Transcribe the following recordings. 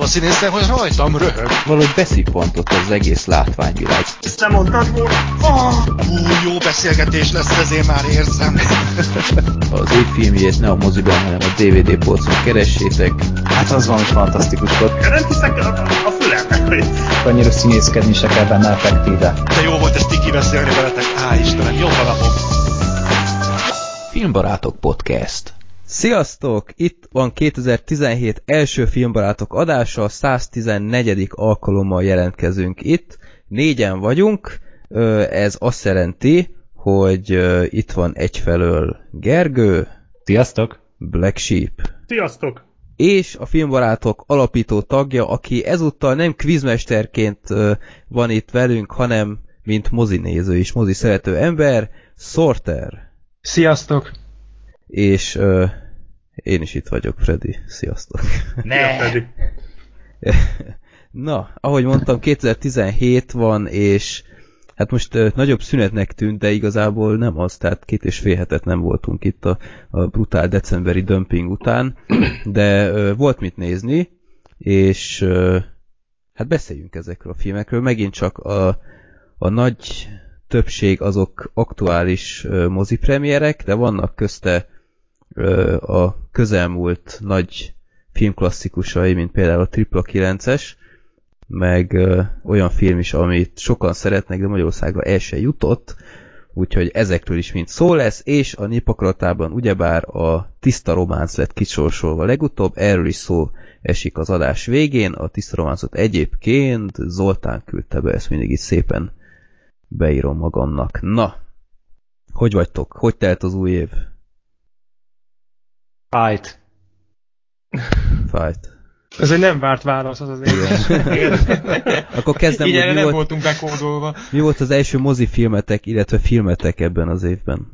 láttam a színészen, hogy rajtam röhög. Valahogy beszippantott az egész látványvilág. Ezt nem mondtad volna? Oh, hú, jó beszélgetés lesz, ezért már érzem. az év filmjét ne a moziban, hanem a DVD polcon keressétek. Hát az valami fantasztikus volt. Nem hiszek a, a fülemnek, hogy... Annyira színészkedni se kell benne effektíve. De jó volt ezt tiki beszélni veletek. Á, Istenem, jó napok! Filmbarátok Podcast. Sziasztok! Itt van 2017 első Filmbarátok adása, 114. alkalommal jelentkezünk itt. Négyen vagyunk, ez azt jelenti, hogy itt van egyfelől Gergő. Sziasztok! Black Sheep. Sziasztok! És a Filmbarátok alapító tagja, aki ezúttal nem quizmesterként van itt velünk, hanem mint mozinéző és mozi szerető ember, Sorter. Sziasztok! És uh, én is itt vagyok, Freddy. Sziasztok! Ne! Freddy. Na, ahogy mondtam, 2017 van, és hát most uh, nagyobb szünetnek tűnt, de igazából nem az, tehát két és fél hetet nem voltunk itt a, a brutál decemberi dömping után, de uh, volt mit nézni, és uh, hát beszéljünk ezekről a filmekről. Megint csak a, a nagy többség azok aktuális mozipremierek, de vannak közte a közelmúlt nagy filmklasszikusai, mint például a Tripla 9-es, meg olyan film is, amit sokan szeretnek, de Magyarországra el se jutott, úgyhogy ezekről is mind szó lesz, és a népakaratában ugyebár a tiszta románc lett kisorsolva legutóbb, erről is szó esik az adás végén, a tiszta románcot egyébként Zoltán küldte be, ezt mindig itt szépen beírom magamnak. Na, hogy vagytok? Hogy telt az új év? Fight. Fight. Ez egy nem várt válasz az az Igen. Akkor kezdem, Igen, mi nem volt, voltunk bekódolva. Mi volt az első mozifilmetek, illetve filmetek ebben az évben?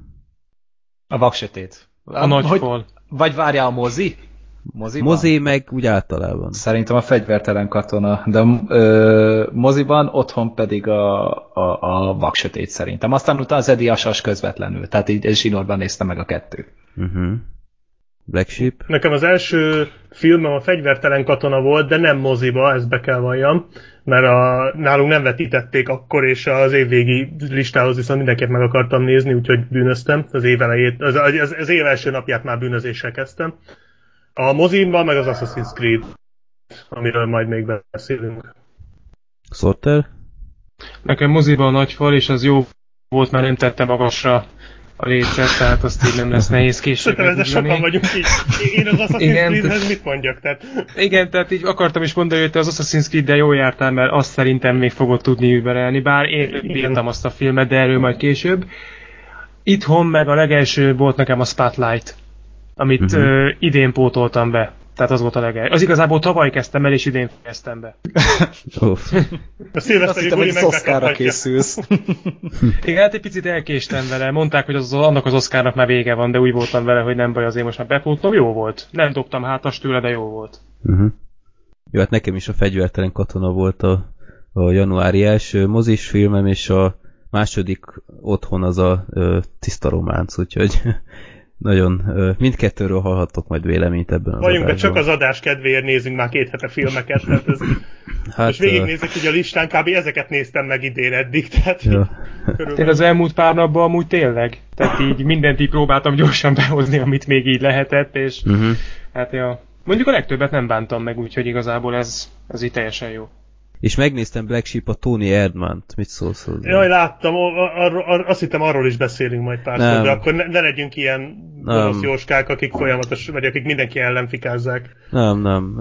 A vaksötét. A, a nagy fal. Vagy várja a mozi? Moziban? Mozi meg úgy általában. Szerintem a fegyvertelen katona, de ö, moziban, otthon pedig a, a, a vaksötét szerintem. Aztán utána az Eddie Asas közvetlenül, tehát így zsinórban néztem meg a kettő. Uh-huh. Black Sheep? Nekem az első filmem a fegyvertelen katona volt, de nem moziba, ezt be kell valljam, mert a, nálunk nem vetítették akkor, és az évvégi listához viszont mindenképp meg akartam nézni, úgyhogy bűnöztem az év elejét, az, az, az év első napját már bűnözéssel kezdtem. A mozimban, meg az Assassin's Creed, amiről majd még beszélünk. Sorter? Nekem moziban a nagy fal, és az jó volt, mert nem tette magasra a lécet, tehát azt így nem lesz nehéz később. Ezzel sokan vagyunk így. Én az Assassin's Creedhez mit mondjak? Tehát... Igen, tehát így akartam is mondani, hogy te az Assassin's creed de jól jártál, mert azt szerintem még fogod tudni überelni, bár én bírtam azt a filmet, de erről majd később. Itthon meg a legelső volt nekem a Spotlight amit uh-huh. ö, idén pótoltam be. Tehát az volt a legelső. Az igazából tavaly kezdtem el, és idén kezdtem be. a szilveszteri hogy az Oszkára készülsz. Igen, hát egy picit elkéstem vele. Mondták, hogy az, annak az Oszkárnak már vége van, de úgy voltam vele, hogy nem baj, azért most már bepótlom. Jó volt. Nem dobtam hátas tőle, de jó volt. Uh-huh. Jó, hát nekem is a fegyvertelen katona volt a, a januári első mozis filmem, és a második otthon az a ö, tiszta románc, úgyhogy nagyon, mindkettőről hallhattok majd véleményt ebben az Vagyunk, de csak az adás kedvéért nézünk már két hete filmeket, tehát ez... Hát, és végignézzük, hogy a listán kb. ezeket néztem meg idén eddig, tehát ja. Én az elmúlt pár napban amúgy tényleg, tehát így mindent így próbáltam gyorsan behozni, amit még így lehetett, és uh-huh. hát ja, mondjuk a legtöbbet nem bántam meg, úgyhogy igazából ez, ez így teljesen jó. És megnéztem Black Sheep a Tony Erdmant. Mit szólsz hozzá? Jaj, láttam, ar- ar- azt hittem arról is beszélünk majd pár szó, de akkor ne, ne legyünk ilyen gonosz jóskák, akik folyamatos, vagy akik mindenki ellen fikázzák. Nem, nem.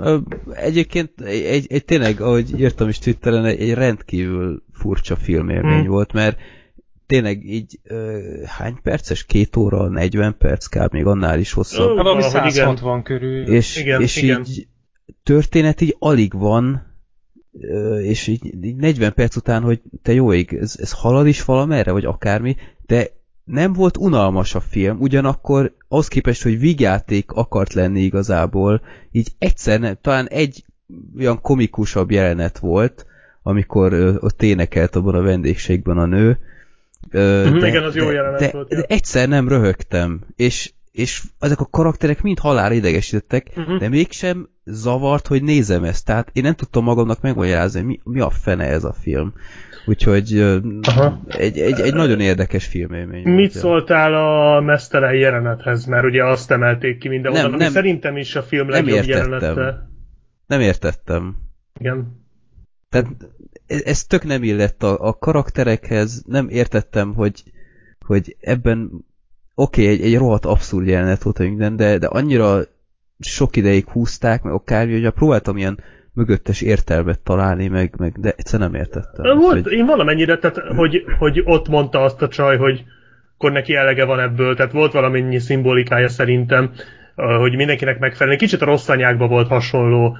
Egyébként egy, egy, egy tényleg, ahogy írtam is Twitteren, egy, egy rendkívül furcsa filmélmény hmm. volt, mert tényleg így ö, hány perces? Két óra, 40 perc, kb. még annál is hosszabb. Valami 160 körül. És, igen, és igen. így történet így alig van, és így, így 40 perc után, hogy te jó ég, ez, ez halad is valamerre, vagy akármi, de nem volt unalmas a film, ugyanakkor az képest, hogy vigyáték akart lenni igazából, így egyszer nem, talán egy olyan komikusabb jelenet volt, amikor ö, ott énekelt abban a vendégségben a nő. Ö, uh-huh, de, igen, az jó jelenet de, volt. De, de egyszer nem röhögtem, és és ezek a karakterek mind halál idegesítettek, uh-huh. de mégsem zavart, hogy nézem ezt. Tehát én nem tudtam magamnak megmagyarázni, mi, mi a fene ez a film. Úgyhogy Aha. egy, egy, egy nagyon érdekes filmélmény. Mit volt, szóltál a mesztelen jelenethez? Mert ugye azt emelték ki mindenhol, nem, nem, szerintem is a film legjobb nem jelenete. Nem értettem. Igen. Tehát ez, ez tök nem illett a, a karakterekhez, nem értettem, hogy, hogy ebben oké, okay, egy, egy rohadt abszurd jelenet volt minden, de, de annyira sok ideig húzták, meg akármi, hogy próbáltam ilyen mögöttes értelmet találni, meg, meg de egyszer nem értettem. Volt, hogy... én valamennyire, tehát, hogy, hogy ott mondta azt a csaj, hogy akkor neki elege van ebből, tehát volt valamennyi szimbolikája szerintem, hogy mindenkinek megfelelni. Kicsit a rossz anyákban volt hasonló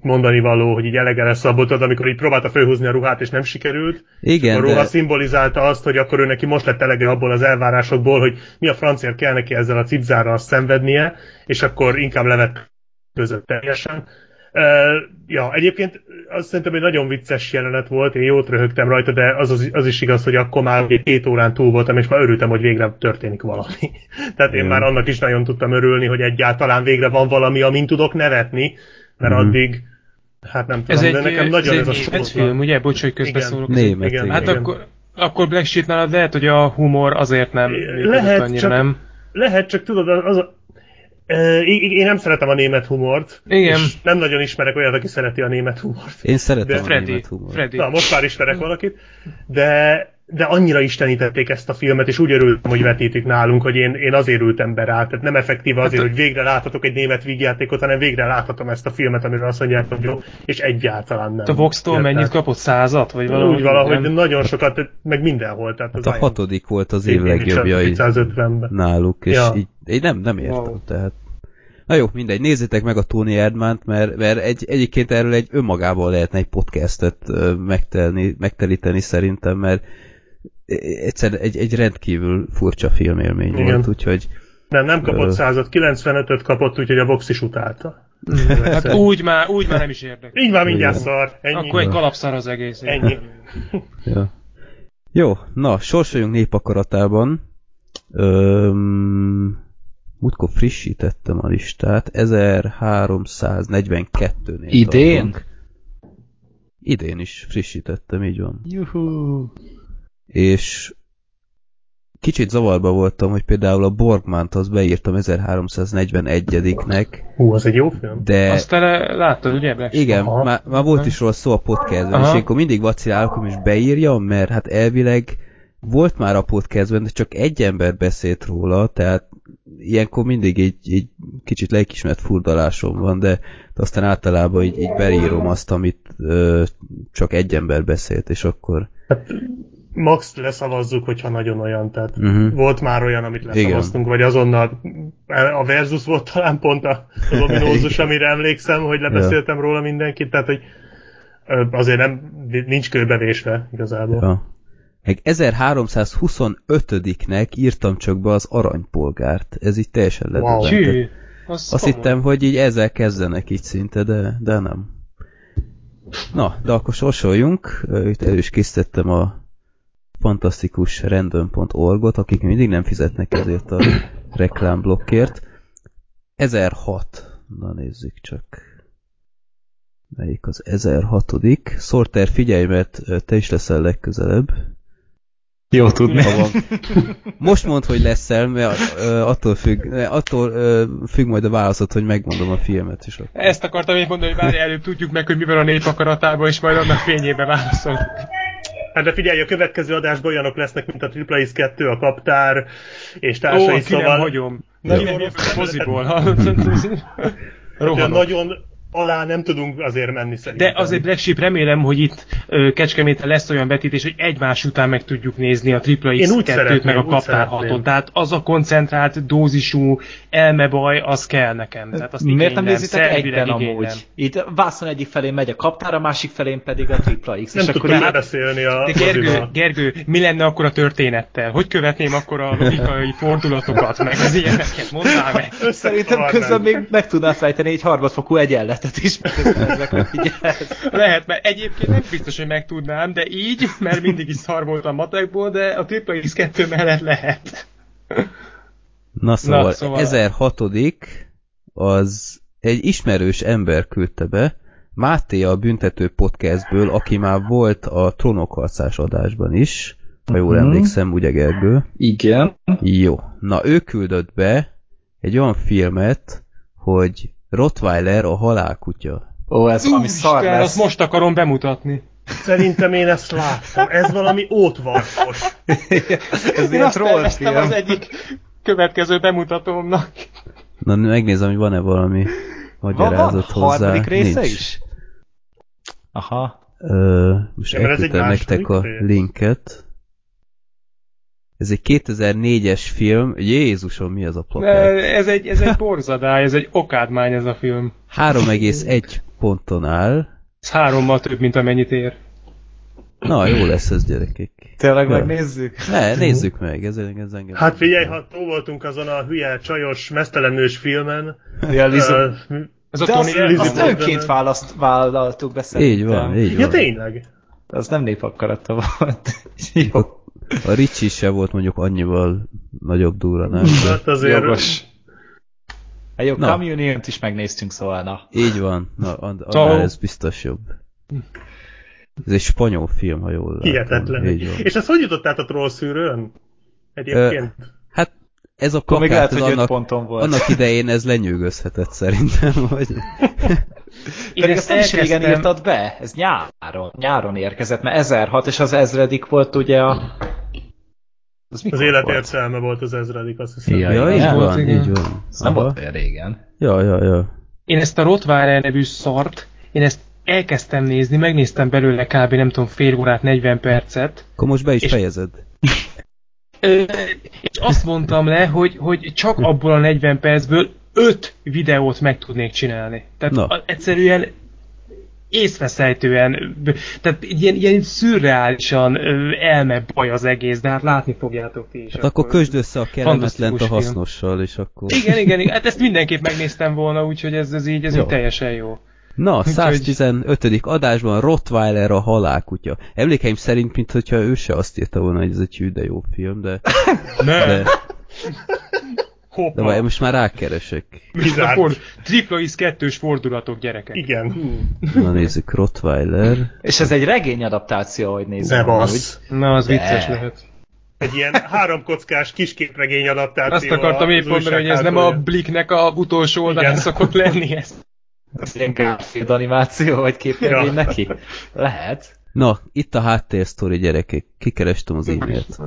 mondani való, hogy így elege lesz abból, tudod, amikor így próbálta fölhúzni a ruhát, és nem sikerült. Igen, a ruha de... szimbolizálta azt, hogy akkor ő neki most lett elege abból az elvárásokból, hogy mi a francia kell neki ezzel a cipzárral szenvednie, és akkor inkább levet között teljesen ja, egyébként azt szerintem egy nagyon vicces jelenet volt, én jót röhögtem rajta, de az, az, az is igaz, hogy akkor már egy két órán túl voltam, és már örültem, hogy végre történik valami. Tehát én mm. már annak is nagyon tudtam örülni, hogy egyáltalán végre van valami, amin tudok nevetni, mert mm. addig Hát nem tudom, ez de egy, nekem nagyon ez, ez a egy film, ugye? Bocs, hogy közbeszólok. Német, igen. Hát igen. akkor, akkor Black Sheep nálad lehet, hogy a humor azért nem lehet, annyira, csak, nem? Lehet, csak tudod, az, én nem szeretem a német humort. Igen. És nem nagyon ismerek olyat, aki szereti a német humort. Én szeretem de, a Freddy, német humort. Freddy. Na, most már ismerek valakit. De, de annyira istenítették ezt a filmet, és úgy örültem, hogy vetítik nálunk, hogy én, én azért ültem be rá. Tehát nem effektíve azért, hát, hogy végre láthatok egy német vígjátékot, hanem végre láthatom ezt a filmet, amiről azt mondják, hogy jó, és egyáltalán nem. A Vox-tól mennyit kapott? Százat? Vagy valahogy? Úgy valahogy, de nagyon sokat, meg mindenhol. Tehát hát a hatodik volt az év legjobbja náluk, és ja. így én nem, nem értem, wow. tehát Na jó, mindegy, nézzétek meg a Tony Erdmant, mert, mert egy, egyébként erről egy önmagával lehetne egy podcastet megtelni, megtelíteni szerintem, mert egyszer egy, egy rendkívül furcsa filmélmény Igen. volt, úgyhogy... Nem, nem kapott százat, 95-öt kapott, úgyhogy a Vox is utálta. hát úgy már, úgy már nem is érdekel. Így már mindjárt szar. Ennyi. Akkor egy kalapszar az egész. Ennyi. ja. Jó, na, sorsoljunk népakaratában. Öm, múltkor frissítettem a listát, 1342-nél Idén? Tartom. Idén is frissítettem, így van. Juhu! És kicsit zavarba voltam, hogy például a Borgmant az beírtam 1341-nek. Hú, az egy jó film. De... Azt te láttad, ugye? Black Igen, már, már volt is róla szó a podcastben, Aha. és akkor mindig vacilálok, hogy is beírjam, mert hát elvileg volt már a podcastben, de csak egy ember beszélt róla, tehát ilyenkor mindig így, így kicsit lelkismert furdalásom van, de, de aztán általában így, így beírom azt, amit ö, csak egy ember beszélt, és akkor... Hát max leszavazzuk, hogyha nagyon olyan, tehát uh-huh. volt már olyan, amit leszavaztunk, Igen. vagy azonnal a Versus volt talán pont az ominózus, amire emlékszem, hogy lebeszéltem ja. róla mindenkit, tehát hogy azért nem, nincs kőbevésve igazából. Ja. Meg 1325-nek írtam csak be az aranypolgárt. Ez így teljesen. Wow. Azt, Azt hittem, hogy így ezzel kezdenek így szinte, de, de nem. Na, de akkor sorsoljunk. Itt el is készítettem a fantasztikus random.org-ot, akik mindig nem fizetnek ezért a reklámblokkért. 1006. Na nézzük csak. Melyik az 1006 Sorter, figyelj, mert te is leszel legközelebb. Jó tudni. Most mondd, hogy leszel, mert attól függ, attól függ majd a válaszot, hogy megmondom a filmet is. Ezt akartam én mondani, hogy várj, előbb tudjuk meg, hogy mivel a nép akaratában, és majd annak fényébe válaszol. Hát de figyelj, a következő adásban olyanok lesznek, mint a Triple Ace 2, a Kaptár, és társai, Ó, szóval... Ó, hagyom. Nagyon, nagyon, nagyon alá nem tudunk azért menni szerintem. De azért Black Sheep remélem, hogy itt uh, Kecskeméten lesz olyan vetítés, hogy egymás után meg tudjuk nézni a Triple X2-t meg a Kaptár 6 Tehát az a koncentrált dózisú elmebaj, az kell nekem. Tehát azt Miért nem nézitek egyben amúgy? Itt Vászon egyik felén megy a Kaptár, a másik felén pedig a Triple X. Nem és akkor hát... beszélni a De Gergő, Gergő, mi lenne akkor a történettel? Hogy követném akkor a logikai fordulatokat, meg az ilyeneket? Mondál meg. Szerintem közben még meg tudnál fejteni egy harmadfokú egyenlet ötletet is, Lehet, mert egyébként nem biztos, hogy megtudnám, de így, mert mindig is szar voltam matekból, de a Triple X2 mellett lehet. Na szóval, Na, szóval 1006 az egy ismerős ember küldte be, Máté a Büntető Podcastből, aki már volt a Trónokharcás adásban is, ha jól uh-huh. emlékszem, ugye Gergő? Igen. Jó. Na, ő küldött be egy olyan filmet, hogy Rottweiler a halálkutya. Ó, ez valami szar lesz. Azt most akarom bemutatni. Szerintem én ezt láttam. Ez valami ótvarkos. ez ilyen trollfilm. az egyik következő bemutatómnak. Na, megnézem, hogy van-e valami magyarázat van, hozzá. Harmadik része Nincs. is? Aha. Ö, most elküldtem nektek a linket. Ez egy 2004-es film. Jézusom, mi az a plakát? Ez egy, ez egy borzadály, ez egy okádmány ez a film. 3,1 ponton áll. Ez hárommal több, mint amennyit ér. Na, jó lesz ez, gyerekek. Tényleg ja. megnézzük? Ne, nézzük meg, ez, ez engem. Hát figyelj, ha túl voltunk azon a hülye, csajos, mesztelenős filmen. Ja, uh, ez a Tony azt, azt önként választ, vállaltuk be szerintem. Így van, így van. Ja, tényleg? Az nem népakarata volt. Jó. A, Ricsi se volt mondjuk annyival nagyobb durra, nem? Hát azért... Jogos. Hát jó, communion is megnéztünk, szóval na. Így van, na, annál ez biztos jobb. Ez egy spanyol film, ha jól látom. Hihetetlen. És ez hogy jutott át a trollszűrőn? Egyébként? Ö, hát ez a plakát, még lehet, hogy annak, ponton volt. annak idején ez lenyűgözhetett szerintem, hogy... Én Pedig ezt nem is régen írtad be, ez nyáron, nyáron érkezett, mert 1006 és az ezredik volt ugye a... Az, az élet értelme volt az ezredik, azt hiszem. Ja, ja így volt, igen. így van. Ez nem volt olyan régen. Ja, ja, ja. Én ezt a Rottweiler nevű szart, én ezt elkezdtem nézni, megnéztem belőle kb. nem tudom fél órát, 40 percet. Akkor most be is és... fejezed. És azt mondtam le, hogy, hogy csak abból a 40 percből 5 videót meg tudnék csinálni. Tehát Na. egyszerűen észveszejtően, tehát ilyen, ilyen szürreálisan elmebaj az egész, de hát látni fogjátok ti is. Hát akkor, akkor kösd össze a kellemetlent a hasznossal, és akkor... Igen, igen, igen, hát ezt mindenképp megnéztem volna, úgyhogy ez, ez így, ez jó. így teljesen jó. Na, 115. adásban Rottweiler a halálkutya. Emlékeim szerint, mintha ő se azt írta volna, hogy ez egy hű, de jó film, de... Ne. De, de majd most már rákeresek. For, tripla is kettős fordulatok, gyerekek. Igen. Na nézzük, Rottweiler. És ez egy regény adaptáció, hogy nézzük. Nem az. Na, az de. vicces lehet. Egy ilyen háromkockás kisképregény adaptáció. Azt akartam épp mondani, hogy ez nem a Blicknek a utolsó oldalán szokott lenni ez. Ez ilyen Garfield animáció, vagy képregény ja. neki? Lehet. Na, itt a háttérsztori gyerekek. Kikerestem az e-mailt.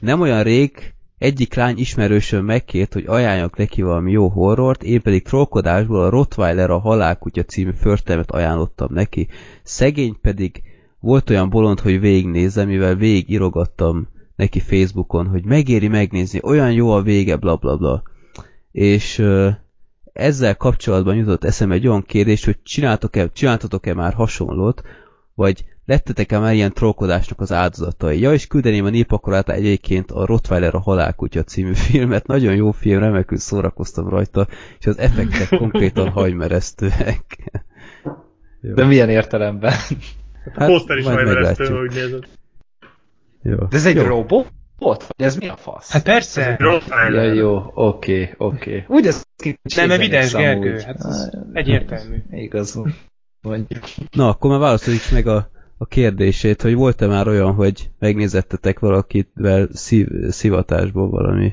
Nem olyan rég egyik lány ismerősön megkért, hogy ajánljak neki valami jó horrort, én pedig trollkodásból a Rottweiler a halálkutya című förtelmet ajánlottam neki. Szegény pedig volt olyan bolond, hogy végignézze, mivel végig írogattam neki Facebookon, hogy megéri megnézni, olyan jó a vége, bla bla bla. És ezzel kapcsolatban jutott eszem egy olyan kérdés, hogy csináltok-e, csináltatok-e már hasonlót, vagy lettetek-e már ilyen trollkodásnak az áldozatai? Ja, és küldeném a népakorát egyébként a Rottweiler a halálkutya című filmet. Nagyon jó film, remekül szórakoztam rajta, és az effektek konkrétan hajmeresztőek. De milyen értelemben? Hát, a poszter is hajmeresztő, hogy nézett. Jó. De ez egy jó. robot? Vagy ez mi a fasz? Hát persze. Ja, jó, oké, okay, oké. Okay. Úgy ez Nem evidens, Gergő, hát egyértelmű. Igaz. Mondjuk. Na, akkor már válaszoljuk meg a a kérdését, hogy volt-e már olyan, hogy megnézettetek valakivel szív, szivatásból valami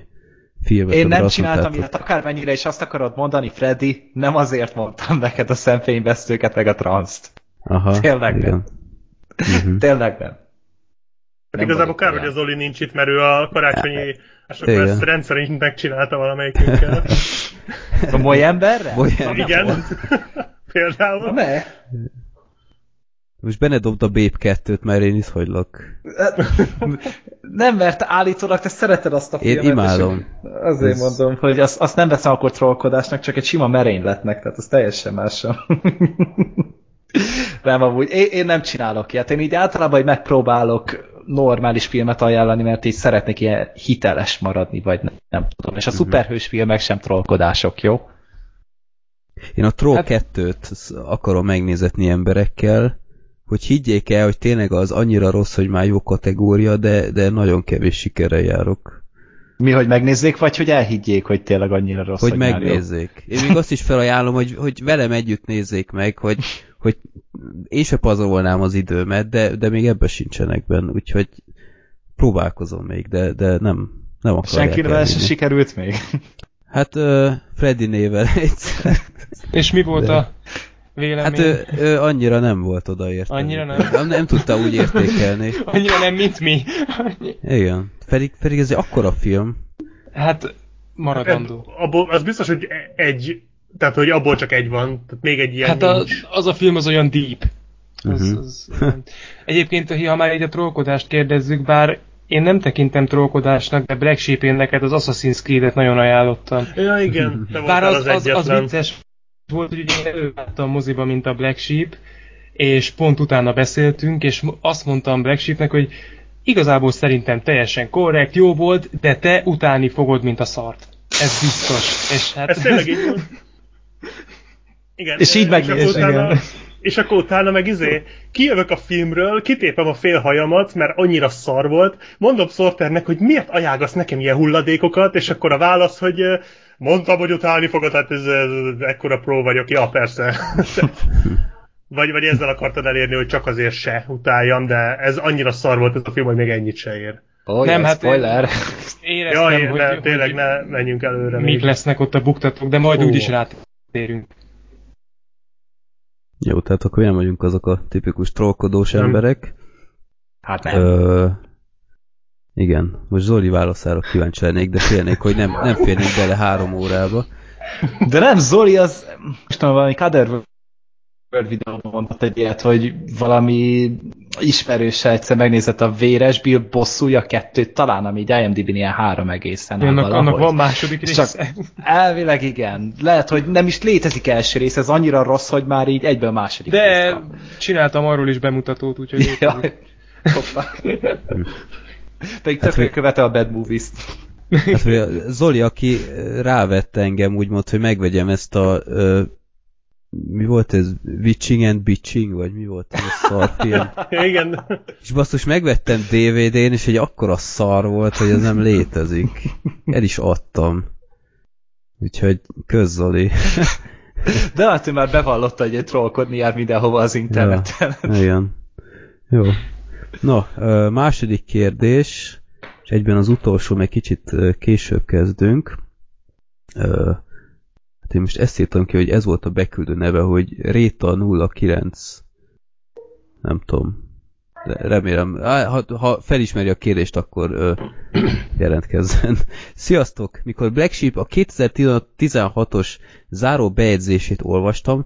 filmet? Én nem csináltam ilyet akármennyire, és azt akarod mondani, Freddy, nem azért mondtam neked a szemfényvesztőket, meg a transzt. Aha, Tényleg igen. nem. Uh-huh. Tényleg nem. Hát igazából kár, hogy az Oli nincs itt, mert ő a karácsonyi ezt rendszerint megcsinálta valamelyikünkkel. A moly emberre? Moly ember. Igen. Például. Ne. Most benedobd a Babe 2-t, mert én itt hagylak. nem, mert állítólag te szereted azt a filmet. Én imádom. Azért Ez... mondom, hogy azt, azt nem veszem akkor trollkodásnak, csak egy sima merényletnek, tehát az teljesen más. nem, amúgy én, én nem csinálok ilyet. Én így általában hogy megpróbálok normális filmet ajánlani, mert így szeretnék ilyen hiteles maradni, vagy nem, nem tudom. És a uh-huh. szuperhős filmek sem trollkodások, jó? Én a Troll hát... 2-t akarom megnézetni emberekkel, hogy higgyék el, hogy tényleg az annyira rossz, hogy már jó kategória, de, de nagyon kevés sikerrel járok. Mi, hogy megnézzék, vagy hogy elhiggyék, hogy tényleg annyira rossz, hogy, hogy megnézzék. Én még azt is felajánlom, hogy, hogy velem együtt nézzék meg, hogy, hogy én se pazarolnám az időmet, de, de még ebben sincsenek benne, úgyhogy próbálkozom még, de, de nem, nem akarják Senkivel se sikerült még? Hát uh, Freddy nével egyszer. És mi volt de... a vélemény? Hát ő, ő annyira nem volt odaérteni. Annyira nem? nem? Nem tudta úgy értékelni. annyira nem, mint mi. Igen. Pedig, pedig ez egy akkora film. Hát maradandó. Hát, abból, az biztos, hogy egy, tehát hogy abból csak egy van, tehát még egy ilyen Hát a, az a film az olyan deep. Az, uh-huh. az, egyébként, ha már egy a trollkodást kérdezzük, bár én nem tekintem trollkodásnak, de Black sheep neked az Assassin's Creed-et nagyon ajánlottam. Ja, igen, te Bár az, az, az, az vicces volt, hogy ugye én előváltam a moziba, mint a Black Sheep, és pont utána beszéltünk, és azt mondtam Black Sheepnek, hogy igazából szerintem teljesen korrekt, jó volt, de te utáni fogod, mint a szart. Ez biztos. És hát... Ez tényleg így volt. Igen, és így megnéz, igen és akkor utána meg izé, kijövök a filmről, kitépem a fél hajamat, mert annyira szar volt, mondom Sorternek, hogy miért ajágasz nekem ilyen hulladékokat, és akkor a válasz, hogy mondtam, hogy utálni fogod, hát ez, ez ekkora pró vagyok, ja persze. vagy, vagy ezzel akartad elérni, hogy csak azért se utáljam, de ez annyira szar volt ez a film, hogy még ennyit se ér. Oh, nem, hát spoiler. Éreztem, ja, hogy, ne, tényleg hogy ne menjünk előre. Mik még. lesznek ott a buktatók, de majd oh. úgyis rátérünk. Jó, tehát akkor nem vagyunk azok a tipikus trollkodós nem. emberek. Hát nem. Ö, igen, most Zoli válaszára kíváncsi lennék, de félnék, hogy nem, nem férnék bele három órába. De nem, Zoli az, most valami Kader Bird videóban mondott egy ilyet, hogy valami ismerőse egyszer megnézett a Véres Bill bosszúja kettőt, talán ami IMDb-n ilyen három egészen. Annak, annak van második része. Csak elvileg igen. Lehet, hogy nem is létezik első rész, ez annyira rossz, hogy már így egyből második De rész csináltam arról is bemutatót, úgyhogy... Ja. Pedig hát, tökre követe a Bad Movies-t. Hát, hogy Zoli, aki rávette engem, úgymond, hogy megvegyem ezt a mi volt ez? Witching and Bitching? Vagy mi volt ez a szarfilm? Igen. És basszus, megvettem DVD-n, és egy akkora szar volt, hogy ez nem létezik. El is adtam. Úgyhogy közzoli. De hát ő már bevallotta, hogy egy trollkodni jár mindenhova az interneten. Ja, igen. Jó. No, második kérdés, és egyben az utolsó, meg kicsit később kezdünk. Hát én most ezt írtam ki, hogy ez volt a beküldő neve, hogy Réta 09. Nem tudom. De remélem, ha, ha felismeri a kérdést, akkor ö, jelentkezzen. Sziasztok! Mikor Black Sheep a 2016-os záró bejegyzését olvastam,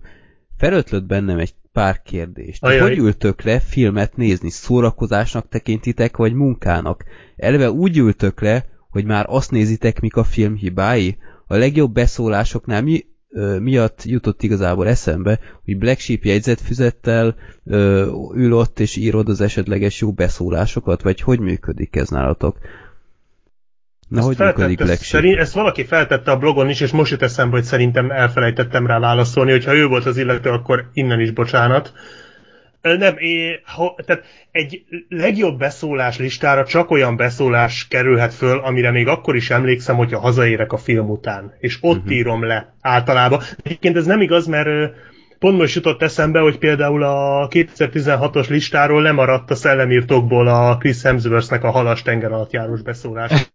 felötlött bennem egy pár kérdést. Ajaj. Hogy ültök le filmet nézni? Szórakozásnak tekintitek, vagy munkának? Eleve úgy ültök le, hogy már azt nézitek, mik a film hibái? a legjobb beszólásoknál mi, ö, miatt jutott igazából eszembe, hogy Black Sheep jegyzetfüzettel ö, ül ott és írod az esetleges jó beszólásokat, vagy hogy működik ez nálatok? Na, ezt hogy működik? Szerint, ezt valaki feltette a blogon is, és most jut eszembe, hogy szerintem elfelejtettem rá válaszolni, hogyha ő volt az illető, akkor innen is bocsánat. Nem, é, ha, tehát egy legjobb beszólás listára csak olyan beszólás kerülhet föl, amire még akkor is emlékszem, hogyha hazaérek a film után. És ott uh-huh. írom le általában. Egyébként ez nem igaz, mert pont most jutott eszembe, hogy például a 2016-os listáról lemaradt a szellemírtokból a Chris Hemsworthnek a halas tenger alatt járós beszólás.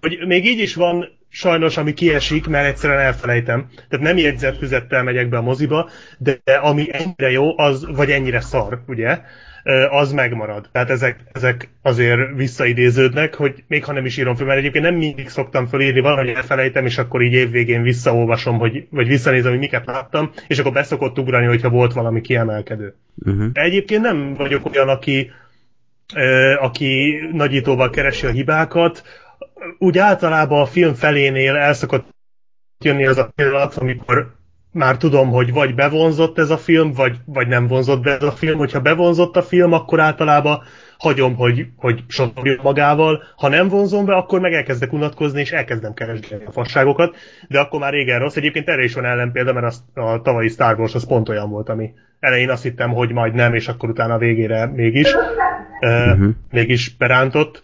Hogy még így is van sajnos, ami kiesik, mert egyszerűen elfelejtem. Tehát nem jegyzett füzettel megyek be a moziba, de ami ennyire jó, az, vagy ennyire szar, ugye, az megmarad. Tehát ezek, ezek azért visszaidéződnek, hogy még ha nem is írom fel, mert egyébként nem mindig szoktam fölírni, valahogy elfelejtem, és akkor így évvégén visszaolvasom, hogy, vagy visszanézem, hogy miket láttam, és akkor beszokott ugrani, hogyha volt valami kiemelkedő. Uh-huh. Egyébként nem vagyok olyan, aki, aki nagyítóval keresi a hibákat, úgy általában a film felénél el szokott jönni az a pillanat, amikor már tudom, hogy vagy bevonzott ez a film, vagy, vagy nem vonzott be ez a film. Hogyha bevonzott a film, akkor általában hagyom, hogy, hogy sodorjon magával. Ha nem vonzom be, akkor meg elkezdek unatkozni, és elkezdem keresni a fasságokat, de akkor már régen rossz. Egyébként erre is van ellenpélda, mert a, a tavalyi Star Wars az pont olyan volt, ami elején azt hittem, hogy majd nem, és akkor utána a végére mégis, uh-huh. uh, mégis berántott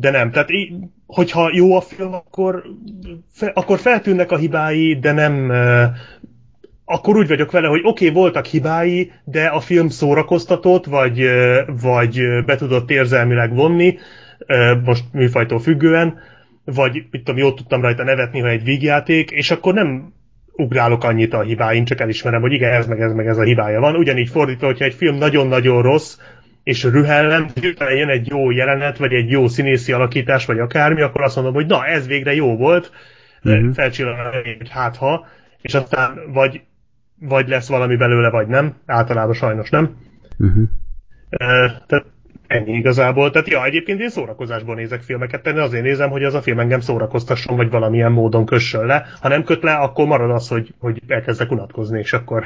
de nem. Tehát hogyha jó a film, akkor, akkor feltűnnek a hibái, de nem akkor úgy vagyok vele, hogy oké, okay, voltak hibái, de a film szórakoztatott, vagy, vagy be tudott érzelmileg vonni, most műfajtól függően, vagy mit tudom, jól tudtam rajta nevetni, ha egy vígjáték, és akkor nem ugrálok annyit a hibáin, csak elismerem, hogy igen, ez meg ez meg ez a hibája van. Ugyanígy fordítva, hogyha egy film nagyon-nagyon rossz, és rühellem, hirtelen jön egy jó jelenet, vagy egy jó színészi alakítás, vagy akármi, akkor azt mondom, hogy na, ez végre jó volt, mm-hmm. felcsillan hogy hát ha, és aztán vagy, vagy lesz valami belőle, vagy nem, általában sajnos nem. Mm-hmm. tehát ennyi igazából. Tehát ja, egyébként én szórakozásból nézek filmeket, de azért nézem, hogy az a film engem szórakoztasson, vagy valamilyen módon kössön le. Ha nem köt le, akkor marad az, hogy, hogy elkezdek unatkozni, és akkor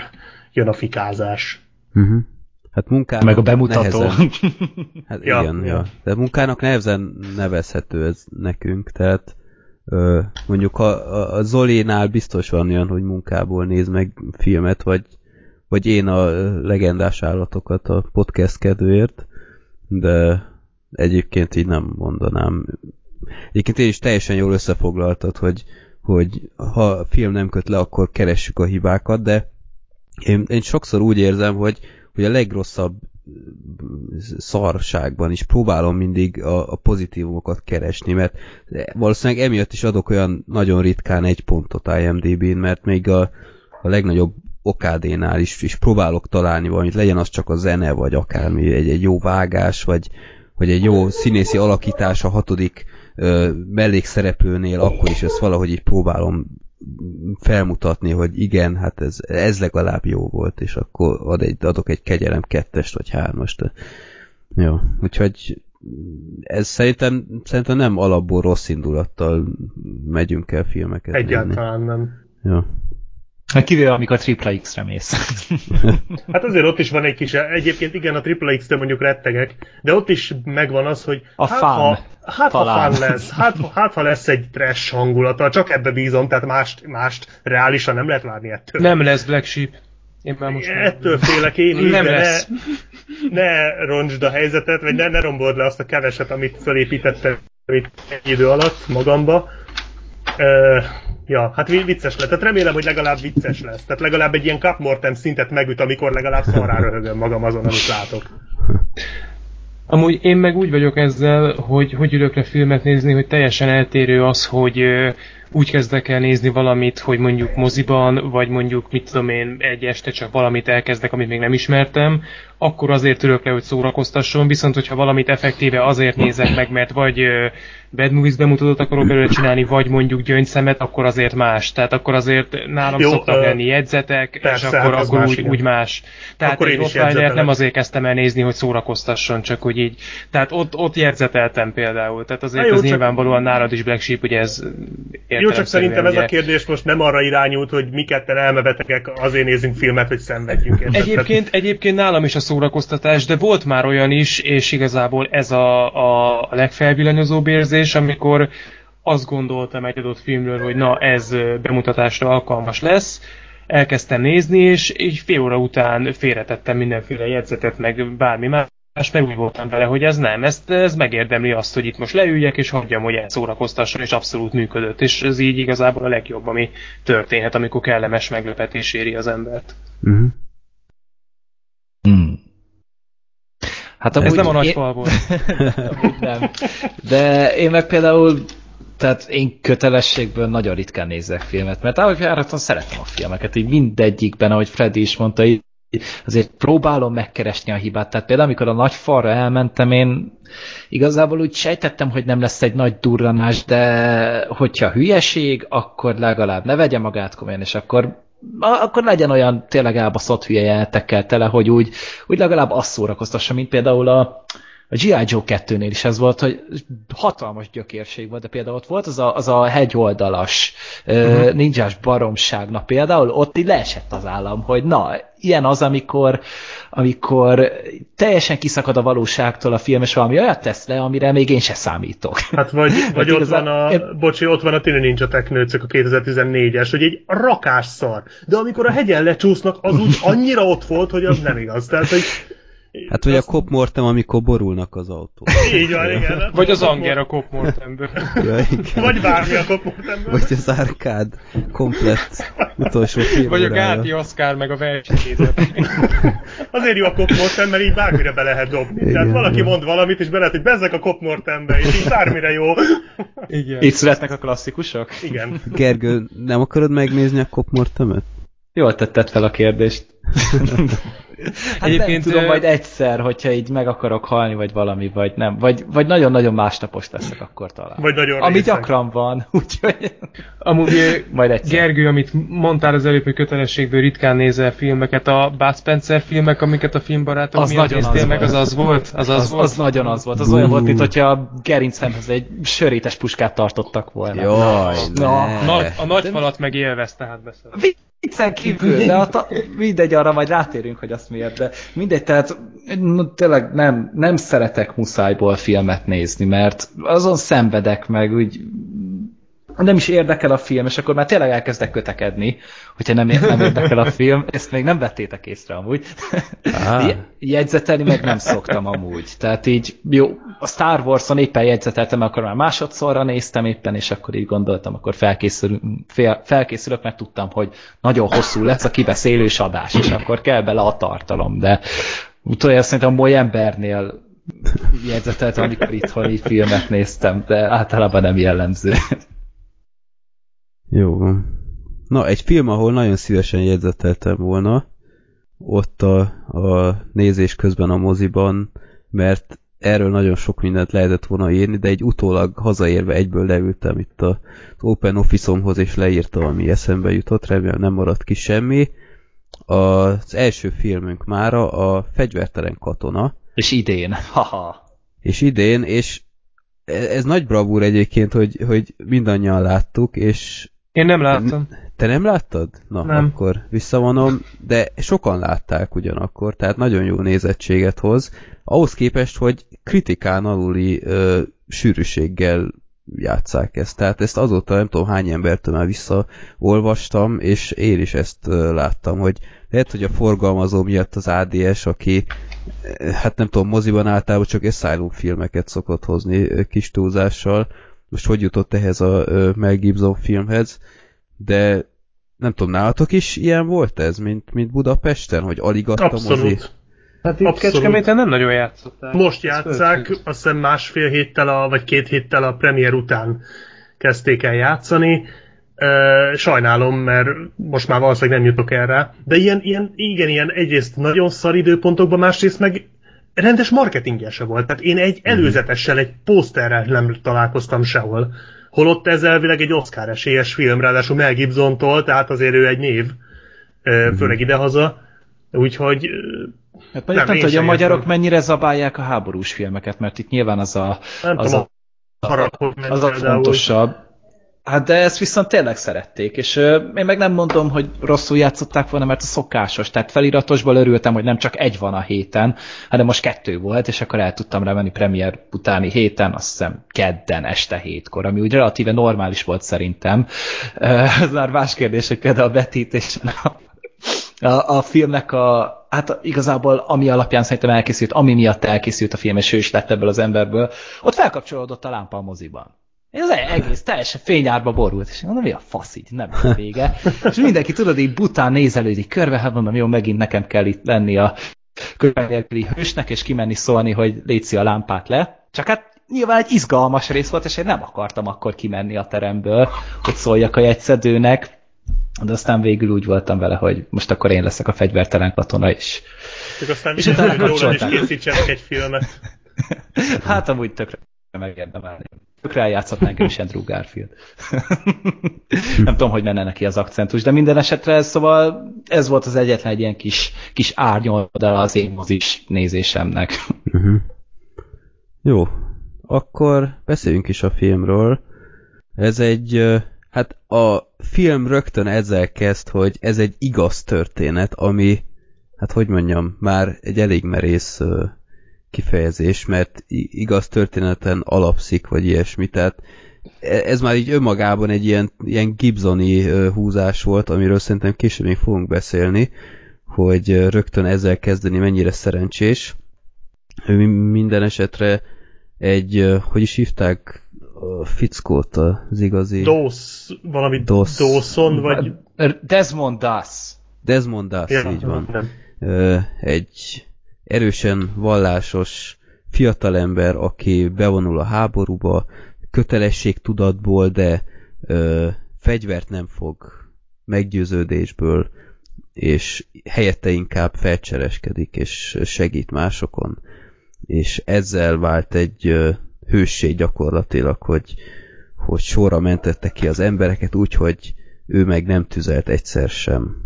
jön a fikázás. Uh-huh. Hát munkának Meg a bemutató. Nehezen, hát ja, igen, ja. ja. De munkának nehezen nevezhető ez nekünk, tehát ö, mondjuk a, a Zolénál biztos van olyan, hogy munkából néz meg filmet, vagy, vagy én a legendás állatokat a podcast kedvéért, de egyébként így nem mondanám. Egyébként én is teljesen jól összefoglaltad, hogy, hogy ha a film nem köt le, akkor keressük a hibákat, de én, én sokszor úgy érzem, hogy, hogy a legrosszabb szarságban is próbálom mindig a, a pozitívumokat keresni, mert valószínűleg emiatt is adok olyan nagyon ritkán egy pontot IMDb-n, mert még a, a legnagyobb okádénál is, is próbálok találni valamit, legyen az csak a zene, vagy akármi, egy, egy jó vágás, vagy, vagy egy jó színészi alakítás a hatodik ö, mellékszereplőnél, akkor is ezt valahogy így próbálom felmutatni, hogy igen, hát ez, ez legalább jó volt, és akkor ad egy, adok egy kegyelem kettest vagy hármast. Jó, úgyhogy ez szerintem, szerintem nem alapból rossz indulattal megyünk el filmeket Egyáltalán nézni. nem. Jó. Hát kivéve, amikor Triple X-re mész. hát azért ott is van egy kis, egyébként igen, a Triple X-től mondjuk rettegek, de ott is megvan az, hogy a hát, fan, ha, hát talán. ha fan lesz, hát, hát ha lesz egy trash hangulata, csak ebbe bízom, tehát mást, mást reálisan nem lehet várni ettől. Nem lesz Black Sheep. Én már most Ettől félek én is, nem de lesz. ne, ne roncsd a helyzetet, vagy ne, ne rombold le azt a keveset, amit fölépítettem egy idő alatt magamba. Ja, hát vicces lett. Tehát remélem, hogy legalább vicces lesz. Tehát legalább egy ilyen Cup Mortem szintet megüt, amikor legalább szarrá röhögöm magam azon, amit látok. Amúgy én meg úgy vagyok ezzel, hogy hogy ülök le filmet nézni, hogy teljesen eltérő az, hogy úgy kezdek el nézni valamit, hogy mondjuk moziban, vagy mondjuk, mit tudom én, egy este csak valamit elkezdek, amit még nem ismertem, akkor azért ülök le, hogy szórakoztasson, viszont hogyha valamit effektíve azért nézek meg, mert vagy Bad Movies bemutatót akarok belőle csinálni, vagy mondjuk gyöngyszemet, akkor azért más. Tehát akkor azért nálam Jó, szoktak uh, lenni jegyzetek, persze, és akkor, hát akkor más, úgy, úgy más. Tehát akkor egy Rottweilert nem azért kezdtem el nézni, hogy szórakoztasson, csak hogy így. Tehát ott, ott jegyzeteltem például. Tehát azért jó, az csak... nyilvánvalóan nálad is Black Sheep, ugye ez Jó, csak szerintem ez a kérdés most nem arra irányult, hogy mi ketten elmebetegek, azért nézünk filmet, hogy szenvedjünk. Egyébként, egyébként nálam is a szórakoztatás, de volt már olyan is, és igazából ez a, a, a legfelvillanyozott érzés, amikor azt gondoltam egy adott filmről, hogy na ez bemutatásra alkalmas lesz, elkezdtem nézni, és így fél óra után félretettem mindenféle jegyzetet, meg bármi más, meg úgy voltam vele, hogy ez nem, ezt, ez megérdemli azt, hogy itt most leüljek, és hagyjam, hogy elszórakoztasson, és abszolút működött, és ez így igazából a legjobb, ami történhet, amikor kellemes meglepetés éri az embert. Hmm. Hát Ez nem a nagy én... nem. De én meg például tehát én kötelességből nagyon ritkán nézek filmet, mert ahogy járaton szeretem a filmeket, így mindegyikben, ahogy Freddy is mondta, így azért próbálom megkeresni a hibát. Tehát például, amikor a nagy falra elmentem, én igazából úgy sejtettem, hogy nem lesz egy nagy durranás, de hogyha hülyeség, akkor legalább ne vegye magát komolyan, és akkor akkor legyen olyan tényleg elbaszott hülye jelentekkel tele, hogy úgy, úgy legalább azt szórakoztassa, mint például a, a G.I. Joe 2-nél is ez volt, hogy hatalmas gyökérség volt, de például ott volt az a, az a hegyoldalas uh-huh. ninjás baromságnak például, ott így leesett az állam, hogy na, ilyen az, amikor, amikor teljesen kiszakad a valóságtól a film, és valami olyat tesz le, amire még én se számítok. Hát vagy, vagy ott igazán, van a, én... bocsi, ott van a Tini Ninja Technőcök a 2014-es, hogy egy rakás szar. De amikor a hegyen lecsúsznak, az úgy annyira ott volt, hogy az nem igaz. Tehát, hogy Hát, vagy azt... a Cop Mortem, amikor borulnak az autó. Így van, igen. Vagy az Anger a Cop Mortemben. ja, Vagy bármi a Cop Mortemben. Vagy az Arkád komplett utolsó film Vagy a Gáti Oscar, meg a versenykézet. Azért jó a Cop Mortem, mert így bármire be lehet dobni. Igen, Tehát valaki igen. mond valamit, és be lehet, hogy bezzek a Cop Mortembe, és így bármire jó. Igen. Itt születnek a klasszikusok? Igen. Gergő, nem akarod megnézni a Cop Mortemet? Jól tetted fel a kérdést. Hát Egyébként nem tudom, majd egyszer, hogyha így meg akarok halni, vagy valami, vagy nem. Vagy, vagy nagyon-nagyon másnapos leszek akkor talán. Vagy nagyon Ami részeg. gyakran van, úgyhogy... Amúgy majd egyszer. Gergő, amit mondtál az előbb, hogy kötelességből ritkán nézel filmeket, a Bud Spencer filmek, amiket a filmbarátok az miatt néztél az meg, volt. az az volt? Az, az, az, volt? az nagyon az volt. Az Bú. olyan volt, mint hogyha a gerincemhez egy sörétes puskát tartottak volna. Jaj, Na, na. A nagy falat meg élvezte, hát beszél. Viccen kívül, de a mindegy, arra majd rátérünk, hogy azt miért, de mindegy, tehát tényleg nem, nem szeretek muszájból filmet nézni, mert azon szenvedek meg, úgy nem is érdekel a film, és akkor már tényleg elkezdek kötekedni, hogyha nem, nem érdekel a film. Ezt még nem vettétek észre amúgy. Ah. Jegyzetelni meg nem szoktam amúgy. Tehát így, jó, a Star Wars-on éppen jegyzeteltem, akkor már másodszorra néztem éppen, és akkor így gondoltam, akkor felkészül, fél, felkészülök, mert tudtam, hogy nagyon hosszú lesz a kibeszélős adás, és akkor kell bele a tartalom, de utoljára szerintem a embernél jegyzeteltem, amikor itthoni filmet néztem, de általában nem jellemző. Jó van. Na, egy film, ahol nagyon szívesen jegyzeteltem volna, ott a, a nézés közben a moziban, mert erről nagyon sok mindent lehetett volna írni, de egy utólag hazaérve egyből leültem itt az Open Office-omhoz, és leírtam, ami eszembe jutott, remélem nem maradt ki semmi. Az első filmünk mára a Fegyvertelen katona. És idén, haha. És idén, és ez nagy bravúr egyébként, hogy, hogy mindannyian láttuk, és én nem láttam. Te nem láttad? Na, nem. akkor visszavonom, de sokan látták ugyanakkor, tehát nagyon jó nézettséget hoz. Ahhoz képest, hogy kritikán aluli ö, sűrűséggel játszák ezt. Tehát ezt azóta nem tudom hány embertől már visszaolvastam, és én is ezt láttam, hogy lehet, hogy a forgalmazó miatt az ADS, aki hát nem tudom, moziban általában csak Asylum filmeket szokott hozni kis túlzással, most hogy jutott ehhez a Mel Gibson filmhez, de nem tudom, nálatok is ilyen volt ez, mint, mint Budapesten, hogy alig adta Abszolút. mozi? Hát itt Kecskeméten nem nagyon játszották. Most játszák, azt hiszem másfél héttel, a, vagy két héttel a premier után kezdték el játszani. Sajnálom, mert most már valószínűleg nem jutok erre. De ilyen, ilyen, igen, ilyen egyrészt nagyon szar időpontokban, másrészt meg rendes marketingje se volt. Tehát én egy mhm. előzetessel, egy poszterrel nem találkoztam sehol. Holott ez elvileg egy Oscar esélyes film, ráadásul Mel Gibson-tól, tehát azért ő egy név, uh-huh. főleg idehaza. Úgyhogy Hát nem, nem tudom, hogy a magyarok értem. mennyire zabálják a háborús filmeket, mert itt nyilván az a, nem az, tudom, a, a, az a fontosabb. Hát de ezt viszont tényleg szerették, és ö, én meg nem mondom, hogy rosszul játszották volna, mert a szokásos, tehát feliratosból örültem, hogy nem csak egy van a héten, hanem most kettő volt, és akkor el tudtam rá menni premier utáni héten, azt hiszem kedden este hétkor, ami úgy relatíve normális volt szerintem. Ez már más kérdés, hogy például a betítés a, a, a filmnek a, hát igazából ami alapján szerintem elkészült, ami miatt elkészült a film, és ő is lett ebből az emberből, ott felkapcsolódott a lámpa a moziban. Ez egész teljesen fényárba borult, és mondom, mi a fasz így, nem a vége. és mindenki tudod, így bután nézelődik körbe, hát mondom, jó, megint nekem kell itt lenni a körbenélküli hősnek, és kimenni szólni, hogy létszi a lámpát le. Csak hát nyilván egy izgalmas rész volt, és én nem akartam akkor kimenni a teremből, hogy szóljak a jegyszedőnek, de aztán végül úgy voltam vele, hogy most akkor én leszek a fegyvertelen katona is. Csak aztán és utána is készítsenek egy filmet. hát amúgy tökre megérdemelni. Tökre eljátszott engem is Andrew Garfield. nem tudom, hogy menne neki az akcentus, de minden esetre szóval ez volt az egyetlen egy ilyen kis, kis árnyoldala az én mozis nézésemnek. Uh-huh. Jó, akkor beszéljünk is a filmről. Ez egy, hát a film rögtön ezzel kezd, hogy ez egy igaz történet, ami, hát hogy mondjam, már egy elég merész kifejezés, mert igaz történeten alapszik, vagy ilyesmi, tehát e, ez már így önmagában egy ilyen, ilyen Gibsoni húzás volt, amiről szerintem később még fogunk beszélni, hogy rögtön ezzel kezdeni mennyire szerencsés. Ő minden esetre egy, hogy is hívták a fickót az igazi... Dawes, valami Dawes. Dawson, vagy... Desmond Das. Desmond Das, ja, így van. Nem. Egy erősen vallásos fiatalember, aki bevonul a háborúba, kötelességtudatból, de ö, fegyvert nem fog meggyőződésből, és helyette inkább felcsereskedik, és segít másokon, és ezzel vált egy ö, hősség gyakorlatilag, hogy, hogy sorra mentette ki az embereket úgy, hogy ő meg nem tüzelt egyszer sem.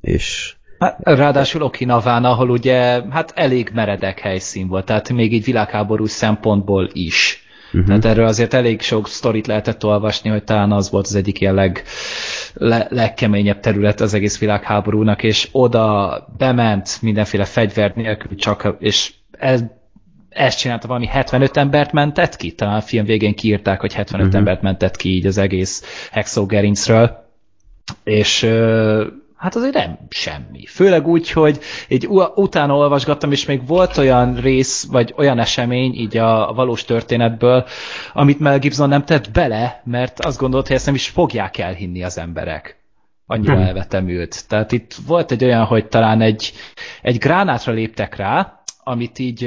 És Hát, ráadásul Okinaván, ahol ugye hát elég meredek helyszín volt, tehát még így világháború szempontból is. Uh-huh. Tehát erről azért elég sok sztorit lehetett olvasni, hogy talán az volt az egyik ilyen leg, le, legkeményebb terület az egész világháborúnak, és oda bement mindenféle fegyver nélkül csak, és ez, ezt csinálta valami 75 embert mentett ki, talán a film végén kiírták, hogy 75 uh-huh. Mhm. embert mentett ki így az egész hexogerincről, és Hát azért nem semmi. Főleg úgy, hogy így utána olvasgattam, és még volt olyan rész, vagy olyan esemény így a valós történetből, amit Mel Gibson nem tett bele, mert azt gondolt, hogy ezt nem is fogják elhinni az emberek. Annyira hmm. elvetemült. Tehát itt volt egy olyan, hogy talán egy, egy gránátra léptek rá, amit így,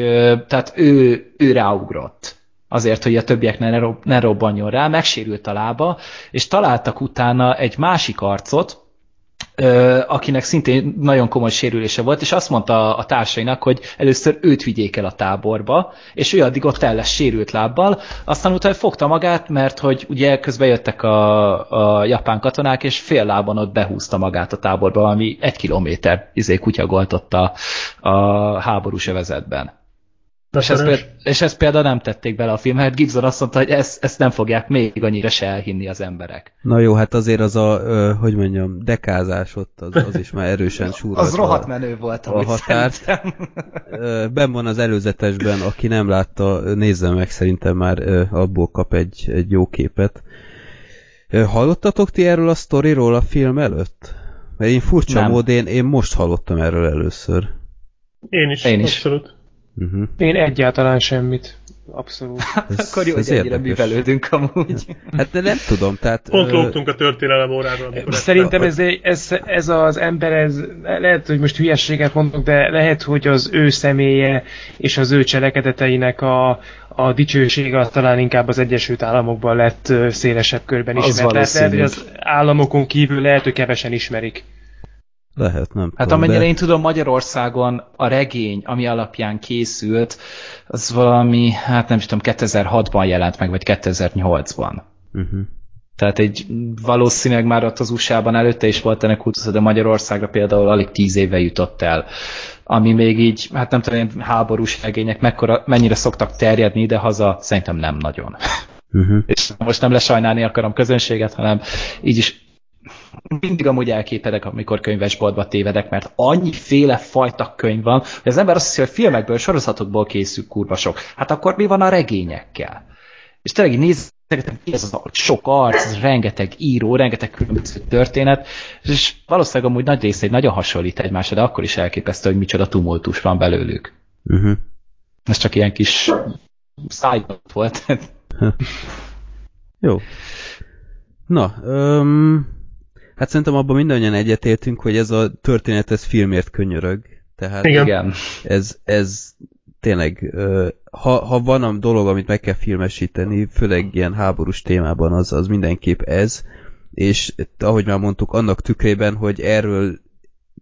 tehát ő, ő ráugrott azért, hogy a többiek ne, ne robbanjon rá, megsérült a lába, és találtak utána egy másik arcot, akinek szintén nagyon komoly sérülése volt, és azt mondta a társainak, hogy először őt vigyék el a táborba, és ő addig ott el lesz sérült lábbal, aztán utána fogta magát, mert hogy ugye közben jöttek a, a japán katonák, és fél lábon ott behúzta magát a táborba, ami egy kilométer izé kutyagoltott a, a háborús övezetben. És ezt, például, és ezt például nem tették bele a filmbe, hát Gibson azt mondta, hogy ezt, ezt nem fogják még annyira se elhinni az emberek. Na jó, hát azért az a, ö, hogy mondjam, dekázás ott, az, az is már erősen súrolta. az rohadt menő volt, a határt. ben van az előzetesben, aki nem látta, nézze meg, szerintem már ö, abból kap egy, egy jó képet. Hallottatok ti erről a sztoriról a film előtt? Mert én furcsa módon én, én most hallottam erről először. Én is, én is. abszolút. Uh-huh. Én egyáltalán semmit. Abszolút. Ez, Akkor jó, hogy ennyire művelődünk amúgy. Hát de nem tudom, tehát... Pont lógtunk a történelem óráról. Szerintem ez, ez, ez az ember, ez lehet, hogy most hülyességet mondok, de lehet, hogy az ő személye és az ő cselekedeteinek a, a dicsősége az talán inkább az Egyesült Államokban lett szélesebb körben ismert. Az lehet, hogy az államokon kívül lehet, hogy kevesen ismerik. Lehet, nem Hát tudom, amennyire de... én tudom, Magyarországon a regény, ami alapján készült, az valami, hát nem tudom, 2006-ban jelent meg, vagy 2008-ban. Uh-huh. Tehát egy valószínűleg már ott az USA-ban előtte is volt ennek kultusza, de Magyarországra például alig tíz éve jutott el. Ami még így, hát nem tudom, háborús regények mekkora, mennyire szoktak terjedni, de haza szerintem nem nagyon. Uh-huh. És most nem lesajnálni akarom közönséget, hanem így is mindig amúgy elképedek, amikor könyvesboltba tévedek, mert annyiféle fajta könyv van, hogy az ember azt hiszi, hogy filmekből, sorozatokból készül kurva sok. Hát akkor mi van a regényekkel? És tényleg nézzegetem, mi ez az sok arc, ez rengeteg író, rengeteg különböző történet, és valószínűleg amúgy nagy része egy nagyon hasonlít egymásra, de akkor is elképesztő, hogy micsoda tumultus van belőlük. Uh-huh. Ez csak ilyen kis szájbat volt. Jó. Na, um, Hát szerintem abban mindannyian egyetértünk, hogy ez a történet, ez filmért könyörög. Tehát Igen. Ez, ez tényleg, ha, ha van a dolog, amit meg kell filmesíteni, főleg ilyen háborús témában, az, az mindenképp ez, és ahogy már mondtuk, annak tükrében, hogy erről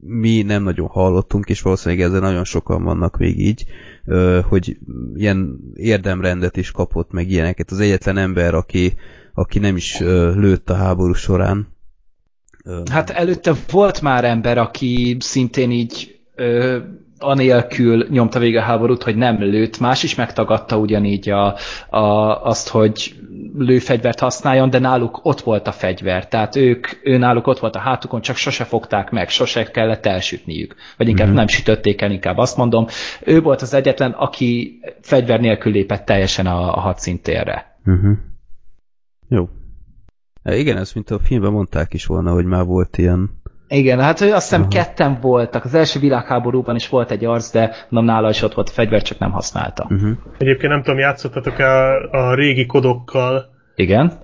mi nem nagyon hallottunk, és valószínűleg ezzel nagyon sokan vannak még így, hogy ilyen érdemrendet is kapott, meg ilyeneket. Az egyetlen ember, aki, aki nem is lőtt a háború során, Hát előtte volt már ember, aki szintén így ö, anélkül nyomta végig a háborút, hogy nem lőtt. Más is megtagadta ugyanígy a, a, azt, hogy lőfegyvert használjon, de náluk ott volt a fegyver. Tehát ők, ő náluk ott volt a hátukon, csak sose fogták meg, sose kellett elsütniük. Vagy inkább mm-hmm. nem sütötték el, inkább azt mondom. Ő volt az egyetlen, aki fegyver nélkül lépett teljesen a, a hadszintérre. Mm-hmm. Jó, igen, ez mint a filmben mondták is volna, hogy már volt ilyen Igen, hát azt hiszem uh-huh. ketten voltak. Az első világháborúban is volt egy arc, de nem nála is ott volt fegyver, csak nem használta. Uh-huh. Egyébként nem tudom, játszottatok a, a régi kodokkal. Igen.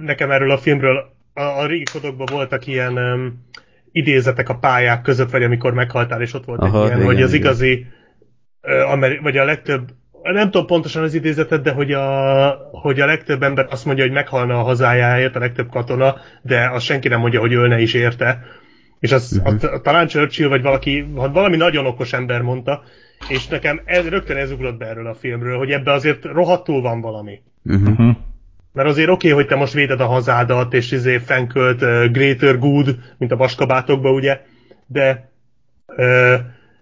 Nekem erről a filmről a, a régi kodokban voltak ilyen um, idézetek a pályák között, vagy amikor meghaltál, és ott volt Aha, egy ilyen, igen, hogy az igen. igazi, uh, ameri- vagy a legtöbb nem tudom pontosan az idézetet, de hogy a, hogy a legtöbb ember azt mondja, hogy meghalna a hazájáért, a legtöbb katona, de azt senki nem mondja, hogy ölne is érte. És az, uh-huh. a, a, talán Churchill, vagy valaki, valami nagyon okos ember mondta, és nekem ez, rögtön ez ugrott be erről a filmről, hogy ebbe azért rohadtul van valami. Uh-huh. Mert azért oké, okay, hogy te most véded a hazádat, és izé fenkölt uh, Greater Good, mint a vaskabátokba, ugye, de, uh,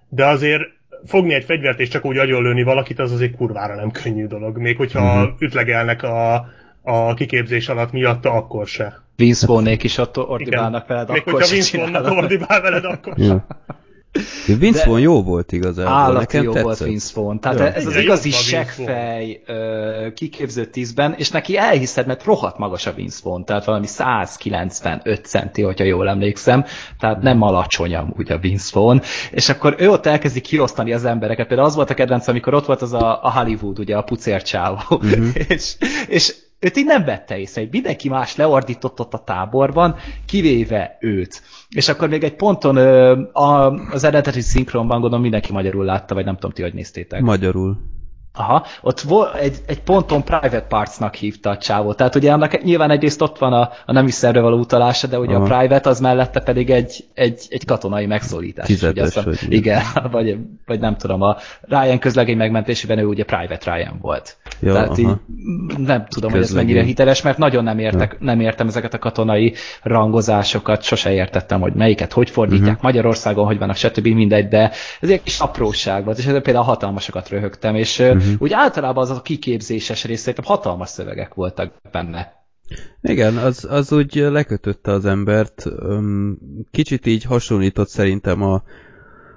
de azért fogni egy fegyvert és csak úgy agyonlőni valakit, az azért kurvára nem könnyű dolog. Még hogyha uh-huh. ütlegelnek a, a kiképzés alatt miatta, akkor se. Vince is ott ordibálnak veled, Még akkor hogyha Vince ordibál veled, akkor ja. Vince Vaughn jó volt igazából, Állati nekem jó tetszett. volt Vince Vaughn. Tehát ja. ez az igazi seggfej kiképző tízben, és neki elhiszed, mert rohadt magas a Vince Vaughn, tehát valami 195 centi, hogyha jól emlékszem, tehát nem alacsony amúgy a Vince Vaughn, és akkor ő ott elkezdi kiosztani az embereket. Például az volt a kedvenc, amikor ott volt az a, a Hollywood, ugye a pucércsávó, uh-huh. és, és őt így nem vette észre, hogy mindenki más leordított ott a táborban, kivéve őt. És akkor még egy ponton az eredeti szinkronban gondolom mindenki magyarul látta, vagy nem tudom ti, hogy néztétek. Magyarul. Aha, ott volt egy, egy ponton Private Parts-nak hívta a csávó. Tehát ugye annak nyilván egyrészt ott van a, a nemi szerve való utalása, de ugye Aha. a Private az mellette pedig egy, egy, egy katonai megszólítás. Fizetes, ugye, hogy igen, vagy, vagy nem tudom, a Ryan közlegény megmentésében ő ugye Private Ryan volt. Ja, Tehát aha. így nem tudom, hogy ez mennyire hiteles, mert nagyon nem, értek, ja. nem értem ezeket a katonai rangozásokat, sose értettem, hogy melyiket hogy fordítják, uh-huh. Magyarországon hogy vannak, stb. mindegy, de ez egy kis apróság volt, és ezzel például hatalmasokat röhögtem, és uh-huh uh-huh. úgy általában az a kiképzéses rész, szerintem hatalmas szövegek voltak benne. Igen, az, az úgy lekötötte az embert. Kicsit így hasonlított szerintem a,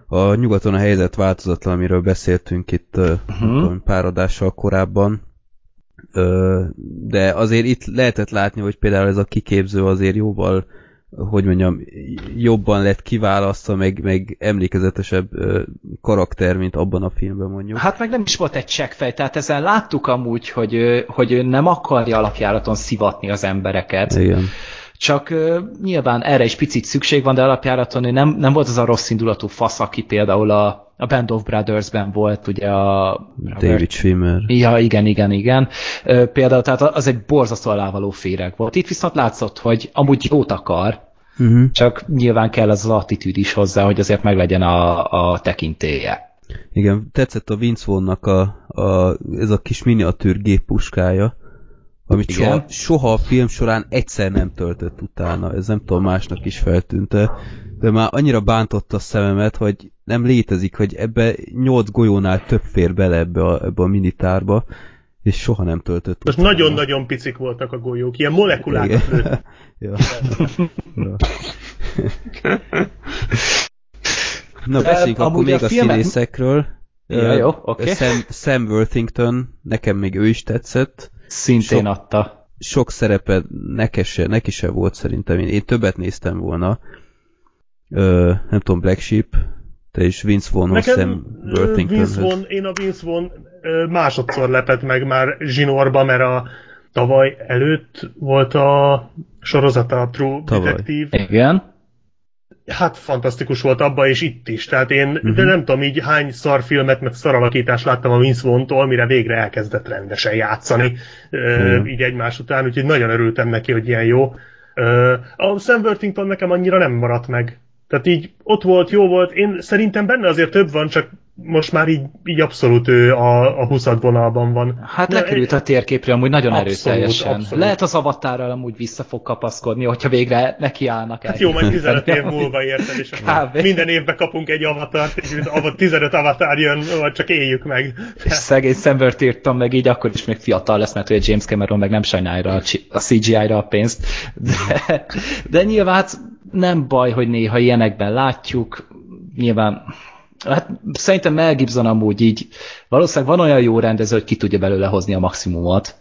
a nyugaton a helyzet változatlan, amiről beszéltünk itt uh-huh. pár adással korábban. De azért itt lehetett látni, hogy például ez a kiképző azért jóval hogy mondjam, jobban lett kiválasztva, meg, meg emlékezetesebb karakter, mint abban a filmben mondjuk. Hát meg nem is volt egy csekkfej, tehát ezen láttuk amúgy, hogy, hogy ő nem akarja alapjáraton szivatni az embereket. Igen. Csak uh, nyilván erre is picit szükség van, de alapjáraton nem, nem volt az a rossz indulatú fasz, aki például a, a Band of Brothers-ben volt, ugye a... David Schwimmer. Ja, igen, igen, igen. Például, tehát az egy borzasztó alávaló féreg volt. Itt viszont látszott, hogy amúgy jót akar, uh-huh. csak nyilván kell az, az attitűd is hozzá, hogy azért meglegyen a, a tekintélye. Igen, tetszett a Vince Vaughn-nak a, a, ez a kis miniatűr géppuskája, amit soha, soha a film során egyszer nem töltött utána. Ez nem tudom, másnak is feltűnte de már annyira bántotta a szememet, hogy nem létezik, hogy ebbe nyolc golyónál több fér bele ebbe a, ebbe a minitárba, és soha nem töltött. Most nagyon-nagyon picik voltak a golyók, ilyen molekulákat ja. ja. Na, beszéljünk akkor még a, a színészekről. Ja, jó, oké. Okay. Sam, Sam Worthington, nekem még ő is tetszett. Szintén sok, adta. Sok szerepe neki se, neki se volt szerintem. Én, én többet néztem volna ö, nem tudom, Black Sheep, te is Vince Vaughn, Nekem Sam Vince Vaughn, én a Vince Vaughn másodszor lepett meg már zsinórba, mert a tavaly előtt volt a sorozata a True tavaly. Detective. Igen. Hát fantasztikus volt abba és itt is. Tehát én, uh-huh. de nem tudom így hány szarfilmet, meg szaralakítást láttam a Vince Vaughn-tól, mire végre elkezdett rendesen játszani, uh-huh. így egymás után, úgyhogy nagyon örültem neki, hogy ilyen jó. A Sam Worthington nekem annyira nem maradt meg. Tehát így ott volt, jó volt. Én szerintem benne azért több van, csak most már így, így abszolút ő a, a 20 vonalban van. Hát De lekerült a térképre amúgy nagyon abszolút, erőteljesen. Abszolút. Lehet az avatárral amúgy vissza fog kapaszkodni, hogyha végre nekiállnak el. Hát jó, majd 15 év múlva érted, és Kb. minden évben kapunk egy avatart, és 15 avatár jön, vagy csak éljük meg. És szegény szembert írtam meg így, akkor is még fiatal lesz, mert ugye James Cameron meg nem sajnálja a CGI-ra a pénzt. De, de nyilván hát nem baj, hogy néha ilyenekben látjuk, nyilván Hát szerintem Mel Gibson amúgy így valószínűleg van olyan jó rendező, hogy ki tudja belőle hozni a maximumot.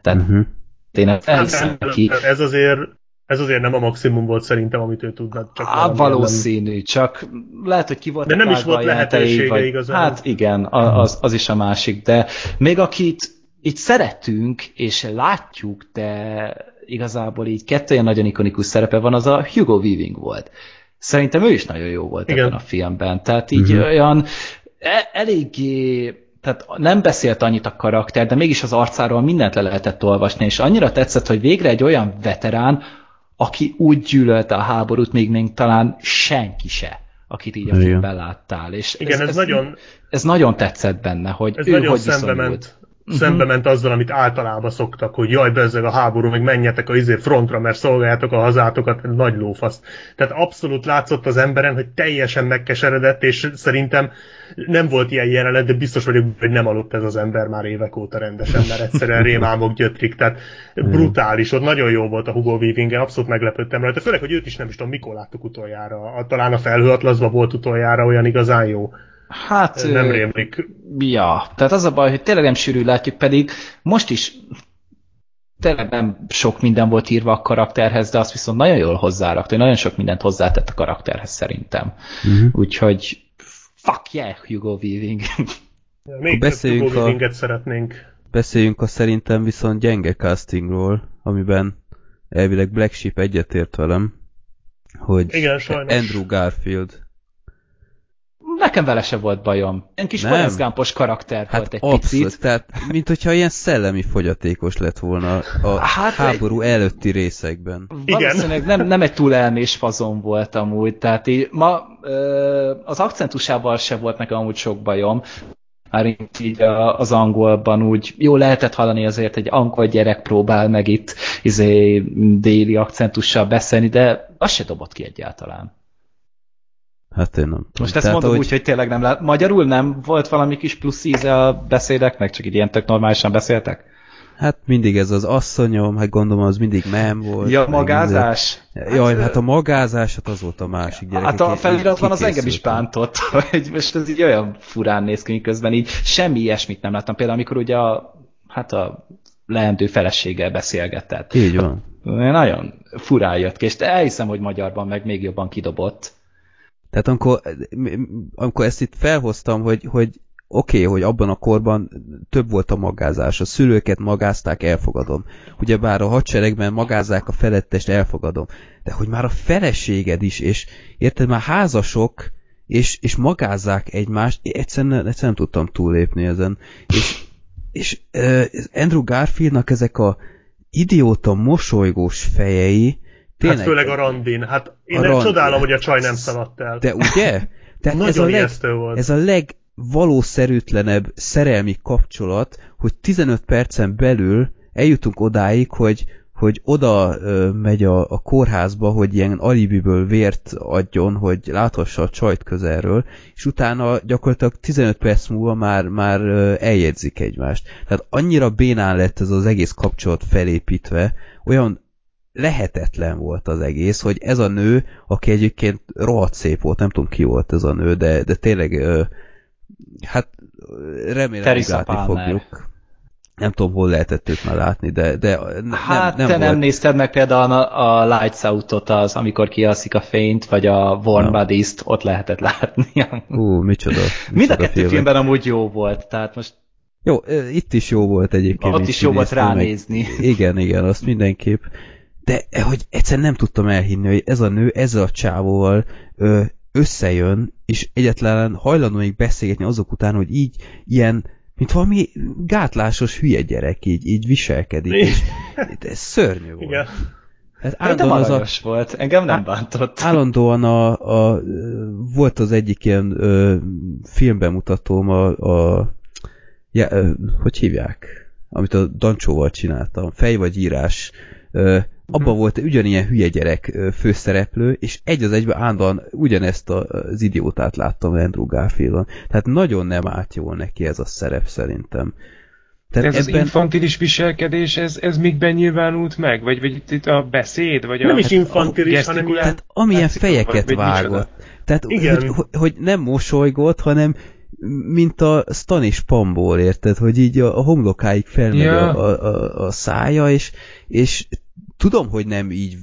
Tehát uh-huh. én elhiszem hát, ki. Ez azért Ez azért nem a maximum volt szerintem, amit ő tudna. Csak Á, valószínű, nem... csak lehet, hogy ki volt De nem is volt lehetősége vagy... igazán. Hát igen, az, az is a másik, de még akit itt szeretünk és látjuk, de igazából így kettő olyan nagyon ikonikus szerepe van, az a Hugo Weaving volt. Szerintem ő is nagyon jó volt Igen. ebben a filmben. Tehát így uh-huh. olyan e- eléggé tehát nem beszélt annyit a karakter, de mégis az arcáról mindent le lehetett olvasni, és annyira tetszett, hogy végre egy olyan veterán, aki úgy gyűlölte a háborút, még, még talán senki se, akit így a filmben láttál. És Igen, ez, ez, ez, nagyon... Ez nagyon tetszett benne, hogy ez ő nagyon hogy szembe ment uh-huh. szembe ment azzal, amit általában szoktak, hogy jaj, bezzeg a háború, meg menjetek a izé frontra, mert szolgáljátok a hazátokat, nagy lófasz. Tehát abszolút látszott az emberen, hogy teljesen megkeseredett, és szerintem nem volt ilyen jelenet, de biztos vagyok, hogy nem aludt ez az ember már évek óta rendesen, mert egyszerűen rémámok gyötrik, tehát brutális, ott nagyon jó volt a Hugo weaving abszolút meglepődtem rajta, főleg, hogy őt is nem is tudom, mikor láttuk utoljára, talán a felhőatlaszban volt utoljára olyan igazán jó Hát... Nem rémlik. Ja, tehát az a baj, hogy tényleg nem sűrű látjuk, pedig most is tényleg nem sok minden volt írva a karakterhez, de azt viszont nagyon jól hozzárakta, nagyon sok mindent hozzátett a karakterhez szerintem. Uh-huh. Úgyhogy fuck yeah, Hugo Weaving. Ja, még beszéljünk Hugo Weavinget a, szeretnénk. Beszéljünk a szerintem viszont gyenge castingról, amiben elvileg Black Sheep egyetért velem, hogy Igen, Andrew Garfield Nekem vele se volt bajom. Egy kis Forrest karakter hát volt egy abszolút, picit. tehát mint hogyha ilyen szellemi fogyatékos lett volna a hát háború egy... előtti részekben. Valószínűleg nem, nem egy túl elmés fazon volt amúgy, tehát így ma az akcentusával se volt nekem amúgy sok bajom, már így az angolban úgy jó lehetett hallani azért, egy angol gyerek próbál meg itt izé, déli akcentussal beszélni, de az se dobott ki egyáltalán. Hát én nem. Most ezt Tehát, mondom ahogy... úgy, hogy tényleg nem lát. Magyarul nem volt valami kis plusz íze a beszédeknek, csak így ilyen tök normálisan beszéltek? Hát mindig ez az asszonyom, hát gondolom az mindig nem volt. Ja, magázás? Minden... Jaj, hát, hát a magázás, hát az volt a másik gyerek. Hát a feliratban az engem is bántott, hogy most ez így olyan furán néz ki, közben így semmi ilyesmit nem láttam. Például amikor ugye a, hát a leendő feleséggel beszélgetett. Így van. Nagyon furán jött ki, és elhiszem, hogy magyarban meg még jobban kidobott. Tehát amikor, amikor ezt itt felhoztam, hogy, hogy oké, okay, hogy abban a korban több volt a magázás, a szülőket magázták, elfogadom. Ugyebár a hadseregben magázzák a felettest, elfogadom. De hogy már a feleséged is, és érted, már házasok, és, és magázzák egymást, egyszerűen, egyszerűen nem tudtam túllépni ezen. És, és uh, Andrew Garfieldnak ezek a idióta mosolygós fejei, Tényleg. Hát főleg a randin. Hát én nem csodálom, hogy a csaj nem szaladt el. De ugye? Tehát Nagyon ez a, leg, volt. ez a legvalószerűtlenebb szerelmi kapcsolat, hogy 15 percen belül eljutunk odáig, hogy, hogy oda ö, megy a, a kórházba, hogy ilyen alibiből vért adjon, hogy láthassa a csajt közelről, és utána gyakorlatilag 15 perc múlva már, már eljegyzik egymást. Tehát annyira bénán lett ez az egész kapcsolat felépítve, olyan lehetetlen volt az egész, hogy ez a nő, aki egyébként rohadt szép volt, nem tudom ki volt ez a nő, de, de tényleg hát remélem, hogy látni fogjuk. Nem tudom, hol lehetett őt már látni, de, de nem, Hát nem te volt. nem nézted meg például a, a Lights Out-ot, az, amikor kialszik a fényt, vagy a Warm Bodies-t, ott lehetett látni. Ú, micsoda. micsoda Mind a kettő filmek. filmben amúgy jó volt, tehát most jó, itt is jó volt egyébként. Ott is jó volt ránézni. Igen, igen, azt mindenképp de eh, hogy egyszer nem tudtam elhinni, hogy ez a nő ezzel a csávóval ö, összejön, és egyetlen hajlandó még beszélgetni azok után, hogy így ilyen, mint valami gátlásos hülye gyerek így, így viselkedik, és ez szörnyű volt. Igen. Hát állandóan az a, volt, engem nem bántott. Állandóan a, a, volt az egyik ilyen ö, filmbemutatóm, a, a ja, ö, hogy hívják? Amit a Dancsóval csináltam, fej vagy írás abban hmm. volt ugyanilyen hülye gyerek főszereplő, és egy az egyben állandóan ugyanezt az idiótát láttam Andrew Garfieldon. Tehát nagyon nem állt jól neki ez a szerep szerintem. Tehát ez ebben... az infantilis viselkedés, ez, ez mikben nyilvánult meg? Vagy, vagy itt a beszéd? Vagy nem a, is infantilis, hanem ilyen... Tehát amilyen fejeket vagy, vágott. Tehát, hogy, hogy, hogy nem mosolygott, hanem mint a Stanis Pamból, érted? Hogy így a, a homlokáig felmegy ja. a, a, a szája, és, és tudom, hogy nem így,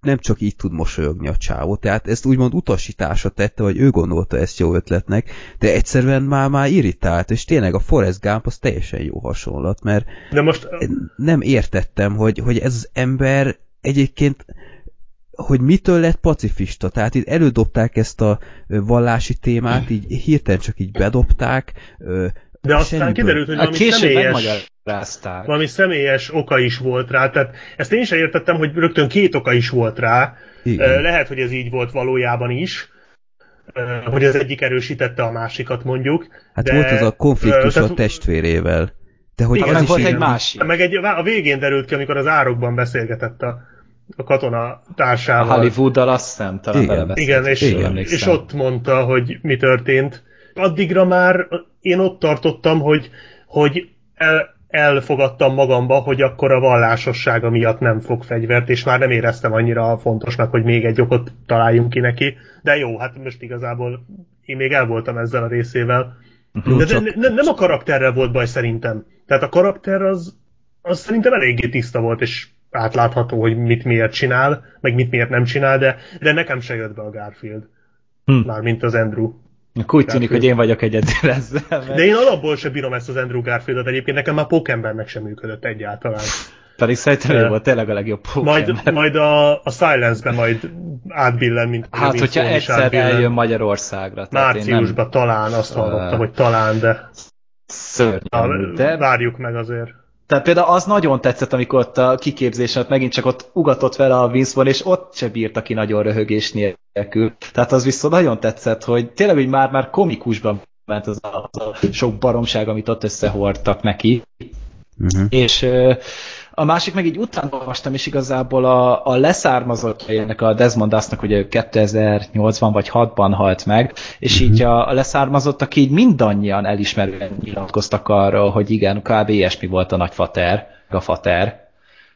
nem csak így tud mosolyogni a csávó, tehát ezt úgymond utasításra tette, hogy ő gondolta ezt jó ötletnek, de egyszerűen már, már irritált, és tényleg a Forrest Gump az teljesen jó hasonlat, mert de most... nem értettem, hogy, hogy ez az ember egyébként hogy mitől lett pacifista. Tehát itt elődobták ezt a vallási témát, így hirtelen csak így bedobták. De aztán semmiből. kiderült, hogy valami személyes, valami személyes oka is volt rá. Tehát ezt én sem értettem, hogy rögtön két oka is volt rá. Igen. Lehet, hogy ez így volt valójában is hogy az egyik erősítette a másikat mondjuk. Hát de, volt az a konfliktus tehát, a testvérével. De hogy igen, az volt egy másik. Meg egy, a végén derült ki, amikor az árokban beszélgetett a, a katona társával. A Hollywooddal azt hiszem, talán Igen, igen és, igen. és ott mondta, hogy mi történt. Addigra már én ott tartottam, hogy, hogy el, elfogadtam magamba, hogy akkor a vallásossága miatt nem fog fegyvert, és már nem éreztem annyira fontosnak, hogy még egy okot találjunk ki neki. De jó, hát most igazából én még el voltam ezzel a részével. Mhm. De, de ne, nem a karakterrel volt baj szerintem. Tehát a karakter az, az szerintem eléggé tiszta volt, és átlátható, hogy mit miért csinál, meg mit miért nem csinál, de, de nekem se jött be a Garfield. Hm. Mármint az Andrew. Akkor úgy tűnik, hogy én vagyok egyedül ezzel. Mert... De én alapból sem bírom ezt az Andrew Garfieldot egyébként, nekem már Pókembernek sem működött egyáltalán. Pedig szerintem ő volt tényleg a legjobb Pókember. Majd, majd a, a Silence-ben majd átbillen, mint Hát, hogyha egyszer átbillen. eljön Magyarországra. Márciusban nem... talán, azt hallottam, uh, hogy talán, de... Szörnyű, de... Várjuk meg azért. Tehát például az nagyon tetszett, amikor ott a kiképzésen megint csak ott ugatott vele a Vince és ott se bírta ki nagyon röhögés nélkül. Tehát az viszont nagyon tetszett, hogy tényleg hogy már-már komikusban ment az a, az a sok baromság, amit ott összehordtak neki. Uh-huh. És a másik meg így utána olvastam, és igazából a, a leszármazott ennek a Desmond Dustnak, ugye 2008-ban vagy 6-ban halt meg, és így a, a leszármazottak így mindannyian elismerően nyilatkoztak arról, hogy igen, kb. ilyesmi volt a nagyfater, a fater.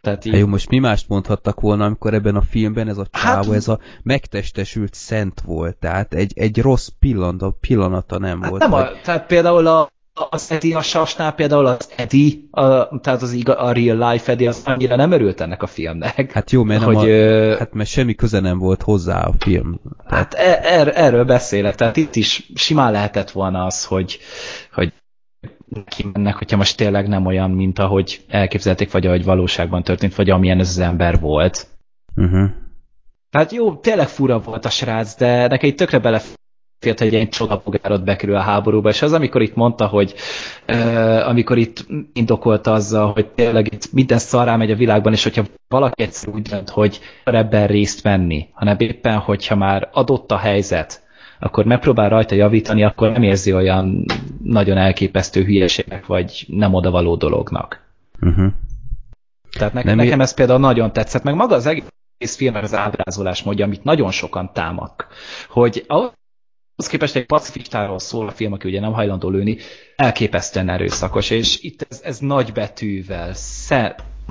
Tehát így... Hát jó, most mi mást mondhattak volna, amikor ebben a filmben ez a hát- csávó, hát... ez a megtestesült szent volt, tehát egy, egy rossz pillanata, pillanata nem hát volt. Nem, vagy... a, tehát például a, az Eddie a Sasnál például az Eddie, a, tehát az iga, a real life Eddie, az annyira nem örült ennek a filmnek. Hát jó, mert, hogy, a, hát mert semmi köze nem volt hozzá a film. Hát er, erről beszélek, tehát itt is simán lehetett volna az, hogy, hogy neki mennek, hogyha most tényleg nem olyan, mint ahogy elképzelték, vagy ahogy valóságban történt, vagy amilyen ez az ember volt. Uh-huh. Tehát jó, tényleg fura volt a srác, de neki tökre bele hogy egy csodapolgárot bekerül a háborúba, és az, amikor itt mondta, hogy uh, amikor itt indokolta azzal, hogy tényleg itt minden szarrá megy a világban, és hogyha valaki egyszer úgy dönt, hogy ebben részt venni, hanem éppen, hogyha már adott a helyzet, akkor megpróbál rajta javítani, akkor nem érzi olyan nagyon elképesztő hülyeségnek, vagy nem odavaló dolognak. Uh-huh. Tehát ne, nem nekem ez például nagyon tetszett, meg maga az egész filmek az ábrázolás módja, amit nagyon sokan támak, hogy ahhoz képest egy pacifistáról szól a film, aki ugye nem hajlandó lőni, elképesztően erőszakos, és itt ez, ez nagy betűvel,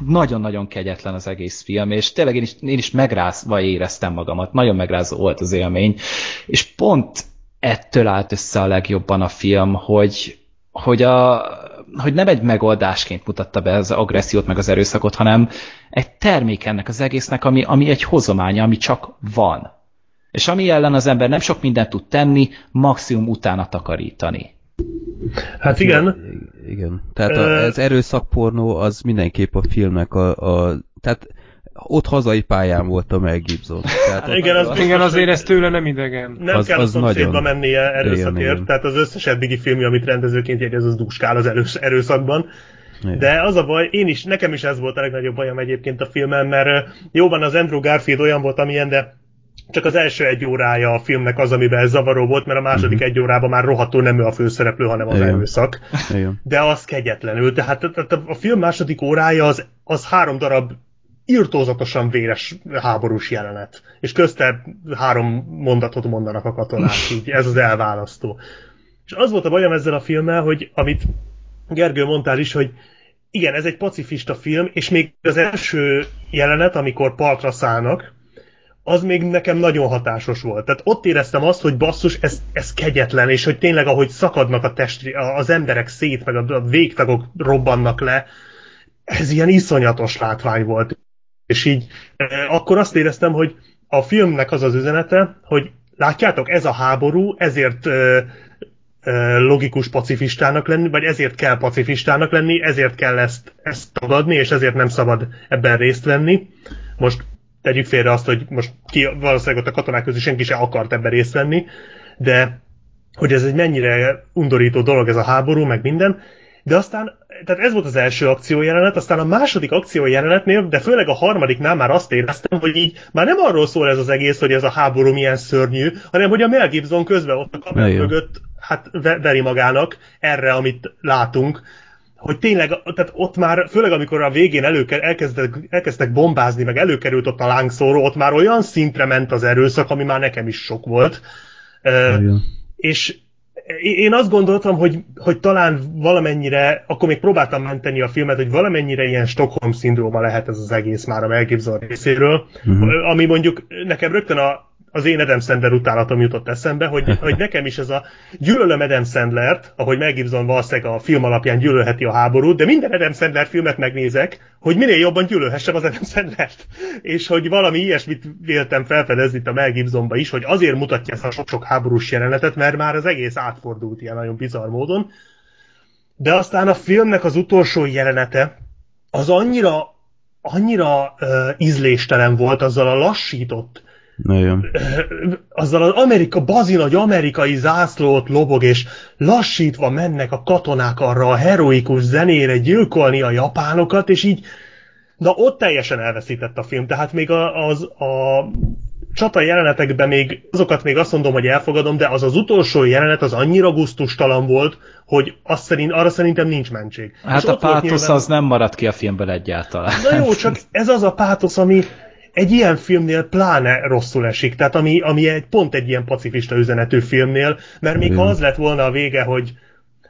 nagyon-nagyon kegyetlen az egész film, és tényleg én is, én is megrázva éreztem magamat, nagyon megrázó volt az élmény, és pont ettől állt össze a legjobban a film, hogy, hogy, a, hogy nem egy megoldásként mutatta be az agressziót, meg az erőszakot, hanem egy termék ennek az egésznek, ami, ami egy hozománya, ami csak van. És ami ellen az ember nem sok mindent tud tenni, maximum utána takarítani. Hát igen. Igen. Tehát a, ez erőszakpornó az mindenképp a filmnek a, a tehát ott hazai pályán volt a Mel Gibson. Tehát igen, az, igen, azért ez tőle nem idegen. Nem az, kell az szomszédba mennie erőszakért, igen, igen. tehát az összes eddigi filmje, amit rendezőként jegyez, az duskál az erős, erőszakban. Igen. De az a baj, én is, nekem is ez volt a legnagyobb bajom egyébként a filmen, mert jó van, az Andrew Garfield olyan volt, amilyen, de csak az első egy órája a filmnek az, amiben ez zavaró volt, mert a második uh-huh. egy órában már rohadtul nem ő a főszereplő, hanem az Igen. erőszak. Igen. De az kegyetlenül. Tehát a film második órája az, az három darab írtózatosan véres háborús jelenet. És közte három mondatot mondanak a katonák, így ez az elválasztó. És az volt a bajom ezzel a filmmel, hogy amit Gergő mondtál is, hogy igen, ez egy pacifista film, és még az első jelenet, amikor partra szállnak, az még nekem nagyon hatásos volt. Tehát ott éreztem azt, hogy basszus, ez, ez kegyetlen, és hogy tényleg ahogy szakadnak a testri, az emberek szét, meg a végtagok robbannak le, ez ilyen iszonyatos látvány volt. És így akkor azt éreztem, hogy a filmnek az az üzenete, hogy látjátok, ez a háború, ezért logikus pacifistának lenni, vagy ezért kell pacifistának lenni, ezért kell ezt, ezt tagadni, és ezért nem szabad ebben részt venni. Most tegyük félre azt, hogy most ki, valószínűleg ott a katonák közül senki sem akart ebben részt venni, de hogy ez egy mennyire undorító dolog ez a háború, meg minden, de aztán, tehát ez volt az első akciójelenet, aztán a második akciójelenetnél, de főleg a harmadiknál már azt éreztem, hogy így már nem arról szól ez az egész, hogy ez a háború milyen szörnyű, hanem hogy a Mel Gibson közben ott a kamera mögött hát veri magának erre, amit látunk, hogy tényleg, tehát ott már, főleg amikor a végén előker, elkezdtek, elkezdtek bombázni, meg előkerült ott a lángszóró, ott már olyan szintre ment az erőszak, ami már nekem is sok volt. Uh, és én azt gondoltam, hogy, hogy talán valamennyire, akkor még próbáltam menteni a filmet, hogy valamennyire ilyen Stockholm-szindróma lehet ez az egész már a Mel Gibson részéről, uh-huh. ami mondjuk nekem rögtön a, az én Adam Sandler utálatom jutott eszembe, hogy, hogy nekem is ez a gyűlölöm Adam Sandlert, ahogy Mel Gibson valószínűleg a film alapján gyűlölheti a háborút, de minden Adam Sandler filmet megnézek, hogy minél jobban gyűlölhessem az Adam Sandlert. És hogy valami ilyesmit véltem felfedezni itt a Mel Gibsonba is, hogy azért mutatja ezt a sok-sok háborús jelenetet, mert már az egész átfordult ilyen nagyon bizarr módon. De aztán a filmnek az utolsó jelenete, az annyira annyira uh, ízléstelen volt azzal a lassított nagyon. Azzal az Amerika, bazi nagy amerikai zászlót lobog, és lassítva mennek a katonák arra a heroikus zenére gyilkolni a japánokat, és így, na ott teljesen elveszített a film. Tehát még a, az, a csata jelenetekben még, azokat még azt mondom, hogy elfogadom, de az az utolsó jelenet az annyira guztustalan volt, hogy azt szerint, arra szerintem nincs mentség. Hát és a pátosz nyilván... az nem maradt ki a filmből egyáltalán. Na jó, csak ez az a pátosz, ami, egy ilyen filmnél pláne rosszul esik, tehát ami, ami egy, pont egy ilyen pacifista üzenetű filmnél, mert még ha az lett volna a vége, hogy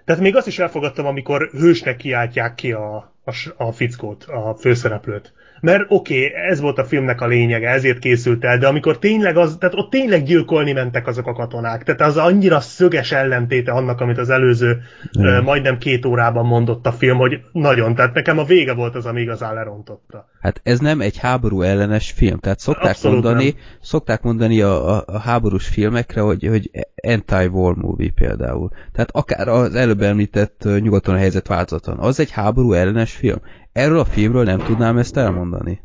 tehát még azt is elfogadtam, amikor hősnek kiáltják ki a, a, a fickót, a főszereplőt mert oké, okay, ez volt a filmnek a lényege, ezért készült el, de amikor tényleg az, tehát ott tényleg gyilkolni mentek azok a katonák, tehát az annyira szöges ellentéte annak, amit az előző uh, majdnem két órában mondott a film, hogy nagyon, tehát nekem a vége volt az, ami igazán lerontotta. Hát ez nem egy háború ellenes film, tehát szokták Abszolút mondani, nem. szokták mondani a, a, a háborús filmekre, hogy, hogy anti-war movie például. Tehát akár az előbb említett nyugaton a helyzet változatlan. Az egy háború ellenes film erről a filmről nem tudnám ezt elmondani.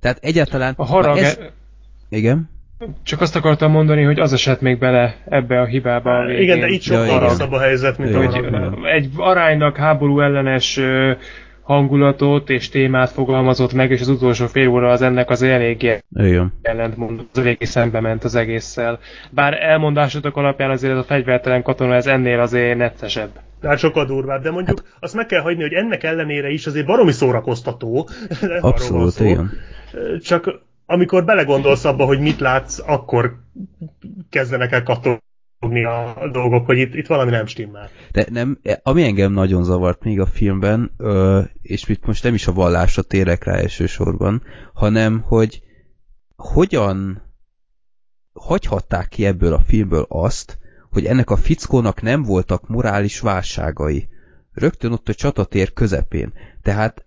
Tehát egyáltalán... A harag... Ez... E- Igen? Csak azt akartam mondani, hogy az esett még bele ebbe a hibába a. Igen, de itt sokkal rosszabb a helyzet, mint hogy Egy aránynak háború ellenes hangulatot és témát fogalmazott meg, és az utolsó fél óra az ennek az eléggé ellentmond, az eléggé szembe ment az egésszel. Bár elmondásotok alapján azért ez a fegyvertelen katona, ez ennél azért neccesebb. Tehát sokkal durvább, de mondjuk hát, azt meg kell hagyni, hogy ennek ellenére is azért baromi szórakoztató. Abszolút, igen. Csak amikor belegondolsz abba, hogy mit látsz, akkor kezdenek el kattogni a dolgok, hogy itt, itt valami nem stimmel. De nem, ami engem nagyon zavart még a filmben, és itt most nem is a vallásra térek rá elsősorban, hanem hogy hogyan hagyhatták ki ebből a filmből azt, hogy ennek a fickónak nem voltak morális válságai. Rögtön ott a csatatér közepén. Tehát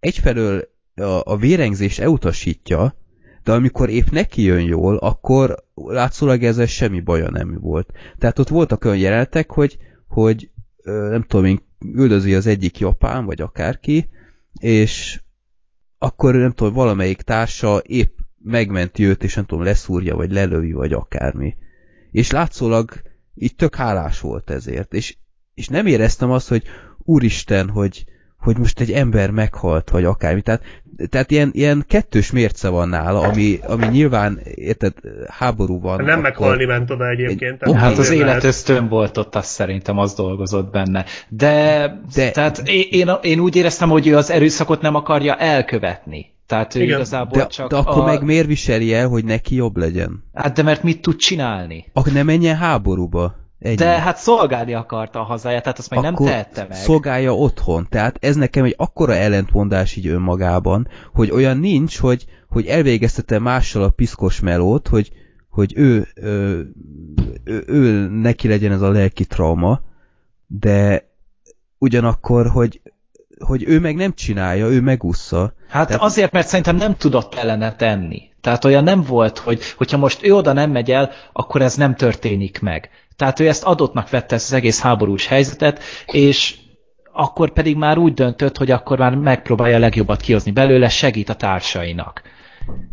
egyfelől a, a vérengzés elutasítja, de amikor épp neki jön jól, akkor látszólag ezzel semmi baja nem volt. Tehát ott voltak olyan jelenetek, hogy, hogy nem tudom én, üldözi az egyik japán, vagy akárki, és akkor nem tudom, valamelyik társa épp megmenti őt, és nem tudom, leszúrja, vagy lelövi, vagy akármi. És látszólag így tök hálás volt ezért, és, és nem éreztem azt, hogy úristen, hogy, hogy most egy ember meghalt, vagy akármi. Tehát, tehát ilyen, ilyen kettős mérce van nála, ami, ami nyilván, érted, háború van. Nem akkor... meghalni ment oda egyébként. Oh, hát az élet ösztön volt ott, azt szerintem az dolgozott benne. De, De tehát én, én, én úgy éreztem, hogy ő az erőszakot nem akarja elkövetni. Tehát ő Igen. igazából de, csak de akkor a... meg miért viseli el, hogy neki jobb legyen? Hát de mert mit tud csinálni? Akkor nem menjen háborúba. Ennyi. De hát szolgálni akarta a hazáját, tehát azt meg Akkor nem tehette meg. szolgálja otthon. Tehát ez nekem egy akkora ellentmondás így önmagában, hogy olyan nincs, hogy, hogy elvégeztette mással a piszkos melót, hogy, hogy ő, ő, ő, ő neki legyen ez a lelki trauma, de ugyanakkor, hogy hogy ő meg nem csinálja, ő megúszza. Hát Tehát... azért, mert szerintem nem tudott ellene tenni. Tehát olyan nem volt, hogy hogyha most ő oda nem megy el, akkor ez nem történik meg. Tehát ő ezt adottnak vette ezt az egész háborús helyzetet, és akkor pedig már úgy döntött, hogy akkor már megpróbálja a legjobbat kihozni belőle, segít a társainak.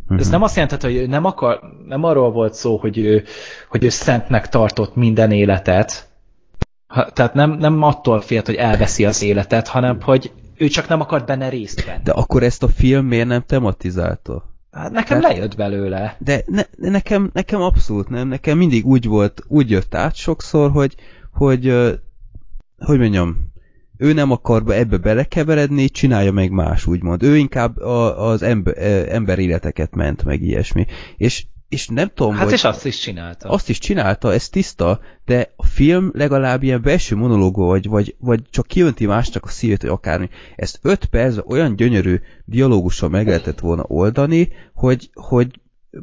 Uh-huh. Ez nem azt jelenti, hogy nem, akar, nem arról volt szó, hogy ő, hogy ő szentnek tartott minden életet, ha, tehát nem, nem attól félt, hogy elveszi az életet, hanem hogy ő csak nem akart benne részt venni. De akkor ezt a film miért nem tematizálta? Hát nekem Tehát, lejött belőle. De ne, nekem, nekem abszolút nem. Nekem mindig úgy volt, úgy jött át sokszor, hogy, hogy, hogy mondjam, ő nem akar ebbe belekeveredni, csinálja meg más, úgymond. Ő inkább a, az ember, ember életeket ment, meg ilyesmi. És, és nem tudom, Hát hogy és azt is csinálta. Azt is csinálta, ez tiszta, de a film legalább ilyen belső monológó, vagy, vagy, vagy csak kiönti másnak a szívét, vagy akármi. Ezt öt perc olyan gyönyörű dialógussal meg lehetett volna oldani, hogy, hogy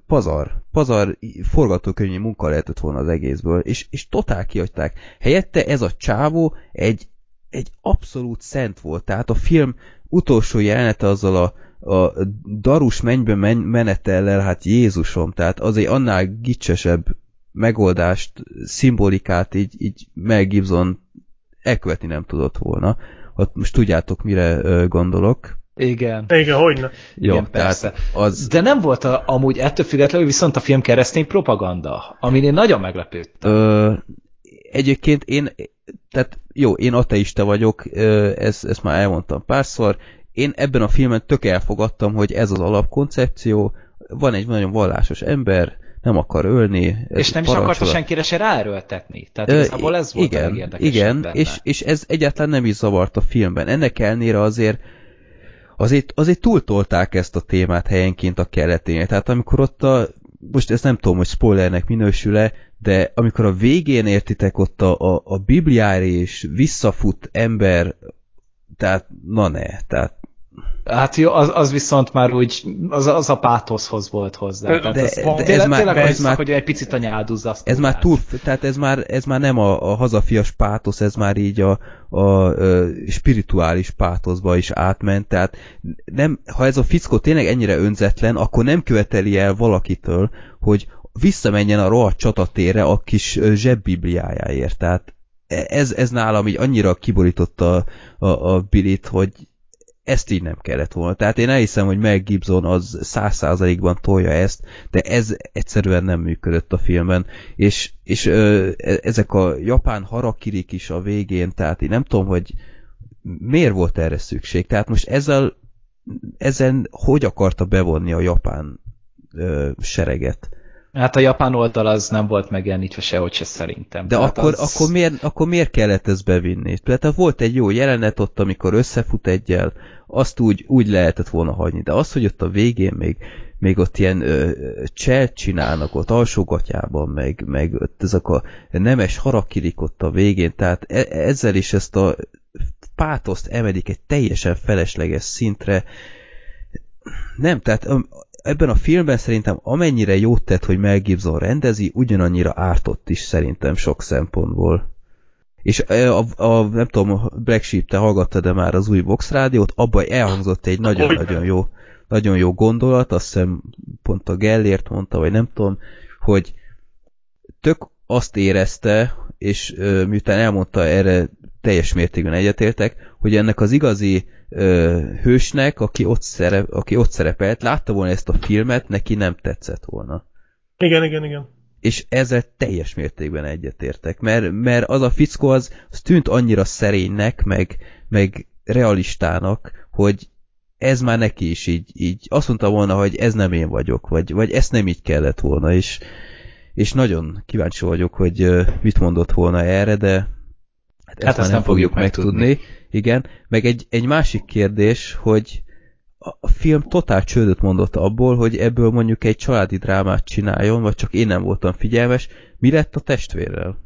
pazar, pazar forgatókönyvi munka lehetett volna az egészből, és, és totál kiadták. Helyette ez a csávó egy, egy abszolút szent volt, tehát a film utolsó jelenete azzal a, a darus mennybe men menetellel, hát Jézusom, tehát az egy annál gicsesebb megoldást, szimbolikát így, így Mel Gibson elkövetni nem tudott volna. Ott most tudjátok, mire gondolok. Igen. Igen, hogyne. Jó, Igen, persze. Az... De nem volt a, amúgy ettől függetlenül viszont a film keresztény propaganda, amin én nagyon meglepődtem. Ö, egyébként én, tehát jó, én ateista vagyok, ezt, ezt már elmondtam párszor, én ebben a filmen tök elfogadtam, hogy ez az alapkoncepció, van egy nagyon vallásos ember, nem akar ölni. És nem is akarta senkire se ráerőltetni. Tehát igazából ez volt igen, a Igen, és, és ez egyáltalán nem is zavart a filmben. Ennek ellenére azért azért, azért túltolták ezt a témát helyenként a keleténél. Tehát amikor ott a, most ezt nem tudom, hogy spoilernek minősül-e, de amikor a végén értitek ott a, a, a Bibliára és visszafut ember, tehát na ne, tehát Hát jó, az, az viszont már úgy, az, az a pátoszhoz volt hozzá. De, tehát de, ez, de ez, már, tényleg ez már, hogy egy picit a nyáldúzza azt. Ez már túl, tehát ez már, ez már nem a, a hazafias pátosz, ez már így a, a, a spirituális pátoszba is átment, tehát nem, ha ez a fickó tényleg ennyire önzetlen, akkor nem követeli el valakitől, hogy visszamenjen a rohadt csatatérre a kis zsebbibliájáért, tehát ez, ez nálam így annyira kiborította a, a, a Billit, hogy ezt így nem kellett volna. Tehát én elhiszem, hogy Mel Gibson az száz százalékban tolja ezt, de ez egyszerűen nem működött a filmben, és, és ö, e, ezek a japán harakirik is a végén, tehát én nem tudom, hogy miért volt erre szükség. Tehát most ezzel, ezen hogy akarta bevonni a japán ö, sereget? Hát a japán oldal az nem volt megjelenítve sehogy se szerintem. De akkor, az... akkor, miért, akkor miért kellett ezt bevinni? Tehát volt egy jó jelenet ott, amikor összefut egyel, azt úgy, úgy lehetett volna hagyni. De az, hogy ott a végén még, még ott ilyen cselt csinálnak ott alsógatjában, meg, meg ott ezek a nemes harakirik ott a végén, tehát e, ezzel is ezt a pátoszt emedik egy teljesen felesleges szintre. Nem, tehát ebben a filmben szerintem amennyire jót tett, hogy Mel Gibson rendezi, ugyanannyira ártott is szerintem sok szempontból. És a, a, a nem tudom, Black Sheep, te hallgattad de már az új Vox rádiót, abban elhangzott egy nagyon-nagyon jó, nagyon jó gondolat, azt hiszem pont a Gellért mondta, vagy nem tudom, hogy tök azt érezte, és miután elmondta erre teljes mértékben egyetértek, hogy ennek az igazi ö, hősnek, aki ott, szerep, aki ott szerepelt, látta volna ezt a filmet, neki nem tetszett volna. Igen, igen, igen. És ezzel teljes mértékben egyetértek, mert, mert az a fickó az, az tűnt annyira szerénynek, meg, meg realistának, hogy ez már neki is így, így azt mondta volna, hogy ez nem én vagyok, vagy, vagy ezt nem így kellett volna, és, és nagyon kíváncsi vagyok, hogy mit mondott volna erre, de hát ezt, hát ezt nem, nem fogjuk megtudni. megtudni. Igen, meg egy, egy másik kérdés, hogy a film totál csődöt mondott abból, hogy ebből mondjuk egy családi drámát csináljon, vagy csak én nem voltam figyelmes. Mi lett a testvérrel?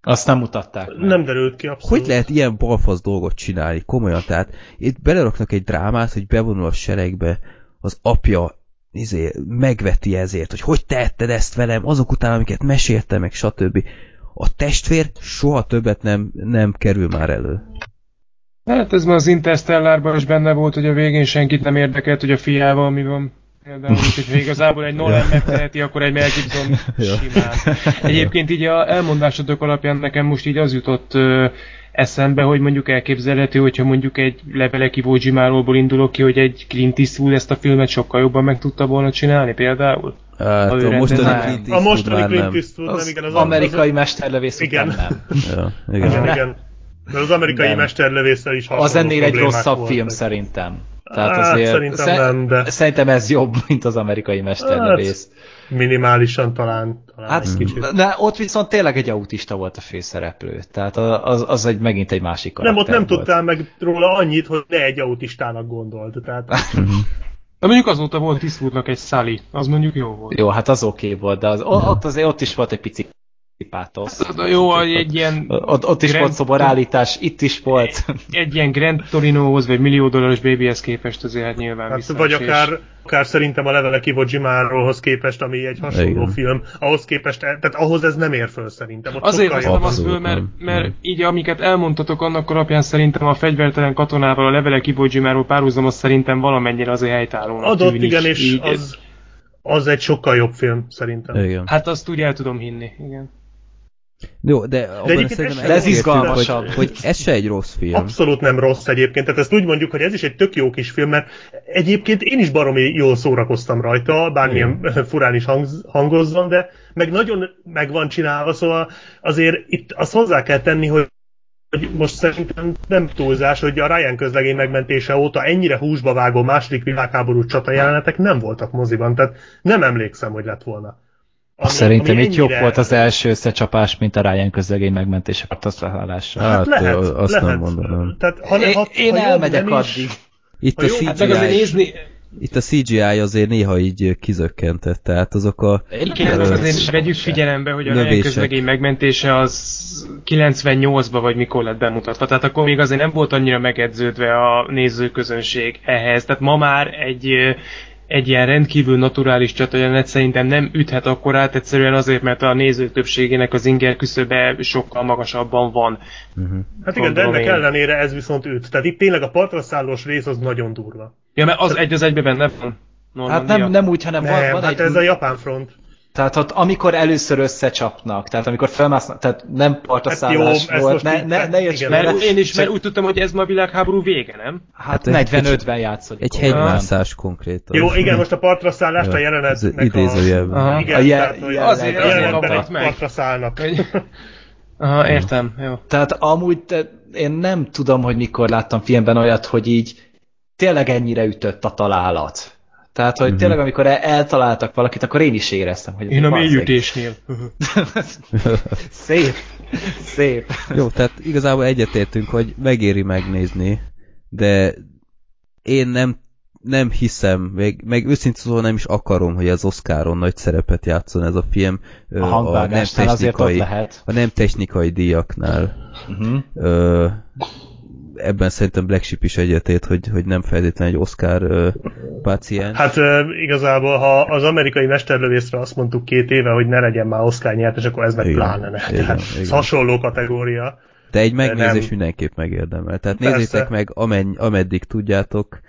Azt nem mutatták meg. Nem derült ki abszolút. Hogy lehet ilyen balfasz dolgot csinálni? Komolyan, tehát itt beleraknak egy drámát, hogy bevonul a seregbe, az apja izé, megveti ezért, hogy hogy tetted ezt velem, azok után, amiket meséltem, meg stb. A testvér soha többet nem, nem kerül már elő. Hát ez már az Interstellárban is benne volt, hogy a végén senkit nem érdekelt, hogy a fiával mi van. Például, hogy igazából egy Nolan megteheti, akkor egy Mel Gibson simán. Egyébként így a elmondásodok alapján nekem most így az jutott ö, eszembe, hogy mondjuk elképzelhető, hogyha mondjuk egy levelek Iwo Jimáról indulok ki, hogy egy Clint Eastwood ezt a filmet sokkal jobban meg tudta volna csinálni például? Hát, a, a mostani Clint Eastwood A mostani Clint Eastwood nem, igen. Az, amerikai az, mesterlövész igen. nem. ja, igen. igen. igen. Mert az amerikai nem. mesterlövésszel is Az ennél egy rosszabb voltak. film szerintem. Tehát hát, azért szerintem szer- nem, de... Szerintem ez jobb, mint az amerikai mesterlövész. Hát, minimálisan talán. talán hát, egy kicsit. De ott viszont tényleg egy autista volt a főszereplő. Tehát az, az egy, megint egy másik karakter Nem, ott nem volt. tudtál meg róla annyit, hogy ne egy autistának gondolt. Tehát... De mondjuk azóta volt Eastwoodnak egy Sally, az mondjuk jó volt. Jó, hát az oké okay volt, de az, ott, azért ott is volt egy pici pátosz. Hát, jó, egy ilyen... Ott, ott is Grand... volt szoborállítás, itt is volt. Egy, egy ilyen Grand Torinohoz, vagy millió dolláros BBS képest azért hát nyilván hát, Vagy akár, akár szerintem a levelek Iwo Jimáról képest, ami egy hasonló Igen. film, ahhoz képest, tehát ahhoz ez nem ér föl szerintem. Ott azért hoztam az föl, mert, mert így amiket elmondtatok annak alapján szerintem a fegyvertelen katonával a levelek Iwo Jimáról párhuzamos szerintem valamennyire azért helytállónak Adott, tűnik. igen, és így, az, az egy sokkal jobb film szerintem. Igen. Hát azt úgy el tudom hinni, igen. Jó, de, de ez, de ez izgalmasabb. Hogy, hogy ez se egy rossz film. Abszolút nem rossz egyébként, tehát ezt úgy mondjuk, hogy ez is egy tök jó kis film, mert egyébként én is baromi jól szórakoztam rajta, bármilyen Igen. furán is hang, hangozzon, de meg nagyon meg van csinálva, szóval azért itt azt hozzá kell tenni, hogy hogy most szerintem nem túlzás, hogy a Ryan közlegény megmentése óta ennyire húsba vágó második világháború csata jelenetek nem voltak moziban, tehát nem emlékszem, hogy lett volna. Ami, Szerintem ami itt ennyire... jobb volt az első összecsapás, mint a Ryan közlegény megmentése katasztrofálása. Hát, hát lehet, azt lehet. nem mondom. Tehát, ha, én, ha, én ha elmegyek addig. Is, itt a, CGI, hát nézni... itt a CGI azért néha így kizökkentett, tehát azok a... Igen, uh, azért vegyük figyelembe, hogy a Ryan közlegény megmentése az 98-ban vagy mikor lett bemutatva, tehát akkor még azért nem volt annyira megedződve a nézőközönség ehhez, tehát ma már egy egy ilyen rendkívül naturális csatajelenet szerintem nem üthet akkorát, egyszerűen azért, mert a néző többségének az inger küszöbe sokkal magasabban van. Uh-huh. Hát igen, de ennek én. ellenére ez viszont üt. Tehát itt tényleg a partra szállós rész az nagyon durva. Ja, mert az egy az egybe benne van. Normandia. Hát nem, nem úgy, hanem nem, van, van hát egy... ez a japán front. Tehát ott, amikor először összecsapnak, tehát amikor felmásznak, tehát nem partaszállás hát volt, ne, ne, ne jössz mert Én is, mert úgy tudtam, hogy ez ma a világháború vége, nem? Hát, hát 45-ben játszott. Egy hegymászás konkrétan. Jó, igen, most a partra szállást a jelenetnek Idézőjelben. A... Igen, a je, tehát, hogy azért, jelenetben partra szállnak. Aha, értem, jó. Tehát amúgy te, én nem tudom, hogy mikor láttam filmben olyat, hogy így tényleg ennyire ütött a találat. Tehát, hogy uh-huh. tényleg, amikor eltaláltak valakit, akkor én is éreztem, hogy... Én a mélyütésnél. szép, szép. Jó, tehát igazából egyetértünk, hogy megéri megnézni, de én nem nem hiszem, meg, meg őszintén szóval nem is akarom, hogy az Oscaron nagy szerepet játszon ez a film a, a nem technikai, a nem technikai díjaknál. Uh-huh. Ö, ebben szerintem Black Sheep is egyetért, hogy, hogy nem feltétlenül egy Oscar páciens. Hát igazából, ha az amerikai mesterlövészre azt mondtuk két éve, hogy ne legyen már Oscar nyertes, akkor ez meg igen, pláne ne. Igen, Tehát igen. hasonló kategória. De egy megnézés nem... mindenképp megérdemel. Tehát Persze. nézzétek meg, amenny, ameddig tudjátok,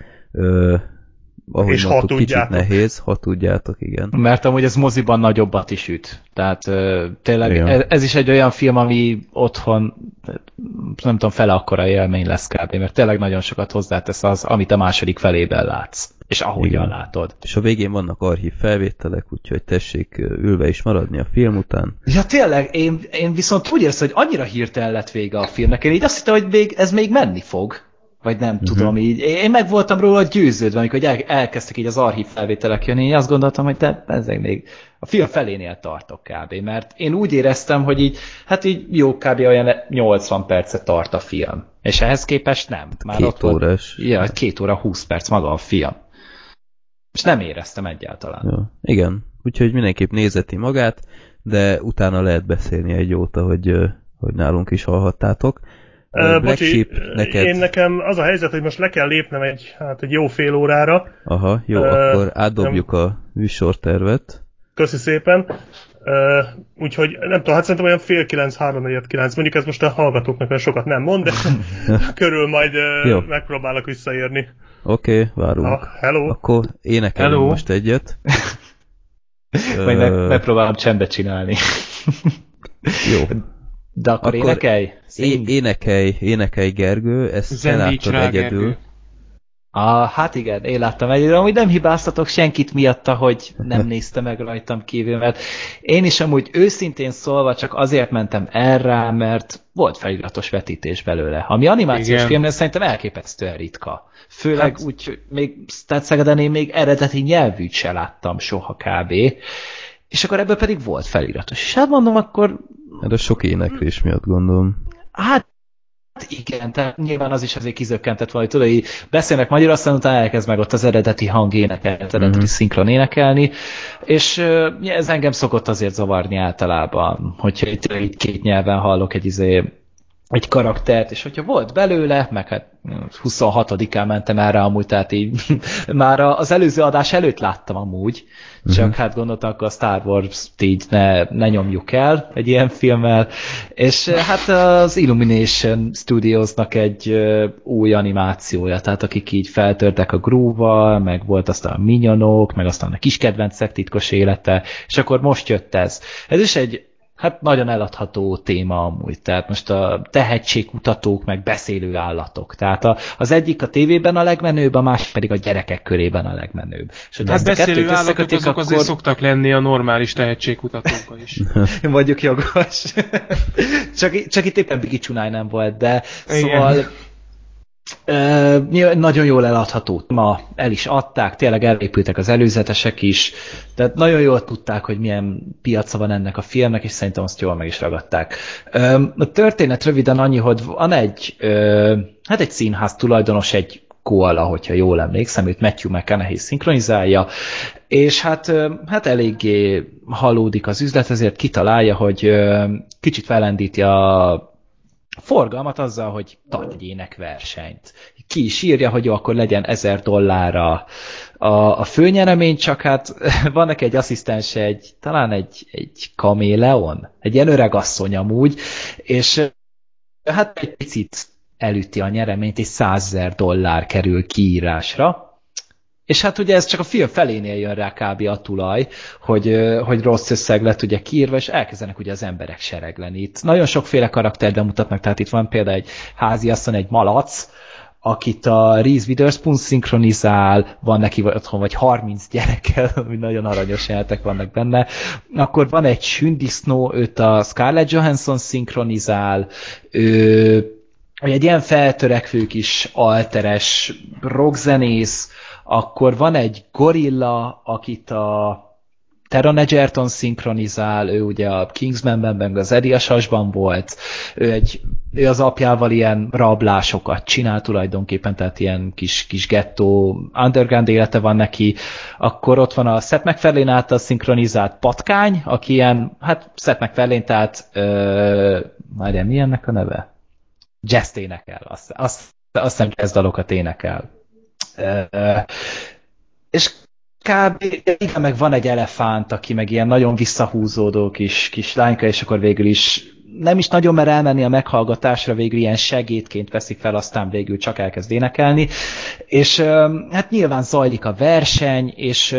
ahogy és mondtuk, ha kicsit nehéz, ha tudjátok, igen. Mert amúgy ez moziban nagyobbat is üt. Tehát uh, tényleg ez, ez is egy olyan film, ami otthon nem tudom, fele akkora élmény lesz kb. Mert tényleg nagyon sokat hozzátesz az, amit a második felében látsz. És ahogyan igen. látod. És a végén vannak archív felvételek, úgyhogy tessék ülve is maradni a film után. Ja tényleg, én, én viszont úgy érzem, hogy annyira hirtelen lett vége a filmnek. Én így azt hittem, hogy még, ez még menni fog vagy nem uh-huh. tudom így. Én meg voltam róla győződve, amikor el, elkezdtek így az archív felvételek jönni, én azt gondoltam, hogy te ezek még a film felénél tartok kb. Mert én úgy éreztem, hogy így, hát így jó kb. olyan 80 percet tart a film. És ehhez képest nem. Már két ott órás. Volt, ja, két óra 20 perc maga a film. És nem éreztem egyáltalán. Ja, igen, úgyhogy mindenképp nézeti magát, de utána lehet beszélni egy jóta, hogy, hogy nálunk is hallhattátok. Black bocsi, Sheep, neked... én nekem az a helyzet, hogy most le kell lépnem egy, hát egy jó fél órára. Aha, jó, uh, akkor átdobjuk nem... a műsortervet. Köszi szépen. Uh, úgyhogy nem tudom, hát szerintem olyan fél kilenc, három, negyed kilenc, mondjuk ez most a hallgatóknak olyan sokat nem mond, de körül majd uh, megpróbálok visszaérni. Oké, okay, várunk. Ah, hello. Akkor énekelünk hello. most egyet. Majd meg, megpróbálom csendbe csinálni. Jó. De akkor, akkor énekelj? É énekelj, énekelj Gergő, ezt te láttad egyedül. Gergő. Ah, hát igen, én láttam egyedül, amúgy nem hibáztatok senkit miatta, hogy nem nézte meg rajtam kívül, mert én is amúgy őszintén szólva csak azért mentem erre, mert volt feliratos vetítés belőle. Ami animációs filmnél szerintem elképesztően ritka. Főleg hát... úgy, hogy még Szegeden én még eredeti nyelvűt se láttam soha kb. És akkor ebből pedig volt feliratos. És hát mondom, akkor... Hát a sok éneklés miatt gondolom. Hát igen, tehát nyilván az is azért kizökkentett valami, tudod, hogy beszélnek magyar, aztán utána elkezd meg ott az eredeti hang énekelni, az eredeti mm-hmm. szinkron énekelni, és ez engem szokott azért zavarni általában, hogyha itt, itt két nyelven hallok egy izé egy karaktert, és hogyha volt belőle, meg hát 26-án mentem erre amúgy, tehát így már az előző adás előtt láttam amúgy, csak uh-huh. hát gondoltam, akkor a Star Wars-t így ne, ne nyomjuk el egy ilyen filmmel, és hát az Illumination Studiosnak egy új animációja, tehát akik így feltörtek a groove meg volt aztán a minyonok, meg aztán a kis kedvencek titkos élete, és akkor most jött ez. Ez is egy hát nagyon eladható téma amúgy. Tehát most a tehetségkutatók, meg beszélő állatok. Tehát a, az egyik a tévében a legmenőbb, a másik pedig a gyerekek körében a legmenőbb. És hát beszélő állatok azok akkor... azért szoktak lenni a normális tehetségkutatók is. Vagyok jogos. csak, csak itt éppen Csunáj nem volt, de Igen. Nagyon jól eladható. Ma el is adták, tényleg elépültek az előzetesek is, tehát nagyon jól tudták, hogy milyen piaca van ennek a filmnek, és szerintem azt jól meg is ragadták. A történet röviden annyi, hogy van egy, hát egy színház tulajdonos, egy koala, hogyha jól emlékszem, őt Matthew McConaughey szinkronizálja, és hát, hát eléggé halódik az üzlet, ezért kitalálja, hogy kicsit felendíti a forgalmat azzal, hogy tart egy énekversenyt. Ki is írja, hogy jó, akkor legyen ezer dollárra. A, a főnyeremény, csak hát vannak egy asszisztens, egy, talán egy, egy kaméleon, egy ilyen öreg asszony amúgy, és hát egy picit elüti a nyereményt, és százezer dollár kerül kiírásra, és hát ugye ez csak a film felénél jön rá kb. a tulaj, hogy, hogy rossz összeg lett ugye kiírva, és elkezdenek ugye az emberek seregleni. Itt nagyon sokféle karaktert bemutatnak, tehát itt van például egy háziasszony, egy malac, akit a Reese Witherspoon szinkronizál, van neki otthon vagy 30 gyerekkel, ami nagyon aranyos jelentek vannak benne. Akkor van egy sündisznó, őt a Scarlett Johansson szinkronizál, ő egy ilyen feltörekvő kis alteres rockzenész, akkor van egy gorilla, akit a Teron Egerton szinkronizál, ő ugye a Kingsmanben, meg az Ediasasban volt, ő, egy, ő az apjával ilyen rablásokat csinál tulajdonképpen, tehát ilyen kis, kis gettó underground élete van neki, akkor ott van a Seth MacFarlane által szinkronizált patkány, aki ilyen, hát Seth MacFarlane, tehát ö, már mi ennek a neve? Jazz énekel, azt, azt, azt hiszem jazz dalokat énekel és kb. igen, meg van egy elefánt, aki meg ilyen nagyon visszahúzódó kis, kis lányka, és akkor végül is nem is nagyon mer elmenni a meghallgatásra, végül ilyen segédként veszik fel, aztán végül csak elkezd énekelni. És hát nyilván zajlik a verseny, és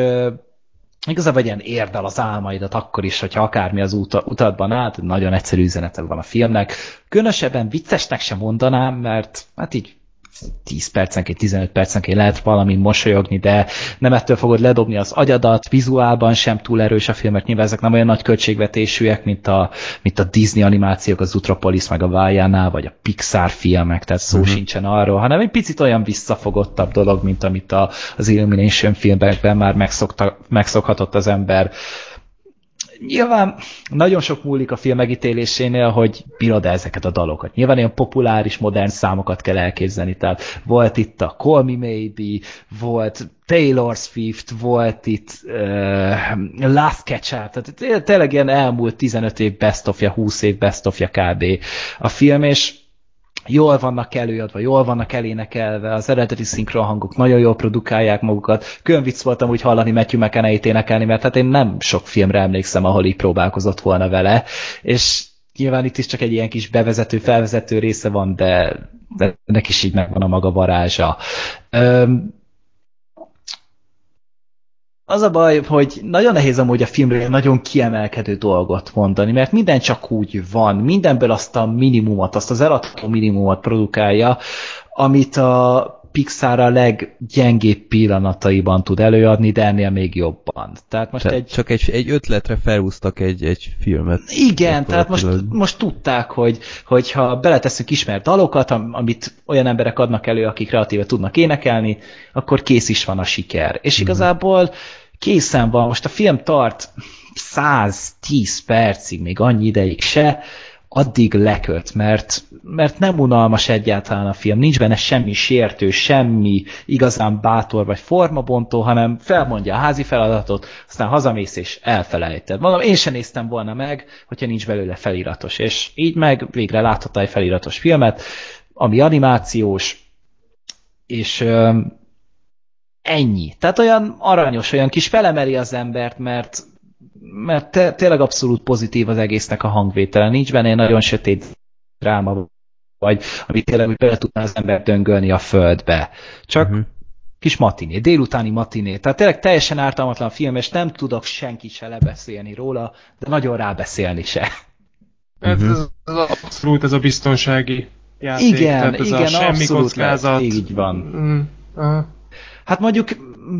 igazából ilyen érdel az álmaidat akkor is, hogyha akármi az út, utatban áll, nagyon egyszerű üzenete van a filmnek. Különösebben viccesnek sem mondanám, mert hát így 10 percenként, 15 percenként lehet valami mosolyogni, de nem ettől fogod ledobni az agyadat, vizuálban sem túl erős a film, mert nyilván ezek nem olyan nagy költségvetésűek, mint a, mint a Disney animációk, az Utropolis, meg a Vájánál, vagy a Pixar filmek, tehát szó uh-huh. sincsen arról, hanem egy picit olyan visszafogottabb dolog, mint amit a, az Illumination filmekben már megszokta, megszokhatott az ember nyilván nagyon sok múlik a film megítélésénél, hogy bírod -e ezeket a dalokat. Nyilván ilyen populáris, modern számokat kell elképzelni. Tehát volt itt a Call Me Maybe, volt Taylor Swift, volt itt uh, Last Catch Up, tehát tényleg ilyen elmúlt 15 év best of 20 év best of kb. a film, és jól vannak előadva, jól vannak elénekelve, az eredeti szinkron hangok nagyon jól produkálják magukat. Külön vicc voltam úgy hallani Matthew mcconaughey énekelni, mert hát én nem sok filmre emlékszem, ahol így próbálkozott volna vele, és nyilván itt is csak egy ilyen kis bevezető, felvezető része van, de, de ennek is így megvan a maga varázsa. Öm, az a baj, hogy nagyon nehéz amúgy a filmről nagyon kiemelkedő dolgot mondani, mert minden csak úgy van, mindenből azt a minimumot, azt az eladható minimumot produkálja, amit a Pixar a leggyengébb pillanataiban tud előadni, de ennél még jobban. Tehát most Te, egy... Csak egy, egy ötletre felhúztak egy, egy filmet. Igen, tehát most, most tudták, hogy, hogyha beleteszünk ismert dalokat, amit olyan emberek adnak elő, akik kreatíve tudnak énekelni, akkor kész is van a siker. És mm. igazából készen van, most a film tart 110 percig, még annyi ideig se, addig leköt, mert, mert nem unalmas egyáltalán a film, nincs benne semmi sértő, semmi igazán bátor vagy formabontó, hanem felmondja a házi feladatot, aztán hazamész és elfelejted. Mondom, én sem néztem volna meg, hogyha nincs belőle feliratos, és így meg végre láthatta egy feliratos filmet, ami animációs, és ennyi. Tehát olyan aranyos, olyan kis felemeli az embert, mert mert te, tényleg abszolút pozitív az egésznek a hangvétele. Nincs benne egy nagyon sötét dráma, vagy amit tényleg hogy bele tudná az ember döngölni a földbe. Csak uh-huh. kis matiné, délutáni matiné. Tehát tényleg teljesen ártalmatlan a film, és nem tudok senki se lebeszélni róla, de nagyon rábeszélni se. Hát uh-huh. ez, ez abszolút ez a biztonsági játék. Igen, Tehát ez igen, a semmi abszolút kockázat. Lett, így van. Mm, uh. Hát mondjuk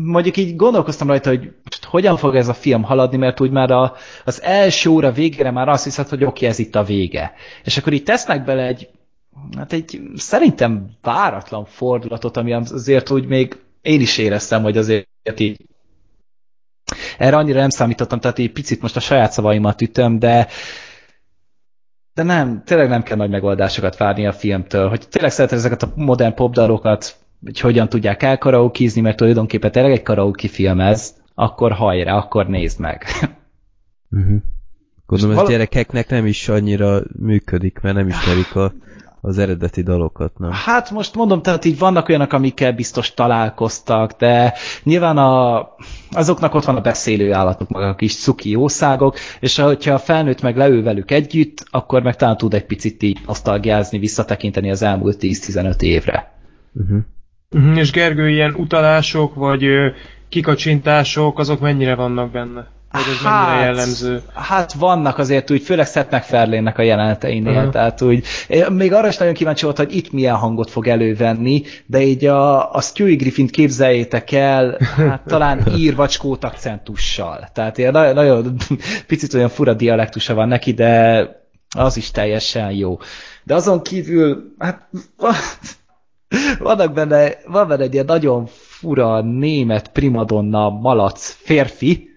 mondjuk így gondolkoztam rajta, hogy hogyan fog ez a film haladni, mert úgy már a, az első óra végére már azt hiszed, hogy oké, okay, ez itt a vége. És akkor így tesznek bele egy, hát egy szerintem váratlan fordulatot, ami azért úgy még én is éreztem, hogy azért így erre annyira nem számítottam, tehát egy picit most a saját szavaimat ütöm, de de nem, tényleg nem kell nagy megoldásokat várni a filmtől, hogy tényleg szereted ezeket a modern popdalokat hogy hogyan tudják elkaraokizni, mert tulajdonképpen tényleg egy karaoke film ez, akkor hajrá, akkor nézd meg. Uh-huh. Gondolom, ez val- gyerekeknek nem is annyira működik, mert nem ismerik a, az eredeti dalokat, nem? Hát most mondom, tehát így vannak olyanok, amikkel biztos találkoztak, de nyilván a, azoknak ott van a beszélő állatok, maga a kis cuki jószágok, és hogyha a felnőtt meg leül velük együtt, akkor meg talán tud egy picit így nosztalgiázni, visszatekinteni az elmúlt 10-15 évre. Uh-huh. Uh-huh, és Gergő, ilyen utalások, vagy kikacsintások, azok mennyire vannak benne? Vagy ez hát, mennyire jellemző? Hát vannak azért úgy, főleg Seth MacFarlane-nek a jeleneteinél, uh-huh. tehát úgy, még arra is nagyon kíváncsi volt, hogy itt milyen hangot fog elővenni, de így a, a Stewie Griffin-t képzeljétek el, hát talán írvacskót akcentussal. Tehát ilyen nagyon, nagyon picit olyan fura dialektusa van neki, de az is teljesen jó. De azon kívül, hát vannak benne, van benne egy ilyen nagyon fura német primadonna malac férfi,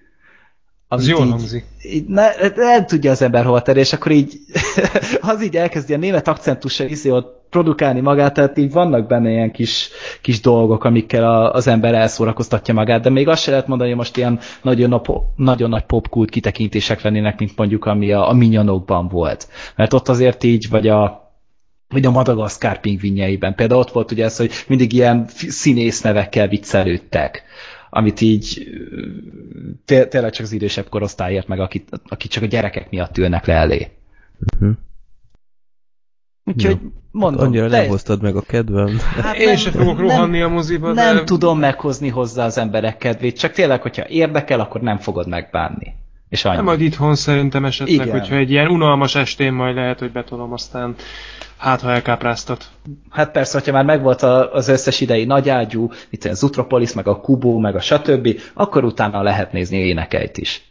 az jól így, hangzik. Így ne, nem tudja az ember hova tenni, és akkor így az így elkezdi a német akcentussal iszi ott produkálni magát, tehát így vannak benne ilyen kis, kis dolgok, amikkel a, az ember elszórakoztatja magát, de még azt se lehet mondani, hogy most ilyen nagyon, nap, nagyon nagy popkult kitekintések lennének, mint mondjuk ami a, a Minyonokban volt. Mert ott azért így, vagy a vagy a Madagaszkár pingvinjeiben. Például ott volt ugye ez, hogy mindig ilyen színész nevekkel viccelődtek, amit így tényleg csak az idősebb korosztályért meg, akik, akik csak a gyerekek miatt ülnek le elé. Uh-huh. Úgyhogy ja. mondom. Annyira nem hoztad meg a kedvem. Hát Én sem fogok rohanni a moziba, Nem de... tudom meghozni hozzá az emberek kedvét, csak tényleg, hogyha érdekel, akkor nem fogod megbánni. És annyi. Nem majd itthon szerintem esetleg, Igen. hogyha egy ilyen unalmas estén majd lehet, hogy betolom, aztán Hát, ha elkápráztat. Hát persze, hogyha már megvolt az összes idei nagyágyú, itt az Utropolis, meg a Kubo, meg a stb., akkor utána lehet nézni énekeit is.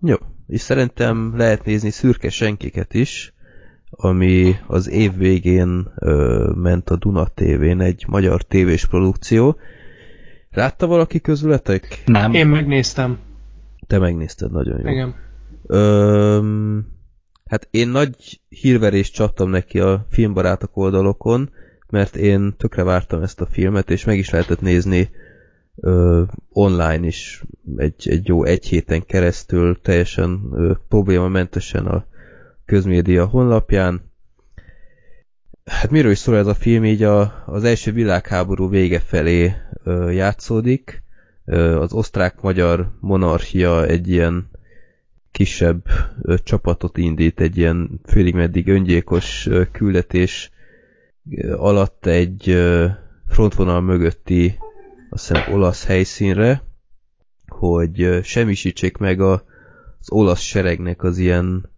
Jó, és szerintem lehet nézni szürke senkiket is, ami az év végén ö, ment a Duna TV-n, egy magyar tévés produkció. Látta valaki közületek? Nem. Én megnéztem. Te megnézted, nagyon jó. Igen. Ö, Hát én nagy hírverést csaptam neki a filmbarátok oldalokon, mert én tökre vártam ezt a filmet, és meg is lehetett nézni ö, online is egy, egy jó egy héten keresztül, teljesen ö, problémamentesen a közmédia honlapján. hát miről is szól ez a film, így a, az első világháború vége felé ö, játszódik. Ö, az osztrák-magyar monarchia egy ilyen kisebb ö, csapatot indít, egy ilyen félig meddig öngyilkos ö, küldetés ö, alatt egy ö, frontvonal mögötti azt hiszem olasz helyszínre, hogy ö, semmisítsék meg a, az olasz seregnek az ilyen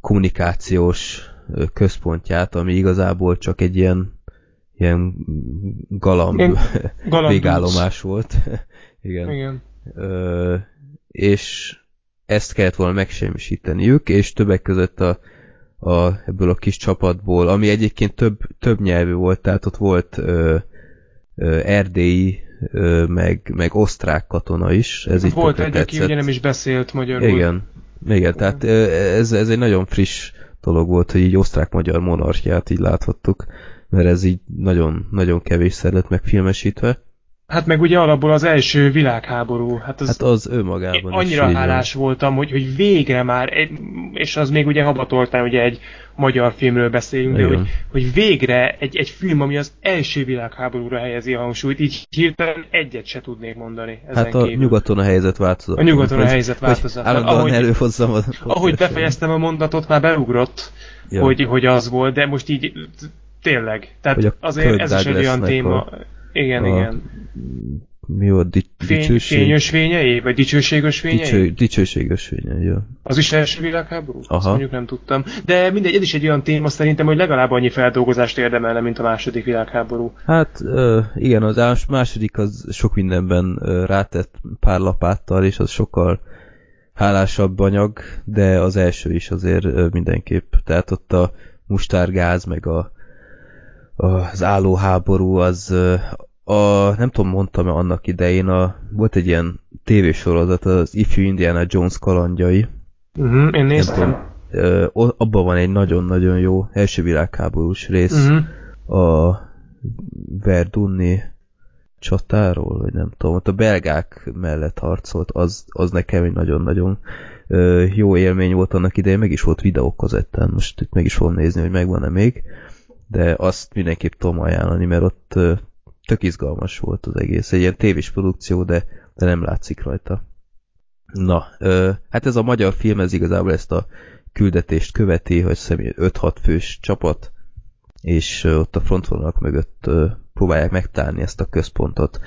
kommunikációs központját, ami igazából csak egy ilyen, ilyen galamb galamb végállomás volt. Igen. Igen. Ö, és ezt kellett volna megsemmisíteniük, és többek között a, a, ebből a kis csapatból, ami egyébként több, több nyelvű volt, tehát ott volt ö, ö, erdélyi, ö, meg, meg osztrák katona is. Ez így volt egy, aki ugye nem is beszélt magyarul. Igen, igen, tehát ez, ez egy nagyon friss dolog volt, hogy így osztrák-magyar monarchiát így láthattuk, mert ez így nagyon, nagyon kevésszer lett megfilmesítve. Hát meg ugye alapból az első világháború. Hát az, hát az önmagában Annyira is hálás van. voltam, hogy, hogy végre már, és az még ugye habatoltán ugye egy magyar filmről beszélünk, de hogy, hogy végre egy, egy film, ami az első világháborúra helyezi a hangsúlyt, így hirtelen egyet se tudnék mondani. Ezen hát a kívül. nyugaton a helyzet változott. A nyugaton a helyzet változott. Állandóan előhozzam a Ahogy befejeztem a mondatot, már beugrott, ja. hogy, hogy az volt, de most így tényleg. Tehát azért ez is egy olyan téma. A, igen, a, igen mi volt di- Fény, dicsőség? Fényös fényei? Vagy dicsőséges fényei? Dicső, dicsőséges fényei, jó. Az is első világháború? Aha. Azt mondjuk nem tudtam. De mindegy, ez is egy olyan téma szerintem, hogy legalább annyi feldolgozást érdemelne, mint a második világháború. Hát igen, az második az sok mindenben uh, rátett pár lapáttal, és az sokkal hálásabb anyag, de az első is azért mindenképp. Tehát ott a mustárgáz, meg a, az állóháború, az a, nem tudom, mondtam-e annak idején, a, volt egy ilyen tévésorozat, az ifjú Indiana Jones kalandjai. Uh-huh, én néztem. Tudom, abban van egy nagyon-nagyon jó első világháborús rész uh-huh. a Verdunni csatáról, vagy nem tudom, ott a belgák mellett harcolt, az, az nekem egy nagyon-nagyon jó élmény volt annak idején, meg is volt videókazettán, most itt meg is fogom nézni, hogy megvan-e még, de azt mindenképp tudom ajánlani, mert ott tök izgalmas volt az egész. Egy ilyen tévés produkció, de, de nem látszik rajta. Na, ö, hát ez a magyar film, ez igazából ezt a küldetést követi, hogy 5-6 fős csapat, és ott a frontvonalak mögött ö, próbálják megtárni ezt a központot.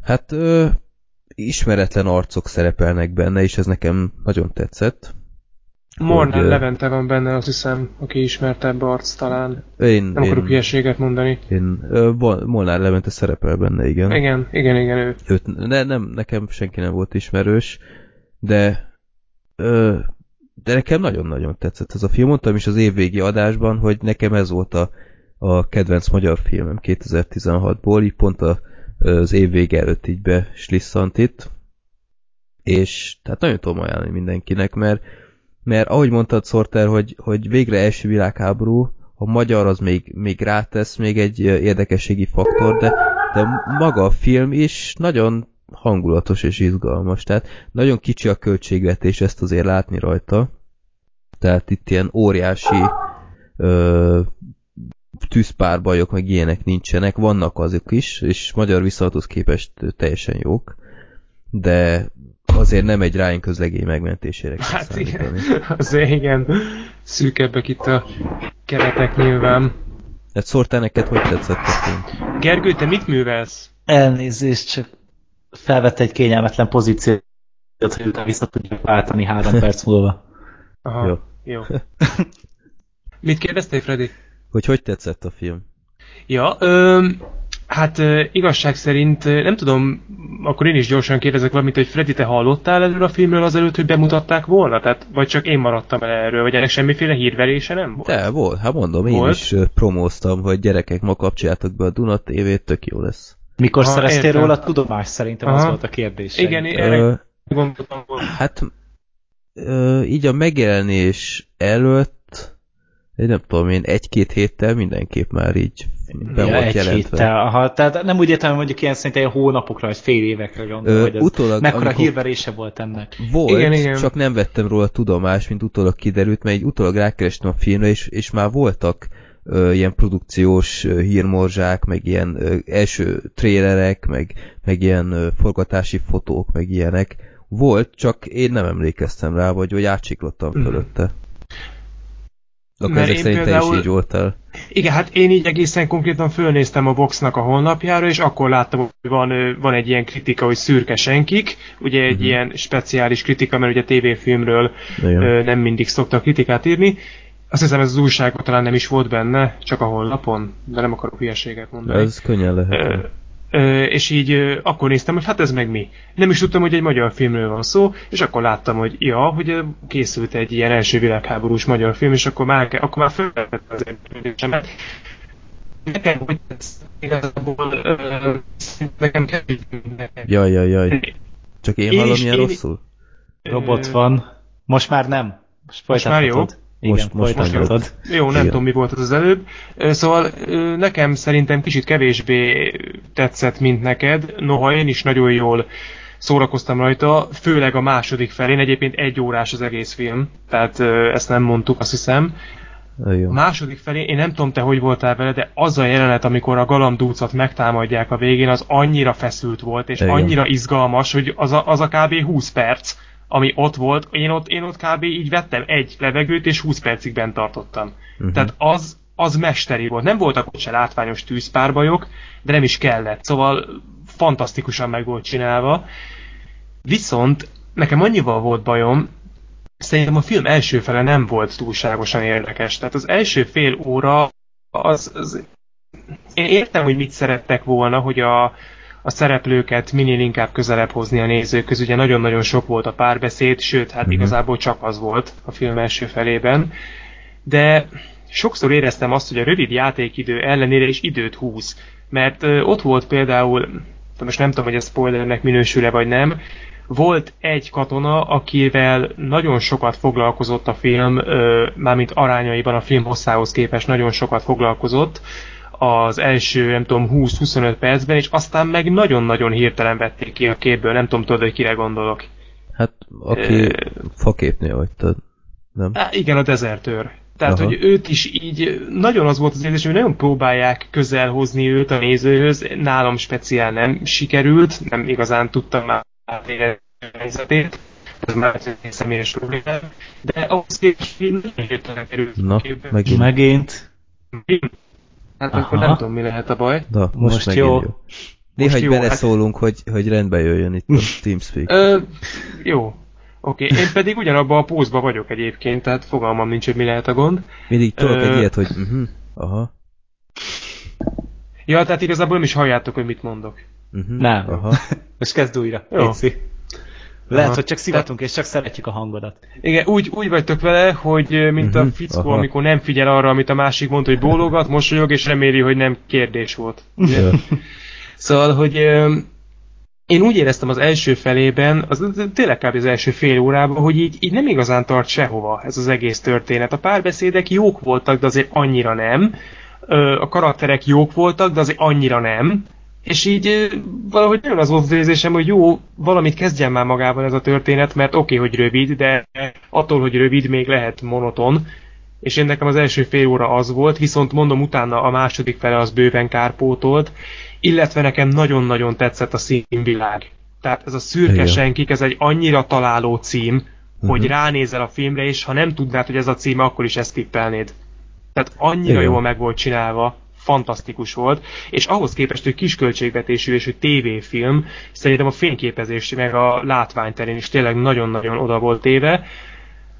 Hát ö, ismeretlen arcok szerepelnek benne, és ez nekem nagyon tetszett. Mornán hogy, Levente van benne, azt hiszem, aki ismertebb arc talán. Én, Nem én, akarok hülyeséget mondani. Én, Molnár Levente szerepel benne, igen. Igen, igen, igen, ő. Őt, ne, nem, nekem senki nem volt ismerős, de ö, de nekem nagyon-nagyon tetszett ez a film. Mondtam is az évvégi adásban, hogy nekem ez volt a, a kedvenc magyar filmem 2016-ból, így pont a, az évvége előtt így beslisszant itt. És tehát nagyon tudom ajánlani mindenkinek, mert mert ahogy mondtad, Sorter, hogy, hogy végre első világháború, a magyar az még, még rátesz még egy érdekességi faktor, de, de maga a film is nagyon hangulatos és izgalmas. Tehát nagyon kicsi a költségvetés, ezt azért látni rajta. Tehát itt ilyen óriási ö, tűzpárbajok, meg ilyenek nincsenek, vannak azok is, és magyar viszonylathoz képest teljesen jók, de azért nem egy Ryan közlegény megmentésére kell Hát igen, azért igen, szűkebbek itt a keretek nyilván. Hát szórtál neked, hogy tetszett a film? Gergő, te mit művelsz? Elnézést, csak felvett egy kényelmetlen pozíciót, hogy utána vissza tudjuk váltani három perc múlva. Aha, jó. jó. mit kérdeztél, Freddy? Hogy hogy tetszett a film? Ja, ö, Hát igazság szerint nem tudom, akkor én is gyorsan kérdezek valamit, hogy Freddy, te hallottál előről a filmről azelőtt, hogy bemutatták volna? Tehát, vagy csak én maradtam el erről, vagy ennek semmiféle hírverése nem volt? De, volt. Hát mondom, én volt? is promóztam, hogy gyerekek, ma kapcsoljátok be a Duna TV-t, tök jó lesz. Mikor ha, szereztél róla tudomás szerintem Aha. az volt a kérdés. Igen, erre gondoltam volna. Hát, ö, így a megjelenés előtt, én nem tudom én, egy-két héttel mindenképp már így be ja, volt egy jelentve. Héttel, aha, tehát nem úgy értem, mondjuk ilyen szerintem hónapokra, vagy fél évekre gondolom, hogy ez utólag, mekkora hírverése volt ennek. Volt, igen, igen. csak nem vettem róla tudomást, mint utólag kiderült, mert egy utólag rákerestem a filmre, és, és már voltak ö, ilyen produkciós ö, hírmorzsák, meg ilyen ö, első trélerek, meg, meg ilyen ö, forgatási fotók, meg ilyenek. Volt, csak én nem emlékeztem rá, vagy, vagy átsiklottam mm. fölötte. Akkor Mert ezek szerint például... te is így voltál. Igen, hát én így egészen konkrétan fölnéztem a Voxnak a honlapjára, és akkor láttam, hogy van, van egy ilyen kritika, hogy szürke senkik, ugye egy uh-huh. ilyen speciális kritika, mert ugye tévéfilmről ö, nem mindig szoktak kritikát írni. Azt hiszem ez az újságban talán nem is volt benne, csak a honlapon, de nem akarok hülyeséget mondani. Ez könnyen lehet. Ö, és így akkor néztem, hogy hát ez meg mi. Nem is tudtam, hogy egy magyar filmről van szó, és akkor láttam, hogy ja, hogy készült egy ilyen első világháborús magyar film, és akkor már, akkor már felvetett az érdeklődésemet. Nekem, hogy ez igazából nekem kevés. Jaj, jaj, jaj. Csak én, én hallom ilyen én... rosszul? Robot van. Most már nem. Most, Most már jó? Igen, most, most jó. jó, nem Igen. tudom mi volt az, az előbb. Szóval nekem szerintem kicsit kevésbé tetszett, mint neked, noha én is nagyon jól szórakoztam rajta, főleg a második felén, egyébként egy órás az egész film, tehát ezt nem mondtuk, azt hiszem. Jó. A második felé, én nem tudom te, hogy voltál vele, de az a jelenet, amikor a galambdúcot megtámadják a végén, az annyira feszült volt, és Igen. annyira izgalmas, hogy az a, az a kb. 20 perc, ami ott volt, én ott, én ott kb. így vettem egy levegőt, és 20 percig bent tartottam. Uh-huh. Tehát az, az mesteri volt. Nem voltak ott se látványos tűzpárbajok, de nem is kellett. Szóval fantasztikusan meg volt csinálva. Viszont nekem annyival volt bajom, szerintem a film első fele nem volt túlságosan érdekes. Tehát az első fél óra az, az én értem, hogy mit szerettek volna, hogy a, a szereplőket minél inkább közelebb hozni a nézőköz. Ugye nagyon-nagyon sok volt a párbeszéd, sőt, hát uh-huh. igazából csak az volt a film első felében. De sokszor éreztem azt, hogy a rövid játékidő ellenére is időt húz. Mert ott volt például, most nem tudom, hogy ez spoilernek minősül-e vagy nem, volt egy katona, akivel nagyon sokat foglalkozott a film, mármint arányaiban a film hosszához képest nagyon sokat foglalkozott, az első, nem tudom, 20-25 percben, és aztán meg nagyon-nagyon hirtelen vették ki a képből, nem tudom, tudod, hogy kire gondolok. Hát, aki e... faképnél vagy, nem? Á, igen, a dezertőr. Tehát, Aha. hogy őt is így, nagyon az volt az érzés, hogy nagyon próbálják közel hozni őt a nézőhöz, nálam speciál nem sikerült, nem igazán tudtam már helyzetét, ez már egy személyes probléma, de ahhoz képest nagyon hirtelen került Na, megint. megint. Hát Aha. akkor nem tudom, mi lehet a baj. Na, most, most jó. jó. Néha egy beleszólunk, hát... hogy, hogy rendbe jöjjön itt a TeamSpeak. Ö, jó. Oké, okay. én pedig ugyanabban a pózban vagyok egyébként, tehát fogalmam nincs, hogy mi lehet a gond. Mindig tudok Ö... egy ilyet, hogy uh-huh, aha. Ja, tehát igazából nem is halljátok, hogy mit mondok. Uh-huh, nem. Aha. Most kezd újra. Jó. Léci. Lehet, Aha. hogy csak szivatunk, és csak szeretjük a hangodat. Igen, úgy, úgy vagytok vele, hogy mint uh-huh. a mhm. fickó, Aha. amikor nem figyel arra, amit a másik mondta, hogy bólogat, mosolyog, és reméli, hogy nem kérdés volt. szóval, hogy én úgy éreztem az első felében, az tényleg kb. az első fél órában, hogy így, így nem igazán tart sehova ez az egész történet. A párbeszédek jók voltak, de azért annyira nem. A karakterek jók voltak, de azért annyira nem és így valahogy nagyon az volt az érzésem, hogy jó, valamit kezdjen már magával ez a történet, mert oké, okay, hogy rövid, de attól, hogy rövid, még lehet monoton. És én nekem az első fél óra az volt, viszont mondom utána a második fele az bőven kárpótolt, illetve nekem nagyon-nagyon tetszett a színvilág. Tehát ez a szürke senkik, ez egy annyira találó cím, uh-huh. hogy ránézel a filmre, és ha nem tudnád, hogy ez a címe, akkor is ezt tippelnéd. Tehát annyira Igen. jól meg volt csinálva fantasztikus volt, és ahhoz képest, hogy kisköltségvetésű és hogy tévéfilm, szerintem a fényképezés meg a látványterén is tényleg nagyon-nagyon oda volt téve.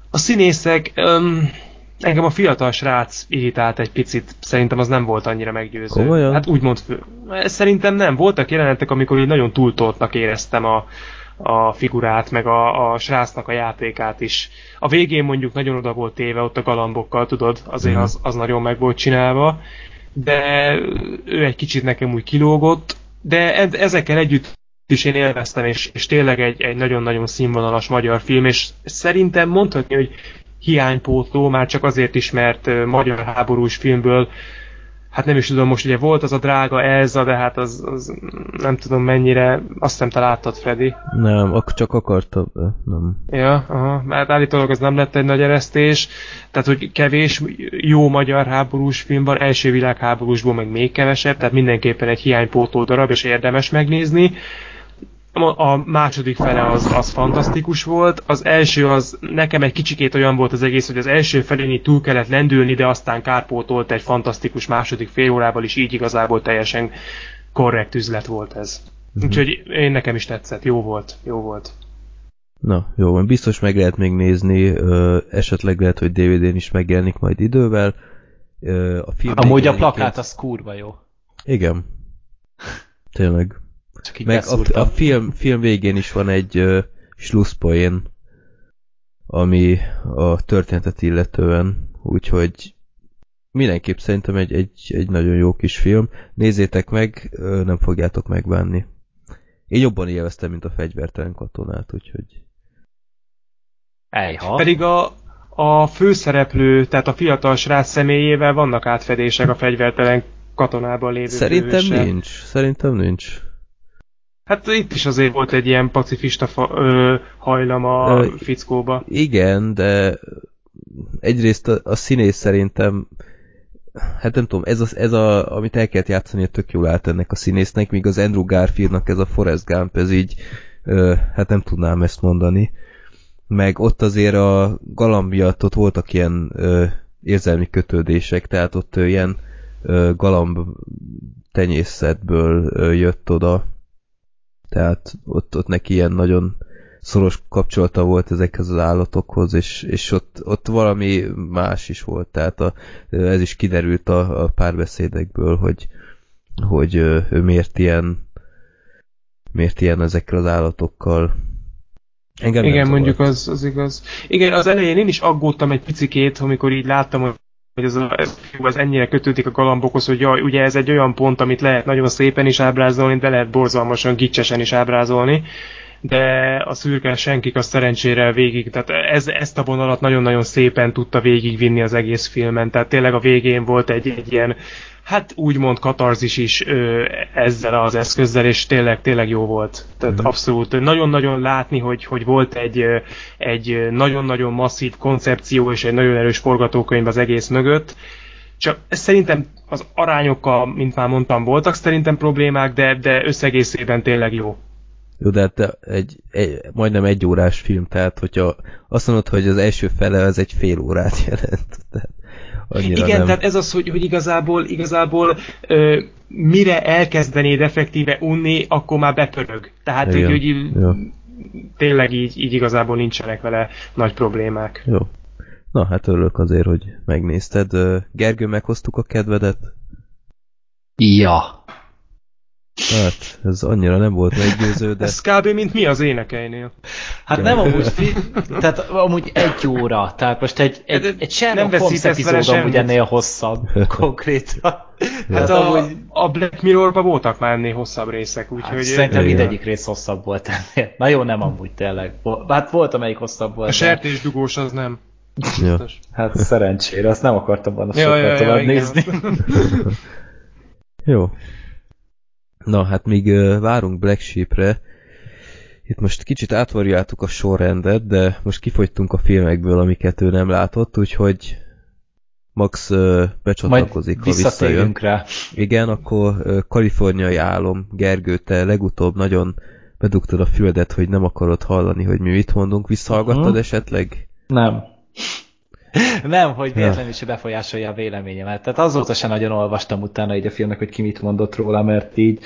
A színészek, um, engem a fiatal srác irritált egy picit, szerintem az nem volt annyira meggyőző. Komolyan? Hát úgymond, szerintem nem. Voltak jelenetek, amikor így nagyon túltoltnak éreztem a, a figurát, meg a, a srácnak a játékát is. A végén mondjuk nagyon oda volt téve ott a galambokkal, tudod, azért mm. az, az nagyon meg volt csinálva de ő egy kicsit nekem úgy kilógott, de ezekkel együtt is én élveztem, és, és tényleg egy, egy nagyon-nagyon színvonalas magyar film, és szerintem mondhatni, hogy hiánypótló, már csak azért is, mert magyar háborús filmből hát nem is tudom, most ugye volt az a drága Elza, de hát az, az nem tudom mennyire, azt hiszem te láttad, Freddy. Nem, ak csak akartam, de nem. Ja, aha, mert állítólag az nem lett egy nagy eresztés, tehát hogy kevés jó magyar háborús film van, első világháborúsból meg még kevesebb, tehát mindenképpen egy hiánypótó darab, és érdemes megnézni a második fele az, az fantasztikus volt, az első az nekem egy kicsikét olyan volt az egész, hogy az első felén túl kellett lendülni, de aztán kárpótolt egy fantasztikus második fél órával, is így igazából teljesen korrekt üzlet volt ez. Uh-huh. Úgyhogy én nekem is tetszett, jó volt, jó volt. Na, jó, biztos meg lehet még nézni, ö, esetleg lehet, hogy DVD-n is megjelenik majd idővel. Ö, a film Amúgy a plakát az kurva jó. Igen. Tényleg. Csak így Meg a, a film, film végén is van egy uh, slusszpoén, ami a történetet illetően, úgyhogy mindenképp szerintem egy, egy, egy nagyon jó kis film. Nézzétek meg, nem fogjátok megbánni. Én jobban élveztem, mint a fegyvertelen katonát, úgyhogy... Ejha. Pedig a, a főszereplő, tehát a fiatal srác személyével vannak átfedések a fegyvertelen katonában lévő Szerintem főse. nincs, szerintem nincs. Hát itt is azért volt egy ilyen pacifista fa, ö, hajlam a ö, fickóba. Igen, de egyrészt a, a színész szerintem hát nem tudom, ez, az, ez a, amit el kellett játszani, tök jól állt ennek a színésznek, míg az Andrew Garfieldnak ez a Forrest Gump, ez így, ö, hát nem tudnám ezt mondani. Meg ott azért a galamb miatt ott voltak ilyen ö, érzelmi kötődések, tehát ott ö, ilyen ö, galamb tenyészetből ö, jött oda tehát ott, ott neki ilyen nagyon szoros kapcsolata volt ezekhez az állatokhoz, és, és ott, ott valami más is volt, tehát a, ez is kiderült a, a párbeszédekből, hogy, hogy ő miért ilyen miért ilyen ezekkel az állatokkal. Engem Igen, mondjuk az, az igaz. Igen, az elején én is aggódtam egy picikét, amikor így láttam, hogy hogy ez, a, ez, ez ennyire kötődik a galambokhoz, hogy jaj, ugye ez egy olyan pont, amit lehet nagyon szépen is ábrázolni, de lehet borzalmasan gicsesen is ábrázolni, de a szürke senkik a szerencsére végig, tehát ez, ezt a vonalat nagyon-nagyon szépen tudta végigvinni az egész filmen, tehát tényleg a végén volt egy, egy ilyen hát úgymond katarzis is ö, ezzel az eszközzel, és tényleg, tényleg jó volt. Tehát mm-hmm. abszolút nagyon-nagyon látni, hogy, hogy volt egy, egy nagyon-nagyon masszív koncepció és egy nagyon erős forgatókönyv az egész mögött. Csak szerintem az arányokkal, mint már mondtam, voltak szerintem problémák, de, de összegészében tényleg jó. Jó, de hát egy, egy, majdnem egy órás film, tehát hogyha azt mondod, hogy az első fele az egy fél órát jelent. Tehát Annyira Igen, nem. tehát ez az, hogy, hogy igazából, igazából ö, mire elkezdenéd effektíve unni, akkor már bepörög. Tehát, Igen. hogy, hogy ja. tényleg így, így igazából nincsenek vele nagy problémák. Jó. Na, hát örülök azért, hogy megnézted. Gergő, meghoztuk a kedvedet? Ja. Hát, ez annyira nem volt meggyőző, de... Ez kb. mint mi az énekeinél. Hát Igen. nem amúgy, fi... tehát amúgy egy óra, tehát most egy, egy, egy Sherlock Holmes epizód amúgy ennél hosszabb konkrétan. Hát a, amúgy... a Black Mirror-ban voltak már ennél hosszabb részek, úgyhogy... Hát, szerintem mindegyik rész hosszabb volt ennél. Na jó, nem amúgy tényleg. Hát volt, amelyik hosszabb volt. A sertésdugós az nem. Ja. Hát szerencsére, azt nem akartam volna ja, sokkal ja, tovább ja, nézni. jó. Na, hát uh, várunk Black Sheep-re, itt most kicsit átvarjáltuk a sorrendet, de most kifogytunk a filmekből, amiket ő nem látott, úgyhogy Max becsatlakozik, Majd ha visszajön. rá. Igen, akkor kaliforniai álom, Gergő, te legutóbb nagyon bedugtad a füldet, hogy nem akarod hallani, hogy mi mit mondunk. Visszahallgattad uh-huh. esetleg? Nem. Nem, hogy véletlenül is befolyásolja a véleményemet. Tehát azóta sem nagyon olvastam utána így a filmnek, hogy ki mit mondott róla, mert így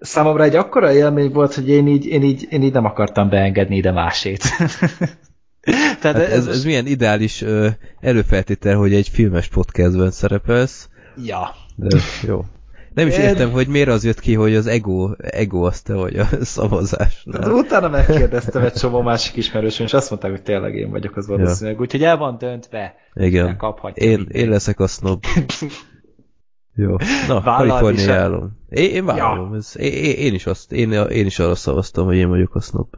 számomra egy akkora élmény volt, hogy én így, én így, én így nem akartam beengedni ide másét. Tehát hát ez, ez, ez milyen ideális előfeltétel, hogy egy filmes podcastben szerepelsz. Ja. De jó. Nem is értem, hogy miért az jött ki, hogy az ego, ego az te vagy a szavazás. Hát utána megkérdeztem egy csomó másik ismerősön, és azt mondták, hogy tényleg én vagyok az valószínűleg. Ja. Úgyhogy el van döntve. Igen. Én, én leszek a snob. Jó. Na, Kaliforniálom. Én, én vállalom. Ja. Ez, én, én, is azt, én, én is arra szavaztam, hogy én vagyok a snob.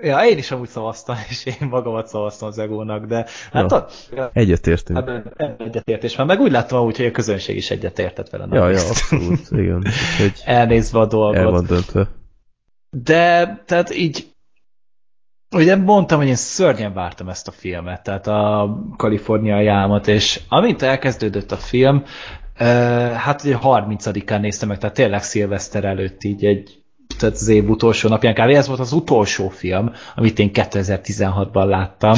Ja, én is amúgy szavaztam, és én magamat szavaztam az egónak, de hát ja, ja, egyetértünk. Hát, egyetértés van, meg úgy láttam úgy, hogy a közönség is egyetértett vele. Ja, ja, abszolút, igen. Úgyhogy Elnézve a dolgot. El van döntve. De, tehát így Ugye mondtam, hogy én szörnyen vártam ezt a filmet, tehát a kaliforniai álmot, és amint elkezdődött a film, hát ugye 30-án néztem meg, tehát tényleg szilveszter előtt így egy tehát az év utolsó napján kb. Ez volt az utolsó film, amit én 2016-ban láttam,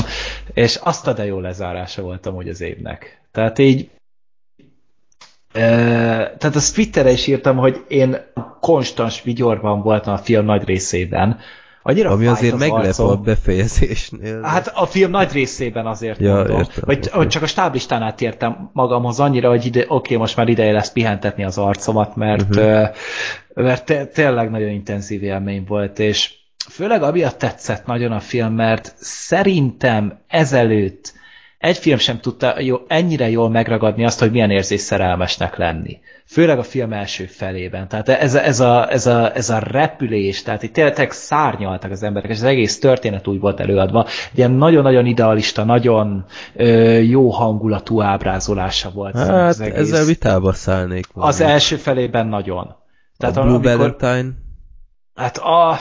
és azt a de jó lezárása voltam hogy az évnek. Tehát így tehát azt Twitterre is írtam, hogy én konstans vigyorban voltam a film nagy részében, Annyira Ami azért az meglep arcom. a befejezésnél. Hát a film nagy részében azért ja, mondom. Értem, vagy, okay. csak a stáblistán átértem magamhoz annyira, hogy ide, oké, most már ideje lesz pihentetni az arcomat, mert, uh-huh. mert tényleg nagyon intenzív élmény volt, és főleg amiatt tetszett nagyon a film, mert szerintem ezelőtt egy film sem tudta jó, ennyire jól megragadni azt, hogy milyen érzés szerelmesnek lenni. Főleg a film első felében. Tehát ez a, ez a, ez a, ez a repülés, tehát itt tényleg szárnyaltak az emberek, és az egész történet úgy volt előadva. Egy ilyen nagyon-nagyon idealista, nagyon ö, jó hangulatú ábrázolása volt. Hát az egész. ezzel vitába szállnék. Az első felében nagyon. Tehát a Blue amikor, Valentine? Hát a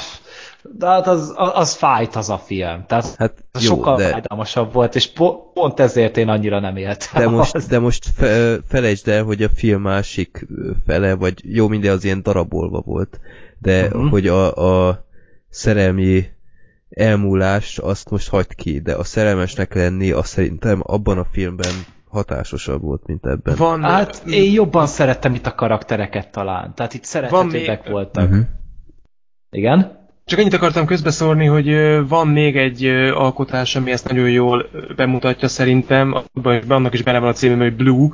de hát az, az, az fájt az a film. Tehát hát jó, sokkal de... fájdalmasabb volt, és po, pont ezért én annyira nem éltem. De most, de most fe, felejtsd el, hogy a film másik fele, vagy jó, minden az ilyen darabolva volt, de uh-huh. hogy a, a szerelmi elmúlás, azt most hagyd ki, de a szerelmesnek lenni, azt szerintem abban a filmben hatásosabb volt, mint ebben. Van, hát én jobban szerettem itt a karaktereket talán. Tehát itt szerethetőbbek még... voltak. Uh-huh. Igen? Csak annyit akartam közbeszólni, hogy van még egy alkotás, ami ezt nagyon jól bemutatja szerintem, annak is benne van a címem, hogy Blue,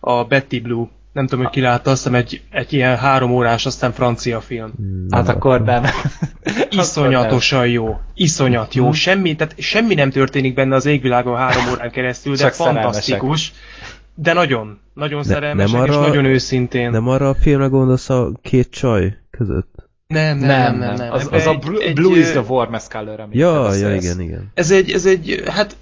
a Betty Blue. Nem tudom, hogy ki látta, azt hiszem egy, egy ilyen három órás, aztán francia film. Hmm, hát akkor nem. Iszonyatosan jó. Iszonyat jó. Hmm. Semmi, tehát semmi nem történik benne az égvilágon három órán keresztül, de Csak fantasztikus. De nagyon, nagyon ne, szerelmesek, nem arra, és nagyon őszintén. Nem arra a filmre gondolsz a két csaj között? Nem, nem, nem, nem. nem. Az, az egy, a Blue, egy, Blue is the Warmest Color, amit Ja, ja, igen, igen. Ez egy, ez egy, hát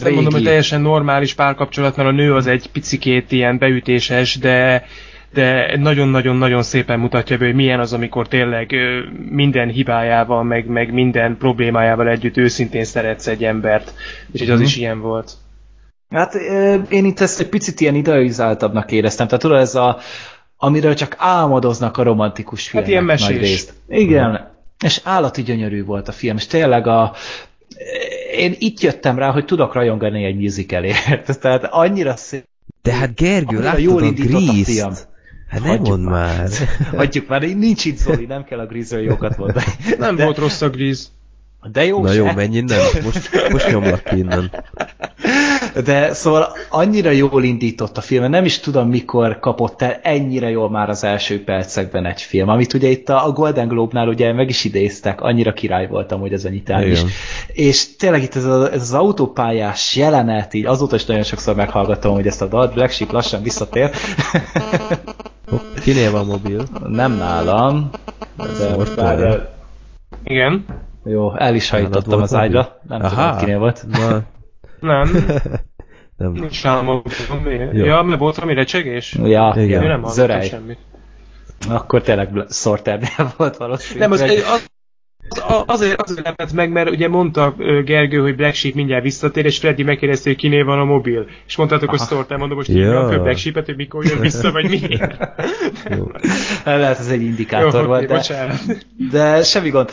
nem mondom, hogy teljesen normális párkapcsolat, mert a nő az egy picikét ilyen beütéses, de de nagyon-nagyon-nagyon szépen mutatja be, hogy milyen az, amikor tényleg minden hibájával, meg, meg minden problémájával együtt őszintén szeretsz egy embert, és hogy az is ilyen volt. Hát én itt ezt egy picit ilyen idealizáltabbnak éreztem, tehát tudod, ez a amiről csak álmodoznak a romantikus filmek. Hát ilyen mesés. Nagy részt. Igen, uh-huh. és állati gyönyörű volt a film, és tényleg a, én itt jöttem rá, hogy tudok rajongani egy musicalért. Tehát annyira szép. De hát Gergő, láttad jól a Grease-t? Hát nem mond már. Hagyjuk már, nincs itt Zoli, nem kell a Grease-ről jókat mondani. Nem De... volt rossz a Grease. De jó Na se. jó, menj innen, most, most nyomlak ki innen. De szóval annyira jól indított a film, nem is tudom mikor kapott el ennyire jól már az első percekben egy film, amit ugye itt a Golden Globe-nál ugye meg is idéztek, annyira király voltam, hogy ez a nyitán is. És tényleg itt ez, a, ez az autópályás jelenet, így azóta is nagyon sokszor meghallgattam, hogy ezt a dalt Black Sheep lassan visszatér. Kinél van mobil? Nem nálam. De Igen. Jó, el is hajtottam az ágyra. Nem Aha. tudom, kinél volt. Na. Nem. nem. Nincs nálam a Ja, mert volt valami recsegés? Ja, igen. nem zörej. Semmit. Akkor tényleg Sorternél volt valószínűleg. Nem, az, az, azért, azért lepett meg, mert ugye mondta Gergő, hogy Black Sheep mindjárt visszatér, és Freddy megkérdezte, hogy kinél van a mobil. És mondtátok, hogy Storter, mondom, most ja. a Black Sheep-et, hogy mikor jön vissza, vagy miért. Lehet, ez egy indikátor Jó, volt, de, de semmi gond.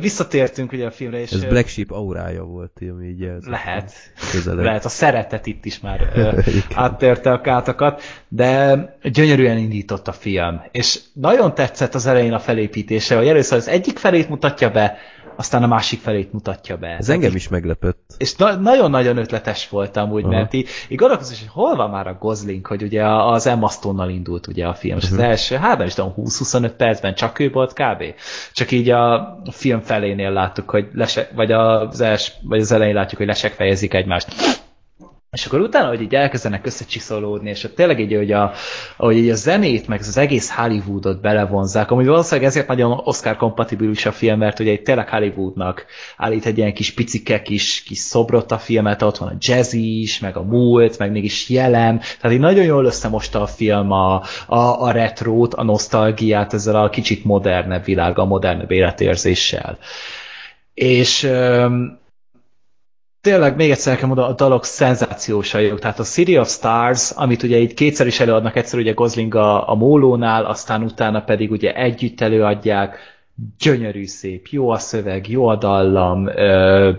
Visszatértünk ugye a filmre, és... Ez Black Sheep aurája volt, ami így ez Lehet. Közelebb. Lehet, a szeretet itt is már áttérte a kátakat, de gyönyörűen indított a film. És nagyon tetszett az elején a felépítése, hogy először az egyik felét mutatja be, aztán a másik felét mutatja be. Ez engem is meglepett. És nagyon-nagyon ötletes voltam úgy, Aha. mert így, így gondolkozom, hogy hol van már a Gosling, hogy ugye az Emma Stone-nal indult ugye a film, uh-huh. és az mhm. első, hát nem is tudom, 20-25 percben csak ő volt kb. Csak így a film felénél láttuk, hogy lesek, vagy az, els, vagy az elején látjuk, hogy lesek fejezik egymást. És akkor utána, hogy így elkezdenek összecsiszolódni, és tényleg így, hogy a, ahogy így a zenét, meg az egész Hollywoodot belevonzák, ami valószínűleg ezért nagyon Oscar kompatibilis a film, mert ugye tényleg Hollywoodnak állít egy ilyen kis picike kis, kis szobrot a filmet, ott van a jazz is, meg a múlt, meg mégis jelen, tehát így nagyon jól összemosta a film a, a, a retrót, a nosztalgiát ezzel a kicsit modernebb világgal, modernebb életérzéssel. És tényleg még egyszer kell mondani, a dalok szenzációsan jók. Tehát a City of Stars, amit ugye itt kétszer is előadnak, egyszer ugye Gosling a, a mólónál, aztán utána pedig ugye együtt előadják, gyönyörű szép, jó a szöveg, jó a dallam, ö,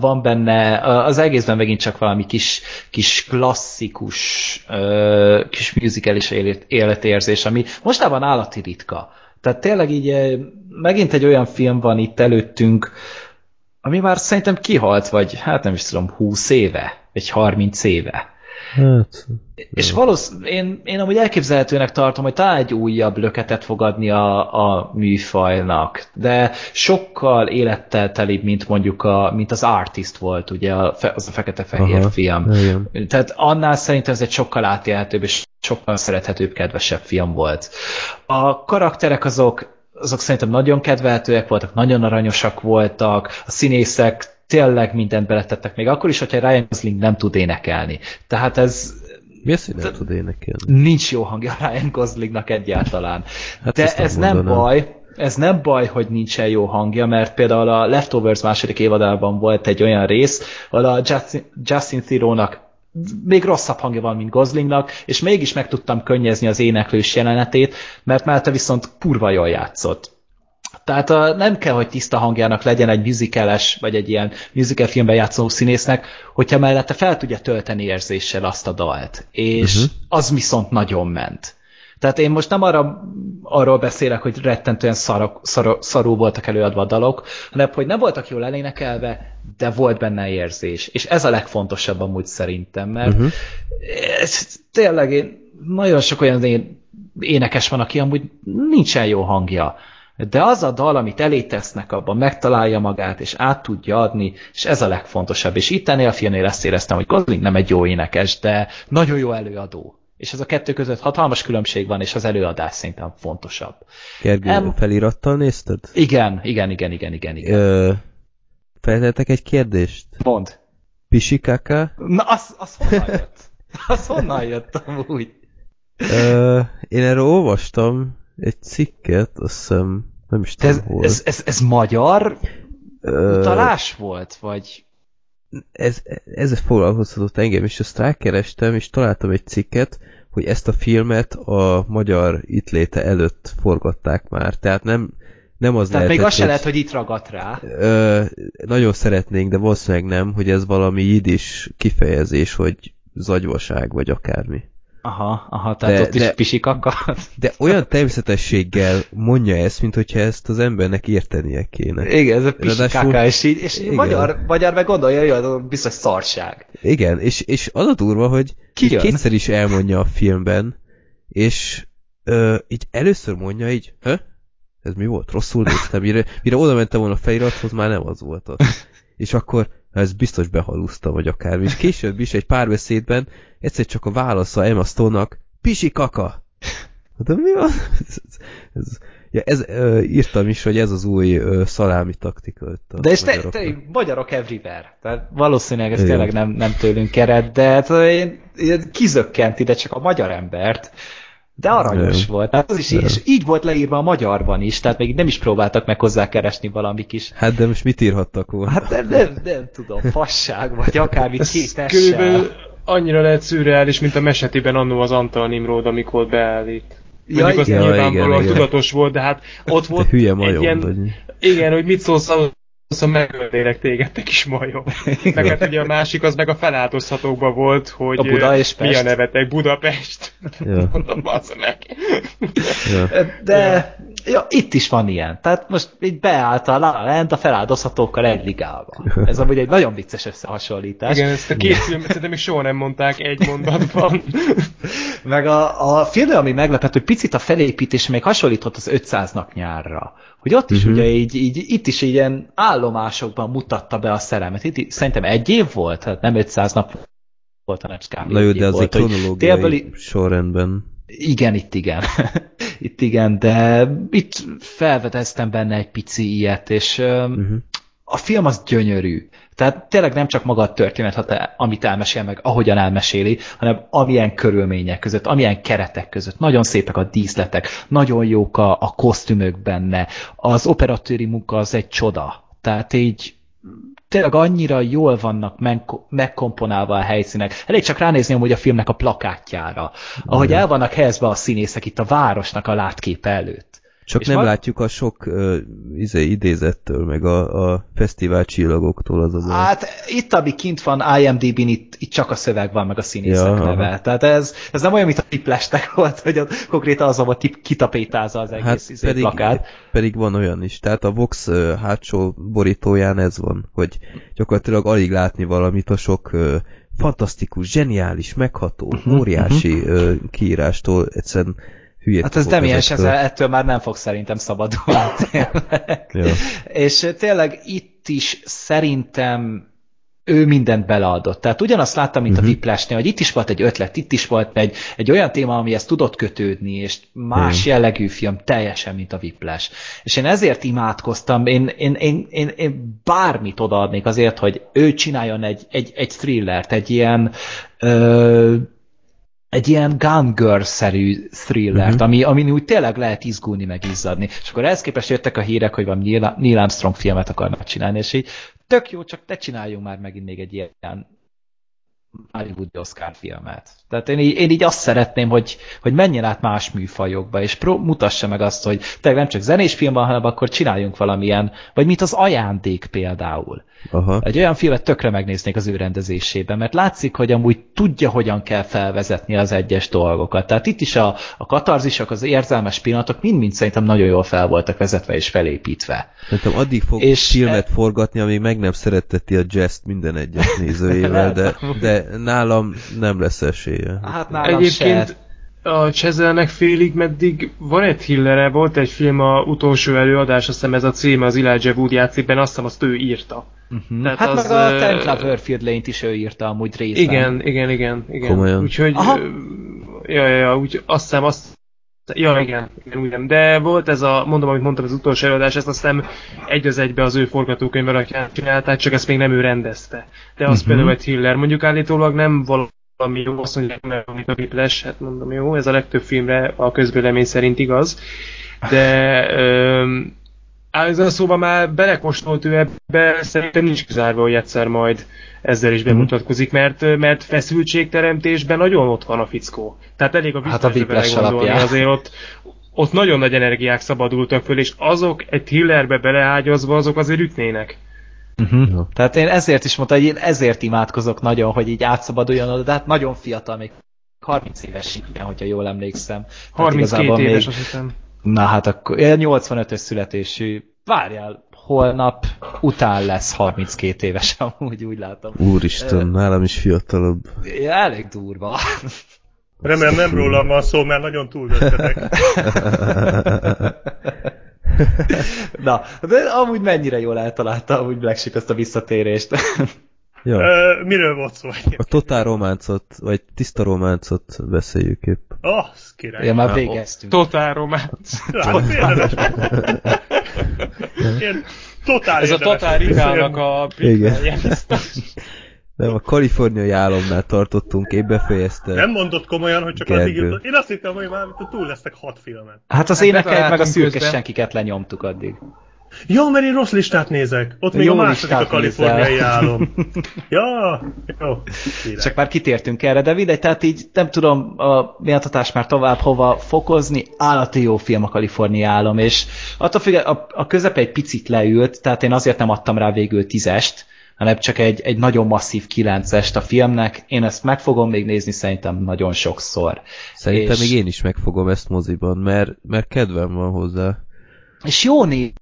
van benne, az egészben megint csak valami kis, kis klasszikus, ö, kis musicalis életérzés, ami mostában állati ritka. Tehát tényleg így megint egy olyan film van itt előttünk, ami már szerintem kihalt, vagy hát nem is tudom, 20 éve, vagy 30 éve. Hát, és valószínűleg én, én amúgy elképzelhetőnek tartom, hogy talán egy újabb löketet fog adni a, a műfajnak, de sokkal élettel telibb, mint mondjuk a, mint az Artist volt, ugye az a fekete-fehér film. Igen. Tehát annál szerintem ez egy sokkal átélhetőbb és sokkal szerethetőbb, kedvesebb film volt. A karakterek azok azok szerintem nagyon kedvelhetőek voltak, nagyon aranyosak voltak, a színészek tényleg mindent beletettek, még akkor is, hogyha Ryan Gosling nem tud énekelni. Tehát ez... Mi az, hogy nem tud énekelni? Nincs jó hangja Ryan Goslingnak egyáltalán. Hát De ez nem baj, ez nem baj, hogy nincsen jó hangja, mert például a Leftovers második évadában volt egy olyan rész, ahol a Justin, Justin Theroux-nak még rosszabb hangja van, mint Goslingnak, és mégis meg tudtam könnyezni az éneklős jelenetét, mert mellette viszont kurva jól játszott. Tehát a, nem kell, hogy tiszta hangjának legyen egy musicales, vagy egy ilyen musical filmben játszó színésznek, hogyha mellette fel tudja tölteni érzéssel azt a dalt. És uh-huh. az viszont nagyon ment. Tehát én most nem arra, arról beszélek, hogy rettentően szarok, szarok, szarú voltak előadva a dalok, hanem hogy nem voltak jól elénekelve, de volt benne érzés. És ez a legfontosabb amúgy szerintem, mert uh-huh. ez, tényleg én, nagyon sok olyan én, énekes van, aki amúgy nincsen jó hangja. De az a dal, amit elé tesznek, abban megtalálja magát, és át tudja adni, és ez a legfontosabb. És itt ennél a filmnél ezt éreztem, hogy Gosling nem egy jó énekes, de nagyon jó előadó és ez a kettő között hatalmas különbség van, és az előadás szerintem fontosabb. Gergő, em... felirattal nézted? Igen, igen, igen, igen, igen. igen. Ö, feltettek egy kérdést? Mond. Pisikaka? Na, az, az honnan jött? Az honnan jött amúgy? Ö, én erről olvastam egy cikket, azt hiszem, nem is tudom ez, hol. Ez, ez, ez magyar Ö... utalás volt, vagy ez, ez foglalkoztatott engem, és azt rákerestem, és találtam egy cikket, hogy ezt a filmet a magyar itt léte előtt forgatták már. Tehát nem, nem az Tehát lehetett, még az se lehet, hogy itt ragadt rá. Ö, nagyon szeretnénk, de valószínűleg nem, hogy ez valami idis kifejezés, hogy zagyvaság, vagy akármi. Aha, aha, tehát de, ott is de, pisik akad. De olyan természetességgel mondja ezt, mint hogyha ezt az embernek értenie kéne. Igen, ez a pisikaka, és, így, és igen. magyar, magyar meg gondolja, hogy biztos szarság. Igen, és, és az a durva, hogy Ki kétszer is elmondja a filmben, és ö, így először mondja így, Hö? ez mi volt? Rosszul néztem, mire, mire oda mentem volna a felirathoz, már nem az volt ott. És akkor ez biztos behalúzta, vagy akármi. És később is egy párbeszédben egyszer csak a válasza Emma Stone-nak, pisi kaka! De mi van? Ez, ez, ja, ez, ö, írtam is, hogy ez az új ö, szalámi taktika. A de ez te, te, magyarok everywhere. Tehát valószínűleg ez Igen. tényleg nem, nem tőlünk kered, de hát, én, én kizökkent ide csak a magyar embert, de aranyos nem. volt. Hát az is, és így volt leírva a magyarban is, tehát még nem is próbáltak meg hozzá keresni valami kis. Hát de most mit írhattak volna? Hát nem, nem, nem tudom, fasság, vagy akármi kétessel. annyira lehet szürreális, mint a mesetében annó az Antal Nimród, amikor beállít. Ja, Mondjuk az nyilvánvalóan tudatos volt, de hát ott volt de hülye majom, egy ilyen, vagy... igen, hogy mit szólsz Szóval megölnélek téged, te kis majom. meg hát ugye a másik az meg a feláldozhatókban volt, hogy a Buda és mi a nevetek, Budapest. Ja. Mondom, az meg. Ja. De ja. itt is van ilyen. Tehát most így beállt a La Land a feláldozhatókkal egy ligába. Ez amúgy egy nagyon vicces összehasonlítás. Igen, ezt a két filmet szerintem még soha nem mondták egy mondatban. meg a, a film, ami meglepett, hogy picit a felépítés még hasonlított az 500-nak nyárra hogy ott is uh-huh. ugye így, így, itt is ilyen állomásokban mutatta be a szerelmet. Itt szerintem egy év volt, hát nem 500 nap volt, hanem Scarlet Na jó, de az egy kronológiai sorrendben. Igen, itt igen. itt igen, de itt felvedeztem benne egy pici ilyet, és uh-huh. a film az gyönyörű. Tehát tényleg nem csak maga a történet, amit elmesél meg, ahogyan elmeséli, hanem amilyen körülmények között, amilyen keretek között. Nagyon szépek a díszletek, nagyon jók a, a kosztümök benne. Az operatőri munka az egy csoda. Tehát így tényleg annyira jól vannak megkomponálva a helyszínek. Elég csak ránézni hogy a filmnek a plakátjára. Ahogy el vannak helyezve a színészek itt a városnak a látképe előtt. Csak és nem van... látjuk a sok uh, izé, idézettől, meg a, a fesztivál csillagoktól az az. Hát itt, ami kint van IMDb-n, itt, itt csak a szöveg van, meg a színészek ja, neve. Aha. Tehát ez, ez nem olyan, mint a tiplestek volt, hogy ott konkrétan az volt kitapétázza az egész hát izé, pedig, plakát. Pedig van olyan is. Tehát a Vox uh, hátsó borítóján ez van, hogy gyakorlatilag alig látni valamit a sok uh, fantasztikus, zseniális, megható, uh-huh, óriási uh-huh. kiírástól egyszerűen hülyét Hát ez Demiens, ezzel, ettől már nem fog szerintem szabadulni. És tényleg itt is szerintem ő mindent beleadott. Tehát ugyanazt láttam, mint uh-huh. a Whiplashnél, mhm. hogy itt is volt egy ötlet, itt is volt egy, egy olyan téma, amihez tudott kötődni, és más uh-huh. jellegű film, teljesen, mint a Whiplash. És én ezért imádkoztam, én, én, én, én, én bármit odaadnék azért, hogy ő csináljon egy, egy, egy thrillert, egy ilyen ö, egy ilyen Gun Girl-szerű thrillert, uh-huh. ami, amin úgy tényleg lehet izgulni, meg izzadni. És akkor ehhez képest jöttek a hírek, hogy van Neil Armstrong filmet akarnak csinálni, és így tök jó, csak te csináljunk már megint még egy ilyen Hollywood Oscar filmet. Tehát én így, én így azt szeretném, hogy, hogy menjen át más műfajokba, és pró- mutassa meg azt, hogy tényleg nem csak zenés film van, hanem akkor csináljunk valamilyen, vagy mint az ajándék például. Aha. Egy olyan filmet tökre megnéznék az ő rendezésében, mert látszik, hogy amúgy tudja, hogyan kell felvezetni az egyes dolgokat. Tehát itt is a, a katarzisok, az érzelmes pillanatok mind-mind szerintem nagyon jól fel voltak vezetve és felépítve. Szerintem addig fog és filmet e... forgatni, amíg meg nem szereteti a jazz minden egyes nézőjével, de, de nálam nem lesz esélye. Hát nálam Egyébként se a Csezelnek félig meddig van egy hillere, volt egy film a utolsó előadás, azt hiszem ez a címe, az Elijah Wood játszik azt hiszem azt ő írta. Uh-huh. Tehát hát az, meg a Ten Cloverfield Lane-t is ő írta amúgy részben. Igen, igen, igen. igen. Komolyan. Úgyhogy, Aha. ja, ja, ja, úgy azt hiszem azt Ja, igen, igen, igen, de volt ez a, mondom, amit mondtam az utolsó előadás, ezt azt nem egy az egybe az ő forgatókönyv alapján csinálták, csak ezt még nem ő rendezte. De az uh-huh. például egy thriller, mondjuk állítólag nem valami jó, azt mondják, amit a Whiplash, hát mondom, jó, ez a legtöbb filmre a közvélemény szerint igaz, de öm, ez a szóval már belekóstolt ő ebbe, szerintem nincs kizárva, hogy egyszer majd ezzel is bemutatkozik, mert, mert feszültségteremtésben nagyon ott van a fickó. Tehát elég a hát a gondolni, azért ott, ott nagyon nagy energiák szabadultak föl, és azok egy thrillerbe beleágyazva, azok azért ütnének. Uh-huh. Tehát én ezért is mondtam, hogy én ezért imádkozok nagyon, hogy így átszabaduljon oda, de hát nagyon fiatal, még 30 éves igen, hogyha jól emlékszem. 32 éves, még... azt hiszem. Na hát akkor 85-ös születésű, várjál, holnap után lesz 32 éves, amúgy úgy látom. Úristen, uh, nálam is fiatalabb. Elég durva. Remélem nem rólam van szó, mert nagyon túldöttetek. Na, de amúgy mennyire jól eltalálta amúgy Black Sheep ezt a visszatérést. Ja. Uh, miről volt szó? A totál románcot, vagy tiszta románcot beszéljük épp. Oh, király. Ja, már végeztünk. Totál románc. Ilyen totál Ez a totál rikának a Igen. Nem, a kaliforniai álomnál tartottunk, én befejezte. Nem mondott komolyan, hogy csak Gergő. addig jutott. Én azt hittem, hogy már túl lesznek hat filmet. Hát az hát énekelt meg a szürkes senkiket lenyomtuk addig. Ja, mert én rossz listát nézek. Ott még jó a második a kaliforniai álom. ja, jó. Kérek. Csak már kitértünk erre, de mindegy, tehát így nem tudom a méltatást már tovább hova fokozni. Állati jó film a kaliforniai álom, és attól függ, a, a közepe egy picit leült, tehát én azért nem adtam rá végül tízest, hanem csak egy, egy nagyon masszív kilencest a filmnek. Én ezt meg fogom még nézni szerintem nagyon sokszor. Szerintem és... még én is megfogom ezt moziban, mert, mert kedvem van hozzá. És jó néz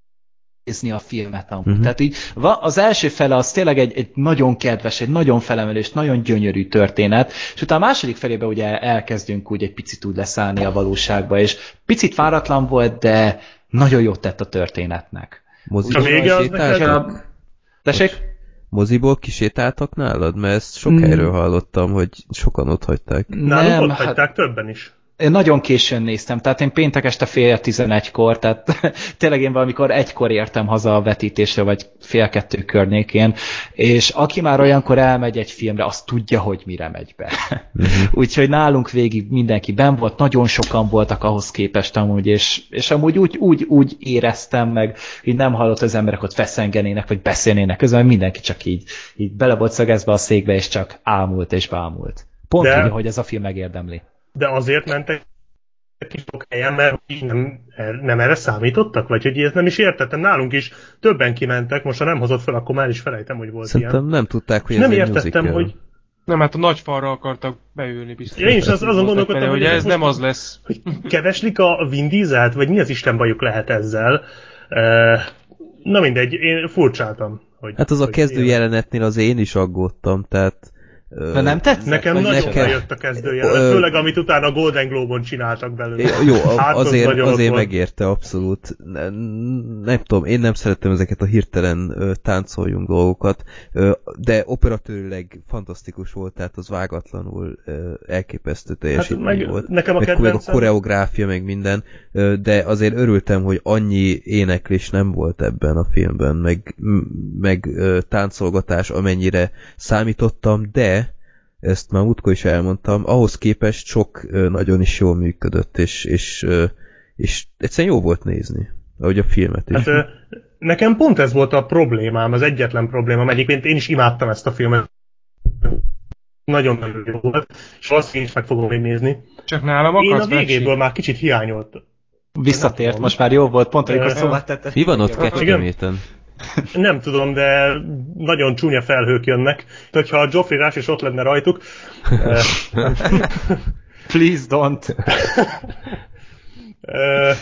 nézni a filmet amúgy. Uh-huh. Tehát így az első fele az tényleg egy, egy nagyon kedves, egy nagyon felemelős, nagyon gyönyörű történet, és utána a második felébe ugye elkezdünk úgy egy picit úgy leszállni a valóságba, és picit fáratlan volt, de nagyon jót tett a történetnek. Mozi a vége az neked? Tessék? moziból kisétáltak nálad? Mert ezt sok hmm. helyről hallottam, hogy sokan ott hagyták. Nálunk ott hát... hagyták többen is. Én nagyon későn néztem, tehát én péntek este fél tizenegykor, tehát tényleg én valamikor egykor értem haza a vetítésre, vagy fél kettő környékén, és aki már olyankor elmegy egy filmre, az tudja, hogy mire megy be. Uh-huh. Úgyhogy nálunk végig mindenki ben volt, nagyon sokan voltak ahhoz képest amúgy, és, és amúgy úgy, úgy, úgy éreztem meg, hogy nem hallott az emberek ott feszengenének, vagy beszélnének közben, mindenki csak így, így bele volt szögezve a székbe, és csak ámult és bámult. Pont De... úgy, hogy ez a film megérdemli de azért mentek ki sok helyen, mert nem, nem erre számítottak? Vagy hogy ezt nem is értettem. Nálunk is többen kimentek, most ha nem hozott fel, akkor már is felejtem, hogy volt Szerintem ilyen. nem tudták, hogy ez Nem értettem, musical. hogy nem, hát a nagy falra akartak beülni biztos. Én is az, azon gondolkodtam, hogy, hogy ez nem az lesz. Hogy keveslik a Vin Dieselt, vagy mi az Isten bajuk lehet ezzel? Na mindegy, én furcsáltam. Hogy, hát az a kezdő jelenetnél az én is aggódtam, tehát de nem tetszett? Nekem nagyon nekem... bejött a kezdője, főleg amit utána a Golden Globe-on csináltak belőle. Jó, hát azért, az azért megérte abszolút. Nem, nem tudom, én nem szerettem ezeket a hirtelen táncoljunk dolgokat, de operatőrileg fantasztikus volt, tehát az vágatlanul elképesztő teljesítmény hát meg, volt. Nekem a meg, meg a koreográfia, meg minden, de azért örültem, hogy annyi éneklés nem volt ebben a filmben, meg, meg táncolgatás, amennyire számítottam, de ezt már útkor is elmondtam, ahhoz képest sok nagyon is jól működött, és, és, és egyszerűen jó volt nézni, ahogy a filmet is. Hát, nekem pont ez volt a problémám, az egyetlen problémám. Egyébként én is imádtam ezt a filmet. Nagyon-nagyon jó volt, és valószínűleg is meg fogom még nézni. Csak nálam akarsz Én a végéből már kicsit hiányolt. Visszatért, most már jó volt, pont amikor szóval tette. Mi van ott Kecskeméten? Nem tudom, de nagyon csúnya felhők jönnek. Hogyha a Joffrey Rush is ott lenne rajtuk. Eh, Please don't. Eh,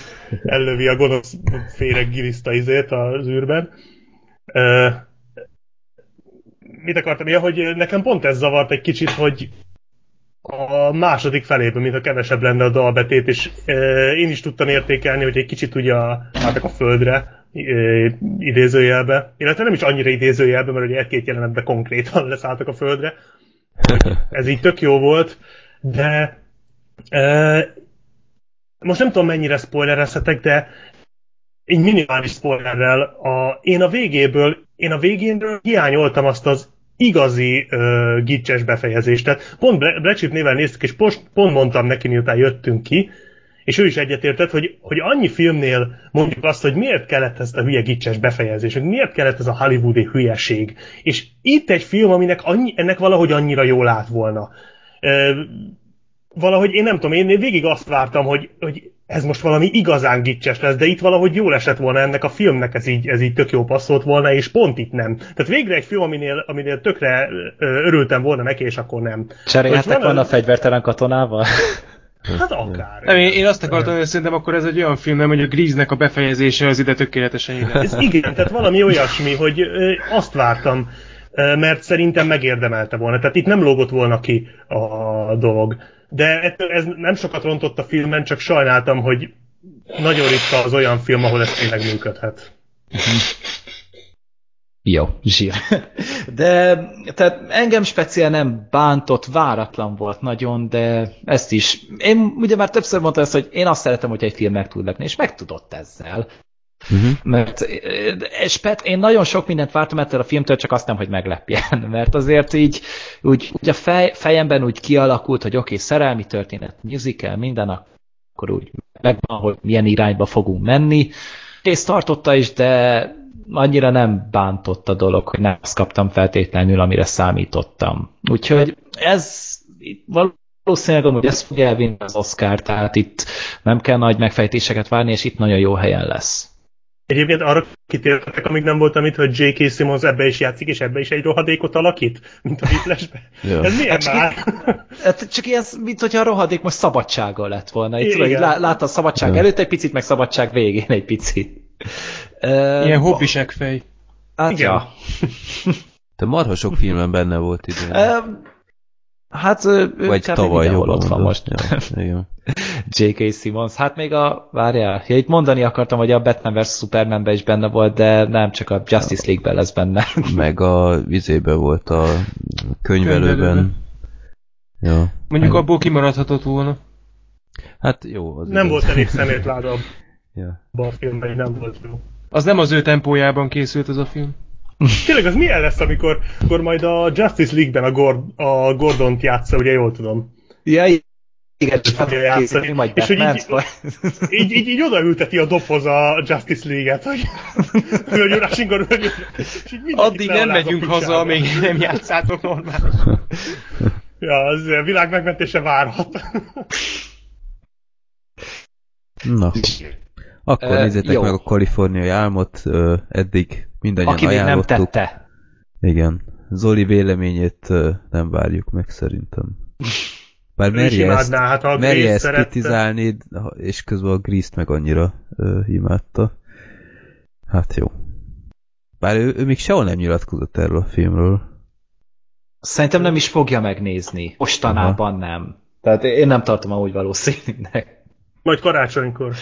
ellövi a gonosz féreg giliszta izét az űrben. Eh, mit akartam? Ja, hogy nekem pont ez zavart egy kicsit, hogy a második felében, mint a kevesebb lenne a dalbetét, és én is tudtam értékelni, hogy egy kicsit ugye álltak a földre, idézőjelbe, illetve nem is annyira idézőjelbe, mert ugye egy-két jelenetben konkrétan leszálltak a földre. Ez így tök jó volt, de e, most nem tudom mennyire spoilerezhetek, de egy minimális spoilerrel a, én a végéből, én a végénről hiányoltam azt az igazi uh, gicses befejezést. Tehát pont Brecsit néven néztük, és pont, pont mondtam neki, miután jöttünk ki, és ő is egyetértett, hogy, hogy annyi filmnél mondjuk azt, hogy miért kellett ezt a hülye gicses befejezés, hogy miért kellett ez a hollywoodi hülyeség. És itt egy film, aminek annyi, ennek valahogy annyira jól állt volna. E, valahogy én nem tudom, én végig azt vártam, hogy, hogy ez most valami igazán gicses lesz, de itt valahogy jól esett volna ennek a filmnek, ez így, ez így tök jó passzolt volna, és pont itt nem. Tehát végre egy film, aminél, aminél tökre örültem volna neki, és akkor nem. Cserélhetek volna a fegyvertelen katonával? Hát akár. Nem, én, én azt akartam, hogy szerintem akkor ez egy olyan film, nem, hogy a Grease-nek a befejezése az ide tökéletesen ide. Ez igen, tehát valami olyasmi, hogy azt vártam, mert szerintem megérdemelte volna. Tehát itt nem lógott volna ki a dolog. De ez nem sokat rontott a filmen, csak sajnáltam, hogy nagyon ritka az olyan film, ahol ez tényleg működhet. Jó, zsír. De tehát engem speciál nem bántott, váratlan volt nagyon, de ezt is. Én ugye már többször mondtam ezt, hogy én azt szeretem, hogy egy film meg tud lepni, és meg tudott ezzel. Uh-huh. Mert és Pet, én nagyon sok mindent vártam ettől a filmtől, csak azt nem, hogy meglepjen. Mert azért így úgy, úgy a fej, fejemben úgy kialakult, hogy oké, okay, szerelmi történet, musical, minden, akkor úgy megvan, hogy milyen irányba fogunk menni. És tartotta is, de annyira nem bántott a dolog, hogy nem azt kaptam feltétlenül, amire számítottam. Úgyhogy ez valószínűleg hogy ez fogja elvinni az Oscar, tehát itt nem kell nagy megfejtéseket várni, és itt nagyon jó helyen lesz. Egyébként arra kitértek, amíg nem voltam itt, hogy J.K. Simmons ebbe is játszik, és ebbe is egy rohadékot alakít, mint a Whiplashbe. ja. Ez milyen hát már? Hát csak ilyen, mint hogyha a rohadék most szabadsága lett volna. Itt tudod, látta a szabadság ja. előtt egy picit, meg szabadság végén egy picit. Ilyen hobbisek fej. Hát, Igen. Ja. Te marha sok filmben benne volt idén. Hát ő Vagy tavaly jobban ott van most. Ja, igen. J.K. Simmons. Hát még a, várjál, ja, itt mondani akartam, hogy a Batman vs. Supermanben is benne volt, de nem csak a Justice League-ben lesz benne. Meg a vizébe volt a könyvelőben. könyvelőben. Ja. Mondjuk meg... abból kimaradhatott volna. Hát jó. Az nem igaz. volt elég szemétláda ja. a filmben, nem volt jó. Az nem az ő tempójában készült az a film. Tényleg, az milyen lesz, amikor, amikor majd a Justice League-ben a, Gord, a Gordont játsza, ugye jól tudom? Ja, igen, és fogja játszani. Majd és hogy így, így, így, így, odaülteti a doboz a Justice League-et, hogy, hogy Rushingor, hogy, és így Addig nem megyünk haza, amíg nem játszátok normálisan. Ja, az a világ megmentése várhat. Na. Akkor uh, nézzétek jó. meg a kaliforniai álmot, uh, eddig mindannyian Aki ajánlottuk. nem tette. Igen. Zoli véleményét uh, nem várjuk meg szerintem. Bár merje ezt, hát a merje ezt kritizálni, és közben a Griszt meg annyira uh, imádta. Hát jó. Bár ő, ő még sehol nem nyilatkozott erről a filmről. Szerintem nem is fogja megnézni. Mostanában Aha. nem. Tehát én nem tartom amúgy valószínűnek. Majd karácsonykor.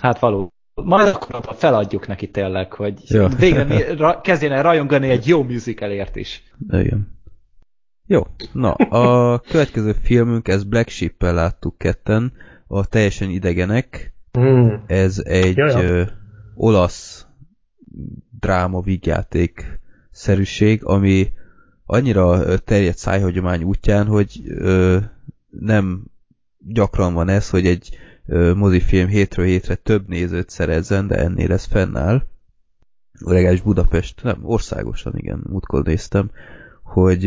Hát való. Majd akkor feladjuk neki tényleg, hogy ja. végre ra, kezdjen el rajongani egy jó musicalért is. Igen. Jó, na, a következő filmünk, ez Black Sheep-el láttuk ketten, a Teljesen Idegenek. Mm. Ez egy. Ö, olasz dráma vígjáték szerűség, ami annyira terjedt szájhagyomány útján, hogy ö, nem gyakran van ez, hogy egy mozifilm hétről hétre több nézőt szerezzen, de ennél ez fennáll. Legalábbis Budapest, nem, országosan, igen, múltkor néztem, hogy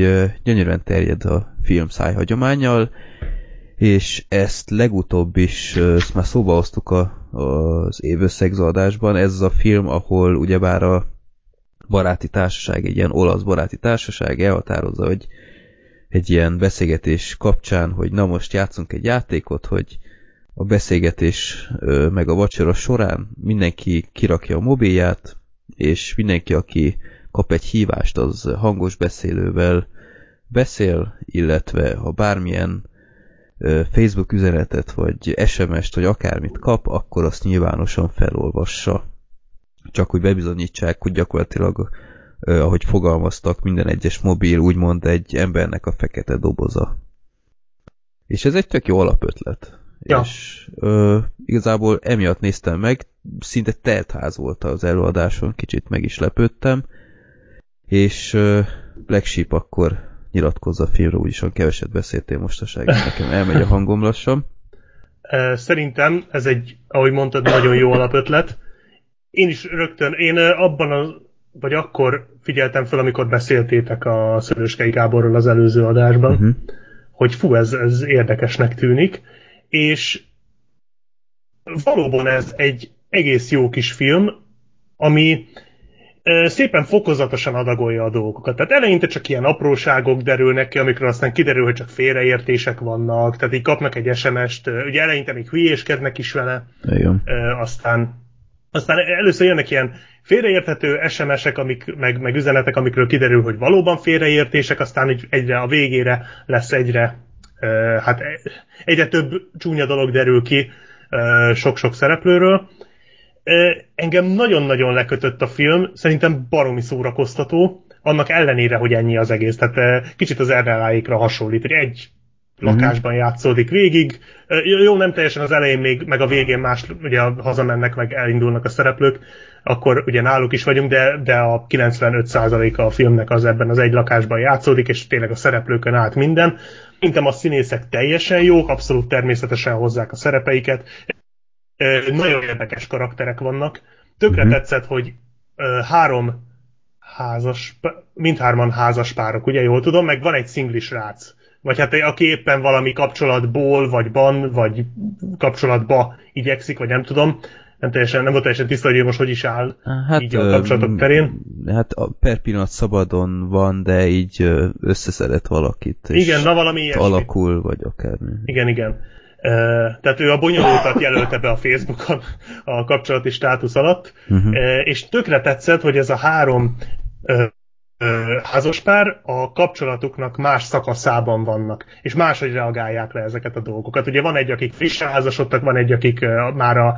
gyönyörűen terjed a film szájhagyományjal, és ezt legutóbb is, ezt már szóba hoztuk a, az évösszegzadásban, ez az a film, ahol ugyebár a baráti társaság, egy ilyen olasz baráti társaság elhatározza, hogy egy ilyen beszélgetés kapcsán, hogy na most játszunk egy játékot, hogy a beszélgetés meg a vacsora során mindenki kirakja a mobilját, és mindenki, aki kap egy hívást, az hangos beszélővel beszél, illetve ha bármilyen Facebook üzenetet, vagy SMS-t, vagy akármit kap, akkor azt nyilvánosan felolvassa csak hogy bebizonyítsák, hogy gyakorlatilag ahogy fogalmaztak, minden egyes mobil úgymond egy embernek a fekete doboza. És ez egy tök jó alapötlet. Ja. És ö, igazából emiatt néztem meg, szinte teltház volt az előadáson, kicsit meg is lepődtem, és ö, Black Sheep akkor nyilatkozza a filmről, úgyis keveset beszéltél mostaság, nekem elmegy a hangom lassan. Szerintem ez egy, ahogy mondtad, nagyon jó alapötlet én is rögtön, én abban a, vagy akkor figyeltem fel, amikor beszéltétek a Szöröskei Gáborról az előző adásban, uh-huh. hogy fú, ez, ez érdekesnek tűnik, és valóban ez egy egész jó kis film, ami szépen fokozatosan adagolja a dolgokat. Tehát eleinte csak ilyen apróságok derülnek ki, amikről aztán kiderül, hogy csak félreértések vannak, tehát így kapnak egy SMS-t, ugye eleinte még hülyéskednek is vele, Igen. aztán aztán először jönnek ilyen félreérthető SMS-ek, amik, meg, meg üzenetek, amikről kiderül, hogy valóban félreértések, aztán egyre a végére lesz egyre, hát egyre több csúnya dolog derül ki sok-sok szereplőről. Engem nagyon-nagyon lekötött a film, szerintem baromi szórakoztató, annak ellenére, hogy ennyi az egész. Tehát kicsit az RLA-ikra hasonlít, hogy egy Mhm. lakásban játszódik végig. Jó, nem teljesen az elején még, meg a végén más, ugye hazamennek, meg elindulnak a szereplők, akkor ugye náluk is vagyunk, de, de a 95%-a a filmnek az ebben az egy lakásban játszódik, és tényleg a szereplőkön át minden. Szerintem a színészek teljesen jók, abszolút természetesen hozzák a szerepeiket. Nagyon érdekes karakterek vannak. Tökre uh-huh. tetszett, hogy három házas, mindhárman házas párok, ugye jól tudom, meg van egy szinglis rác vagy hát aki éppen valami kapcsolatból, vagy ban, vagy kapcsolatba igyekszik, vagy nem tudom, nem, teljesen, nem volt teljesen tiszta, hogy most hogy is áll hát, így a kapcsolatok terén. Hát a per pillanat szabadon van, de így összeszedett valakit. Igen, na valami ilyesmi. Alakul, vagy akármi. Igen, igen. Tehát ő a bonyolultat jelölte be a Facebookon a kapcsolati státusz alatt, uh-huh. uh, és tökre tetszett, hogy ez a három házaspár a kapcsolatuknak más szakaszában vannak, és máshogy reagálják le ezeket a dolgokat. Ugye van egy, akik frissen házasodtak, van egy, akik már a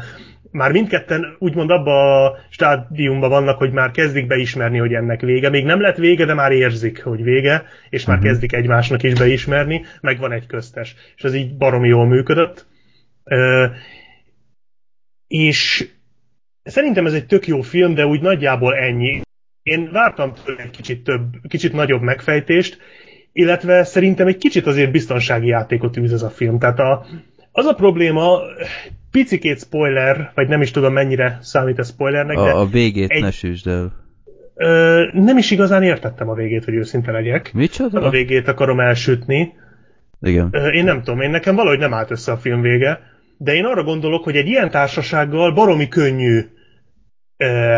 már mindketten úgymond abba a stádiumban vannak, hogy már kezdik beismerni, hogy ennek vége. Még nem lett vége, de már érzik, hogy vége, és már uh-huh. kezdik egymásnak is beismerni, meg van egy köztes. És ez így baromi jól működött. Ö, és szerintem ez egy tök jó film, de úgy nagyjából ennyi. Én vártam tőle egy kicsit több, kicsit nagyobb megfejtést, illetve szerintem egy kicsit azért biztonsági játékot űz ez a film. Tehát a, az a probléma, picikét spoiler, vagy nem is tudom mennyire számít a spoilernek, de... A, a végét egy, ne süsd el. Ö, nem is igazán értettem a végét, hogy őszinte legyek. Micsoda? A végét akarom elsütni. Igen. Ö, én nem tudom, én nekem valahogy nem állt össze a film vége, de én arra gondolok, hogy egy ilyen társasággal baromi könnyű ö,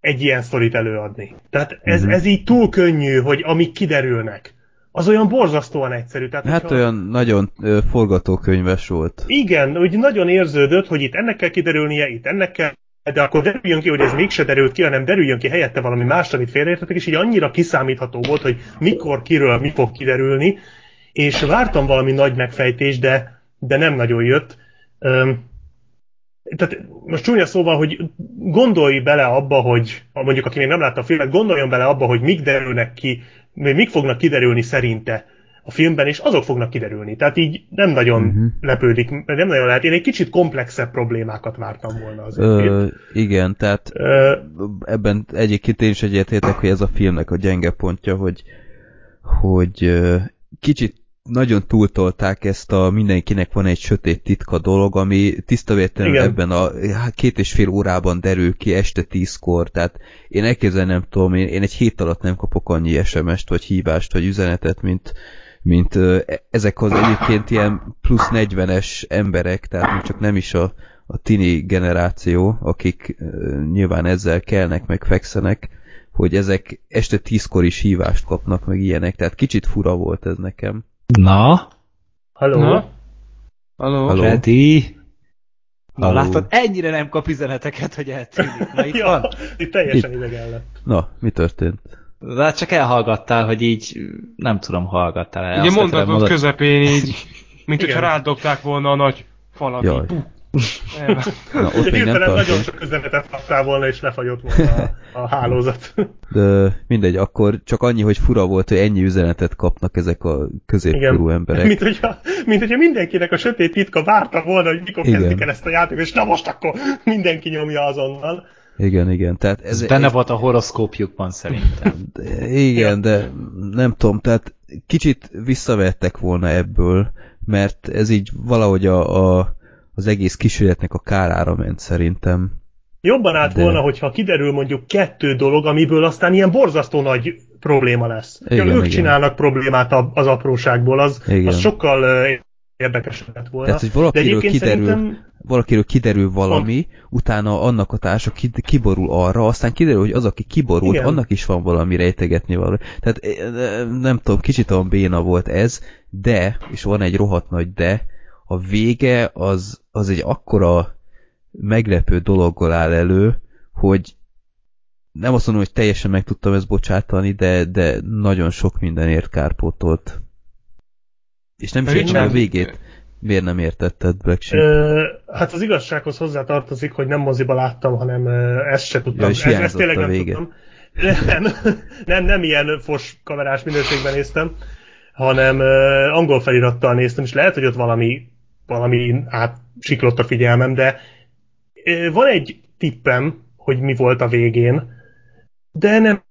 egy ilyen sztorit előadni. Tehát ez, uh-huh. ez így túl könnyű, hogy amik kiderülnek az olyan borzasztóan egyszerű. Tehát, hát hogyha... olyan nagyon ö, forgatókönyves volt. Igen, úgy nagyon érződött, hogy itt ennek kell kiderülnie, itt ennek kell, de akkor derüljön ki, hogy ez mégse derült ki, hanem derüljön ki helyette valami más, amit félreértettek, és így annyira kiszámítható volt, hogy mikor, kiről mi fog kiderülni, és vártam valami nagy megfejtés, de, de nem nagyon jött. Üm, tehát most csúnya szóval, hogy gondolj bele abba, hogy mondjuk aki még nem látta a filmet, gondoljon bele abba, hogy mik derülnek ki mik fognak kiderülni szerinte a filmben, és azok fognak kiderülni. Tehát így nem nagyon uh-huh. lepődik, nem nagyon lehet. Én egy kicsit komplexebb problémákat vártam volna az Ö, Igen, tehát Ö, ebben egyébként én is egyetértek, hogy ez a filmnek a gyenge pontja, hogy, hogy kicsit nagyon túltolták ezt a mindenkinek van egy sötét titka dolog, ami tisztavétlenül ebben a két és fél órában derül ki este tízkor, tehát én elképzelni nem tudom, én, én egy hét alatt nem kapok annyi SMS-t, vagy hívást, vagy üzenetet, mint, mint ezek az egyébként ilyen plusz 40-es emberek, tehát még csak nem is a, a tini generáció, akik nyilván ezzel kelnek, meg fekszenek, hogy ezek este tízkor is hívást kapnak, meg ilyenek, tehát kicsit fura volt ez nekem. Na? Halló? Na? Halló? Halló? Freddy? Na Halló. látod, ennyire nem kap üzeneteket, hogy eltűnik. Na itt ja, van? Itt teljesen itt. idegen lett. Na, mi történt? Hát csak elhallgattál, hogy így nem tudom, hallgattál el. Ugye mondatod közepén így, mint hogyha rádobták volna a nagy falat. Jaj. Na, ott még nem nagyon sok üzenetet kaptál volna, és lefagyott volna a, a hálózat. De mindegy, akkor csak annyi, hogy fura volt, hogy ennyi üzenetet kapnak ezek a középkorú emberek. Mint hogyha, mint hogyha mindenkinek a sötét titka várta volna, hogy mikor Igen. kezdik el ezt a játékot, és na most akkor mindenki nyomja azonnal. Igen, igen. Tehát ez, ez benne volt a horoszkópjukban szerintem. De, igen, de nem tudom, tehát kicsit visszavettek volna ebből, mert ez így valahogy a, a az egész kísérletnek a kárára ment szerintem. Jobban állt De... volna, hogyha kiderül mondjuk kettő dolog, amiből aztán ilyen borzasztó nagy probléma lesz. Igen, ők igen. csinálnak problémát az apróságból, az, az sokkal érdekesebb lett volna. Tehát, hogy valakiről, De kiderül, szerintem... valakiről kiderül valami, van. utána annak a társa kiborul arra, aztán kiderül, hogy az, aki kiborult, Igen. annak is van valami rejtegetni való. Tehát nem tudom, kicsit olyan béna volt ez, de, és van egy rohadt nagy de, a vége az, az egy akkora meglepő dologgal áll elő, hogy nem azt mondom, hogy teljesen meg tudtam ezt bocsátani, de, de nagyon sok mindenért kárpótolt. És nem is értem a végét. Miért nem értetted, Black Sheep? Ö, hát az igazsághoz hozzá tartozik, hogy nem moziba láttam, hanem ezt se tudtam. Ja, és ezt, ezt tényleg a vége. tudtam. Nem, nem, nem ilyen fos kamerás minőségben néztem, hanem angol felirattal néztem, és lehet, hogy ott valami valami átsiklott a figyelmem, de van egy tippem, hogy mi volt a végén, de nem,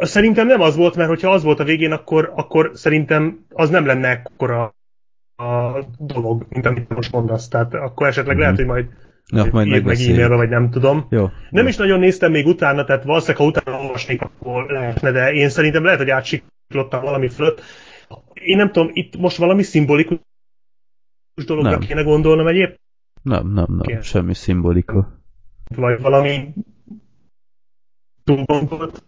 szerintem nem az volt, mert hogyha az volt a végén, akkor, akkor szerintem az nem lenne ekkora a dolog, mint amit most mondasz. Tehát akkor esetleg lehet, hogy majd Ja, majd ír meg e-mailbe, vagy nem tudom. Jó, nem jó. is nagyon néztem még utána, tehát valószínűleg, ha utána olvasnék, akkor lehetne, de én szerintem lehet, hogy átsiklottam valami fölött. Én nem tudom, itt most valami szimbolikus dologra nem. kéne gondolnom egyéb? Nem, nem, nem, Kéne. semmi szimbolika. Vagy valami túlgondolt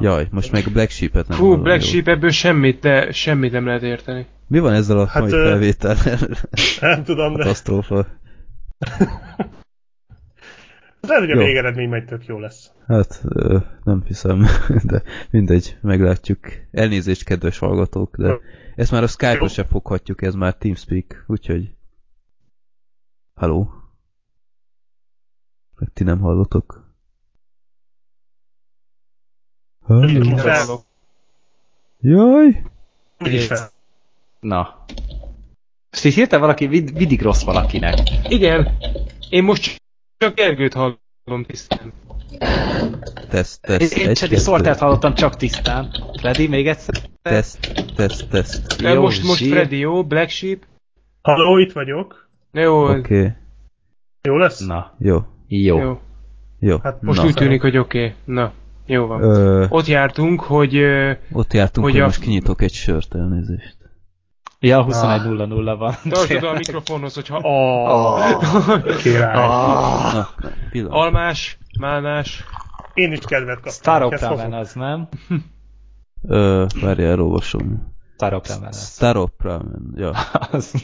Jaj, most meg Black Sheep-et nem Fú, Black Sheep ebből semmit, de semmit nem lehet érteni. Mi van ezzel a hát, mai felvétel? Nem tudom, Katasztrófa. Lehet, hogy a végeredmény majd tök jó lesz. Hát nem hiszem, de mindegy, meglátjuk. Elnézést, kedves hallgatók, de ezt már a Skype-ra se foghatjuk, ez már Teamspeak, úgyhogy... Haló? Meg ti nem hallotok? Halló? Jaj! Na. Most így hirtelen valaki vid vidig rossz valakinek. Igen. Én most csak Gergőt hallom tisztán. Teszt, teszt. Én Csedi Sortert hallottam csak tisztán. Freddy, még egyszer? Teszt, teszt, teszt. Jó, most, most zsír. Freddy, jó? Black Sheep? Halló, itt vagyok. Jó. Oké. Okay. Jó lesz? Na. Jó. Jó. Jó. jó. Hát most Na. úgy tűnik, hogy oké. Okay. Na. Jó van. Ö... Ott jártunk, hogy... Ott jártunk, hogy, hogy a... most kinyitok egy sört, elnézést. Ja, 21.00 van. Tartsd a mikrofonhoz, hogyha... Oh. Király. Oh. Almás, málnás. Én is kedvet kaptam. Staropramen az, nem? Ö, várjál, olvasom. Staropramen. Staropramen, ja.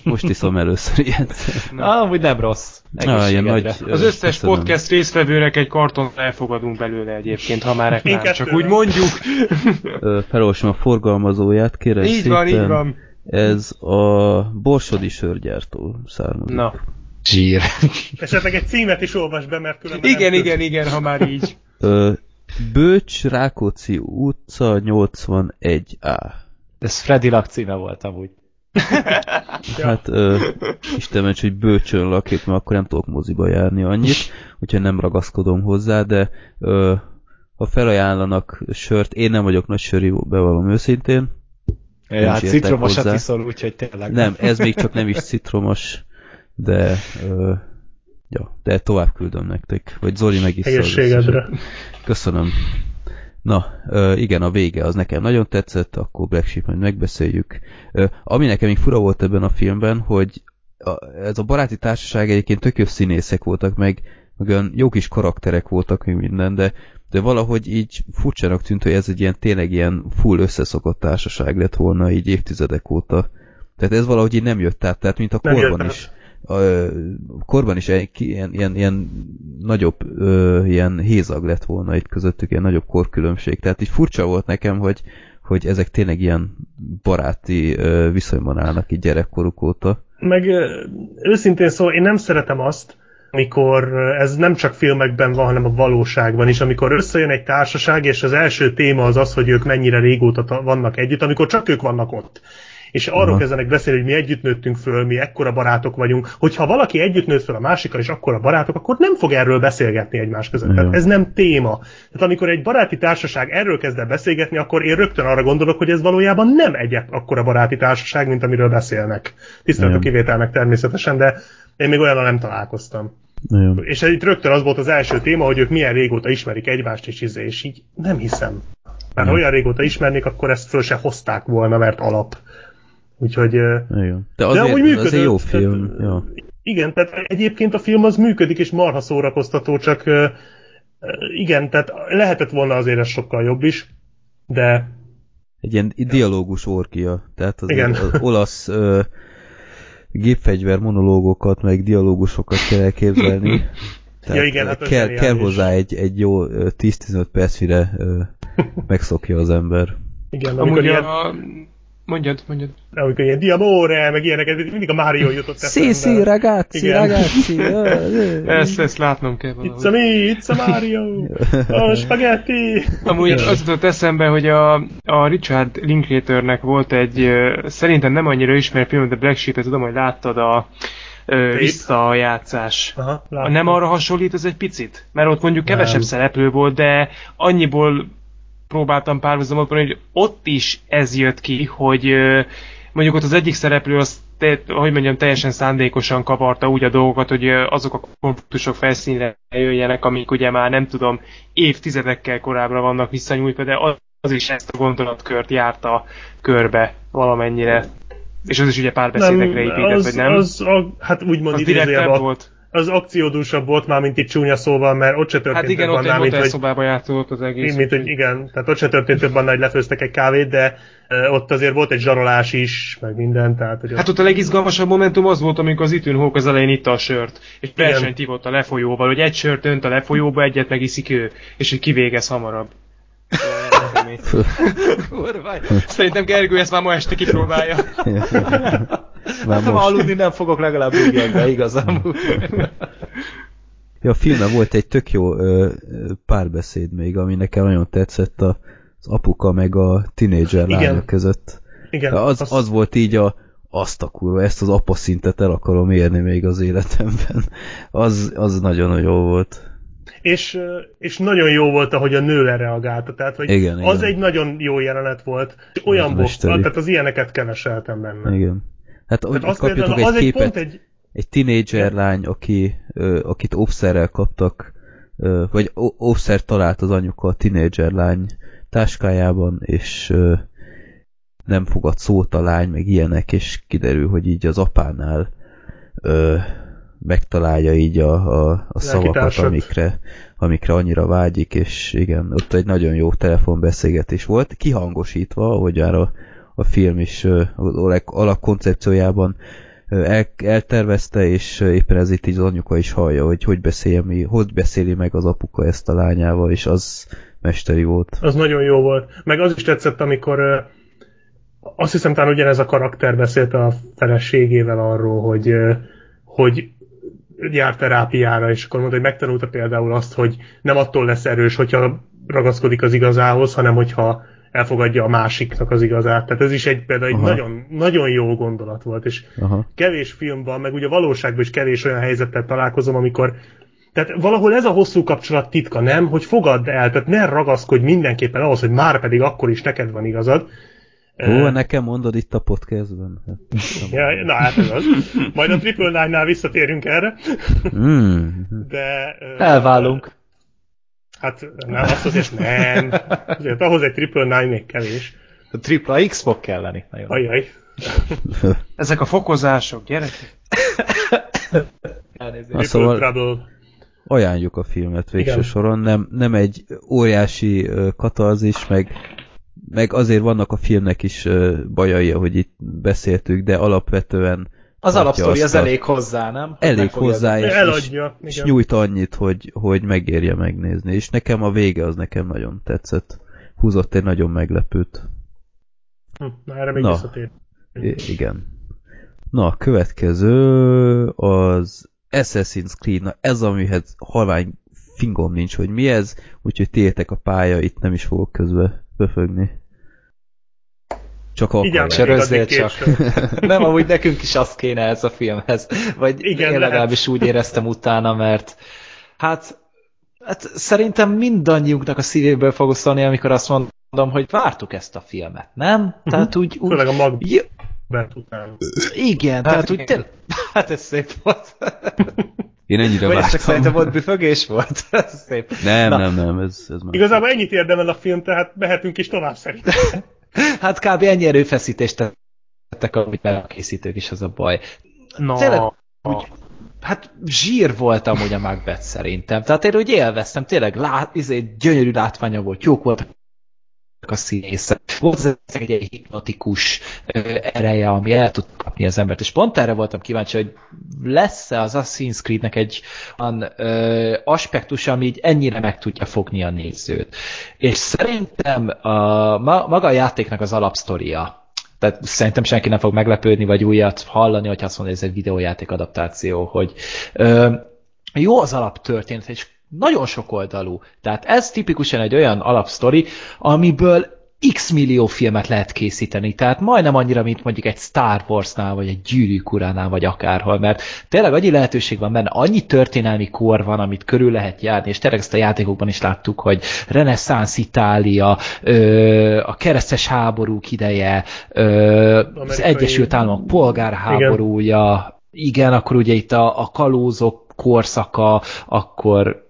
Most iszom először ilyet. Na, amúgy nem rossz. Na, ilyen nagy, az összes köszönöm. podcast résztvevőnek egy karton elfogadunk belőle egyébként, ha már reklám, csak úgy mondjuk. Felolvasom a forgalmazóját, kérem Így szépen. van, így van. Ez a Borsodi sörgyártó származik. Na. Zsír. Esetleg egy címet is olvas be, mert különben Igen, igen, igen, ha már így. Bőcs Rákóczi utca 81A. Ez Freddy Lack címe volt amúgy. hát ö, Isten ments, hogy bőcsön lakik, mert akkor nem tudok moziba járni annyit, úgyhogy nem ragaszkodom hozzá, de ö, ha felajánlanak sört, én nem vagyok nagy sörívó, bevallom őszintén, Ja, hát citromosat iszol, úgyhogy tényleg. Nem, ez még csak nem is citromos, de ö, ja, de tovább küldöm nektek, vagy Zoli meg is Köszönöm. Na, ö, igen, a vége az nekem nagyon tetszett, akkor Black Sheep majd megbeszéljük. Ö, ami nekem még fura volt ebben a filmben, hogy a, ez a baráti társaság egyébként tök jó színészek voltak, meg, meg olyan jó kis karakterek voltak, még minden, de de valahogy így furcsának tűnt, hogy ez egy ilyen tényleg ilyen full összeszokott társaság lett volna így évtizedek óta. Tehát ez valahogy így nem jött át, tehát mint a nem korban is. A, a korban is egy, ilyen, ilyen, ilyen nagyobb ö, ilyen hézag lett volna itt közöttük, ilyen nagyobb korkülönbség. Tehát így furcsa volt nekem, hogy, hogy ezek tényleg ilyen baráti ö, viszonyban állnak így gyerekkoruk óta. Meg őszintén szóval én nem szeretem azt, amikor ez nem csak filmekben van, hanem a valóságban is, amikor összejön egy társaság, és az első téma az az, hogy ők mennyire régóta vannak együtt, amikor csak ők vannak ott. És arról kezdenek beszélni, hogy mi együtt nőttünk föl, mi ekkora barátok vagyunk. Hogyha valaki együtt nőtt föl a másikkal, és akkora barátok, akkor nem fog erről beszélgetni egymás között. Tehát ez nem téma. Tehát amikor egy baráti társaság erről kezd el beszélgetni, akkor én rögtön arra gondolok, hogy ez valójában nem egy akkora baráti társaság, mint amiről beszélnek. Tisztelt a kivételnek természetesen, de én még olyan nem találkoztam. Nagyon. És itt rögtön az volt az első téma, hogy ők milyen régóta ismerik egymást, és izé, és így nem hiszem. Mert ha olyan régóta ismernék, akkor ezt föl se hozták volna, mert alap. Úgyhogy... Igen. De, azért, de amúgy működött. Az egy jó film. Tehát, ja. Igen, tehát egyébként a film az működik, és marha szórakoztató, csak igen, tehát lehetett volna azért ez sokkal jobb is, de... Egy ilyen dialógus orkia, tehát az, igen. az olasz gépfegyver monológokat, meg dialógusokat kell elképzelni. Tehát ja, igen, hát kell, kell hozzá egy, egy jó 10-15 perc, mire megszokja az ember. Igen, Amúgy ilyen... a, Mondjad, mondjad. Amikor ilyen diamore, meg ilyeneket, mindig a Mario jutott eszembe. Sí, sí, ragazzi, Igen. ragazzi. ezt, ezt látnom kell valahogy. It's a me, it's a Mario. a spaghetti. Amúgy az jutott eszembe, hogy a, a Richard Linklaternek volt egy, szerintem nem annyira ismert film, de Black Sheep-et tudom, hogy láttad a visszajátszás. Aha, nem arra hasonlít ez egy picit? Mert ott mondjuk kevesebb nem. szereplő volt, de annyiból próbáltam párhuzamot hogy ott is ez jött ki, hogy mondjuk ott az egyik szereplő az te, hogy mondjam, teljesen szándékosan kavarta úgy a dolgokat, hogy azok a konfliktusok felszínre jöjjenek, amik ugye már nem tudom, évtizedekkel korábbra vannak visszanyújtva, de az is ezt a gondolatkört járta körbe valamennyire. És az is ugye párbeszédekre épített, az, vagy nem? Az, a, hát úgymond az direkt volt. Az akciódúsabb volt már, mint itt csúnya szóval, mert ott se történt Hát igen, ott egy mint, szobába játszott az egész. Mint, hogy igen, tehát ott se történt több annál, hogy lefőztek egy kávét, de uh, ott azért volt egy zsarolás is, meg minden. Tehát, hogy hát ott a legizgalmasabb momentum az volt, amikor az Ethan Hawke az elején itta a sört, és versenyt ivott a lefolyóval, hogy egy sört önt a lefolyóba, egyet megiszik ő, és hogy kivégez hamarabb. Szerintem Gergő ezt már ma este kipróbálja. Hát, ha aludni nem fogok, legalább be, igazán. ja, a filmben volt egy tök jó ö, párbeszéd még, ami nekem nagyon tetszett a, az apuka meg a tinédzser lánya között. Igen, az, az... az volt így a azt a kurva, ezt az apa szintet el akarom érni még az életemben. Az, az nagyon jó volt és, és nagyon jó volt, ahogy a nő lereagálta, tehát hogy igen, az igen. egy nagyon jó jelenet volt, olyan bok, tehát az ilyeneket keveseltem benne. Igen. Hát tehát az kapjatok egy az képet, egy, egy... egy tinédzser lány, aki, ö, akit óvszerrel kaptak, ö, vagy óvszer talált az anyuka a tinédzser lány táskájában, és ö, nem fogad szót a lány, meg ilyenek, és kiderül, hogy így az apánál ö, megtalálja így a, a, a szavakat, amikre, amikre annyira vágyik, és igen, ott egy nagyon jó telefonbeszélgetés volt, kihangosítva, hogy már a, a film is az alapkoncepciójában el, eltervezte, és éppen ez itt így az anyuka is hallja, hogy hogy, beszélje, hogy beszéli meg az apuka ezt a lányával, és az mesteri volt. Az nagyon jó volt. Meg az is tetszett, amikor azt hiszem talán ugyanez a karakter beszélt a feleségével arról, hogy, hogy jár terápiára, és akkor mondta, hogy megtanulta például azt, hogy nem attól lesz erős, hogyha ragaszkodik az igazához, hanem hogyha elfogadja a másiknak az igazát. Tehát ez is egy például egy nagyon, nagyon jó gondolat volt, és Aha. kevés filmben, meg ugye valóságban is kevés olyan helyzettel találkozom, amikor tehát valahol ez a hosszú kapcsolat titka, nem? Hogy fogadd el, tehát ne ragaszkodj mindenképpen ahhoz, hogy már pedig akkor is neked van igazad, Ó, nekem mondod itt a podcastben. ja, na hát ez az. Majd a Triple Nine-nál visszatérünk erre. Mm. De... Elválunk. Hát nem, azt azért nem. Azért ahhoz egy Triple Nine még kevés. A Triple X fog kelleni. Ajaj. Ezek a fokozások, gyerekek. Triple szóval Trouble. Ajánljuk a filmet végső Igen. soron. Nem, nem egy óriási katarzis, meg meg azért vannak a filmnek is bajai, ahogy itt beszéltük, de alapvetően az alapsztori az elég hozzá, nem? Elég hozzá, és, Eladja, és, és nyújt annyit, hogy, hogy megérje megnézni. És nekem a vége az nekem nagyon tetszett. Húzott egy nagyon meglepőt. Hm, na, erre még Na, Igen. Na, a következő az Assassin's Creed. Na, ez amihez halvány fingom nincs, hogy mi ez, úgyhogy tétek a pálya, itt nem is fogok közbe befögni. Csak akkor. Igen, Sörözzél csak. nem, amúgy nekünk is az kéne ez a filmhez. Vagy Igen, én legalábbis úgy éreztem utána, mert hát, hát szerintem mindannyiunknak a szívéből fog szólni, amikor azt mondom, hogy vártuk ezt a filmet, nem? Uh-huh. Tehát úgy... úgy Főleg a mag... után. Igen, hát tehát úgy tényleg... Hát ez szép volt. Én ennyire Vagy csak szerintem volt büfögés volt? ez szép. Nem, Na. nem, nem, ez, ez már Igazából ennyit érdemel a film, tehát mehetünk is tovább szerintem. Hát kb. ennyi erőfeszítést tettek, amit meg a készítők is, az a baj. No. Tényleg, úgy, hát zsír voltam ugye a Macbeth szerintem. Tehát én úgy élveztem, tényleg lát, izé, gyönyörű látványa volt, jók voltak a színészek. Volt egy, egy hipnotikus ereje, ami el tud kapni az embert. És pont erre voltam kíváncsi, hogy lesz-e az Assassin's Creed-nek egy olyan ö, aspektus, ami így ennyire meg tudja fogni a nézőt. És szerintem a, ma, maga a játéknak az alapsztoria, tehát szerintem senki nem fog meglepődni, vagy újat hallani, hogy azt mondja, hogy ez egy videójáték adaptáció, hogy ö, jó az alaptörténet, és nagyon sok oldalú. Tehát ez tipikusan egy olyan alapsztori, amiből x millió filmet lehet készíteni, tehát majdnem annyira, mint mondjuk egy Star Wars-nál, vagy egy Gyűrűk uránál, vagy akárhol, mert tényleg annyi lehetőség van benne, annyi történelmi kor van, amit körül lehet járni, és tényleg ezt a játékokban is láttuk, hogy reneszánsz Itália, ö, a keresztes háborúk ideje, ö, az Egyesült Államok polgárháborúja, igen. igen, akkor ugye itt a, a kalózok korszaka, akkor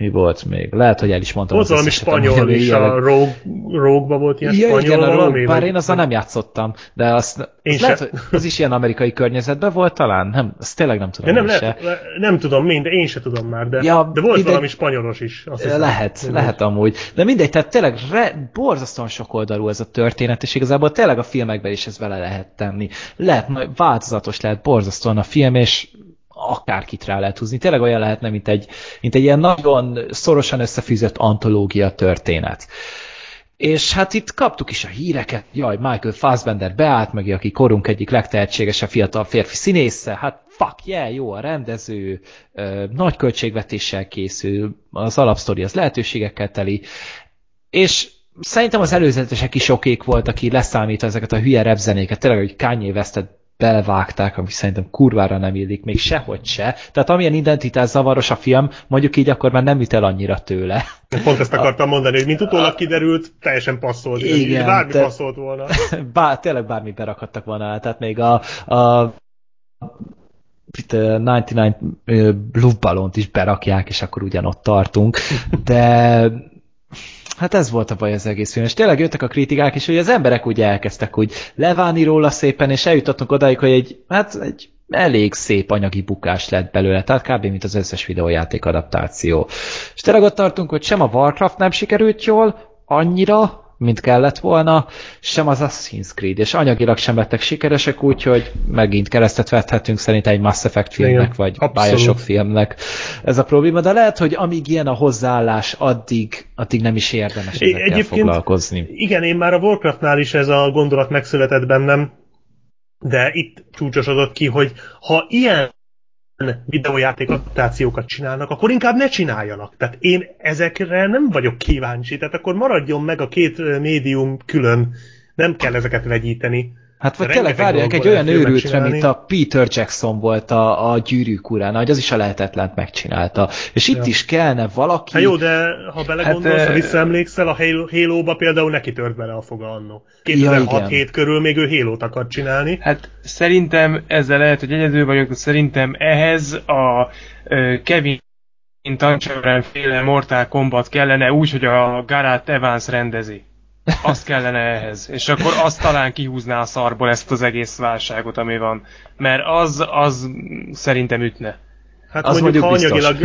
mi volt még? Lehet, hogy el is mondtam. Volt valami spanyol is, a Rogue, Rogue-ba volt ilyen ja, spanyol igen, valami? Rogue, bár én azzal nem játszottam, de azt, én azt lehet, hogy az is ilyen amerikai környezetben volt talán? Nem, azt tényleg nem tudom. nem, lehet, nem tudom, mind, én se tudom már, de, ja, de volt mindegy, valami spanyolos is. Azt hiszem, lehet, mindegy. lehet amúgy. De mindegy, tehát tényleg re, borzasztóan sok oldalú ez a történet, és igazából tényleg a filmekben is ez vele lehet tenni. Lehet, változatos lehet borzasztóan a film, és akárkit rá lehet húzni. Tényleg olyan lehetne, mint egy, mint egy ilyen nagyon szorosan összefűzött antológia történet. És hát itt kaptuk is a híreket, jaj, Michael Fassbender beállt meg, aki korunk egyik legtehetségesebb fiatal férfi színésze, hát fuck yeah, jó a rendező, nagy költségvetéssel készül, az alapsztori az lehetőségekkel teli, és szerintem az előzetesek is okék volt, aki leszámítva ezeket a hülye repzenéket, tényleg, hogy Kanye Westet belevágták, ami szerintem kurvára nem illik, még sehogy se. Tehát amilyen identitás zavaros a film, mondjuk így akkor már nem üt el annyira tőle. Pont ezt akartam mondani, hogy mint utólag kiderült, teljesen passzolt. Igen, bármi te, passzolt volna. Bár, tényleg bármi berakhattak volna, tehát még a, a itt 99 Blue Ballont is berakják, és akkor ugyanott tartunk, de Hát ez volt a baj az egész film, és tényleg jöttek a kritikák, és hogy az emberek úgy elkezdtek úgy leválni róla szépen, és eljutottunk odáig, hogy egy, hát egy elég szép anyagi bukás lett belőle, tehát kb. mint az összes videójáték adaptáció. És tényleg ott tartunk, hogy sem a Warcraft nem sikerült jól, annyira, mint kellett volna, sem az Assassin's Creed, és anyagilag sem lettek sikeresek, úgyhogy megint keresztet vethetünk szerint egy Mass Effect filmnek, Igen, vagy abszolút. Bioshock filmnek ez a probléma, de lehet, hogy amíg ilyen a hozzáállás, addig, addig nem is érdemes ezekkel Egyébként, foglalkozni. Igen, én már a Warcraftnál is ez a gondolat megszületett bennem, de itt csúcsosodott ki, hogy ha ilyen videójáték adaptációkat csinálnak, akkor inkább ne csináljanak. Tehát én ezekre nem vagyok kíváncsi, tehát akkor maradjon meg a két médium külön, nem kell ezeket vegyíteni. Hát vagy tényleg várják egy olyan őrültre, mint a Peter Jackson volt a, a gyűrűk urán, hogy az is a lehetetlent megcsinálta. És itt ja. is kellene valaki... Hát jó, de ha belegondolsz, hát, ha visszaemlékszel, a Halo-ba például neki tört bele a foga annó. 2006 ja, körül még ő Halo-t akart csinálni. Hát szerintem ezzel lehet, hogy egyedül vagyok, de szerintem ehhez a Kevin Tancheren féle Mortal Kombat kellene úgy, hogy a Garát Evans rendezi. Azt kellene ehhez. És akkor azt talán kihúzná a szarból ezt az egész válságot, ami van. Mert az, az szerintem ütne. Hát az mondjuk, ha anyagilag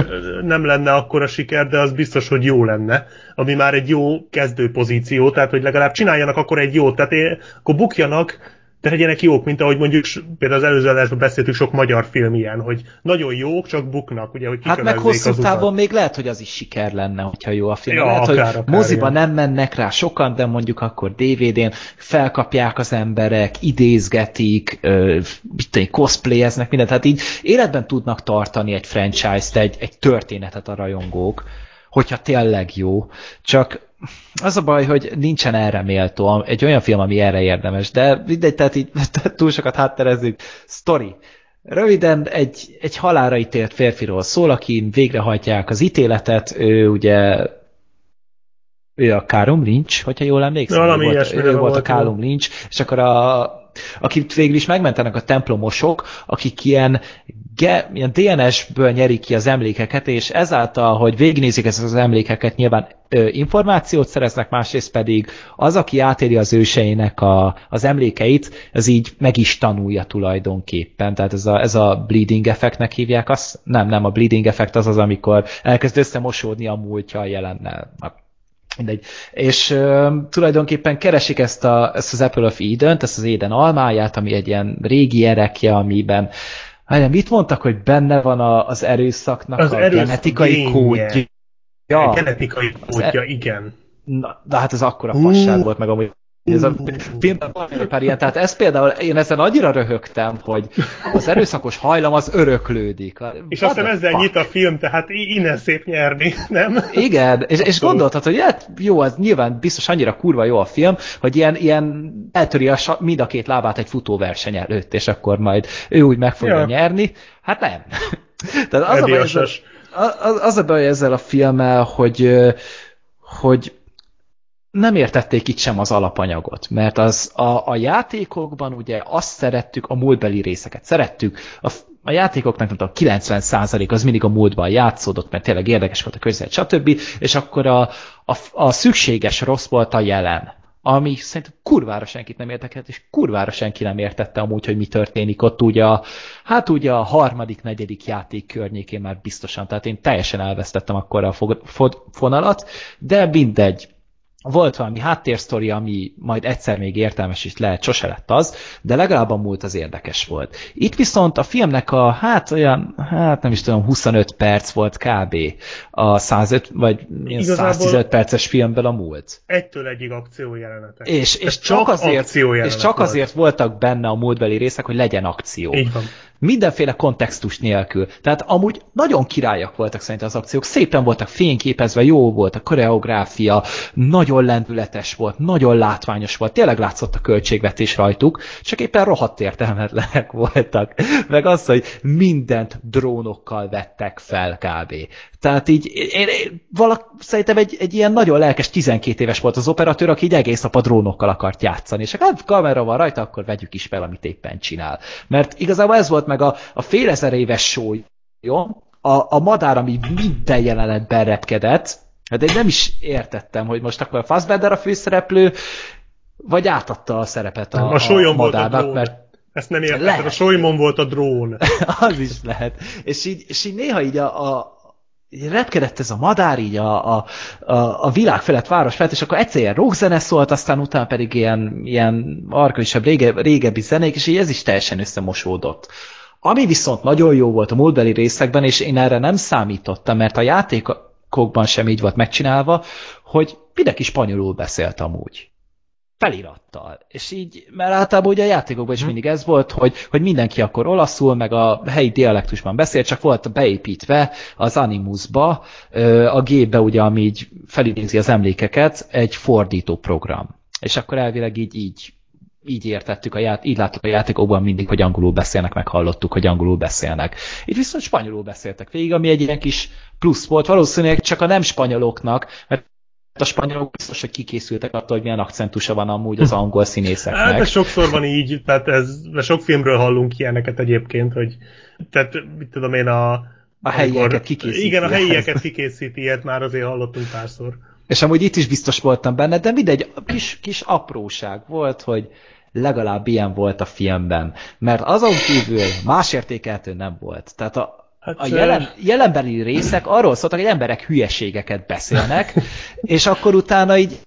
nem lenne akkora siker, de az biztos, hogy jó lenne, ami már egy jó kezdő pozíció, tehát hogy legalább csináljanak akkor egy jót, tehát én, akkor bukjanak, de legyenek jók, mint ahogy mondjuk például az előző adásban beszéltük sok magyar film ilyen, hogy nagyon jók, csak buknak, ugye, hogy Hát meg hosszú az távon még lehet, hogy az is siker lenne, hogyha jó a film. Ja, lehet, akár, hogy akár, moziba igen. nem mennek rá sokan, de mondjuk akkor DVD-n felkapják az emberek, idézgetik, mit cosplayeznek, mindent. Tehát így életben tudnak tartani egy franchise-t, egy, egy történetet a rajongók, hogyha tényleg jó. Csak az a baj, hogy nincsen erre méltó, egy olyan film, ami erre érdemes, de mindegy, tehát így túl sokat hátterezzük. Story. Röviden egy, egy halára ítélt férfiról szól, aki végrehajtják az ítéletet, ő ugye ő a Kárum Lynch, hogyha jól emlékszem. Valami ő volt, ő volt a Kárum Lynch, és akkor a akit végül is megmentenek a templomosok, akik ilyen, ge, ilyen DNS-ből nyerik ki az emlékeket, és ezáltal, hogy végignézik ezt az emlékeket, nyilván ö, információt szereznek, másrészt pedig az, aki átéri az őseinek a, az emlékeit, ez így meg is tanulja tulajdonképpen. Tehát ez a, ez a bleeding effektnek hívják azt? Nem, nem, a bleeding effekt az az, amikor elkezd összemosódni a múltja a jelennel. Mindegy. És uh, tulajdonképpen keresik ezt, a, ezt az Apple of Eden-t, ezt az Eden almáját, ami egy ilyen régi erekje, amiben Hát mit mondtak, hogy benne van a, az erőszaknak az a erőszak genetikai génye. kódja? Ja. Genetikai kódja, e- igen. Na, de hát ez akkora fasság volt, meg amúgy ez a filmben egy pár ilyen, tehát ez például, én ezen annyira röhögtem, hogy az erőszakos hajlam az öröklődik. És azt hiszem ezzel nyit a film, tehát innen szép nyerni, nem? Igen, és, és gondoltad, hogy hát jó, az nyilván biztos annyira kurva jó a film, hogy ilyen, ilyen eltöri a, mind a két lábát egy futóverseny előtt, és akkor majd ő úgy meg fogja ja. nyerni. Hát nem. Tehát az a, baj ezzel, az, az a baj ezzel a filmmel, hogy, hogy nem értették itt sem az alapanyagot, mert az a, a játékokban ugye azt szerettük, a múltbeli részeket szerettük, a, a játékoknak nem tudom, 90% az mindig a múltban játszódott, mert tényleg érdekes volt a között, stb. És akkor a, a, a szükséges rossz volt a jelen ami szerintem kurvára senkit nem érdekelt, és kurvára senki nem értette amúgy, hogy mi történik ott ugye a, hát ugye a harmadik, negyedik játék környékén már biztosan, tehát én teljesen elvesztettem akkor a fonalat, de mindegy, volt valami háttérsztori, ami majd egyszer még értelmes is lehet, sose lett az, de legalább a múlt az érdekes volt. Itt viszont a filmnek a, hát olyan, hát nem is tudom, 25 perc volt kb. A 105, vagy Igazából 115 perces filmből a múlt. Egytől egyig akció jelenetek. És, és, csak azért, és csak volt. azért voltak benne a múltbeli részek, hogy legyen akció. Így van mindenféle kontextus nélkül. Tehát amúgy nagyon királyak voltak szerintem az akciók, szépen voltak fényképezve, jó volt a koreográfia, nagyon lendületes volt, nagyon látványos volt, tényleg látszott a költségvetés rajtuk, csak éppen rohadt értelmetlenek voltak. Meg az, hogy mindent drónokkal vettek fel kb. Tehát így, én, én valak, szerintem egy, egy ilyen nagyon lelkes 12 éves volt az operatőr, aki így egész nap a drónokkal akart játszani, és hát kamera van rajta, akkor vegyük is fel, amit éppen csinál. Mert igazából ez volt meg a, a fél ezer éves show, jó? A, a madár, ami minden jelenetben repkedett, hát én nem is értettem, hogy most akkor a Fassbender a főszereplő, vagy átadta a szerepet a, a, a madárnak, mert ezt nem értettem, a Solymon volt a drón. az is lehet. És így, és így néha így a, a, repkedett ez a madár így a, a, a, a világ felett, város felett, és akkor egyszer ilyen rockzene szólt, aztán utána pedig ilyen, ilyen arkaisebb, rége, régebbi zenék, és így ez is teljesen összemosódott. Ami viszont nagyon jó volt a múltbeli részekben, és én erre nem számítottam, mert a játékokban sem így volt megcsinálva, hogy mindenki spanyolul beszélt amúgy felirattal. És így, mert általában ugye a játékokban is hm. mindig ez volt, hogy, hogy mindenki akkor olaszul, meg a helyi dialektusban beszél, csak volt beépítve az Animusba, a gépbe ugye, ami így felidézi az emlékeket, egy fordító program. És akkor elvileg így, így így értettük, a ját, így láttuk a játékokban mindig, hogy angolul beszélnek, meg hallottuk, hogy angolul beszélnek. Itt viszont spanyolul beszéltek végig, ami egy ilyen kis plusz volt. Valószínűleg csak a nem spanyoloknak, mert a spanyolok biztos, hogy kikészültek attól, hogy milyen akcentusa van amúgy az angol színészeknek. Hát, de sokszor van így, tehát ez, de sok filmről hallunk ilyeneket egyébként, hogy tehát mit tudom én a... A helyieket kikészíti. Igen, a helyieket kikészíti, ilyet már azért hallottunk párszor. És amúgy itt is biztos voltam benne, de mindegy, kis, kis apróság volt, hogy legalább ilyen volt a filmben. Mert azon kívül más értékeltő nem volt. Tehát a, Hát, a jelen, jelenbeli részek arról szóltak, hogy emberek hülyeségeket beszélnek, és akkor utána így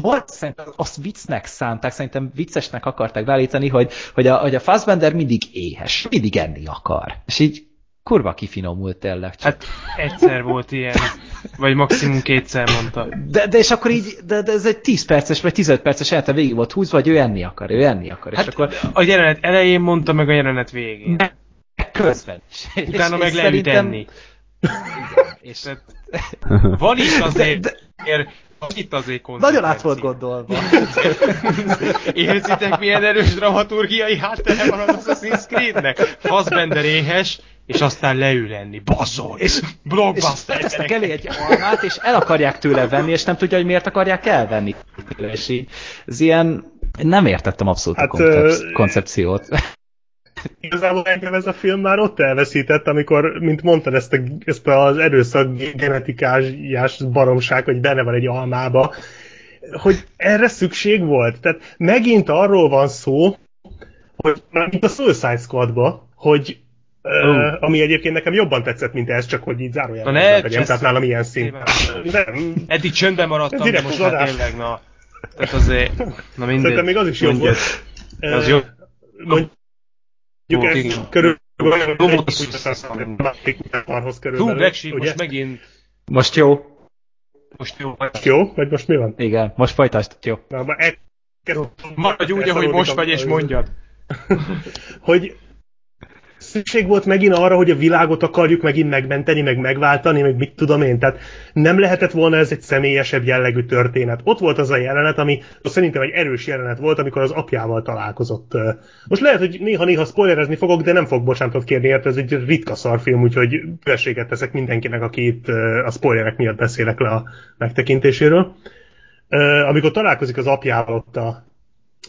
volt szerintem azt viccnek szánták, szerintem viccesnek akarták beállítani, hogy, hogy a, hogy a Fassbender mindig éhes, mindig enni akar. És így kurva kifinomult tényleg. Csak. Hát egyszer volt ilyen, vagy maximum kétszer mondta. De, de és akkor így, de, de ez egy 10 perces vagy 15 perces jelenete végig volt húzva, vagy ő enni akar, ő enni akar. Hát és akkor... a jelenet elején mondta, meg a jelenet végén. Közben. Utána és, meg és szerintem... enni. és Tehát, van itt azért, de, de... itt azért Nagyon át volt gondolva. Érzitek, milyen erős dramaturgiai háttere van az Assassin's Creed-nek? Fassbender éhes, és aztán leül enni. Bazzol! És blockbuster! És elé egy almát, és el akarják tőle venni, és nem tudja, hogy miért akarják elvenni. És így, ez ilyen, nem értettem abszolút hát, a koncepci- koncepciót. Igazából engem ez a film már ott elveszített, amikor, mint mondtad, ezt, a, ezt az erőszak genetikás baromság, hogy benne van egy almába, hogy erre szükség volt. Tehát megint arról van szó, hogy mint a Suicide Squadba, hogy. Uh, ami egyébként nekem jobban tetszett, mint ez, csak hogy így zárójelben ne, legyen, tehát nálam ilyen szint. Eddig csöndben maradtam, de most hát tényleg, na. Tehát azért, na mindegy. Szerintem még az is jobb volt. Az jó. Mondjuk ez körülbelül Hú, Black most megint... Most jó. Most jó. Most jó? Vagy most mi van? Igen, most folytasd, jó. Na, ma e- Maradj úgy, ahogy most vagy, és mondjad. hogy szükség volt megint arra, hogy a világot akarjuk megint megmenteni, meg megváltani, meg mit tudom én. Tehát nem lehetett volna ez egy személyesebb jellegű történet. Ott volt az a jelenet, ami szerintem egy erős jelenet volt, amikor az apjával találkozott. Most lehet, hogy néha-néha spoilerezni fogok, de nem fog bocsánatot kérni, mert ez egy ritka szarfilm, úgyhogy vességet teszek mindenkinek, aki itt a spoilerek miatt beszélek le a megtekintéséről. Amikor találkozik az apjával ott a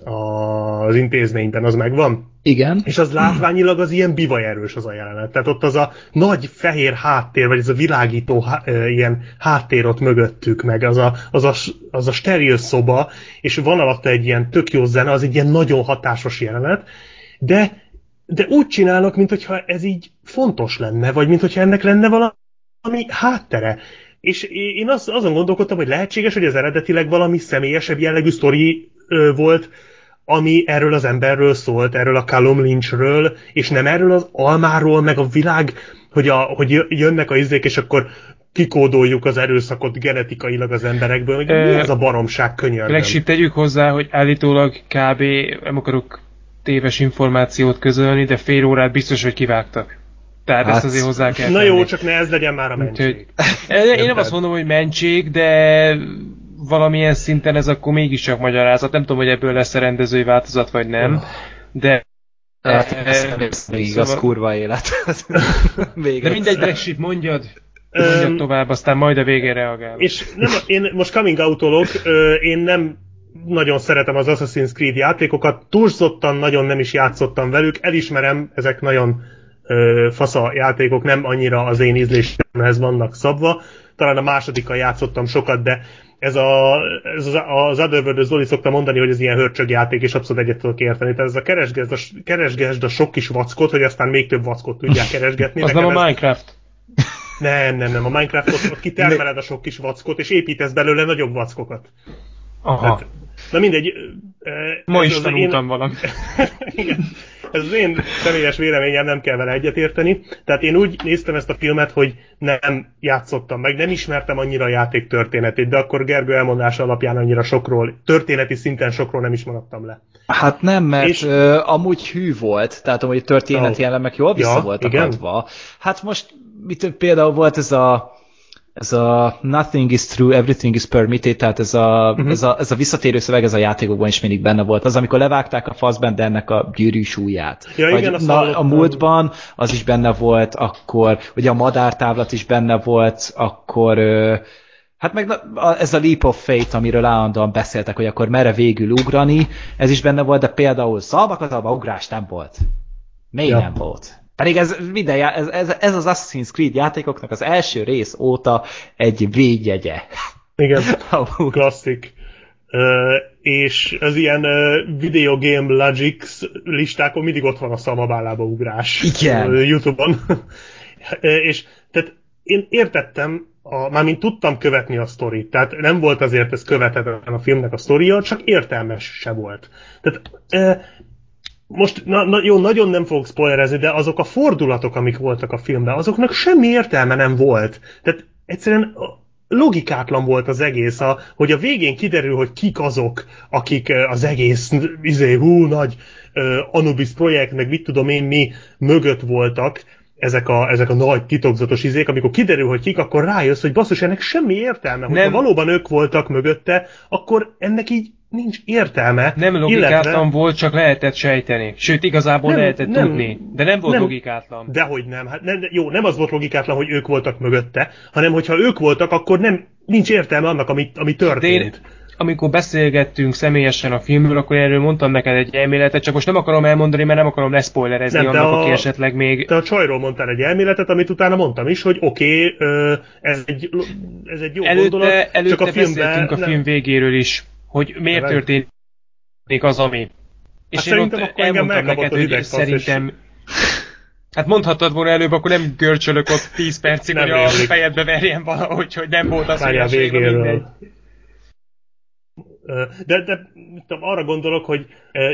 az intézményben, az megvan? Igen. És az látványilag az ilyen bivaj erős az a jelenet. Tehát ott az a nagy fehér háttér, vagy ez a világító há, ilyen háttér ott mögöttük, meg az a, az, a, az a steril szoba, és van alatta egy ilyen tök jó zene, az egy ilyen nagyon hatásos jelenet, de, de úgy csinálnak, mintha ez így fontos lenne, vagy mintha ennek lenne valami háttere. És én az, azon gondolkodtam, hogy lehetséges, hogy ez eredetileg valami személyesebb jellegű sztori volt, ami erről az emberről szólt, erről a Callum Lynchről, és nem erről az almáról, meg a világ, hogy, a, hogy jönnek a izék, és akkor kikódoljuk az erőszakot genetikailag az emberekből. Meg mi ez a baromság könyörgöm? Legsőbb tegyük hozzá, hogy állítólag kb. nem akarok téves információt közölni, de fél órát biztos, hogy kivágtak. Tehát hát, ezt azért hozzá kell Na tenni. jó, csak ne ez legyen már a mentség. Úgyhogy, én nem azt mondom, hogy mentség, de valamilyen szinten ez akkor mégiscsak magyarázat. Nem tudom, hogy ebből lesz a rendezői változat, vagy nem, de Hát, ez nem igaz, szóval... kurva élet. De mindegy, Brexit, mondjad. Mondjad tovább, aztán majd a végén reagál. És nem, én most coming out én nem nagyon szeretem az Assassin's Creed játékokat, túlzottan nagyon nem is játszottam velük, elismerem, ezek nagyon ö, fasza játékok, nem annyira az én ízlésemhez vannak szabva. Talán a másodikkal játszottam sokat, de ez, a, ez az, az Otherworld, Zoli szokta mondani, hogy ez ilyen hörcsögjáték, és abszolút egyet tudok érteni. Tehát ez a keresgesd, a, keresgesd a sok kis vackot, hogy aztán még több vackot tudják keresgetni. az nem a Minecraft. Nem, nem, nem. A Minecraft ott, kitermeled a sok kis vackot, és építesz belőle nagyobb vackokat. Aha. Hát, na mindegy. Ma is tanultam én... valami. Igen ez az én személyes véleményem, nem kell vele egyetérteni. Tehát én úgy néztem ezt a filmet, hogy nem játszottam meg, nem ismertem annyira a játék történetét, de akkor Gergő elmondása alapján annyira sokról, történeti szinten sokról nem is maradtam le. Hát nem, mert és... uh, amúgy hű volt, tehát amúgy történeti oh. elemek jól vissza ja, voltak adva. Hát most mit például volt ez a ez a nothing is true, everything is permitted, tehát ez a, uh-huh. ez, a, ez a visszatérő szöveg, ez a játékokban is mindig benne volt. Az, amikor levágták a Fassbendernek a gyűrű súlyát. Ja, Vagy, igen, na, a múltban az is benne volt, akkor ugye a madártávlat is benne volt, akkor Hát meg ez a Leap of Fate, amiről állandóan beszéltek, hogy akkor merre végül ugrani, ez is benne volt, de például szalmakatalba ugrás nem volt. Még ja. nem volt. Pedig ez, minden, ez, ez, ez az Assassin's Creed játékoknak az első rész óta egy védjegye. Igen, klasszik. Uh, és az ilyen uh, Video Game Logics listákon mindig ott van a szalmabálába ugrás. Igen. Uh, Youtube-on. és tehát én értettem, a, mármint tudtam követni a sztorit, tehát nem volt azért ez követhetetlen a filmnek a sztoria, csak értelmes se volt. Tehát most na, na, jó, nagyon nem fogok spoilerezni, de azok a fordulatok, amik voltak a filmben, azoknak semmi értelme nem volt. Tehát egyszerűen logikátlan volt az egész, a, hogy a végén kiderül, hogy kik azok, akik az egész izé, hú, nagy Anubis projekt, meg mit tudom én mi mögött voltak, ezek a, ezek a nagy titokzatos izék, amikor kiderül, hogy kik, akkor rájössz, hogy basszus, ennek semmi értelme. Hogyha valóban ők voltak mögötte, akkor ennek így nincs értelme. Nem logikátlan illetve... volt, csak lehetett sejteni. Sőt, igazából nem, lehetett nem, tudni. De nem volt nem, logikátlan. Dehogy nem. Hát ne, jó, nem az volt logikátlan, hogy ők voltak mögötte, hanem hogyha ők voltak, akkor nem nincs értelme annak, ami, ami történt. De én, amikor beszélgettünk személyesen a filmről, akkor erről mondtam neked egy elméletet, csak most nem akarom elmondani, mert nem akarom leszpoilerezni nem, annak, a, aki esetleg még... Te a csajról mondtál egy elméletet, amit utána mondtam is, hogy oké, okay, ez, egy, ez egy jó előtte, gondolat, előtte csak a filmben... beszéltünk a film nem... végéről is, hogy miért nem. történik az, ami. És hát én ott elmondtam neked, hogy szerintem... És... Hát mondhattad volna előbb, akkor nem görcsölök ott 10 percig, nem hogy a fejedbe verjen valahogy, hogy nem volt az a végéről. De, de tudom, arra gondolok, hogy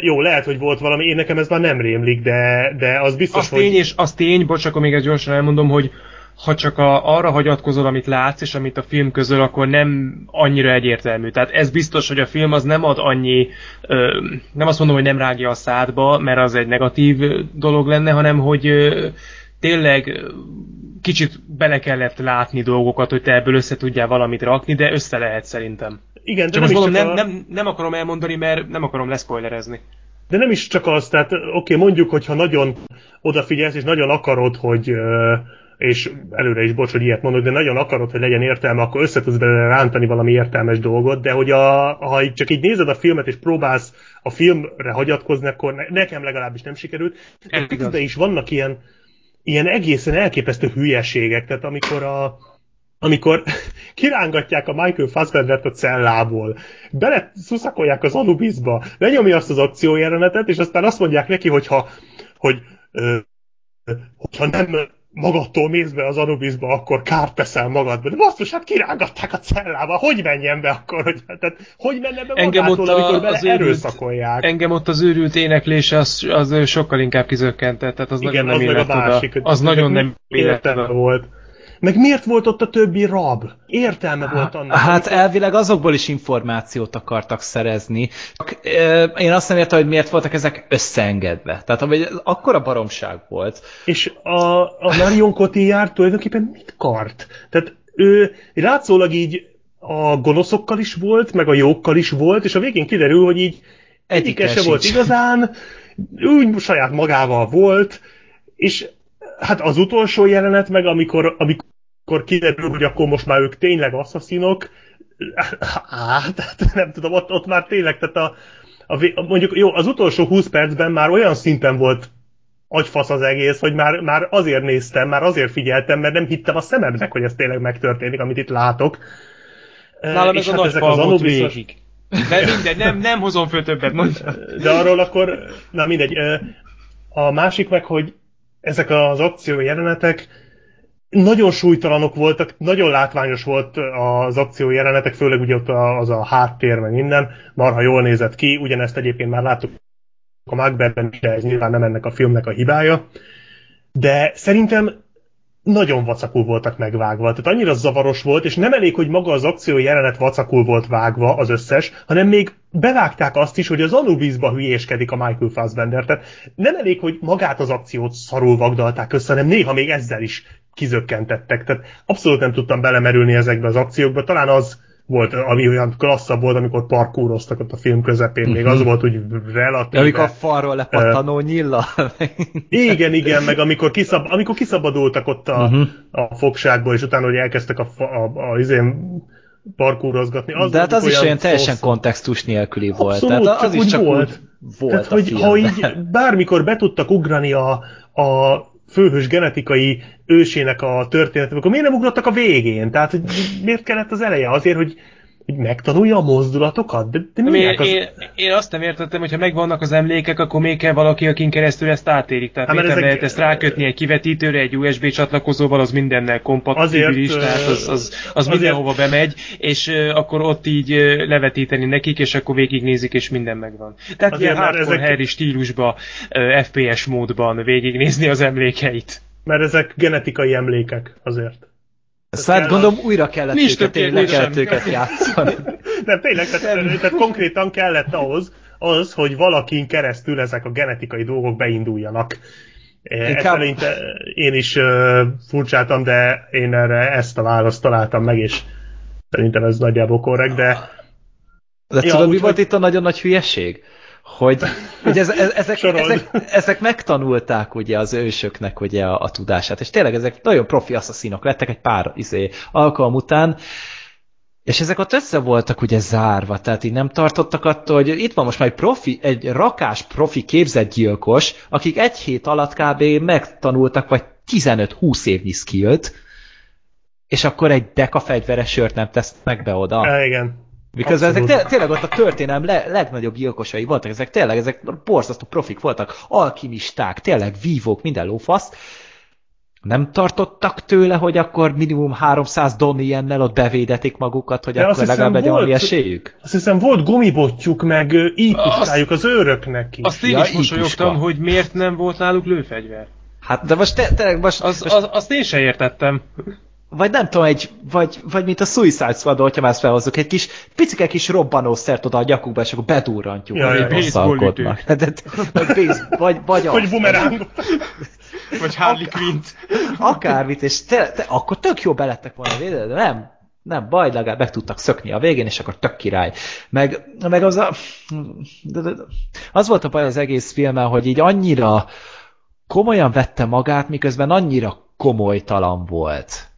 jó, lehet, hogy volt valami, én nekem ez már nem rémlik, de, de az biztos, az hogy... Tény, és az tény, bocs, akkor még ezt gyorsan elmondom, hogy ha csak a, arra hagyatkozol, amit látsz, és amit a film közöl, akkor nem annyira egyértelmű. Tehát ez biztos, hogy a film az nem ad annyi, ö, nem azt mondom, hogy nem rágja a szádba, mert az egy negatív dolog lenne, hanem hogy ö, tényleg kicsit bele kellett látni dolgokat, hogy te ebből össze tudjál valamit rakni, de össze lehet szerintem. Igen, de csak nem, mondom, csak nem, a... nem, nem akarom elmondani, mert nem akarom leszpoilerezni. De nem is csak az, tehát oké, okay, mondjuk, hogyha nagyon odafigyelsz, és nagyon akarod, hogy és előre is bocs, hogy ilyet mondok, de nagyon akarod, hogy legyen értelme, akkor össze tudsz belőle rántani valami értelmes dolgot, de hogy a, ha csak így nézed a filmet, és próbálsz a filmre hagyatkozni, akkor nekem legalábbis nem sikerült. De is vannak ilyen, ilyen egészen elképesztő hülyeségek, tehát amikor a, amikor kirángatják a Michael Fassbendert a cellából, bele szuszakolják az Anubisba, lenyomja azt az akciójelenetet, és aztán azt mondják neki, hogyha, hogy ö, hogyha nem magadtól mész be az Anubisba, akkor kárt teszel magadba. De basszus, hát kirángatták a cellába, hogy menjen be akkor? Hogy, tehát, hogy menne be engem magától, ott a, amikor bele az őrült, erőszakolják? Engem ott az őrült éneklés, az, az sokkal inkább kizökkentett, tehát az Igen, nagyon nem az meg a másik, Az nagyon nem volt. Meg miért volt ott a többi rab? Értelme volt annak. Hát amikor... elvileg azokból is információt akartak szerezni. Én azt nem értem, hogy miért voltak ezek összeengedve. Tehát hogy akkora baromság volt. És a, a Marion Cotillard tulajdonképpen mit kart? Tehát ő látszólag így a gonoszokkal is volt, meg a jókkal is volt, és a végén kiderül, hogy így egyike se volt igazán, úgy saját magával volt, és hát az utolsó jelenet meg, amikor, amikor kiderül, hogy akkor most már ők tényleg asszaszinok, á, tehát nem tudom, ott, ott már tényleg, tehát a, a, mondjuk jó, az utolsó 20 percben már olyan szinten volt agyfasz az egész, hogy már, már azért néztem, már azért figyeltem, mert nem hittem a szememnek, hogy ez tényleg megtörténik, amit itt látok. Nálam ez a hát nagy ezek az végig. De mindegy, nem, nem hozom föl többet, mondja. De arról akkor, na mindegy. A másik meg, hogy ezek az akció jelenetek nagyon súlytalanok voltak, nagyon látványos volt az akció jelenetek, főleg ugye ott az a háttér, meg minden, marha jól nézett ki, ugyanezt egyébként már láttuk a Macbethben, de ez nyilván nem ennek a filmnek a hibája. De szerintem nagyon vacakul voltak megvágva. Tehát annyira zavaros volt, és nem elég, hogy maga az akció jelenet vacakul volt vágva az összes, hanem még bevágták azt is, hogy az Anubisba hülyéskedik a Michael Fassbender. Tehát nem elég, hogy magát az akciót szarul vagdalták össze, hanem néha még ezzel is kizökkentettek. Tehát abszolút nem tudtam belemerülni ezekbe az akciókba. Talán az volt, ami olyan klasszabb volt, amikor parkúroztak ott a film közepén, uh-huh. még az mhm. volt úgy relatív. Amikor a falról lepattanó uh, nyilla. igen, igen, meg amikor, kiszab, amikor kiszabadultak ott a, uh-huh. a fogságból, és utána, hogy elkezdtek a, a, a, a izén parkúrozgatni. Az De hát az is olyan teljesen szó. kontextus nélküli volt. Abszolút, Tehát az csak is csak volt. volt Tehát, hogy ha így bármikor be tudtak ugrani a, a főhős genetikai ősének a történetet, akkor miért nem ugrottak a végén? Tehát hogy miért kellett az eleje? Azért, hogy hogy megtanulja a mozdulatokat? De, de én, az... én, én, azt nem értettem, hogy ha megvannak az emlékek, akkor még kell valaki, akin keresztül ezt átérik. Tehát hát, miért ezek... lehet ezt rákötni egy kivetítőre, egy USB csatlakozóval, az mindennel kompatibilis, azért, tehát az, az, az azért... mindenhova bemegy, és akkor ott így levetíteni nekik, és akkor végignézik, és minden megvan. Tehát azért ilyen hardcore ezek... Harry stílusba, FPS módban végignézni az emlékeit. Mert ezek genetikai emlékek azért. Szóval gondolom újra kellett Nincs őket, tényleg kellett őket játszani. Nem, tényleg, tehát, tehát konkrétan kellett ahhoz, az, hogy valakin keresztül ezek a genetikai dolgok beinduljanak. E, Inkább... Ezt én is uh, furcsáltam, de én erre ezt a választ találtam meg, és szerintem ez nagyjából korrekt, de... De ja, tudod, mi volt itt a nagyon nagy hülyeség? Hogy, hogy ez, ez, ezek, ezek, ezek megtanulták ugye az ősöknek ugye a, a tudását, és tényleg ezek nagyon profi asszaszínok lettek egy pár izé, alkalom után, és ezek ott össze voltak ugye zárva, tehát így nem tartottak attól, hogy itt van most már egy profi, egy rakás profi képzett gyilkos, akik egy hét alatt kb. megtanultak, vagy 15-20 évnyi skillt, és akkor egy deka fegyveres sört nem tesznek be oda. Ja, igen. Miközben ezek té- tényleg ott a történelem le- legnagyobb gyilkosai voltak, ezek tényleg, ezek borzasztó profik voltak, alkimisták, tényleg vívók, minden lófasz. Nem tartottak tőle, hogy akkor minimum 300 don ilyennel ott bevédetik magukat, hogy De akkor legalább legyen valami esélyük? Azt hiszem volt gumibotjuk, meg így az őröknek is. Azt én ja, is mosolyogtam, hogy miért nem volt náluk lőfegyver. Hát, de most te, te most, az, most... Az, azt én sem értettem. Vagy nem tudom, egy, vagy, vagy mint a Suicide Squad, hogyha már ezt felhozzuk, egy kis, picike kis robbanószert oda a gyakukba, és akkor bedurrantjuk, ja, hogy bosszalkodnak. vagy, vagy, vagy Vagy bumerang. vagy Harley Quinn. Akármit, és te, te, akkor tök jó belettek volna védeni, de nem, nem baj, legalább meg tudtak szökni a végén, és akkor tök király. Meg, meg az a... De, de, az volt a baj az egész filmmel, hogy így annyira komolyan vette magát, miközben annyira komolytalan volt.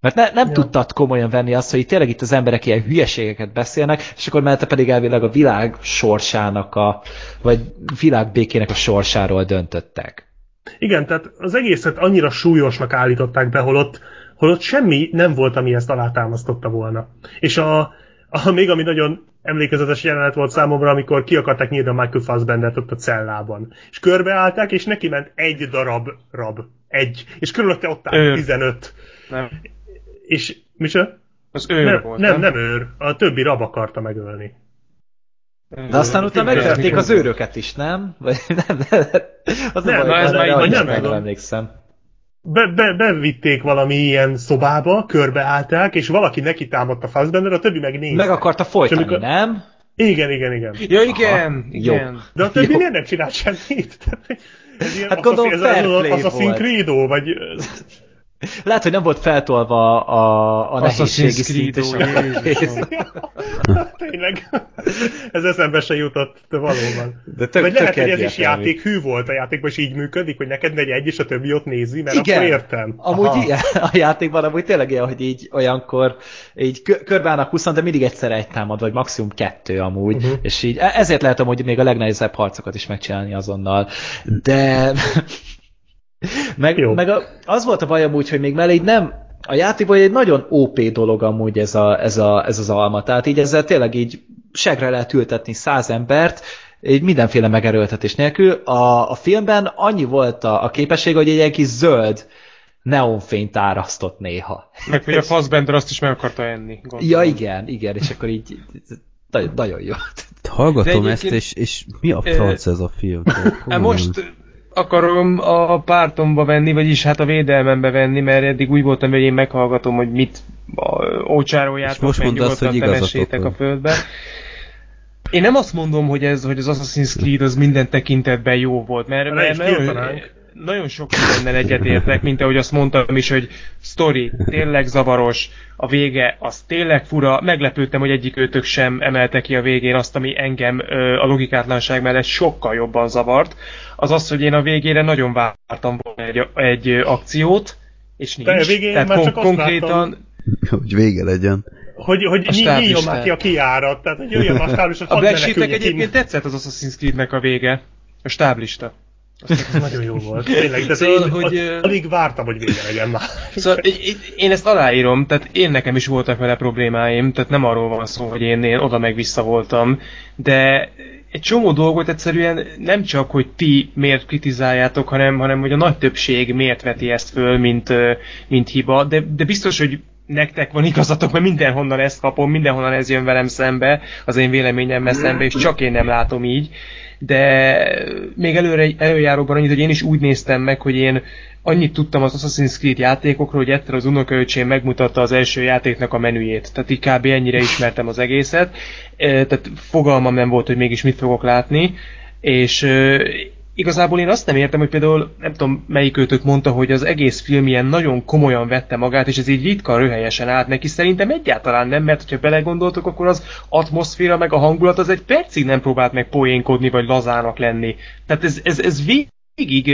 Mert ne, nem ja. tudtad komolyan venni azt, hogy tényleg itt az emberek ilyen hülyeségeket beszélnek, és akkor mellette pedig elvileg a világ sorsának, a, vagy világ békének a sorsáról döntöttek. Igen, tehát az egészet annyira súlyosnak állították be, holott, holott semmi nem volt, ami ezt alátámasztotta volna. És a, a, még ami nagyon emlékezetes jelenet volt számomra, amikor ki akarták nyírni a Michael Fassbendert ott a cellában. És körbeállták, és neki ment egy darab rab. Egy. És körülötte ott áll 15. Nem. És micsoda? Az őr nem, volt, nem? Nem, nem őr. A többi rab akarta megölni. De aztán utána megverték az őröket is, nem? Vagy nem, nem, az nem, baj, ez már nem, nem emlékszem. Be, be, bevitték valami ilyen szobába, körbeállták, és valaki neki támadta Fassbender, a többi meg nézte. Meg akarta folytani, amikor... nem? Igen, igen, igen. Ja, igen, Aha, igen. Jó. De a többi Jó. miért nem csinált semmit? Ez ilyen hát gondolom ez az, az a Creed vagy lehet, hogy nem volt feltolva a, a nehézségi szint. Tényleg. Ez eszembe se jutott, de valóban. De tök, Vagy lehet, hogy ez is játék hű volt a játékban, és így működik, hogy neked megy egy, és a többi ott nézi, mert Igen. akkor értem. Amúgy Aha. ilyen, a játékban amúgy tényleg ilyen, hogy így olyankor így körbeállnak 20, de mindig egyszer egy támad, vagy maximum kettő amúgy, uh-huh. és így e- ezért lehet hogy még a legnehezebb harcokat is megcsinálni azonnal. De meg, Jó. meg a, az volt a baj amúgy, hogy még mellé nem, a játékban egy nagyon OP dolog amúgy ez, a, ez, a, ez az alma, tehát így ezzel tényleg így segre lehet ültetni száz embert, így mindenféle megerőltetés nélkül. A, a filmben annyi volt a, a képesség, hogy egy ilyen kis zöld neonfényt árasztott néha. Meg hogy a Fassbender azt is meg akarta enni. Gondolom. Ja, igen, igen, és akkor így nagyon, nagyon jó. Hallgatom ezt, és, és mi a franc ez a film? Most akarom a pártomba venni, vagyis hát a védelmembe venni, mert eddig úgy voltam, hogy én meghallgatom, hogy mit ócsároljátok, most meg nyugodtan hogy temessétek a földbe. Én nem azt mondom, hogy ez, hogy az Assassin's Creed az minden tekintetben jó volt, mert, mert, mert nagyon sok mindennel egyetértek, mint ahogy azt mondtam is, hogy story tényleg zavaros, a vége az tényleg fura, meglepődtem, hogy egyik őtök sem emelte ki a végén azt, ami engem a logikátlanság mellett sokkal jobban zavart, az az, hogy én a végére nagyon vártam volna egy, egy akciót, és nincs. De a végén Tehát már csak kon- konkrétan... Hogy vége legyen. Hogy, hogy nyíljon már ki a kiárat, tehát hogy jöjjön a stáblis, A Black Sheep-nek egyébként tetszett az Assassin's Creed-nek a vége. A stáblista. Az nagyon jó volt. Tényleg, de szóval, én hogy, alig vártam, hogy vége legyen már. Szóval én ezt aláírom, tehát én nekem is voltak vele problémáim, tehát nem arról van szó, hogy én, én oda meg vissza voltam, de egy csomó dolgot egyszerűen nem csak, hogy ti miért kritizáljátok, hanem, hanem hogy a nagy többség miért veti ezt föl, mint, mint hiba, de, de biztos, hogy nektek van igazatok, mert mindenhonnan ezt kapom, mindenhonnan ez jön velem szembe, az én véleményemmel szembe, és csak én nem látom így de még előre, előjáróban annyit, hogy én is úgy néztem meg, hogy én annyit tudtam az Assassin's Creed játékokról, hogy egyszer az unokaöcsém megmutatta az első játéknak a menüjét. Tehát így kb. ennyire ismertem az egészet. Tehát fogalmam nem volt, hogy mégis mit fogok látni. És igazából én azt nem értem, hogy például nem tudom melyik őtök mondta, hogy az egész film ilyen nagyon komolyan vette magát, és ez így ritka röhelyesen állt neki. Szerintem egyáltalán nem, mert hogyha belegondoltok, akkor az atmoszféra meg a hangulat az egy percig nem próbált meg poénkodni, vagy lazának lenni. Tehát ez, ez, ez végig,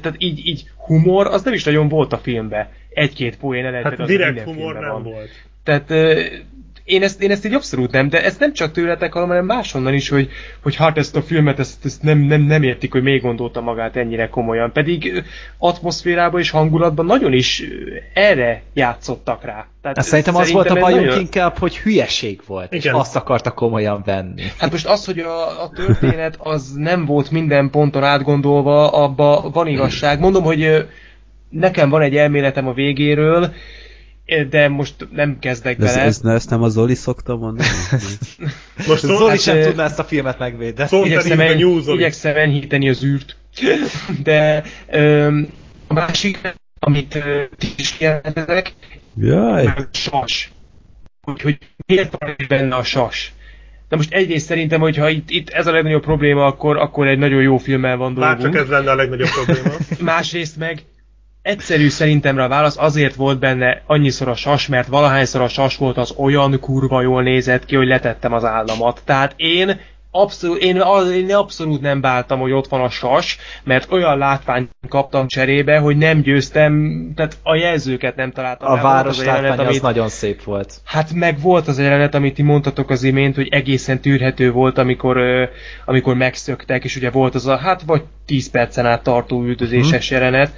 tehát így, így humor, az nem is nagyon volt a filmben. Egy-két poén el Hát direkt humor nem van. volt. Tehát én ezt, én ezt így abszolút nem, de ez nem csak tőletek, hanem máshonnan is, hogy, hogy hát ezt a filmet ezt, ezt nem, nem, nem értik, hogy még gondolta magát ennyire komolyan. Pedig atmoszférában és hangulatban nagyon is erre játszottak rá. Tehát azt szerintem, szerintem az volt a bajunk nagyon... inkább, hogy hülyeség volt, Igen. és azt akarta komolyan venni. Hát most az, hogy a, a történet az nem volt minden ponton átgondolva, abba van igazság. Mondom, hogy nekem van egy elméletem a végéről, de most nem kezdek de bele. Ez, ez, ezt nem a Zoli szokta mondani? most Zoli hát, sem tudná ezt a filmet megvédeni. Igyekszem, en, igyekszem enyhíteni az űrt. De ö, a másik, amit ö, ti is jelentetek, Jaj. a sas. Hogy, hogy miért van benne a sas? De most egyrészt szerintem, hogyha itt, itt ez a legnagyobb probléma, akkor, akkor egy nagyon jó filmmel van dolgunk. Már csak ez lenne a legnagyobb probléma. Másrészt meg egyszerű szerintem a válasz, azért volt benne annyiszor a sas, mert valahányszor a sas volt, az olyan kurva jól nézett ki, hogy letettem az államat. Tehát én abszolút, én, én abszolút nem báltam, hogy ott van a sas, mert olyan látványt kaptam cserébe, hogy nem győztem, tehát a jelzőket nem találtam. A város az látvány amit, az nagyon szép volt. Hát meg volt az a jelenet, amit ti mondtatok az imént, hogy egészen tűrhető volt, amikor, amikor megszöktek, és ugye volt az a, hát vagy 10 percen át tartó üldözéses hmm. jelenet,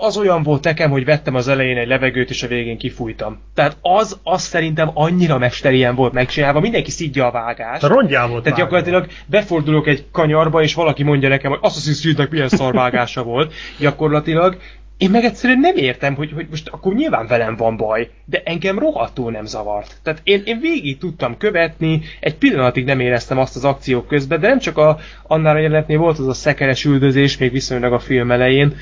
az olyan volt nekem, hogy vettem az elején egy levegőt, és a végén kifújtam. Tehát az, az szerintem annyira mesterien volt megcsinálva, mindenki szidja a vágást. A rongyá volt Tehát gyakorlatilag befordulok egy kanyarba, és valaki mondja nekem, hogy Assassin's Creed-nek milyen szarvágása volt. Gyakorlatilag én meg egyszerűen nem értem, hogy, hogy most akkor nyilván velem van baj, de engem rohadtul nem zavart. Tehát én, én végig tudtam követni, egy pillanatig nem éreztem azt az akciók közben, de nem csak a, annál a jelenetnél volt az a szekeres üldözés, még viszonylag a film elején,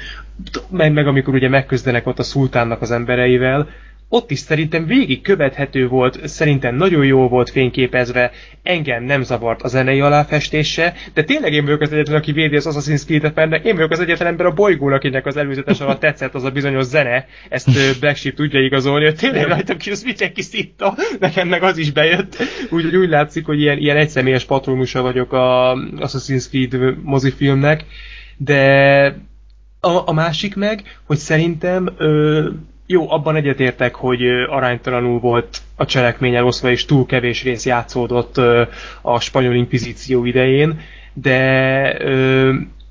meg, meg amikor ugye megközdenek ott a szultánnak az embereivel, ott is szerintem végig követhető volt, szerintem nagyon jó volt fényképezve, engem nem zavart a zenei aláfestése, de tényleg én vagyok az egyetlen, aki védi az Assassin's Creed-et, mert én vagyok az egyetlen ember a bolygón, akinek az előzetes alatt tetszett az a bizonyos zene, ezt Black Sheep tudja igazolni, hogy tényleg rajtam ki, az mindenki szitta, nekem meg az is bejött, úgyhogy úgy látszik, hogy ilyen, ilyen egyszemélyes patronusa vagyok a Assassin's Creed mozifilmnek, de a, a másik meg, hogy szerintem ö, jó, abban egyetértek, hogy aránytalanul volt a cselekmény eloszva, és túl kevés rész játszódott a spanyol inkvizíció idején, de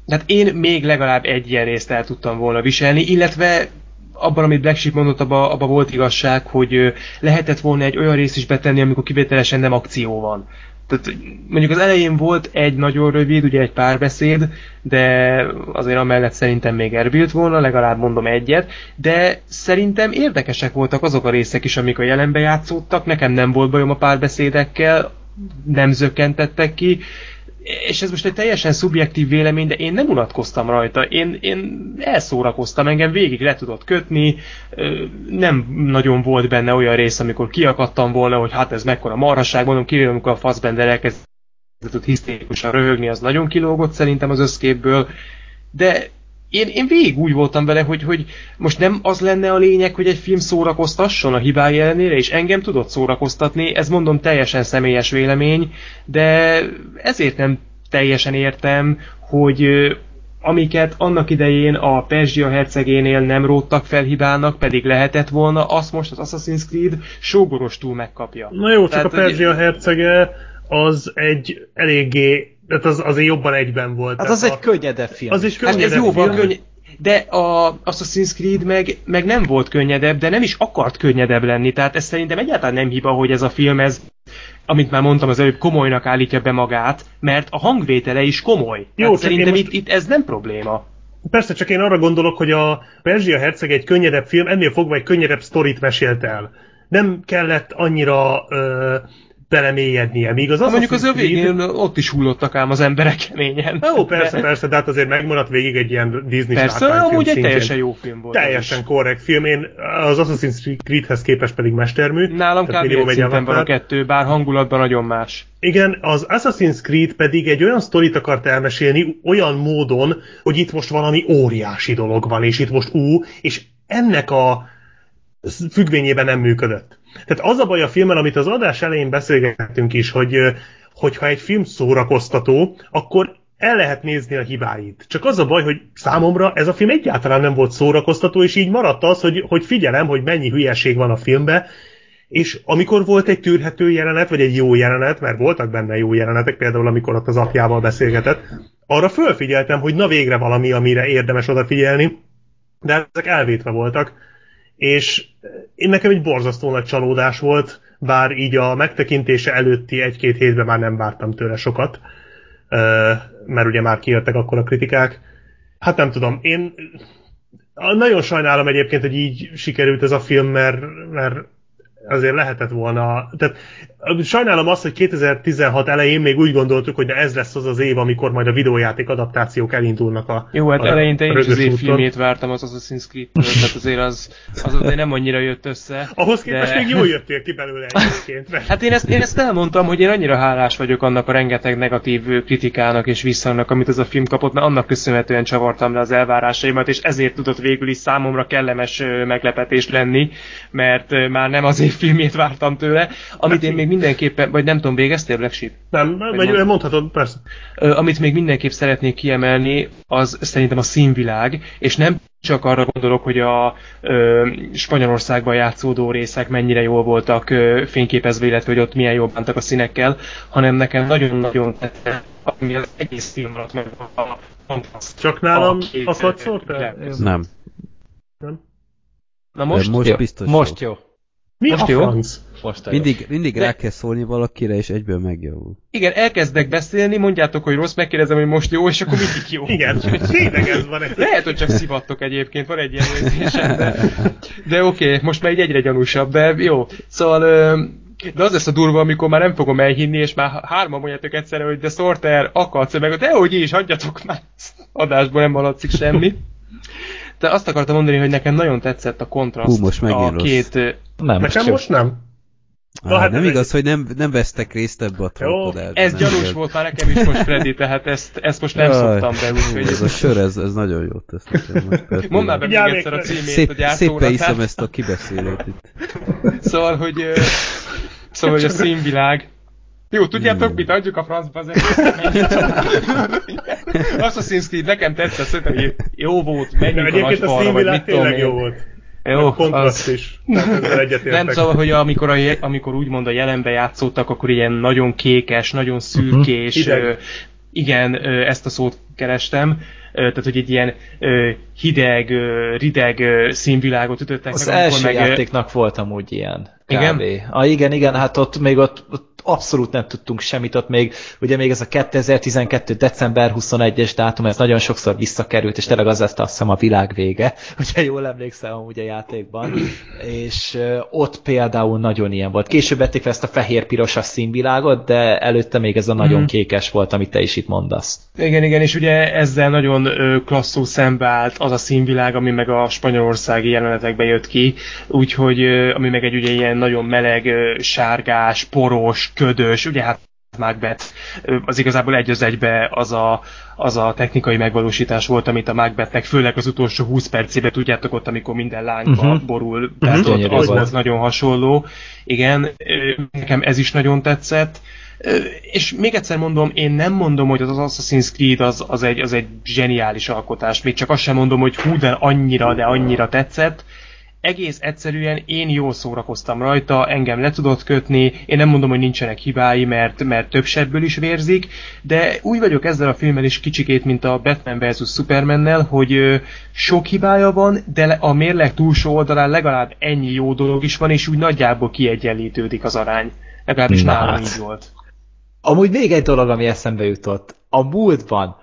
hát én még legalább egy ilyen részt el tudtam volna viselni, illetve abban, amit Black Sheep mondott, abban abba volt igazság, hogy lehetett volna egy olyan részt is betenni, amikor kivételesen nem akció van. Tehát mondjuk az elején volt egy nagyon rövid, ugye egy párbeszéd, de azért amellett szerintem még erbilt volna, legalább mondom egyet, de szerintem érdekesek voltak azok a részek is, amik a jelenbe játszódtak, nekem nem volt bajom a párbeszédekkel, nem zökkentettek ki, és ez most egy teljesen szubjektív vélemény, de én nem unatkoztam rajta. Én, én elszórakoztam, engem végig le tudott kötni, nem nagyon volt benne olyan rész, amikor kiakadtam volna, hogy hát ez mekkora marhasság, mondom, kivéve amikor a Fassbender elkezdett hisztérikusan röhögni, az nagyon kilógott szerintem az összképből, de én, én végig úgy voltam vele, hogy, hogy most nem az lenne a lényeg, hogy egy film szórakoztasson a hibái ellenére, és engem tudott szórakoztatni, ez mondom teljesen személyes vélemény, de ezért nem teljesen értem, hogy amiket annak idején a Perzsia hercegénél nem róttak fel hibának, pedig lehetett volna, azt most az Assassin's Creed sógorostul megkapja. Na jó, csak Tehát, a Perzsia hogy... hercege az egy eléggé tehát az azért jobban egyben volt. Hát az a, egy könnyedebb film. Az is könnyedebb hát ez jóval könny... De a Assassin's Creed meg, meg nem volt könnyedebb, de nem is akart könnyedebb lenni, tehát ez szerintem egyáltalán nem hiba, hogy ez a film, ez, amit már mondtam az előbb, komolynak állítja be magát, mert a hangvétele is komoly. Jó, tehát szerintem most... itt, itt ez nem probléma. Persze, csak én arra gondolok, hogy a Perzsia Herceg egy könnyedebb film, ennél fogva egy könnyedebb sztorit mesélt el. Nem kellett annyira uh, belemélyednie. Míg az mondjuk az ő végén ott is hullottak ám az emberek keményen. Jó, persze, de... persze, de hát azért megmaradt végig egy ilyen Disney Persze, amúgy egy teljesen jó film volt. Teljesen korrekt film. Én az Assassin's Creedhez képest pedig mestermű. Nálam kb. egy szinten van a kettő, bár hangulatban nagyon más. Igen, az Assassin's Creed pedig egy olyan sztorit akart elmesélni olyan módon, hogy itt most valami óriási dolog van, és itt most ú, és ennek a függvényében nem működött. Tehát az a baj a filmen, amit az adás elején beszélgettünk is, hogy hogyha egy film szórakoztató, akkor el lehet nézni a hibáit. Csak az a baj, hogy számomra ez a film egyáltalán nem volt szórakoztató, és így maradt az, hogy, hogy figyelem, hogy mennyi hülyeség van a filmbe, és amikor volt egy tűrhető jelenet, vagy egy jó jelenet, mert voltak benne jó jelenetek, például amikor ott az apjával beszélgetett, arra fölfigyeltem, hogy na végre valami, amire érdemes odafigyelni, de ezek elvétve voltak és én nekem egy borzasztó nagy csalódás volt, bár így a megtekintése előtti egy-két hétben már nem vártam tőle sokat, mert ugye már kijöttek akkor a kritikák. Hát nem tudom, én nagyon sajnálom egyébként, hogy így sikerült ez a film, mert, mert azért lehetett volna, tehát sajnálom azt, hogy 2016 elején még úgy gondoltuk, hogy ez lesz az az év, amikor majd a videójáték adaptációk elindulnak a Jó, hát a, eleinte én is az év filmét vártam az Assassin's creed tehát azért az, az azért nem annyira jött össze. Ahhoz képest de... még jól jöttél ki belőle egyébként. Mert... Hát én ezt, én ezt elmondtam, hogy én annyira hálás vagyok annak a rengeteg negatív kritikának és visszanak, amit az a film kapott, mert annak köszönhetően csavartam le az elvárásaimat, és ezért tudott végül is számomra kellemes meglepetés lenni, mert már nem az év filmét vártam tőle, amit én még mindenképpen, vagy nem tudom, végeztél Black Sheep? Nem, vagy mond... mondhatod, persze. Amit még mindenképp szeretnék kiemelni, az szerintem a színvilág, és nem csak arra gondolok, hogy a ö, Spanyolországban játszódó részek mennyire jól voltak ö, fényképezve, illetve hogy ott milyen jól bántak a színekkel, hanem nekem nagyon-nagyon tetszett, ami az egész film alatt meg a kontraszt. Csak nálam akadsz Nem. Nem? Na most? Most jó. biztos Most jó. jó. Mi most a jó? franc? Most mindig, mindig De... rá kell szólni valakire, és egyből megjavul. Igen, elkezdek beszélni, mondjátok, hogy rossz, megkérdezem, hogy most jó, és akkor mindig jó. Igen, tényleg ez van. Ez. Lehet, hogy csak szivattok egyébként, van egy ilyen érzésem, de, de oké, okay, most már egy egyre gyanúsabb, de jó. Szóval, de az lesz a durva, amikor már nem fogom elhinni, és már hárman mondjátok egyszerre, hogy de Sorter, akadsz, meg de hogy is, hagyjatok már, adásból nem hallatszik semmi. De azt akartam mondani, hogy nekem nagyon tetszett a kontraszt. Hú, most a két... Nem, Nekem most nem. Ah, hát nem igaz, egy... hogy nem, nem vesztek részt ebbe a trollkodásba. Ez gyanús igaz. volt már nekem is most, Freddy, tehát ezt, ezt most nem Jaj, szoktam be. Úgyhogy... Ez a sör, ez, ez nagyon jót tesz nekem. Mondd már be még egyszer a címét Szép, a gyártóra. Szépen iszom ezt a kibeszélőt itt. Szóval, hogy, szóval, hogy a színvilág, jó, tudjátok hmm. mit? Adjuk a francba az Assassin's Creed nekem tetszett, szerintem jó volt, menjünk a nagy falra, vagy mit tudom jó volt. Jó, a kontraszt az... is. Nem szóval, hogy amikor, a, amikor úgymond a jelenbe játszottak, akkor ilyen nagyon kékes, nagyon szürkés, uh-huh. Igen, ezt a szót kerestem, tehát hogy egy ilyen hideg, rideg színvilágot ütöttek az meg. Az első meg, játéknak volt amúgy ilyen. Kb. Igen? Ah, igen, igen, hát ott még ott, ott abszolút nem tudtunk semmit, ott még, ugye még ez a 2012. december 21-es dátum, ez nagyon sokszor visszakerült, és tényleg az lesz azt hiszem a világ vége, ugye jól emlékszem amúgy a játékban, és ott például nagyon ilyen volt. Később vették fel ezt a fehér-pirosas színvilágot, de előtte még ez a nagyon mm. kékes volt, amit te is itt mondasz. Igen, igen, és ugye ezzel nagyon klasszul szembeállt az a színvilág, ami meg a spanyolországi jelenetekbe jött ki, úgyhogy ami meg egy ugye ilyen nagyon meleg, sárgás, poros, ködös, ugye hát Macbeth az igazából egy az egybe az a, az a technikai megvalósítás volt, amit a Macbethnek, főleg az utolsó 20 percében, tudjátok ott, amikor minden lángba uh-huh. borul, uh-huh. tehát ott az volt nagyon hasonló. Igen, nekem ez is nagyon tetszett. És még egyszer mondom, én nem mondom, hogy az Assassin's Creed az, az, egy, az egy zseniális alkotás, még csak azt sem mondom, hogy hú, de annyira, de annyira tetszett, egész egyszerűen én jól szórakoztam rajta, engem le tudott kötni, én nem mondom, hogy nincsenek hibái, mert, mert több sebből is vérzik, de úgy vagyok ezzel a filmmel is kicsikét, mint a Batman vs. Supermannel, hogy sok hibája van, de a mérleg túlsó oldalán legalább ennyi jó dolog is van, és úgy nagyjából kiegyenlítődik az arány. Legalábbis nálam hát. így volt. Amúgy még egy dolog, ami eszembe jutott. A múltban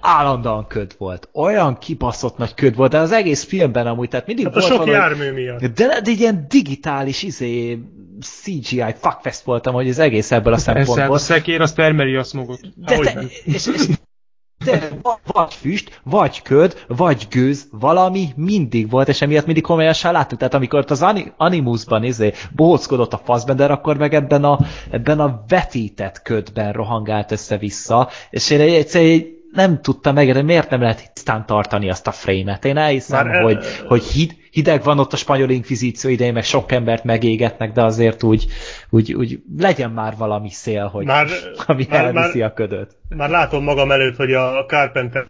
állandóan köd volt. Olyan kibaszott nagy köd volt, de az egész filmben amúgy, tehát mindig hát volt a sok valahogy, jármű miatt. De, de, de ilyen digitális izé, CGI fuckfest voltam, hogy az egész ebből a szempontból. Persze, a szekér az termeli a smogot. De, de, és, és, de vagy füst, vagy köd, vagy gőz, valami mindig volt, és emiatt mindig komolyan sem láttuk. Tehát amikor az Animusban izé, bohóckodott a Fassbender, akkor meg ebben a, ebben a vetített ködben rohangált össze-vissza, és én egyszerűen nem tudtam meg, miért nem lehet tisztán tartani azt a frame-et. Én elhiszem, Már hogy, el... hogy hid, hideg van ott a spanyol inkvizíció idején, meg sok embert megégetnek, de azért úgy, úgy, úgy legyen már valami szél, hogy már, ami már, elviszi már, a ködöt. Már látom magam előtt, hogy a Carpenter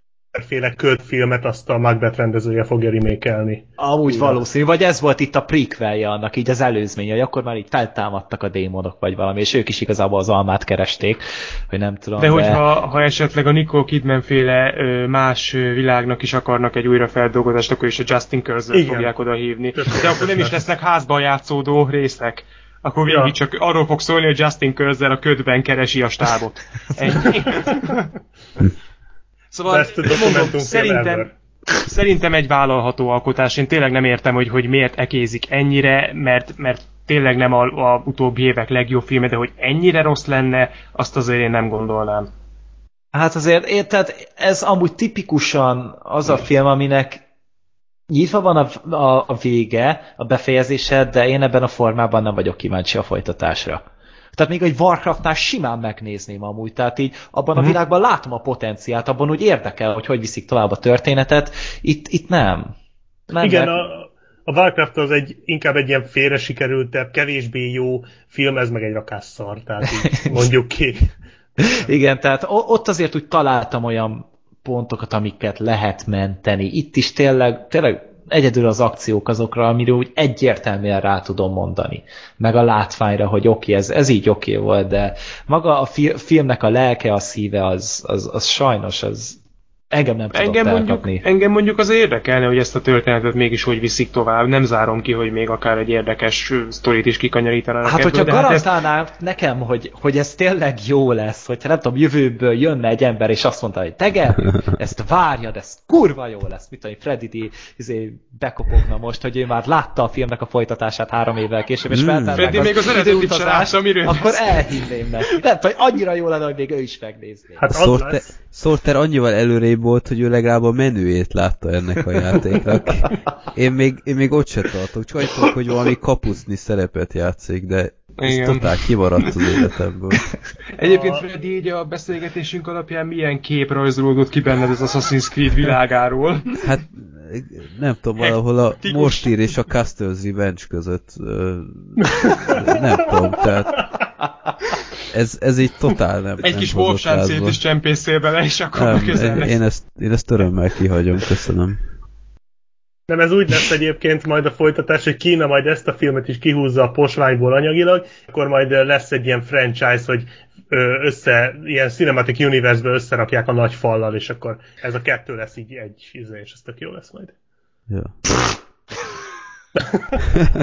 féle filmet azt a Macbeth rendezője fogja remékelni. Amúgy Igen. valószínű, vagy ez volt itt a prequelje annak, így az előzménye, hogy akkor már így feltámadtak a démonok, vagy valami, és ők is igazából az almát keresték, hogy nem tudom. De, de... hogyha ha esetleg a Nicole Kidman féle más világnak is akarnak egy újra feldolgozást, akkor is a Justin Curzel fogják oda hívni. De akkor nem is lesznek házban játszódó részek akkor végig ja. csak arról fog szólni, hogy Justin Curzel a ködben keresi a stábot. Ennyi. Szóval mondom, szerintem, szerintem egy vállalható alkotás. Én tényleg nem értem, hogy, hogy miért ekézik ennyire, mert, mert tényleg nem a, a utóbbi évek legjobb filme, de hogy ennyire rossz lenne, azt azért én nem gondolnám. Hát azért, érted, ez amúgy tipikusan az a film, aminek nyitva van a, a, a vége, a befejezése, de én ebben a formában nem vagyok kíváncsi a folytatásra. Tehát még egy Warcraftnál simán megnézném amúgy, tehát így abban a mhm. világban látom a potenciát, abban úgy érdekel, hogy hogy viszik tovább a történetet, itt, itt nem. nem Igen, a, a Warcraft az egy, inkább egy ilyen félre sikerültebb, kevésbé jó film, ez meg egy rakásszar, tehát így mondjuk ki. Igen, tehát ott azért úgy találtam olyan pontokat, amiket lehet menteni. Itt is tényleg, tényleg egyedül az akciók azokra, amiről úgy egyértelműen rá tudom mondani. Meg a látványra, hogy oké, okay, ez, ez így oké okay volt, de maga a fi filmnek a lelke, a szíve, az, az, az sajnos az Engem nem tudott engem mondjuk, engem mondjuk az érdekelne, hogy ezt a történetet mégis hogy viszik tovább. Nem zárom ki, hogy még akár egy érdekes sztorit is kikanyarítanának Hát, ebből, hogyha garantálnám hát ez... nekem, hogy, hogy ez tényleg jó lesz, hogyha nem tudom, jövőből jönne egy ember, és azt mondta, hogy tege, ezt várjad, ez kurva jó lesz. Mit tudom, Freddy D. Izé, bekopogna most, hogy ő már látta a filmnek a folytatását három évvel később, és mm. Freddy az még az eredeti utazás, amiről akkor elhinném neki. Nem, hogy annyira jó lenne, hogy még ő is megnézné. Hát Sorter, Sorter annyival előrébb volt, hogy ő legalább a menüjét látta ennek a játéknak. Én még, én még ott se tartok, csak tudok, hogy valami kapuszni szerepet játszik, de ez Igen. totál kimaradt az életemből. Egyébként Freddy, így a beszélgetésünk alapján milyen kép rajzolódott ki benned az Assassin's Creed világáról? Hát nem tudom, valahol a Mostír és a Castle's Revenge között nem tudom, tehát ez, ez így totál nem Egy nem kis wolfsáncét is csempészél bele, és akkor nem, közel én ezt, én ezt örömmel kihagyom, köszönöm. Nem, ez úgy lesz egyébként majd a folytatás, hogy Kína majd ezt a filmet is kihúzza a posványból anyagilag, akkor majd lesz egy ilyen franchise, hogy össze, ilyen Cinematic Universe-be összerakják a nagy fallal, és akkor ez a kettő lesz így egy, izé, és ez tök jó lesz majd. Ja.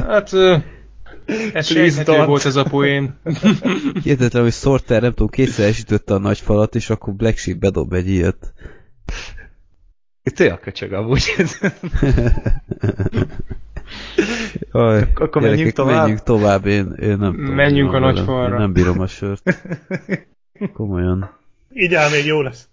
hát ez sejthető volt ez a poén. Hihetetlen, hogy Sorter, nem tudom, kétszer esítötte a nagy falat, és akkor Black Sheep bedob egy ilyet. Itt a köcsög amúgy. Aj, akkor menjünk tovább. Menjünk tovább, én, én nem tudom. Menjünk a nagy falra. nem bírom a sört. Komolyan. Így áll még jó lesz.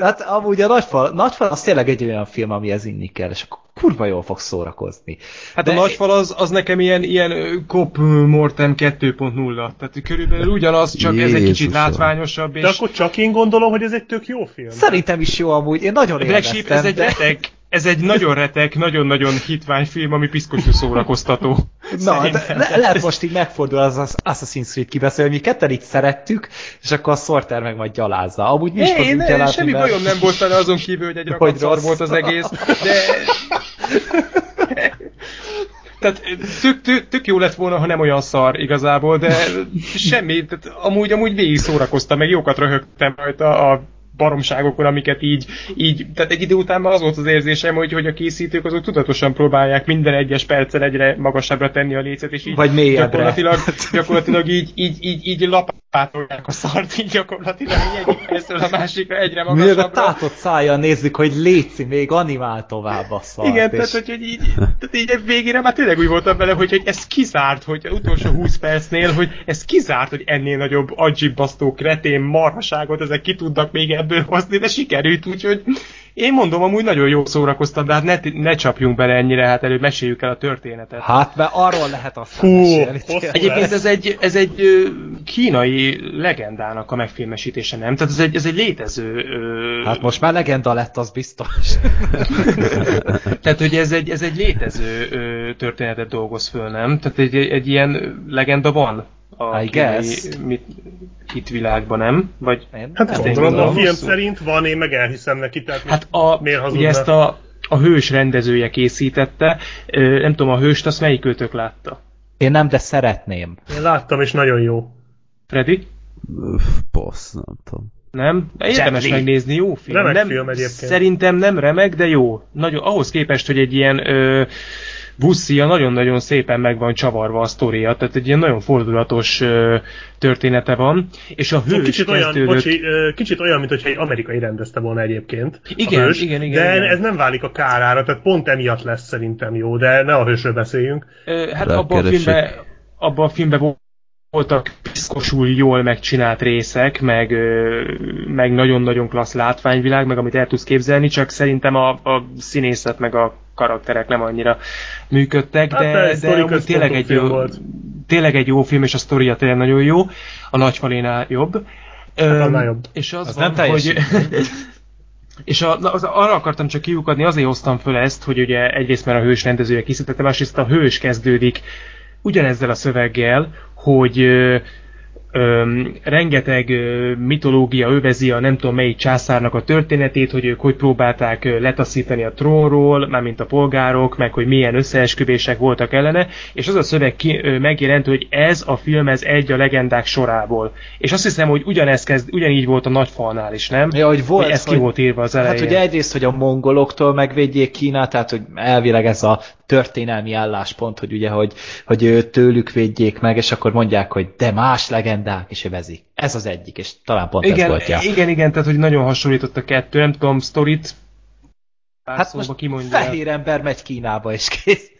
Hát amúgy a nagyfal, nagyfal az tényleg egy olyan film, amihez inni kell, és akkor kurva jól fog szórakozni. Hát De a nagyfal az, az nekem ilyen, ilyen Cop Mortem 2.0, tehát körülbelül ugyanaz, csak Jézusom. ez egy kicsit látványosabb. És... De akkor csak én gondolom, hogy ez egy tök jó film. Szerintem is jó amúgy, én nagyon Black Sheep, ez egy de... retek, ez egy nagyon retek, nagyon-nagyon hitvány film, ami piszkosú szórakoztató. Na, de le, lehet most így megfordul az, az Assassin's Creed kibeszélő, mi ketten itt szerettük, és akkor a Sorter meg majd gyalázza. Amúgy mi is é, én, gyalázni, semmi mert... bajom nem volt vele azon kívül, hogy egy rakatszar volt az egész, de... Tehát tök, tök, tök jó lett volna, ha nem olyan szar igazából, de semmi, tehát amúgy, amúgy végig szórakoztam, meg jókat röhögtem rajta a baromságokon, amiket így, így, tehát egy idő után már az volt az érzésem, hogy, hogy a készítők azok tudatosan próbálják minden egyes perccel egyre magasabbra tenni a lécet, és így Vagy gyakorlatilag, gyakorlatilag így, így, így, így lapátolják a szart, így gyakorlatilag így egyik percről a másikra egyre magasabbra. Még a tátott szája nézzük, hogy létszi, még animál tovább a szart. Igen, és... tehát, hogy, hogy így, tehát így végére már tényleg úgy voltam vele, hogy, hogy ez kizárt, hogy utolsó 20 percnél, hogy ez kizárt, hogy ennél nagyobb agyibbasztó kretén marhaságot ezek ki tudnak még ebből hozni, de sikerült, úgyhogy én mondom, amúgy nagyon jó szórakoztam, de hát ne, ne csapjunk bele ennyire, hát előbb meséljük el a történetet. Hát, mert arról lehet azt Hú, Egyébként ez egy, ez egy kínai legendának a megfilmesítése, nem? Tehát ez egy, ez egy létező... Hát most már legenda lett, az biztos. Tehát, hogy ez egy, ez egy létező történetet dolgoz föl, nem? Tehát egy, egy ilyen legenda van? A I guess. Mit, hit világban, nem? Vagy, hát nem gondolom, a film hosszú. szerint van, én meg elhiszem neki, tehát hát a, miért ugye ezt a, a hős rendezője készítette, nem tudom, a hőst azt melyik őtök látta? Én nem, de szeretném. Én láttam, és nagyon jó. Freddy? Passz, nem tudom. Nem? Érdemes megnézni, jó film. Remek nem, film egyébként. Szerintem nem remek, de jó. Nagyon, ahhoz képest, hogy egy ilyen ö, buszia nagyon-nagyon szépen meg van csavarva a sztoria, tehát egy ilyen nagyon fordulatos ö, története van, és a hős kicsit olyan, bocsi, kicsit olyan, mint hogyha egy amerikai rendezte volna egyébként. Igen, hős, igen, igen. De igen. ez nem válik a kárára, tehát pont emiatt lesz szerintem jó, de ne a hősről beszéljünk. Ö, hát abban a filmben abban a filmben voltak piszkosul jól megcsinált részek, meg, meg nagyon-nagyon klassz látványvilág, meg amit el tudsz képzelni, csak szerintem a, a színészet meg a karakterek nem annyira működtek, hát de, de, de amúgy tényleg egy, jó, volt. tényleg egy jó film, és a sztoria tényleg nagyon jó, a nagyfalénál jobb. Hát jobb. És az, az van, nem hogy... És a, az, arra akartam csak kiukadni, azért hoztam föl ezt, hogy ugye egyrészt már a hős rendezője készítette, másrészt a hős kezdődik ugyanezzel a szöveggel, hogy öm, rengeteg ö, mitológia övezi a nem tudom melyik császárnak a történetét, hogy ők hogy próbálták ö, letaszítani a trónról, mármint a polgárok, meg hogy milyen összeesküvések voltak ellene, és az a szöveg ki, ö, megjelent, hogy ez a film ez egy a legendák sorából. És azt hiszem, hogy ugyanez kezd, ugyanígy volt a nagyfalnál is, nem? Ja, hogy volt. Hogy ez ki volt írva az hát, elején. Hát ugye egyrészt, hogy a mongoloktól megvédjék Kínát, tehát hogy elvileg ez a történelmi álláspont, hogy ugye, hogy, hogy tőlük védjék meg, és akkor mondják, hogy de más legendák is övezik. Ez az egyik, és talán pont igen, ez volt. Ja. Igen, igen, tehát hogy nagyon hasonlított a kettő, nem tudom, sztorit Hát most kimondja. fehér ember megy Kínába, és kész.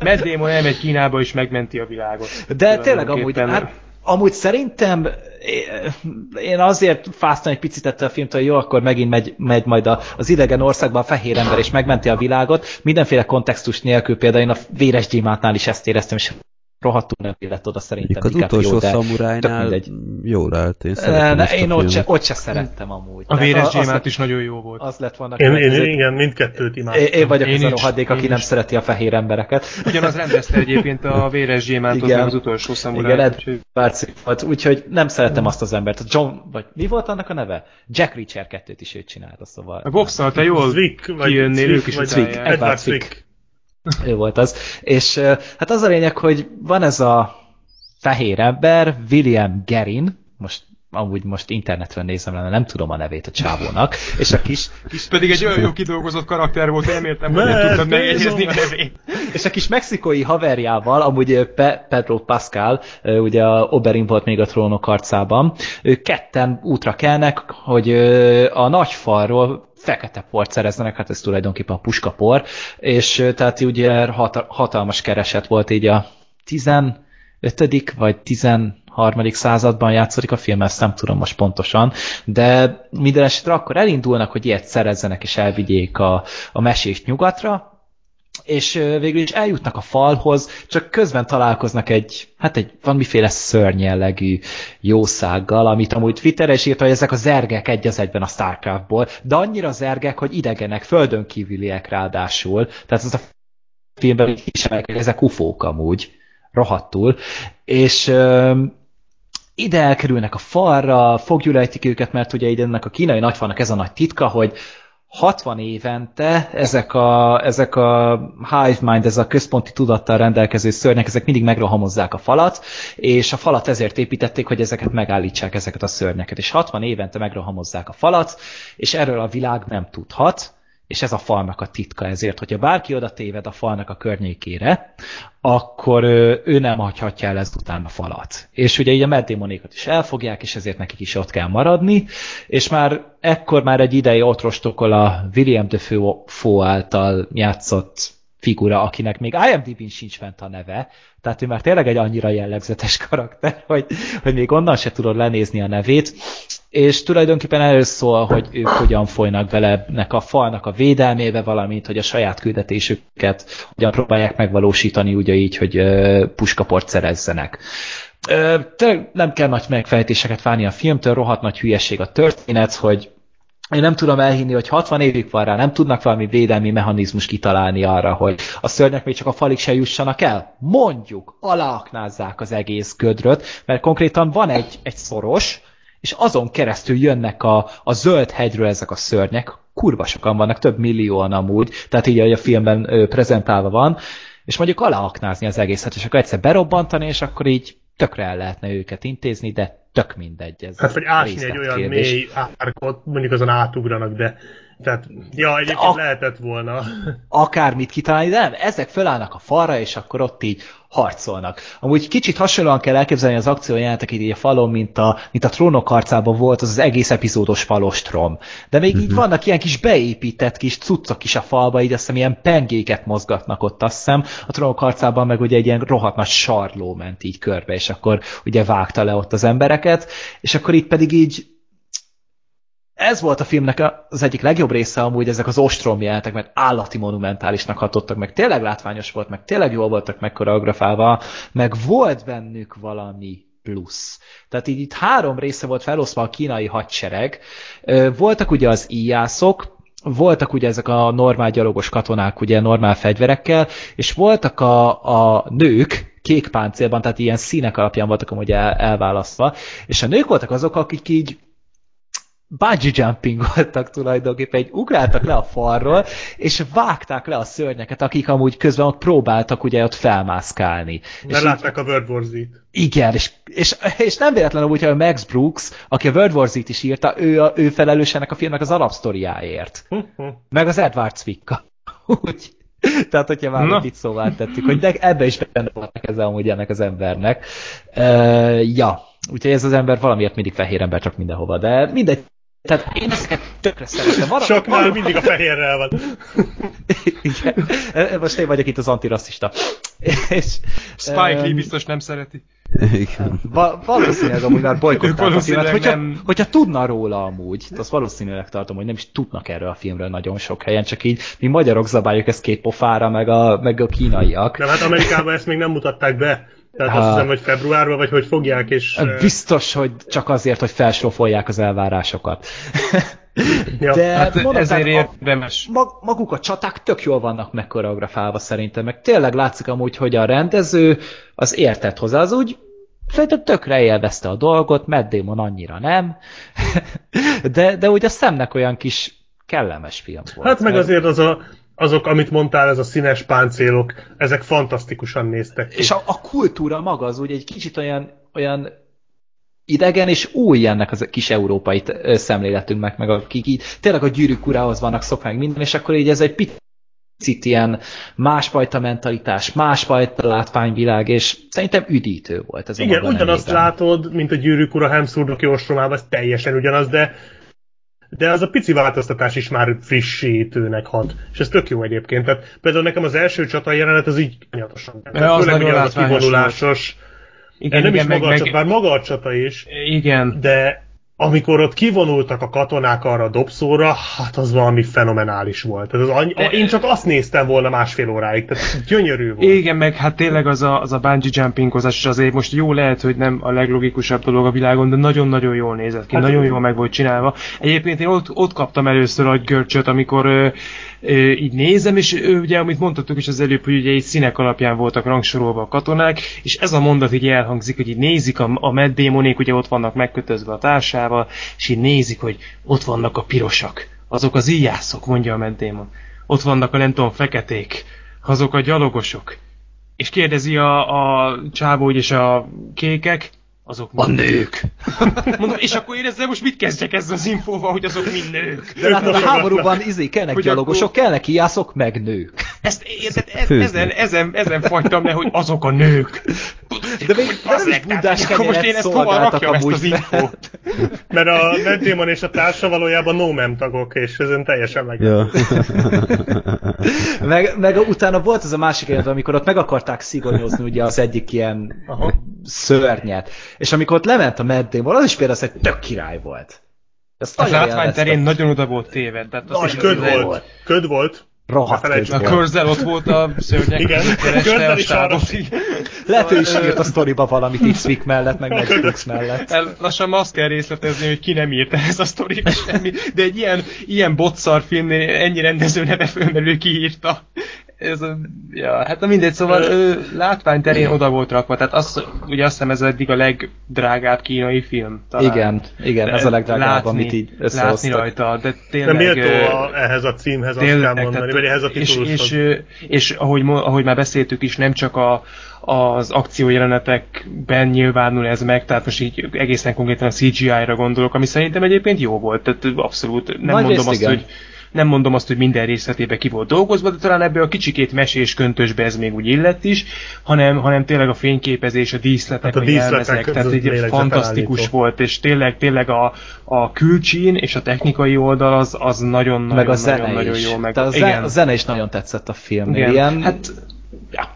Matt Damon elmegy Kínába, és megmenti a világot. De tényleg amúgy, hát Amúgy szerintem én azért fáztam egy picit ettől a filmtől, hogy jó, akkor megint megy, megy majd az idegen országban a fehér ember, és megmenti a világot. Mindenféle kontextus nélkül például én a véres gyémátnál is ezt éreztem, és rohadtul nem illett oda szerintem. Az utolsó szamurájnál jól állt. Én, ne, én ott, se, ott se szerettem amúgy. A véres gyémát is nagyon jó volt. Az lett volna. Én, én, igen, mindkettőt imádtam. Én, én vagyok én az a rohadék, aki nem is. szereti a fehér embereket. Ugyanaz rendezte egyébként a véres gyémántot, igen. az utolsó szamuráj. Igen, úgyhogy... Úgyhogy, úgyhogy nem szerettem azt az embert. John, vagy mi volt annak a neve? Jack Reacher 2-t is őt csinálta, szóval. A Voxal, te jól kijönnél, ők is Edward Zwick. Ő volt az. És hát az a lényeg, hogy van ez a fehér ember, William Gerin, most amúgy most internetről nézem le, nem tudom a nevét a csávónak, és a kis... kis Pedig egy olyan jó kidolgozott karakter volt, hogy nem értem, hogy nem tudtad megjegyezni a nevét. És a kis mexikói haverjával, amúgy Pe Pedro Pascal, ugye a Oberyn volt még a trónok arcában, ők ketten útra kelnek, hogy a nagy falról fekete port szerezzenek, hát ez tulajdonképpen a puskapor, és tehát ugye hatalmas kereset volt így a 15. vagy 13. században játszik a film, ezt nem tudom most pontosan, de minden esetre akkor elindulnak, hogy ilyet szerezzenek és elvigyék a, a mesést nyugatra, és végül is eljutnak a falhoz, csak közben találkoznak egy, hát egy valamiféle szörnyellegű jószággal, amit amúgy Twitterre is írta, hogy ezek a zergek egy az egyben a Starcraftból, de annyira zergek, hogy idegenek, földön kívüliek ráadásul. Tehát ez a filmben is hogy ezek ufók amúgy, rohadtul. És ide elkerülnek a falra, fogjulejtik őket, mert ugye ide ennek a kínai nagyfalnak ez a nagy titka, hogy 60 évente ezek a, ezek a hive mind, ez a központi tudattal rendelkező szörnyek, ezek mindig megrohamozzák a falat, és a falat ezért építették, hogy ezeket megállítsák, ezeket a szörnyeket. És 60 évente megrohamozzák a falat, és erről a világ nem tudhat, és ez a falnak a titka ezért, hogyha bárki oda téved a falnak a környékére, akkor ő nem hagyhatja el ezután a falat. És ugye így a meddémonékat is elfogják, és ezért nekik is ott kell maradni, és már ekkor már egy ideje ott rostokol a William Defoe által játszott figura, akinek még IMDb-n sincs fent a neve, tehát ő már tényleg egy annyira jellegzetes karakter, hogy, hogy még onnan se tudod lenézni a nevét, és tulajdonképpen erről szól, hogy ők hogyan folynak bele nek a falnak a védelmébe, valamint, hogy a saját küldetésüket hogyan próbálják megvalósítani, ugye így, hogy puskaport szerezzenek. Te nem kell nagy megfejtéseket várni a filmtől, rohadt nagy hülyeség a történet, hogy én nem tudom elhinni, hogy 60 évig van rá, nem tudnak valami védelmi mechanizmus kitalálni arra, hogy a szörnyek még csak a falig se jussanak el. Mondjuk, aláaknázzák az egész gödröt, mert konkrétan van egy, egy szoros, és azon keresztül jönnek a, a zöld hegyről ezek a szörnyek, kurva sokan vannak, több millióan amúgy, tehát így, ahogy a filmben ö, prezentálva van, és mondjuk aláaknázni az egészet, és akkor egyszer berobbantani, és akkor így tökre el lehetne őket intézni, de tök mindegy. Ez hát, vagy ásni egy olyan mély árkot, mondjuk azon átugranak, de Tehát, ja, egyébként ak- lehetett volna. Akármit kitalálni, de nem, ezek fölállnak a falra, és akkor ott így harcolnak. Amúgy kicsit hasonlóan kell elképzelni az akciójelentek így a falon, mint a, mint a trónok harcában volt az az egész epizódos falostrom. De még így mhm. vannak ilyen kis beépített kis cuccok is a falba, így azt hiszem ilyen pengéket mozgatnak ott, azt hiszem. A trónok harcában meg ugye egy ilyen rohadt nagy sarló ment így körbe, és akkor ugye vágta le ott az embereket, és akkor itt pedig így ez volt a filmnek az egyik legjobb része amúgy ezek az ostrom jelentek, mert állati monumentálisnak hatottak, meg tényleg látványos volt, meg tényleg jól voltak meg koreografálva, meg volt bennük valami plusz. Tehát így itt három része volt felosztva a kínai hadsereg. Voltak ugye az íjászok, voltak ugye ezek a normál gyalogos katonák, ugye normál fegyverekkel, és voltak a, a nők, kék páncélban, tehát ilyen színek alapján voltak amúgy el, elválasztva, és a nők voltak azok, akik így bungee jumping voltak tulajdonképpen, egy ugráltak le a falról, és vágták le a szörnyeket, akik amúgy közben ott próbáltak ugye ott felmászkálni. Mert látták így, a World War Z-t. Igen, és, és, és nem véletlenül úgy, hogy a Max Brooks, aki a World War Z-t is írta, ő, a, ő felelős ennek a filmnek az alapsztoriáért. Meg az Edward Zwicka. Úgy. Tehát, hogyha már itt szóvá tettük, hogy de ebbe is benne vannak ezzel amúgy ennek az embernek. Uh, ja, úgyhogy ez az ember valamiért mindig fehér ember csak mindenhova, de mindegy, tehát én ezeket tökre szeretem. Van, Soknál van, mindig a fehérrel van. Igen. Most én vagyok itt az antirasszista. És, Spike Lee biztos nem szereti. Igen. Va- valószínűleg amúgy már bolykották a filmet. Hogyha, nem... hogyha tudna róla amúgy, azt valószínűleg tartom, hogy nem is tudnak erről a filmről nagyon sok helyen, csak így mi magyarok zabáljuk ezt két pofára, meg a, meg a kínaiak. Nem, hát Amerikában ezt még nem mutatták be. Tehát azt hiszem, hogy februárban, vagy hogy fogják, és... Biztos, hogy csak azért, hogy felsófolják az elvárásokat. ja, De hát mondom, ezért érdemes. Mag, maguk a csaták tök jól vannak megkoreografálva szerintem, meg tényleg látszik amúgy, hogy a rendező az értett hozzá, az úgy szerintem tökre élvezte a dolgot, Matt Damon annyira nem, de, de úgy a szemnek olyan kis kellemes film volt. Hát meg azért az a, azok, amit mondtál, ez a színes páncélok, ezek fantasztikusan néztek ki. És a, a kultúra maga az úgy egy kicsit olyan, olyan idegen és új ennek az kis európai szemléletünknek, meg akik így tényleg a gyűrűk urához vannak szokva minden, és akkor így ez egy picit ilyen másfajta mentalitás, másfajta látványvilág, és szerintem üdítő volt ez Igen, ugyanazt látod, mint a gyűrűk ura Hemszurdok ostromában, ez teljesen ugyanaz, de de az a pici változtatás is már frissítőnek hat. És ez tök jó egyébként. Tehát például nekem az első csata jelenet az így nyatosan. Ja, az nagyon az kivonulásos. Igen, nem igen, is maga meg, a csata, bár maga a csata is. Igen. De amikor ott kivonultak a katonák arra a dobszóra, hát az valami fenomenális volt. Tehát az any- De... Én csak azt néztem volna másfél óráig, tehát gyönyörű volt. Igen, meg hát tényleg az a, az a bungee jumpingozás is azért most jó lehet, hogy nem a leglogikusabb dolog a világon, de nagyon-nagyon jól nézett ki, hát nagyon jól meg volt csinálva. Egyébként én ott, ott kaptam először a görcsöt, amikor így nézem, és ugye, amit mondtatok is az előbb, hogy ugye így színek alapján voltak rangsorolva a katonák, és ez a mondat így elhangzik, hogy így nézik a, a meddémonék, ugye ott vannak megkötözve a társával, és így nézik, hogy ott vannak a pirosak, azok az íjászok, mondja a meddémon. Ott vannak a nem tudom, feketék, azok a gyalogosok. És kérdezi a, a csávó, és a kékek, azok a nők. Mondom, és akkor én ezzel most mit kezdjek ezzel az infóval, hogy azok mind nők? De látod, a háborúban izé, kellnek hogy gyalogosok, akkor... kellnek ijászok, meg nők. Ezt, érted, ez, ezen, ezen, ezen fagytam le, hogy azok a nők. De még de nem is budás akkor most én ezt hova rakjam ezt az infót? Mert a Matt és a társa valójában no tagok, és ezen teljesen meg. Ja. meg, meg utána volt az a másik élet, amikor ott meg akarták szigonyozni ugye az egyik ilyen Aha. szörnyet. És amikor ott lement a Damon, az is például az egy tök király volt. Ezt a látvány terén nagyon oda volt téve. Tehát az Nagy köd volt. volt. Köd volt. Rohadt A körzel ott volt a szörnyek. Igen, körzel is arra. Lehet, ő is írt a sztoriba valamit itt Swick mellett, meg Netflix mellett. El, lassan azt kell részletezni, hogy ki nem írta ez a sztoriba semmi, de egy ilyen, ilyen botszar filmnél ennyi rendező neve fölmerül ki írta ez a, ja, hát na mindegy, szóval ő, látványterén oda volt rakva, tehát az, ugye azt hiszem ez eddig a legdrágább kínai film. Talán. Igen, igen, ez a legdrágább, látni, amit így Látni rajta, de tényleg... De méltó a, ehhez a címhez, tényleg, azt kell mondani, tehát, vagy ehhez a titulushoz. És, és, és ahogy, ahogy már beszéltük is, nem csak a, az akciójelenetekben nyilvánul ez meg, tehát most így egészen konkrétan a CGI-ra gondolok, ami szerintem egyébként jó volt, tehát abszolút nem Nagy mondom azt, igen. hogy Nem mondom azt, hogy minden részletébe ki volt dolgozva, de talán ebből a kicsikét mesés köntösbe ez még úgy illett is, hanem, hanem tényleg a fényképezés, a díszletek, hát a, jelmezek, tehát egy fantasztikus volt, és tényleg, tényleg a, a külcsín és a technikai oldal az, az nagyon, meg nagyon, a zene nagyon, is. nagyon jó. Meg, a, igen. a zene is nagyon tetszett a film. Igen. Ilyen... Hát, ja.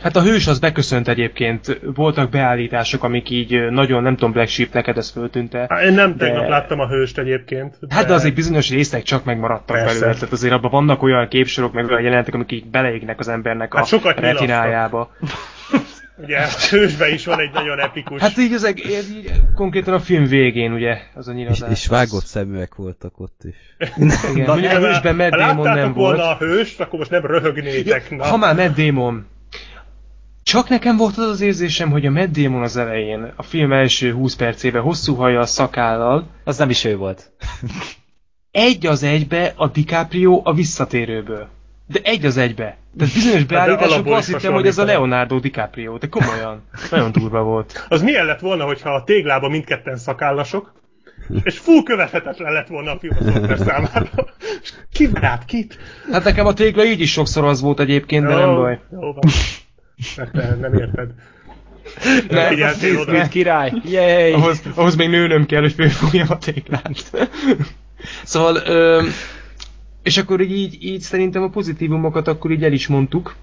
Hát a hős az beköszönt egyébként. Voltak beállítások, amik így nagyon, nem tudom, Black Sheep, neked ez föltűnte. Hát én nem de... tegnap láttam a hőst egyébként. De... Hát de azért bizonyos részek csak megmaradtak Persze. belőle. Tehát azért abban vannak olyan képsorok, meg olyan jelenetek, amik így beleégnek az embernek hát a retinájába. Ugye, a hősben is van egy nagyon epikus... Hát így, az, így, konkrétan a film végén, ugye, az a nyilatás. És, és vágott szeműek voltak ott is. Igen, mondjuk a hősben Matt Damon nem volna volt. a hőst, akkor most nem röhögnétek. Ja, Ha már Matt Damon, csak nekem volt az az érzésem, hogy a Matt Damon az elején, a film első 20 percébe hosszú haja a szakállal. Az nem is ő volt. egy az egybe a DiCaprio a visszatérőből. De egy az egybe. De bizonyos hát beállítások azt hittem, hogy ez a Leonardo DiCaprio, de komolyan. Nagyon durva volt. Az milyen lett volna, hogyha a téglába mindketten szakállasok, és full követhetetlen lett volna a film a számára. Ki várát kit? Hát nekem a tégla így is sokszor az volt egyébként, de jó, nem baj. Jó van. Mert te nem érted. Nem, figyeltél oda. király. Yay. Ahhoz, ahhoz még nőnöm kell, hogy fölfogjam a téglát. szóval, ö, és akkor így, így szerintem a pozitívumokat akkor így el is mondtuk.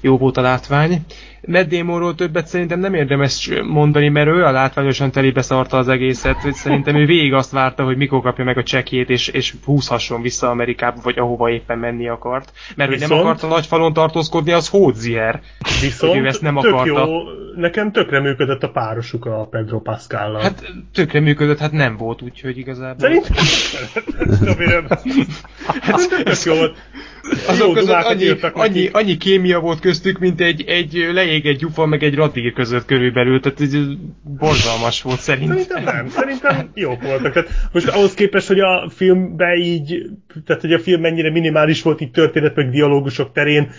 Jó volt a látvány. Matt Damonról többet szerintem nem érdemes mondani, mert ő a látványosan telébe szarta az egészet. Szerintem ő végig azt várta, hogy mikor kapja meg a csekjét, és, és húzhasson vissza Amerikába, vagy ahova éppen menni akart. Mert hogy nem akart a nagy falon tartózkodni, az Hódzier. Viszont ő ezt nem akarta. jó, nekem tökre működött a párosuk a Pedro pascal -lal. Hát tökre működött, hát nem volt, úgyhogy igazából... Szerintem... hát, tök jó volt. Azok között annyi, annyi, annyi kémia volt köztük, mint egy, egy leégett gyufa, meg egy radír között körülbelül, tehát ez borzalmas volt szerintem. Szerintem nem, szerintem jók voltak. Tehát most ahhoz képest, hogy a filmben így, tehát hogy a film mennyire minimális volt így történet, meg dialógusok terén,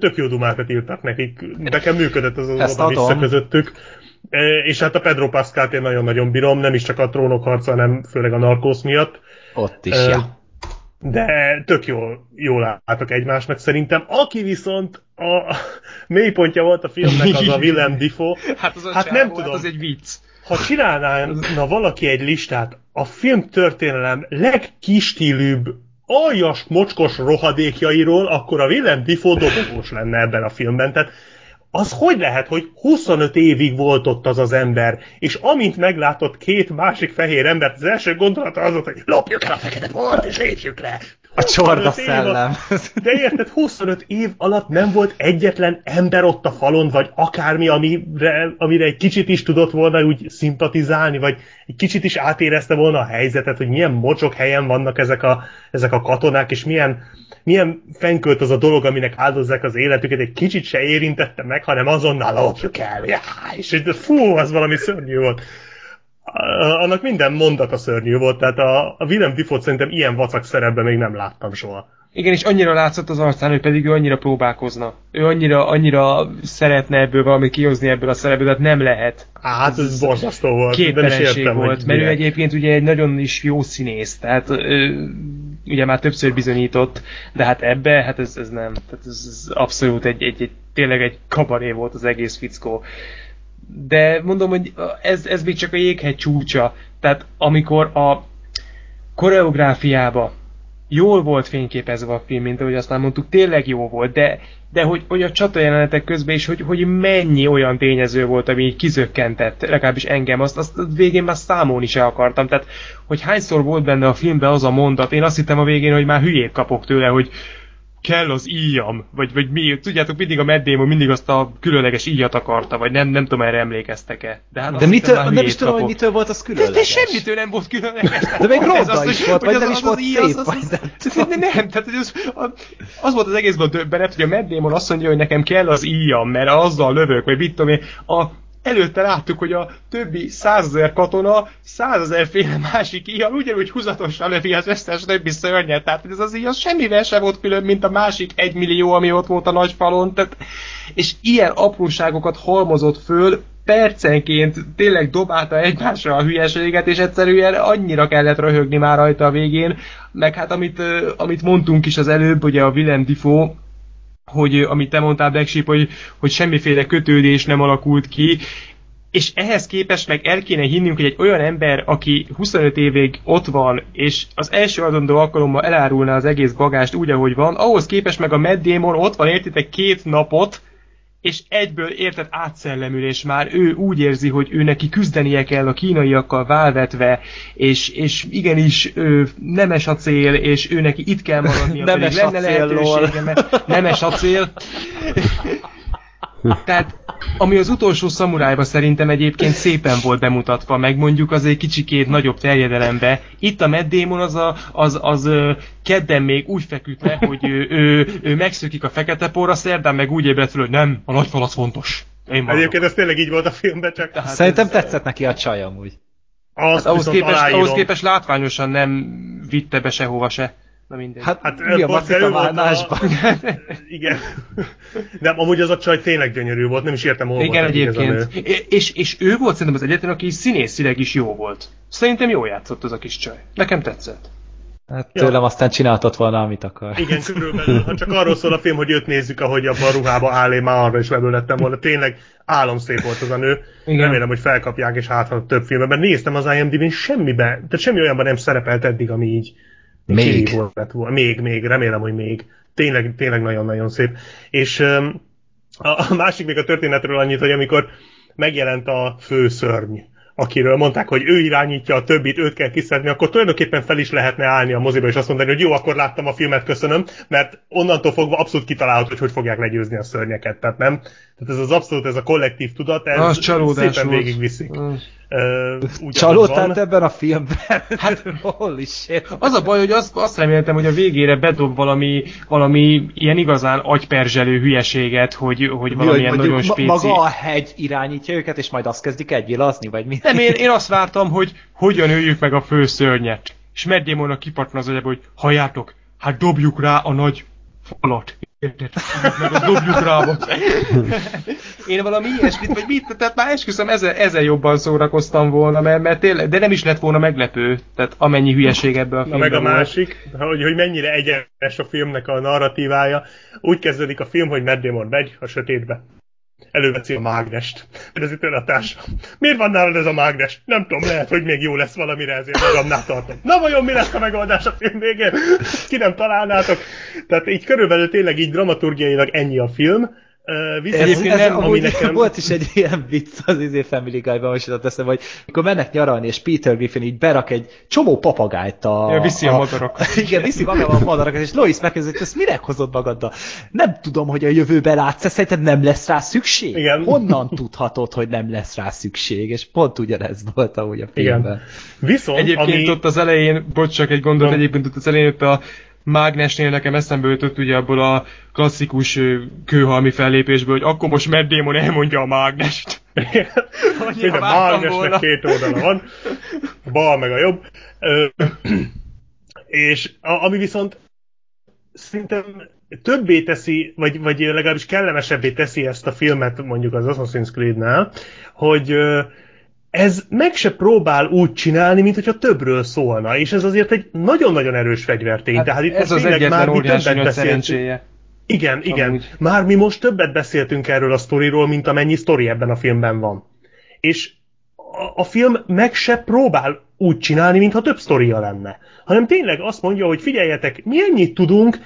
tök jó dumákat írtak nekik. Nekem működött az az oda közöttük. És hát a Pedro Pascal-t én nagyon-nagyon bírom, nem is csak a trónok harca, hanem főleg a narkósz miatt. Ott is, ja de tök jól, jól látok egymásnak szerintem. Aki viszont a mélypontja volt a filmnek, az a Willem Dafoe. Hát, az a hát nem tudom. Az egy vicc. Ha csinálnána valaki egy listát a film történelem legkistílűbb, aljas, mocskos rohadékjairól, akkor a Willem Dafoe dobogós lenne ebben a filmben. Tehát az hogy lehet, hogy 25 évig volt ott az az ember, és amint meglátott két másik fehér embert, az első gondolata az volt, hogy lopjuk el a fekete bort, és étjük le. A csorda szellem. De érted, 25 év alatt nem volt egyetlen ember ott a falon, vagy akármi, amire, amire egy kicsit is tudott volna úgy szimpatizálni, vagy egy kicsit is átérezte volna a helyzetet, hogy milyen mocsok helyen vannak ezek a, ezek a katonák, és milyen milyen fenkölt az a dolog, aminek áldozzák az életüket, egy kicsit se érintette meg, hanem azonnal lopjuk el. Ja, és fú, az valami szörnyű volt. Annak minden mondata szörnyű volt, tehát a, a Willem Dafoe szerintem ilyen vacak szerepben még nem láttam soha. Igen, és annyira látszott az arcán, hogy pedig ő annyira próbálkozna. Ő annyira, annyira szeretne ebből valamit kihozni ebből a szerepből, tehát nem lehet. Hát ez borzasztó volt. Képtelenség volt, mert ő egyébként ugye egy nagyon is jó színész, tehát ő, ugye már többször bizonyított, de hát ebbe, hát ez, ez nem. Tehát ez, ez abszolút egy, egy, egy, tényleg egy kabaré volt az egész fickó. De mondom, hogy ez, ez még csak a jéghegy csúcsa. Tehát amikor a koreográfiába jól volt fényképezve a film, mint ahogy azt már mondtuk, tényleg jó volt, de, de hogy, hogy a csata jelenetek közben is, hogy, hogy mennyi olyan tényező volt, ami így kizökkentett, legalábbis engem, azt, azt végén már számolni se akartam. Tehát, hogy hányszor volt benne a filmben az a mondat, én azt hittem a végén, hogy már hülyét kapok tőle, hogy kell az íjam, vagy, vagy mi, tudjátok, mindig a meddémo mindig azt a különleges íjat akarta, vagy nem, nem tudom, erre emlékeztek-e. De, hát de mitől, nem is tudom, hogy mitől volt az különleges. De, de semmitől nem volt különleges. de még ronda is volt, vagy nem is volt szép, az, az, az, Nem, tehát az, az, volt az egészben döbbenet, hogy a meddémon azt mondja, hogy nekem kell az íjam, mert azzal lövök, vagy mit tudom én, a előtte láttuk, hogy a többi százezer katona százezer féle másik ilyen ugyanúgy húzatosan lövi az összes többi szörnyet. Tehát ez az ilyen semmivel sem volt külön, mint a másik egymillió, ami ott volt a nagy falon. Tehát, és ilyen apróságokat halmozott föl, percenként tényleg dobálta egymásra a hülyeséget, és egyszerűen annyira kellett röhögni már rajta a végén, meg hát amit, amit mondtunk is az előbb, ugye a Willem Dafoe, hogy amit te mondtál, Black Sheep, hogy, hogy semmiféle kötődés nem alakult ki, és ehhez képest meg el kéne hinnünk, hogy egy olyan ember, aki 25 évig ott van, és az első adondó alkalommal elárulna az egész bagást úgy, ahogy van, ahhoz képest meg a Matt Damon ott van, értitek, két napot, és egyből érted átszellemülés már, ő úgy érzi, hogy ő neki küzdenie kell a kínaiakkal válvetve, és, és igenis ő nemes a cél, és ő neki itt kell maradnia, nemes pedig lenne lehetősége, mert nemes a cél. Tehát, ami az utolsó szamurájba szerintem egyébként szépen volt bemutatva, meg mondjuk az egy kicsikét nagyobb terjedelembe. Itt a Matt Damon az, a, az, az kedden még úgy feküdt le, hogy ő, ő, ő megszökik a fekete porra, szerdán meg úgy ébredt fel, hogy nem, a nagy az fontos. Én Egyébként ez tényleg így volt a filmben, csak... Tehát Szerintem ez... tetszett neki a csaj amúgy. Azt hát ahhoz, képest, ahhoz képest látványosan nem vitte be sehova se. Na mindegy. Hát, hát mi a macita válnásban? A... Igen. De amúgy az a csaj tényleg gyönyörű volt, nem is értem, hol Igen, volt egyébként. És, és ő volt szerintem az egyetlen, aki színészileg is jó volt. Szerintem jól játszott az a kis csaj. Nekem tetszett. Hát tőlem ja. aztán csináltott volna, amit akar. Igen, körülbelül. Ha csak arról szól a film, hogy őt nézzük, ahogy abban a ruhába áll, én már arra is lettem volna. Tényleg álomszép volt az a nő. Igen. Remélem, hogy felkapják, és hát több filmben. Mert néztem az IMDb-n semmibe, tehát semmi olyanban nem szerepelt eddig, ami így még. Volt, még, még, remélem, hogy még. Tényleg, tényleg nagyon-nagyon szép. És a, a másik még a történetről annyit, hogy amikor megjelent a főszörny, akiről mondták, hogy ő irányítja a többit, őt kell kiszedni, akkor tulajdonképpen fel is lehetne állni a moziba, és azt mondani, hogy jó, akkor láttam a filmet, köszönöm, mert onnantól fogva abszolút kitalálható, hogy hogy fogják legyőzni a szörnyeket, tehát nem? Tehát ez az abszolút, ez a kollektív tudat, ez az szépen végigviszik. Az. Uh, Csalódtál ebben a filmben? Hát, holy shit. Az a baj, hogy azt, azt reméltem, hogy a végére bedob valami, valami ilyen igazán agyperzselő hülyeséget, hogy, hogy valamilyen hogy nagyon spéci... Maga a hegy irányítja őket, és majd azt kezdik egyvilazni, vagy mi? Nem, én, én azt vártam, hogy hogyan öljük meg a főszörnyet. És Matt Damonnak kipattan az agyába, hogy halljátok, hát dobjuk rá a nagy falat. Érted? Meg a dobjuk rá Én valami ilyesmit, vagy mit, tehát már esküszöm, ezzel, ezzel jobban szórakoztam volna, mert, mert tényleg, de nem is lett volna meglepő, tehát amennyi hülyeség ebből a filmben Na meg a volt. másik, hogy, hogy mennyire egyenes a filmnek a narratívája. Úgy kezdődik a film, hogy Matt Damon megy a sötétbe előveszi a mágnest. Ez itt a társa. Miért van nálad ez a mágnes? Nem tudom, lehet, hogy még jó lesz valamire, ezért magamnál tartom. Na vajon mi lesz a megoldás a film végén? Ki nem találnátok? Tehát így körülbelül tényleg így dramaturgiailag ennyi a film, Uh, ez, ez, nem, ami nekem... Volt is egy ilyen vicc az izé Family Guy-ban, most jutott eszembe, hogy mikor mennek nyaralni, és Peter Griffin így berak egy csomó papagájt a... Ja, viszi a, a madarokat. Igen, viszi magával a madarokat, és Lois megkezdett, hogy ezt mire hozod magaddal? Nem tudom, hogy a jövőben látsz, szerinted nem lesz rá szükség? Igen. Honnan tudhatod, hogy nem lesz rá szükség? És pont ugyanez volt ahogy a filmben. Igen. Viszont, Egyébként ami... ott az elején, bocs, csak egy gondot, no. egyébként ott az elején ott a mágnesnél nekem eszembe jutott ugye abból a klasszikus kőhalmi fellépésből, hogy akkor most Matt Damon elmondja a mágnest. Mind a mágnesnek volna. két oldala van, a bal meg a jobb. Ö, és a, ami viszont szerintem többé teszi, vagy, vagy legalábbis kellemesebbé teszi ezt a filmet mondjuk az Assassin's Creed-nál, hogy ez meg se próbál úgy csinálni, mint hogyha többről szólna, és ez azért egy nagyon-nagyon erős fegyvertény. Hát Tehát itt ez az egyetlen már mi többet szerencséje. Igen, igen. Amúgy. Már mi most többet beszéltünk erről a sztoriról, mint amennyi sztori ebben a filmben van. És a, a film meg se próbál úgy csinálni, mintha több sztoria lenne. Hanem tényleg azt mondja, hogy figyeljetek, mi ennyit tudunk,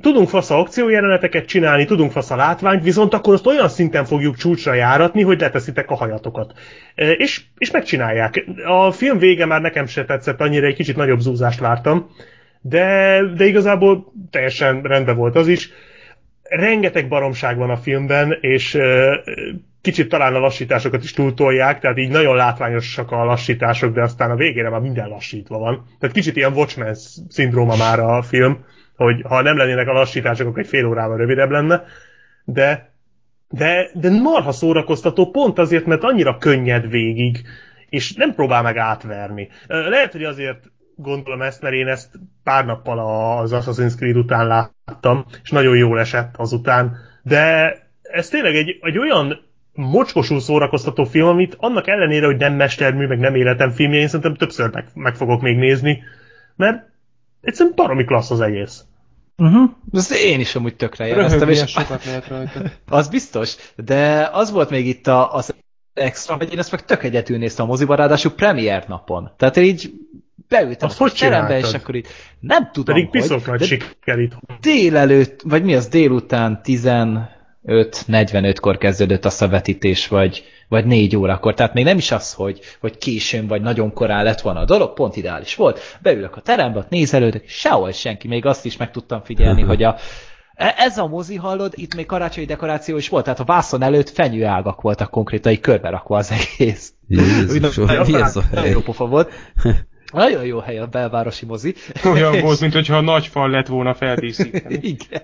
tudunk fasza akciójeleneteket csinálni, tudunk fasza látványt, viszont akkor azt olyan szinten fogjuk csúcsra járatni, hogy leteszitek a hajatokat. E, és, és megcsinálják. A film vége már nekem se tetszett annyira, egy kicsit nagyobb zúzást vártam, de, de igazából teljesen rendben volt az is. Rengeteg baromság van a filmben, és e, kicsit talán a lassításokat is túltolják, tehát így nagyon látványosak a lassítások, de aztán a végére már minden lassítva van. Tehát kicsit ilyen Watchmen szindróma már a film hogy ha nem lennének a lassítások, akkor egy fél órával rövidebb lenne, de, de, de marha szórakoztató pont azért, mert annyira könnyed végig, és nem próbál meg átverni. Lehet, hogy azért gondolom ezt, mert én ezt pár nappal az Assassin's Creed után láttam, és nagyon jól esett azután, de ez tényleg egy, egy olyan mocskosú szórakoztató film, amit annak ellenére, hogy nem mestermű, meg nem életem filmje, én szerintem többször meg, meg fogok még nézni, mert egyszerűen baromi klassz az egész. Uh-huh. Az én is amúgy tökre jeleztem. És sokat lehet rajta. Az biztos, de az volt még itt a, az extra, hogy én ezt meg tök egyetül néztem a moziban, ráadásul premier napon. Tehát én így beültem Azt a terembe, és akkor itt nem tudom, Pedig piszok nagy siker itt. Délelőtt, vagy mi az délután 15-45-kor kezdődött a vetítés, vagy, vagy 4 órakor. Tehát még nem is az, hogy, hogy későn vagy nagyon korán lett volna a dolog, pont ideális volt. Beülök a terembe, ott nézelődök, sehol senki. Még azt is meg tudtam figyelni, hogy a, e, ez a mozi, hallod, itt még karácsonyi dekoráció is volt, tehát a vászon előtt fenyőágak voltak konkrétan, így körbe rakva az egész. Jézus, mi ez a hely? Jó pofa volt. Nagyon jó hely a belvárosi mozi. Olyan volt, mint hogyha a nagy fal lett volna feldíszíteni. Igen.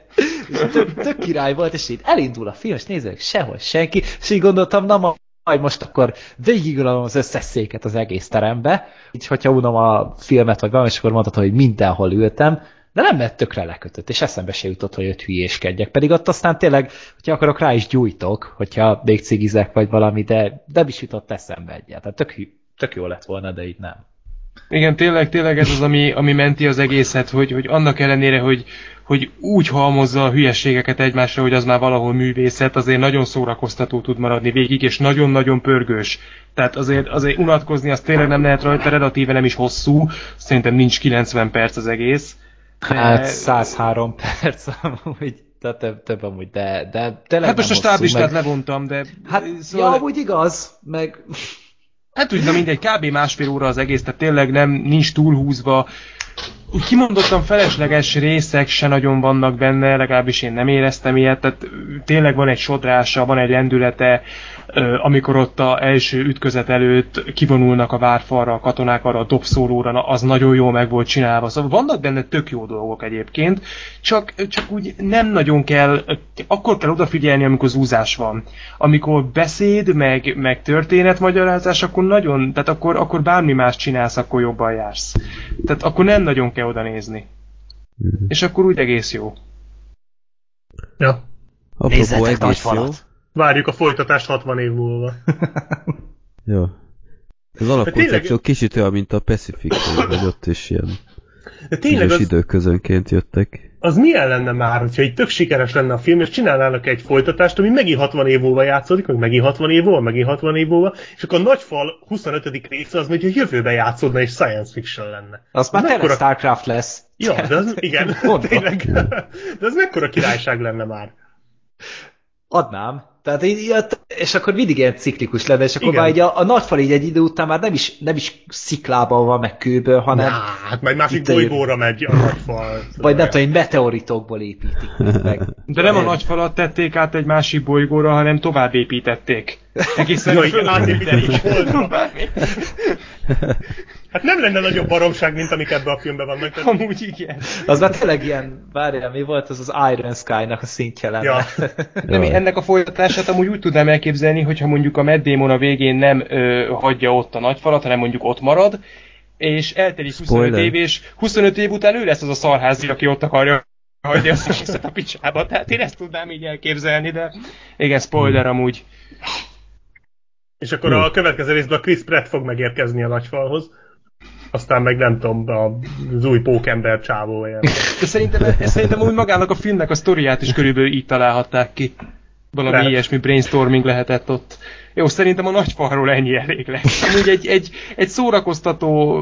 Tök, tök király volt, és így elindul a film, és nézek, sehol senki, és így gondoltam, na ma majd most akkor végigülöm az összes széket az egész terembe, így hogyha unom a filmet, vagy valami, és akkor mondhatod, hogy mindenhol ültem, de nem lett tökre lekötött, és eszembe se jutott, hogy ott hülyéskedjek. Pedig ott aztán tényleg, hogyha akarok, rá is gyújtok, hogyha még cigizek, vagy valami, de nem is jutott eszembe egyet. Tehát tök, tök jó lett volna, de így nem. Igen, tényleg, tényleg ez az, ami, ami menti az egészet, hogy, hogy annak ellenére, hogy, hogy úgy halmozza a hülyességeket egymásra, hogy az már valahol művészet, azért nagyon szórakoztató tud maradni végig, és nagyon-nagyon pörgős. Tehát azért, azért unatkozni az tényleg nem lehet rajta, relatíve nem is hosszú, szerintem nincs 90 perc az egész. De... Hát 103 perc amúgy. Tehát több, több amúgy, de, de tényleg Hát most a stáblistát meg... levontam, de... Hát, szóval... ja, amúgy igaz, meg Hát úgy, na mindegy, kb. másfél óra az egész, tehát tényleg nem, nincs túlhúzva. Kimondottan felesleges részek se nagyon vannak benne, legalábbis én nem éreztem ilyet, tehát tényleg van egy sodrása, van egy lendülete, amikor ott a első ütközet előtt kivonulnak a várfalra a katonák arra a dobszólóra, az nagyon jó meg volt csinálva. Szóval vannak benne tök jó dolgok egyébként, csak, csak úgy nem nagyon kell, akkor kell odafigyelni, amikor zúzás van. Amikor beszéd, meg, meg történetmagyarázás, akkor nagyon, tehát akkor, akkor bármi más csinálsz, akkor jobban jársz. Tehát akkor nem nagyon kell oda nézni. Mm. És akkor úgy egész jó. Ja. Nézzetek nagy falat. Várjuk a folytatást 60 év múlva. Jó. Az alapkoncepció tényleg... kicsit olyan, mint a Pacific, hogy ott is ilyen de tényleg az... időközönként jöttek. Az milyen lenne már, hogyha egy tök sikeres lenne a film, és csinálnának egy folytatást, ami megint 60 év múlva játszódik, meg megint 60 év múlva, megint 60 év múlva, és akkor a nagyfal 25. része az még a jövőbe játszódna, és science fiction lenne. Az már mekkora... Starcraft lesz. Ja, de az, igen, tényleg. De az mekkora királyság lenne már. Adnám. Tehát így, és akkor mindig ilyen ciklikus lenne, és akkor Igen. már így a, a nagyfal így egy idő után már nem is, nem is sziklában van, meg kőből, hanem... Nah, hát majd másik bolygóra megy a nagyfal. Vagy nem tudom, meteoritokból építik meg. De nem a nagyfalat tették át egy másik bolygóra, hanem tovább építették. Egészen Jó, igen, átépítették. Hát nem lenne nagyobb baromság, mint amik ebben a filmben vannak. Tehát... Amúgy igen. Az már tényleg ilyen, várjál, mi volt az az Iron Sky-nak a szintje lenne. Ja. Nem, ennek a folytatását amúgy úgy tudnám elképzelni, hogyha mondjuk a Matt Damon a végén nem ö, hagyja ott a nagyfalat, hanem mondjuk ott marad, és eltelik 25 Spoiler. év, és 25 év után ő lesz az a szarházi, aki ott akarja hagyja az egészet a picsába. Tehát én ezt tudnám így elképzelni, de igen, spoiler amúgy. És akkor a következő részben a Chris Pratt fog megérkezni a nagyfalhoz aztán meg nem tudom, az új pókember csávó szerintem, szerintem úgy magának a filmnek a sztoriát is körülbelül így találhatták ki. Valami Lehet. ilyesmi brainstorming lehetett ott. Jó, szerintem a nagyfalról ennyi elég lesz. Amúgy egy, egy, egy szórakoztató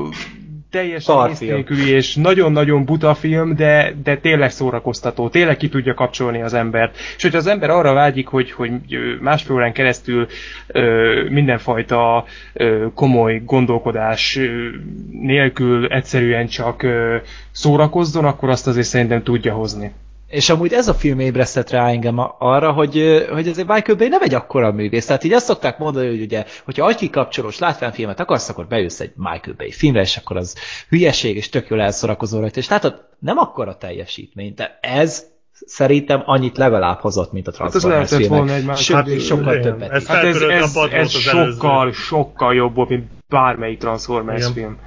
teljesen nélküli és nagyon-nagyon buta film, de, de tényleg szórakoztató, tényleg ki tudja kapcsolni az embert. És hogyha az ember arra vágyik, hogy, hogy másfél órán keresztül ö, mindenfajta ö, komoly gondolkodás ö, nélkül egyszerűen csak ö, szórakozzon, akkor azt azért szerintem tudja hozni. És amúgy ez a film ébresztett rá engem arra, hogy, hogy azért Michael Bay nem egy akkora művész. Tehát így azt szokták mondani, hogy ugye, hogyha agykikapcsolós látványfilmet akarsz, akkor beülsz egy Michael Bay filmre, és akkor az hülyeség, és tök jól elszorakozol rajta. És látod, nem akkora teljesítmény, de ez szerintem annyit legalább hozott, mint a Transformers hát filmek. Volna egy más, Sőt, hát, sokkal igen, többet. Ez, hát ez, ez, ez sokkal, sokkal jobb volt, mint bármelyik Transformers igen. film.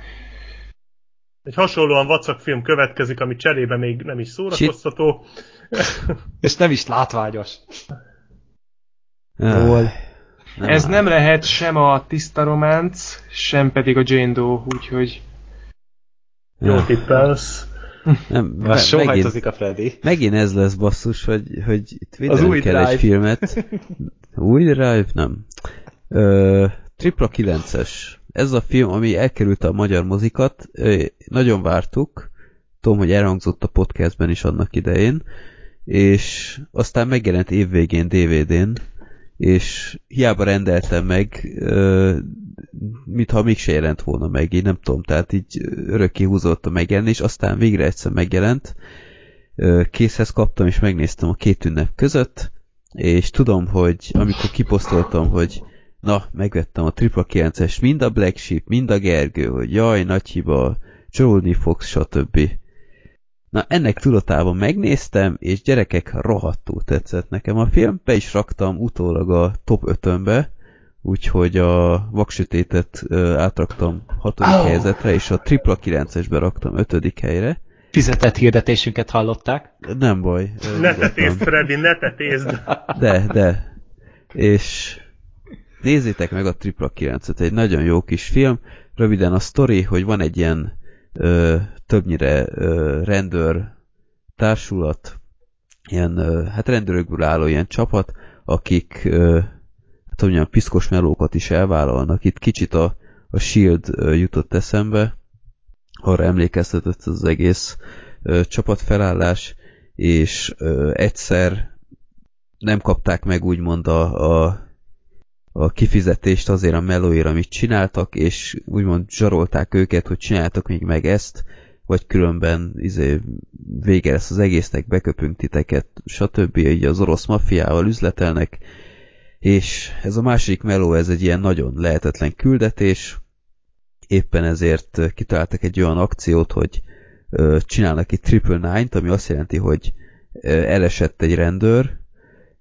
Egy hasonlóan vacak film következik, ami cserébe még nem is szórakoztató. És nem is látványos. Jól. Nem Ez áll. nem lehet sem a tiszta románc, sem pedig a Jane Doe, úgyhogy... Jó tippelsz. Nem, me, megint, a Freddy. Megint ez lesz basszus, hogy, hogy itt védelem kell drive. egy filmet. Új Drive? Nem. Ö, Tripla 9-es. Ez a film, ami elkerült a magyar mozikat. Nagyon vártuk. Tudom, hogy elhangzott a podcastben is annak idején. És aztán megjelent évvégén DVD-n és hiába rendeltem meg, mintha még se jelent volna meg, én nem tudom, tehát így örökké húzott a megjelenés, aztán végre egyszer megjelent, készhez kaptam, és megnéztem a két ünnep között, és tudom, hogy amikor kiposztoltam, hogy na, megvettem a Tripla 9-es, mind a Black Sheep, mind a Gergő, hogy jaj, nagy hiba, csalódni fogsz, stb. Na, ennek tudatában megnéztem, és gyerekek, rohadtul tetszett nekem a film. Be is raktam utólag a top 5-önbe, úgyhogy a vaksütétet átraktam hatodik oh. helyzetre, és a tripla 9-esbe raktam ötödik helyre. Fizetett hirdetésünket hallották? Nem baj. Ne tetézd, Freddy, ne tetézd! De, de. És nézzétek meg a tripla 9-et, egy nagyon jó kis film. Röviden a sztori, hogy van egy ilyen ö, többnyire ö, rendőr társulat, ilyen, ö, hát rendőrökből álló ilyen csapat, akik ö, hát mondjam, piszkos melókat is elvállalnak. Itt kicsit a, a Shield ö, jutott eszembe, arra emlékeztetett az egész ö, csapatfelállás, és ö, egyszer nem kapták meg úgymond a, a a kifizetést azért a melóért, amit csináltak, és úgymond zsarolták őket, hogy csináltak még meg ezt, vagy különben izé, vége lesz az egésznek, beköpünk titeket, stb. Így az orosz maffiával üzletelnek, és ez a másik meló, ez egy ilyen nagyon lehetetlen küldetés, éppen ezért kitaláltak egy olyan akciót, hogy csinálnak egy triple nine-t, ami azt jelenti, hogy elesett egy rendőr,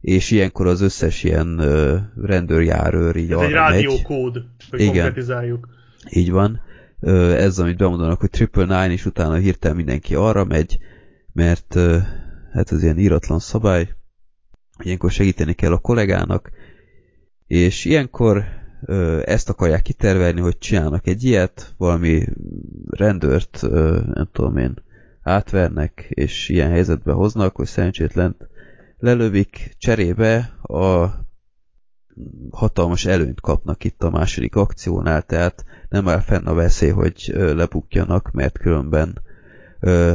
és ilyenkor az összes ilyen uh, rendőrjárőr így Ez egy rádiókód, hogy Igen. konkretizáljuk. Így van. Uh, ez, amit bemondanak, hogy Triple Nine, és utána hirtelen mindenki arra megy, mert hát ez ilyen íratlan szabály, ilyenkor segíteni kell a kollégának, és ilyenkor ezt akarják kitervelni, hogy csinálnak egy ilyet, valami rendőrt, uh, nem tudom én, átvernek, és ilyen helyzetbe hoznak, hogy szerencsétlent lelövik, cserébe a hatalmas előnyt kapnak itt a második akciónál, tehát nem áll fenn a veszély, hogy lebukjanak, mert különben ö,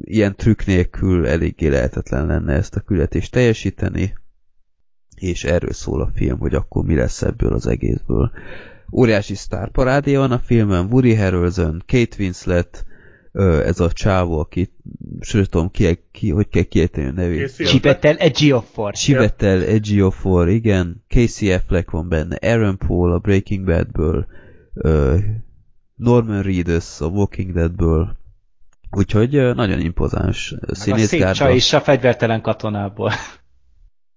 ilyen trükk nélkül eléggé lehetetlen lenne ezt a küldetést teljesíteni, és erről szól a film, hogy akkor mi lesz ebből az egészből. Óriási sztárparádé van a filmen, Woody Harrelson, Kate Winslet, ez a csávó, aki sőt tudom, ki, ki, hogy kell kiejteni a nevét. Chiwetel Ejiofor. Chiwetel Ejiofor, igen. Casey Affleck van benne, Aaron Paul a Breaking Badből, uh, Norman Reedus a Walking Deadből, úgyhogy nagyon impozáns színészgárda. A is a fegyvertelen katonából.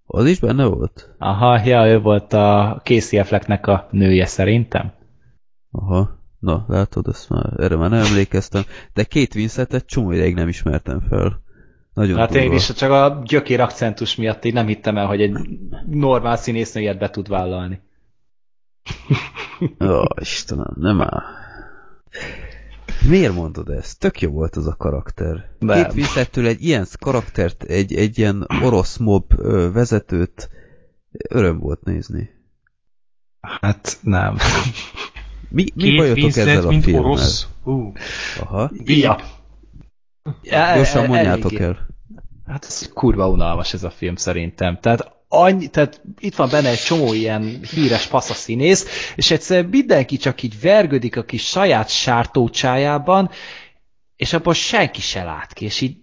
Az is benne volt? Aha, ja, ő volt a Casey Afflecknek a nője szerintem. Aha. Na, látod, ezt már, erre már nem emlékeztem. De két Winsetet csomó ideig nem ismertem fel. Nagyon Hát durva. én is csak a gyökér akcentus miatt így nem hittem el, hogy egy normál színésznő ilyet be tud vállalni. Ó, Istenem, nem áll. Miért mondod ezt? Tök jó volt az a karakter. Nem. Két Winsettől egy ilyen karaktert, egy, egy ilyen orosz mob vezetőt öröm volt nézni. Hát nem. Mi, mi bajotok ezzel a mint filmmel? orosz. Uh. Aha. Ja. ja Gyorsan mondjátok el. Hát ez kurva unalmas ez a film szerintem. Tehát annyi, tehát itt van benne egy csomó ilyen híres színész, és egyszer mindenki csak így vergődik a kis saját sártócsájában, és abból senki se lát ki, és így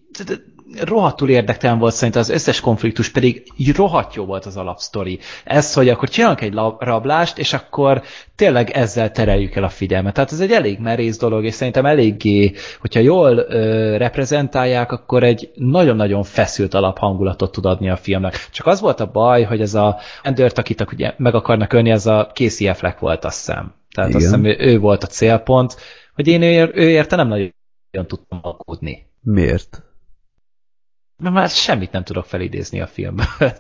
rohadtul érdektelen volt szerintem az összes konfliktus, pedig rohadt jó volt az alapsztori. Ez, hogy akkor csinálunk egy rablást, és akkor tényleg ezzel tereljük el a figyelmet. Tehát ez egy elég merész dolog, és szerintem eléggé, hogyha jól ö, reprezentálják, akkor egy nagyon-nagyon feszült alaphangulatot tud adni a filmnek. Csak az volt a baj, hogy ez a rendőrt, akit ugye meg akarnak ölni, ez a Casey Affleck volt, azt hiszem. Tehát Igen. azt hiszem, ő, ő volt a célpont, hogy én ő, ő érte nem nagyon tudtam aggódni. Miért? Mert már semmit nem tudok felidézni a filmből.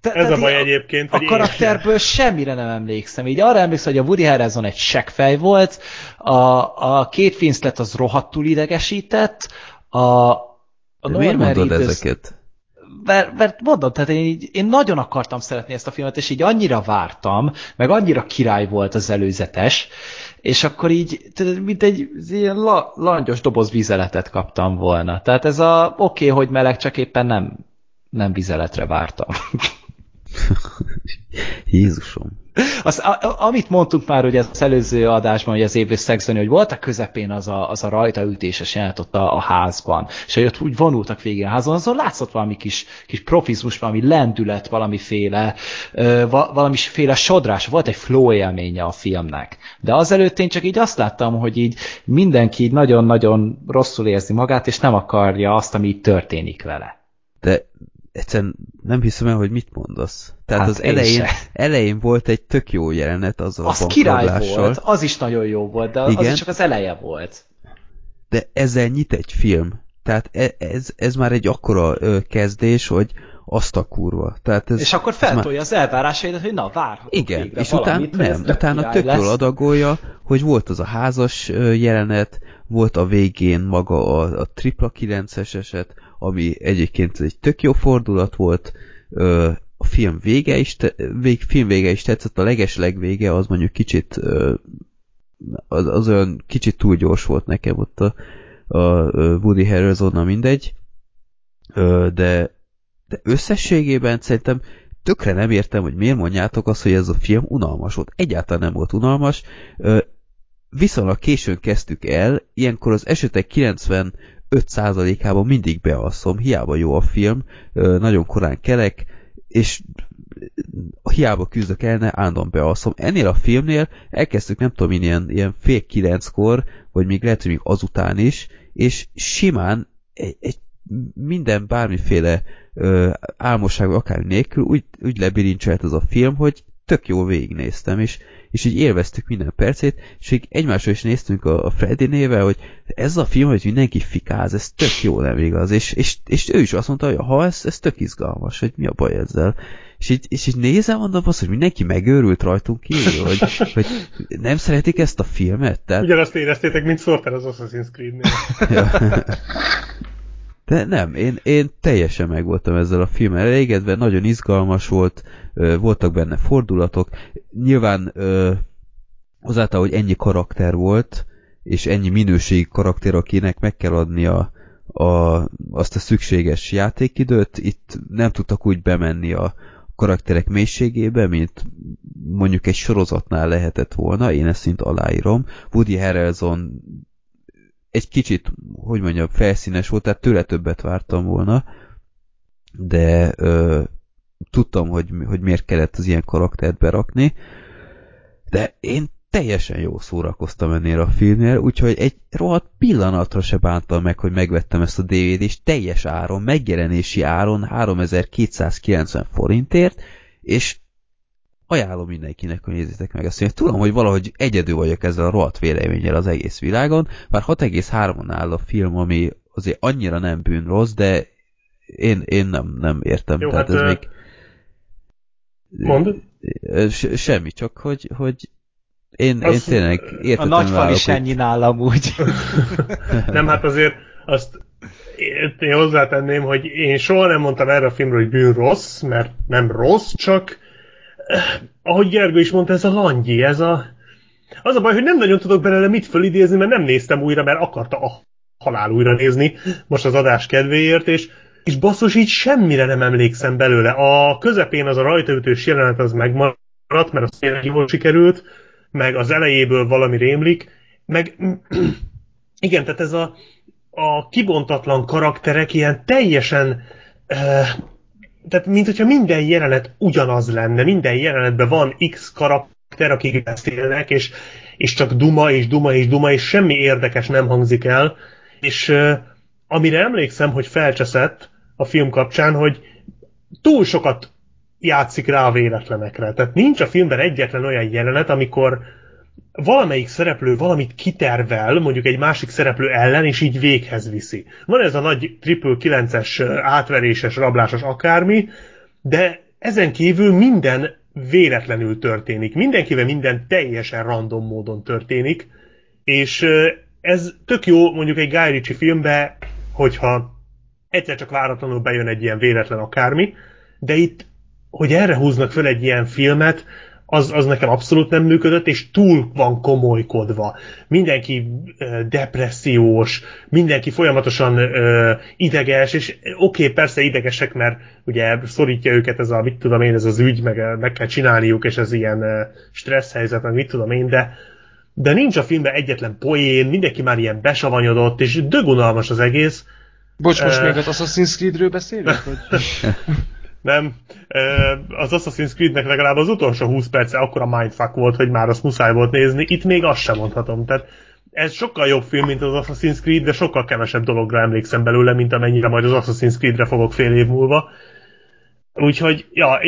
Te, Ez a baj egyébként. A karakterből semmire nem emlékszem. Így arra emlékszem, hogy a Woody Harrelson egy seggfej volt, a, a két Winslet az rohadtul idegesített, a, a De miért mondod ezeket? mert, mert mondom, tehát én, így, én nagyon akartam szeretni ezt a filmet, és így annyira vártam, meg annyira király volt az előzetes, és akkor így, mint egy ilyen la, langyos doboz vizeletet kaptam volna. Tehát ez a oké, okay, hogy meleg, csak éppen nem, nem vizeletre vártam. Jézusom. Az, a, amit mondtuk már ugye az előző adásban, hogy az Évrész szexzeni, hogy volt a közepén az a, az a rajtaütéses jelent ott a, a házban, és hogy ott úgy vonultak végig a házon, azon látszott valami kis, kis profizmus, valami lendület, valamiféle, ö, valamiféle sodrás, volt egy flow élménye a filmnek. De azelőtt én csak így azt láttam, hogy így mindenki így nagyon-nagyon rosszul érzi magát, és nem akarja azt, ami így történik vele. De egyszerűen nem hiszem el, hogy mit mondasz. Tehát hát az elején, elején volt egy tök jó jelenet az a Az király volt, az is nagyon jó volt, de Igen? az is csak az eleje volt. De ezzel nyit egy film. Tehát e, ez, ez már egy akkora ö, kezdés, hogy azt a kurva. Tehát ez, és akkor feltolja már... az elvárásaidat, hogy na, várhatok Igen, és utána nem, utána tök jól adagolja, hogy volt az a házas jelenet, volt a végén maga a, a tripla 9-es eset, ami egyébként egy tök jó fordulat volt, a film vége is, te, vég, film vége is tetszett, a leges legvége az mondjuk kicsit az, az olyan kicsit túl gyors volt nekem ott a, a Woody Harrelsonnal mindegy, de, de összességében szerintem tökre nem értem, hogy miért mondjátok azt, hogy ez a film unalmas volt. Egyáltalán nem volt unalmas. Viszonylag későn kezdtük el, ilyenkor az esetek 90 5%-ában mindig bealszom, hiába jó a film, nagyon korán kelek, és hiába küzdök el, ne állandóan bealszom. Ennél a filmnél elkezdtük, nem tudom, ilyen, ilyen fél kilenckor, vagy még lehet, hogy még azután is, és simán egy, egy minden bármiféle álmosság, akár nélkül úgy, úgy lebirincselt az a film, hogy tök jól végignéztem, és és így élveztük minden percét, és így egymásról is néztünk a, a Freddy nével, hogy ez a film, hogy mindenki fikáz, ez tök jó, nem igaz? És, és, és ő is azt mondta, hogy ha ez, ez tök izgalmas, hogy mi a baj ezzel. És így, és így nézem, mondom azt, hogy mindenki megőrült rajtunk kívül, hogy, hogy nem szeretik ezt a filmet. Tehát... Ugyanazt éreztétek, mint Sorter az Assassin's Creed-nél. De nem, én, én teljesen meg voltam ezzel a filmmel elégedve, nagyon izgalmas volt, voltak benne fordulatok. Nyilván azáltal, hogy ennyi karakter volt, és ennyi minőségi karakter, akinek meg kell adni a, a, azt a szükséges játékidőt, itt nem tudtak úgy bemenni a karakterek mélységébe, mint mondjuk egy sorozatnál lehetett volna, én ezt szint aláírom. Woody Harrelson egy kicsit, hogy mondjam, felszínes volt, tehát tőle többet vártam volna, de ö, tudtam, hogy, hogy miért kellett az ilyen karaktert berakni, de én teljesen jó szórakoztam ennél a filmnél, úgyhogy egy rohadt pillanatra se bántam meg, hogy megvettem ezt a DVD-t, teljes áron, megjelenési áron 3290 forintért, és ajánlom mindenkinek, hogy nézzétek meg ezt. Én tudom, hogy valahogy egyedül vagyok ezzel a rohadt véleménnyel az egész világon, bár 6,3-on áll a film, ami azért annyira nem bűn rossz, de én, én nem, nem értem. Jó, Tehát hát, ez még... Mond? Semmi, csak hogy, hogy én, én tényleg értettem A nagyfal is ennyi nálam úgy. nem, hát azért azt én hozzátenném, hogy én soha nem mondtam erre a filmről, hogy bűn rossz, mert nem rossz, csak ahogy Gergő is mondta, ez a langyi, ez a... Az a baj, hogy nem nagyon tudok belőle mit fölidézni, mert nem néztem újra, mert akarta a halál újra nézni, most az adás kedvéért, és, és basszus, így semmire nem emlékszem belőle. A közepén az a rajtaütős jelenet az megmaradt, mert az tényleg jól sikerült, meg az elejéből valami rémlik, meg igen, tehát ez a, a kibontatlan karakterek ilyen teljesen uh, tehát mint hogyha minden jelenet ugyanaz lenne, minden jelenetben van X karakter, akik beszélnek, és, és csak duma, és duma, és duma, és semmi érdekes nem hangzik el, és uh, amire emlékszem, hogy felcseszett a film kapcsán, hogy túl sokat játszik rá a véletlenekre. Tehát nincs a filmben egyetlen olyan jelenet, amikor valamelyik szereplő valamit kitervel, mondjuk egy másik szereplő ellen, és így véghez viszi. Van ez a nagy triple 9-es átveréses, rablásos akármi, de ezen kívül minden véletlenül történik. Mindenkivel minden teljesen random módon történik, és ez tök jó mondjuk egy Guy Ritchie filmbe, hogyha egyszer csak váratlanul bejön egy ilyen véletlen akármi, de itt, hogy erre húznak fel egy ilyen filmet, az, az nekem abszolút nem működött, és túl van komolykodva. Mindenki depressziós, mindenki folyamatosan uh, ideges, és oké, okay, persze idegesek, mert ugye szorítja őket ez a, mit tudom én, ez az ügy, meg, meg kell csinálniuk, és ez ilyen stressz helyzet, meg mit tudom én, de de nincs a filmben egyetlen poén, mindenki már ilyen besavanyodott, és dögunalmas az egész. Bocs, most uh, még az Assassin's Creed-ről beszélünk? Hogy... nem. Az Assassin's Creed-nek legalább az utolsó 20 perce akkora mindfuck volt, hogy már azt muszáj volt nézni. Itt még azt sem mondhatom. Tehát ez sokkal jobb film, mint az Assassin's Creed, de sokkal kevesebb dologra emlékszem belőle, mint amennyire majd az Assassin's Creed-re fogok fél év múlva. Úgyhogy, ja,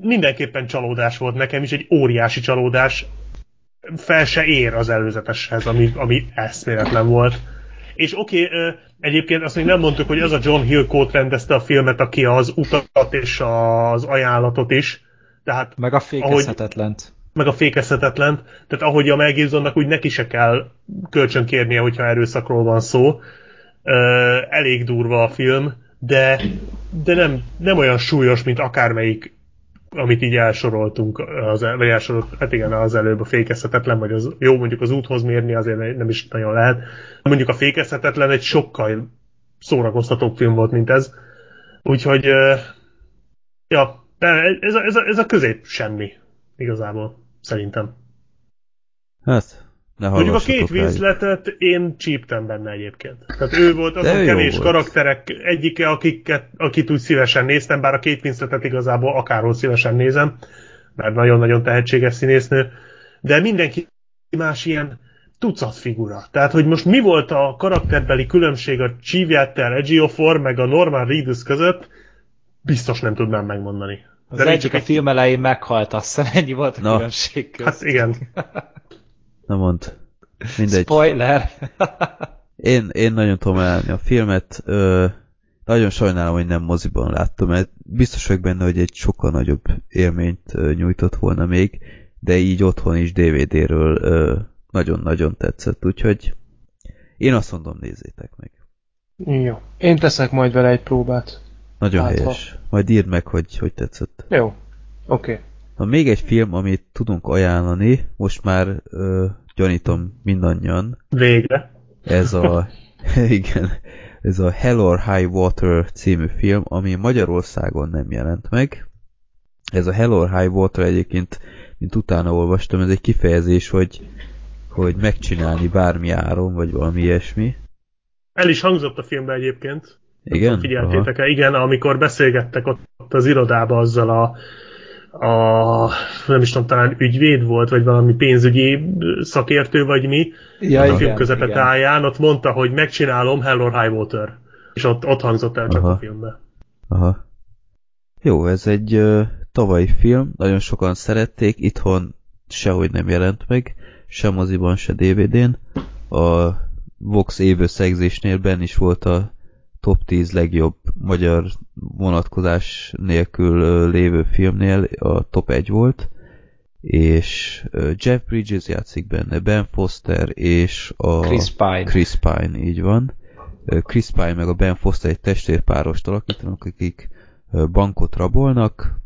mindenképpen csalódás volt nekem is, egy óriási csalódás. Fel se ér az előzeteshez, ami, ami eszméletlen volt. És oké, okay, egyébként azt még nem mondtuk, hogy az a John Hillcoat rendezte a filmet, aki az utat és az ajánlatot is. Tehát, meg a fékezhetetlent. Ahogy, meg a fékezhetetlent. Tehát ahogy a Mel Gibsonnak úgy neki se kell kölcsön kérnie, hogyha erőszakról van szó. Elég durva a film, de, de nem, nem olyan súlyos, mint akármelyik amit így elsoroltunk, az, vagy elsorolt, hát igen, az előbb a fékezhetetlen, vagy az, jó, mondjuk az úthoz mérni azért nem is nagyon lehet. Mondjuk a fékezhetetlen egy sokkal szórakoztatóbb film volt, mint ez. Úgyhogy, ja, ez a, ez a, ez a közép semmi, igazából, szerintem. Hát, ne Mondjuk a két Winsletet én csíptem benne egyébként. Tehát ő volt az a kevés volt. karakterek egyike, akiket, akit úgy szívesen néztem, bár a két Winsletet igazából akárhol szívesen nézem, mert nagyon-nagyon tehetséges színésznő, de mindenki más ilyen tucat figura. Tehát, hogy most mi volt a karakterbeli különbség a Chiviatel, Egiofor, meg a Norman Reedus között, biztos nem tudnám megmondani. Az de egyik a film elején meghalt, azt hiszem, ennyi volt a no. különbség közt. Hát igen. Na mond. Mindegy. Spoiler! én, én nagyon tudom állni a filmet. Ö, nagyon sajnálom, hogy nem moziban láttam, mert biztos vagyok benne, hogy egy sokkal nagyobb élményt ö, nyújtott volna még, de így otthon is DVD-ről nagyon-nagyon tetszett, úgyhogy én azt mondom, nézzétek meg. Jó. Én teszek majd vele egy próbát. Nagyon Látva. helyes. Majd írd meg, hogy hogy tetszett. Jó. Oké. Okay. Na még egy film, amit tudunk ajánlani, most már ö, gyanítom mindannyian. Végre. Ez a, igen, ez a Hell or High Water című film, ami Magyarországon nem jelent meg. Ez a Hell or High Water egyébként, mint utána olvastam, ez egy kifejezés, hogy, hogy megcsinálni bármi áron, vagy valami ilyesmi. El is hangzott a filmben egyébként. Igen? Figyeltétek-e? Igen, amikor beszélgettek ott, ott az irodába azzal a a, nem is tudom, talán ügyvéd volt, vagy valami pénzügyi szakértő, vagy mi, ja, a igen, film közepetáján, ott mondta, hogy megcsinálom Hell or High Water. És ott, ott hangzott el csak Aha. a filmbe. Aha. Jó, ez egy uh, tavalyi film, nagyon sokan szerették, itthon sehogy nem jelent meg, sem moziban, se DVD-n. A Vox évösszegzésnél benn is volt a top 10 legjobb magyar vonatkozás nélkül lévő filmnél a top 1 volt, és Jeff Bridges játszik benne, Ben Foster és a Chris Pine. Chris Pine, így van. Chris Pine meg a Ben Foster egy testvérpárost alakítanak, akik bankot rabolnak,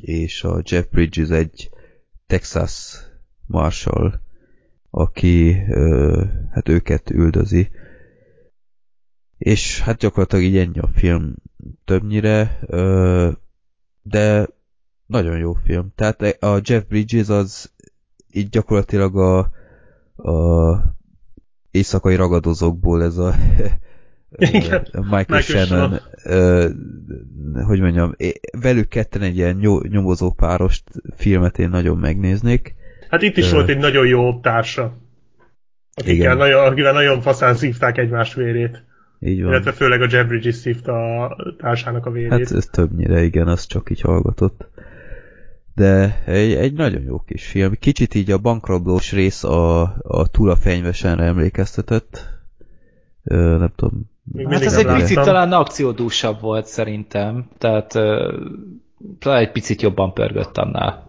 és a Jeff Bridges egy Texas Marshall, aki hát őket üldözi és hát gyakorlatilag így ennyi a film többnyire, de nagyon jó film. Tehát a Jeff Bridges az így gyakorlatilag a, a éjszakai ragadozókból ez a. Michael, Michael Shannon, uh, hogy mondjam, velük ketten egy ilyen nyomozó párost filmet én nagyon megnéznék. Hát itt is volt egy nagyon jó társa. Akikkel nagyon, akivel nagyon faszán szívták egymás vérét. Így van. Illetve főleg a Jeff Bridges szívta a társának a vérét. Hát ez többnyire, igen, az csak így hallgatott. de egy, egy nagyon jó kis film. Kicsit így a bankrablós rész a, a Tula fenyvesenre emlékeztetett. Ö, nem tudom. Hát ez egy picit talán akciódúsabb volt szerintem. Tehát talán egy picit jobban pörgött annál.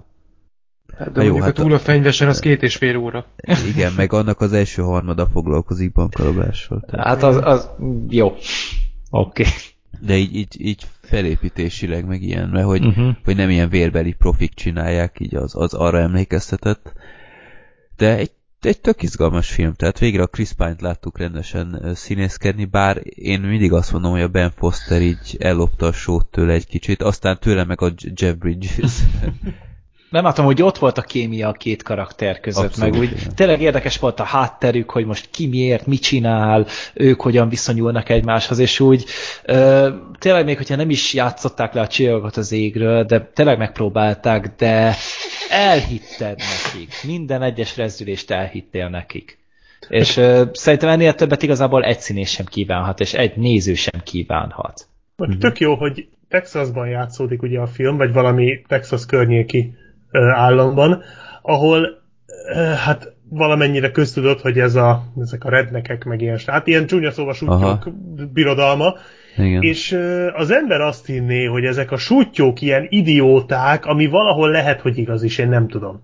Hát de jó, hát a túl a fenyvesen az két és fél óra. Igen, meg annak az első harmada foglalkozik bankalobással. Hát az, az jó. Oké. Okay. De így, így, így felépítésileg meg ilyen, mert hogy, uh-huh. hogy nem ilyen vérbeli profik csinálják, így az, az arra emlékeztetett. De egy, egy tök izgalmas film, tehát végre a Chris Pine-t láttuk rendesen színészkedni, bár én mindig azt mondom, hogy a Ben Foster így ellopta a sót tőle egy kicsit, aztán tőle meg a Jeff Bridges nem látom, hogy ott volt a kémia a két karakter között, Abszolút, meg úgy igen. tényleg érdekes volt a hátterük, hogy most ki miért, mit csinál, ők hogyan viszonyulnak egymáshoz, és úgy ö, tényleg még, hogyha nem is játszották le a csillagokat az égről, de tényleg megpróbálták, de elhitted nekik. Minden egyes rezdülést elhittél nekik. És ö, szerintem ennél többet igazából egy színés sem kívánhat, és egy néző sem kívánhat. Tök jó, hogy Texasban játszódik ugye a film, vagy valami Texas környéki államban, ahol hát valamennyire köztudott, hogy ez a, ezek a rednekek meg ilyen, hát ilyen csúnya szóval sútyók birodalma, igen. és az ember azt hinné, hogy ezek a sútyók ilyen idióták, ami valahol lehet, hogy igaz is, én nem tudom.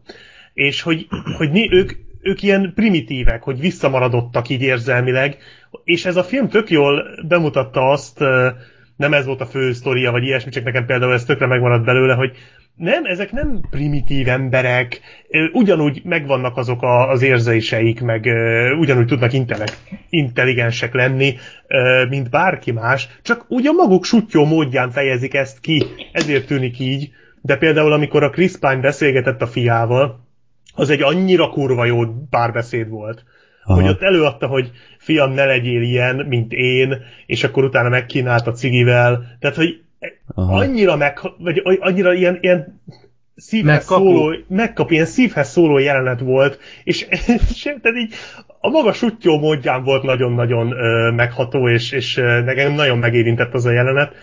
És hogy, hogy mi, ők, ők ilyen primitívek, hogy visszamaradottak így érzelmileg, és ez a film tök jól bemutatta azt, nem ez volt a fő sztoria, vagy ilyesmi, csak nekem például ez tökre megmaradt belőle, hogy nem, ezek nem primitív emberek, ugyanúgy megvannak azok a, az érzéseik, meg ugyanúgy tudnak intelligensek lenni, mint bárki más, csak úgy a maguk sutyó módján fejezik ezt ki, ezért tűnik így, de például amikor a Chris Pine beszélgetett a fiával, az egy annyira kurva jó párbeszéd volt, Aha. hogy ott előadta, hogy fiam, ne legyél ilyen, mint én, és akkor utána megkínált a cigivel, tehát, hogy Aha. annyira meg, vagy annyira ilyen, ilyen szívhez megkapó. szóló, megkap, ilyen szívhez szóló jelenet volt, és, és tehát így a maga sutyó módján volt nagyon-nagyon megható, és, és nekem nagyon megérintett az a jelenet,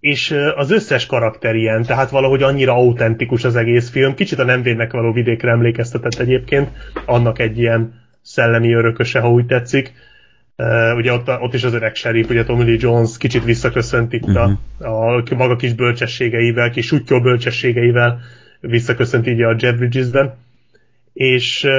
és az összes karakter ilyen, tehát valahogy annyira autentikus az egész film, kicsit a nem védnek való vidékre emlékeztetett egyébként, annak egy ilyen szellemi örököse, ha úgy tetszik, Uh, ugye ott, ott is az öreg sheriff, ugye Tommy Lee Jones kicsit visszaköszönt itt uh-huh. a, a maga kis bölcsességeivel, kis sutyó bölcsességeivel visszaköszönt így a Jeff Bridges-ben. És uh,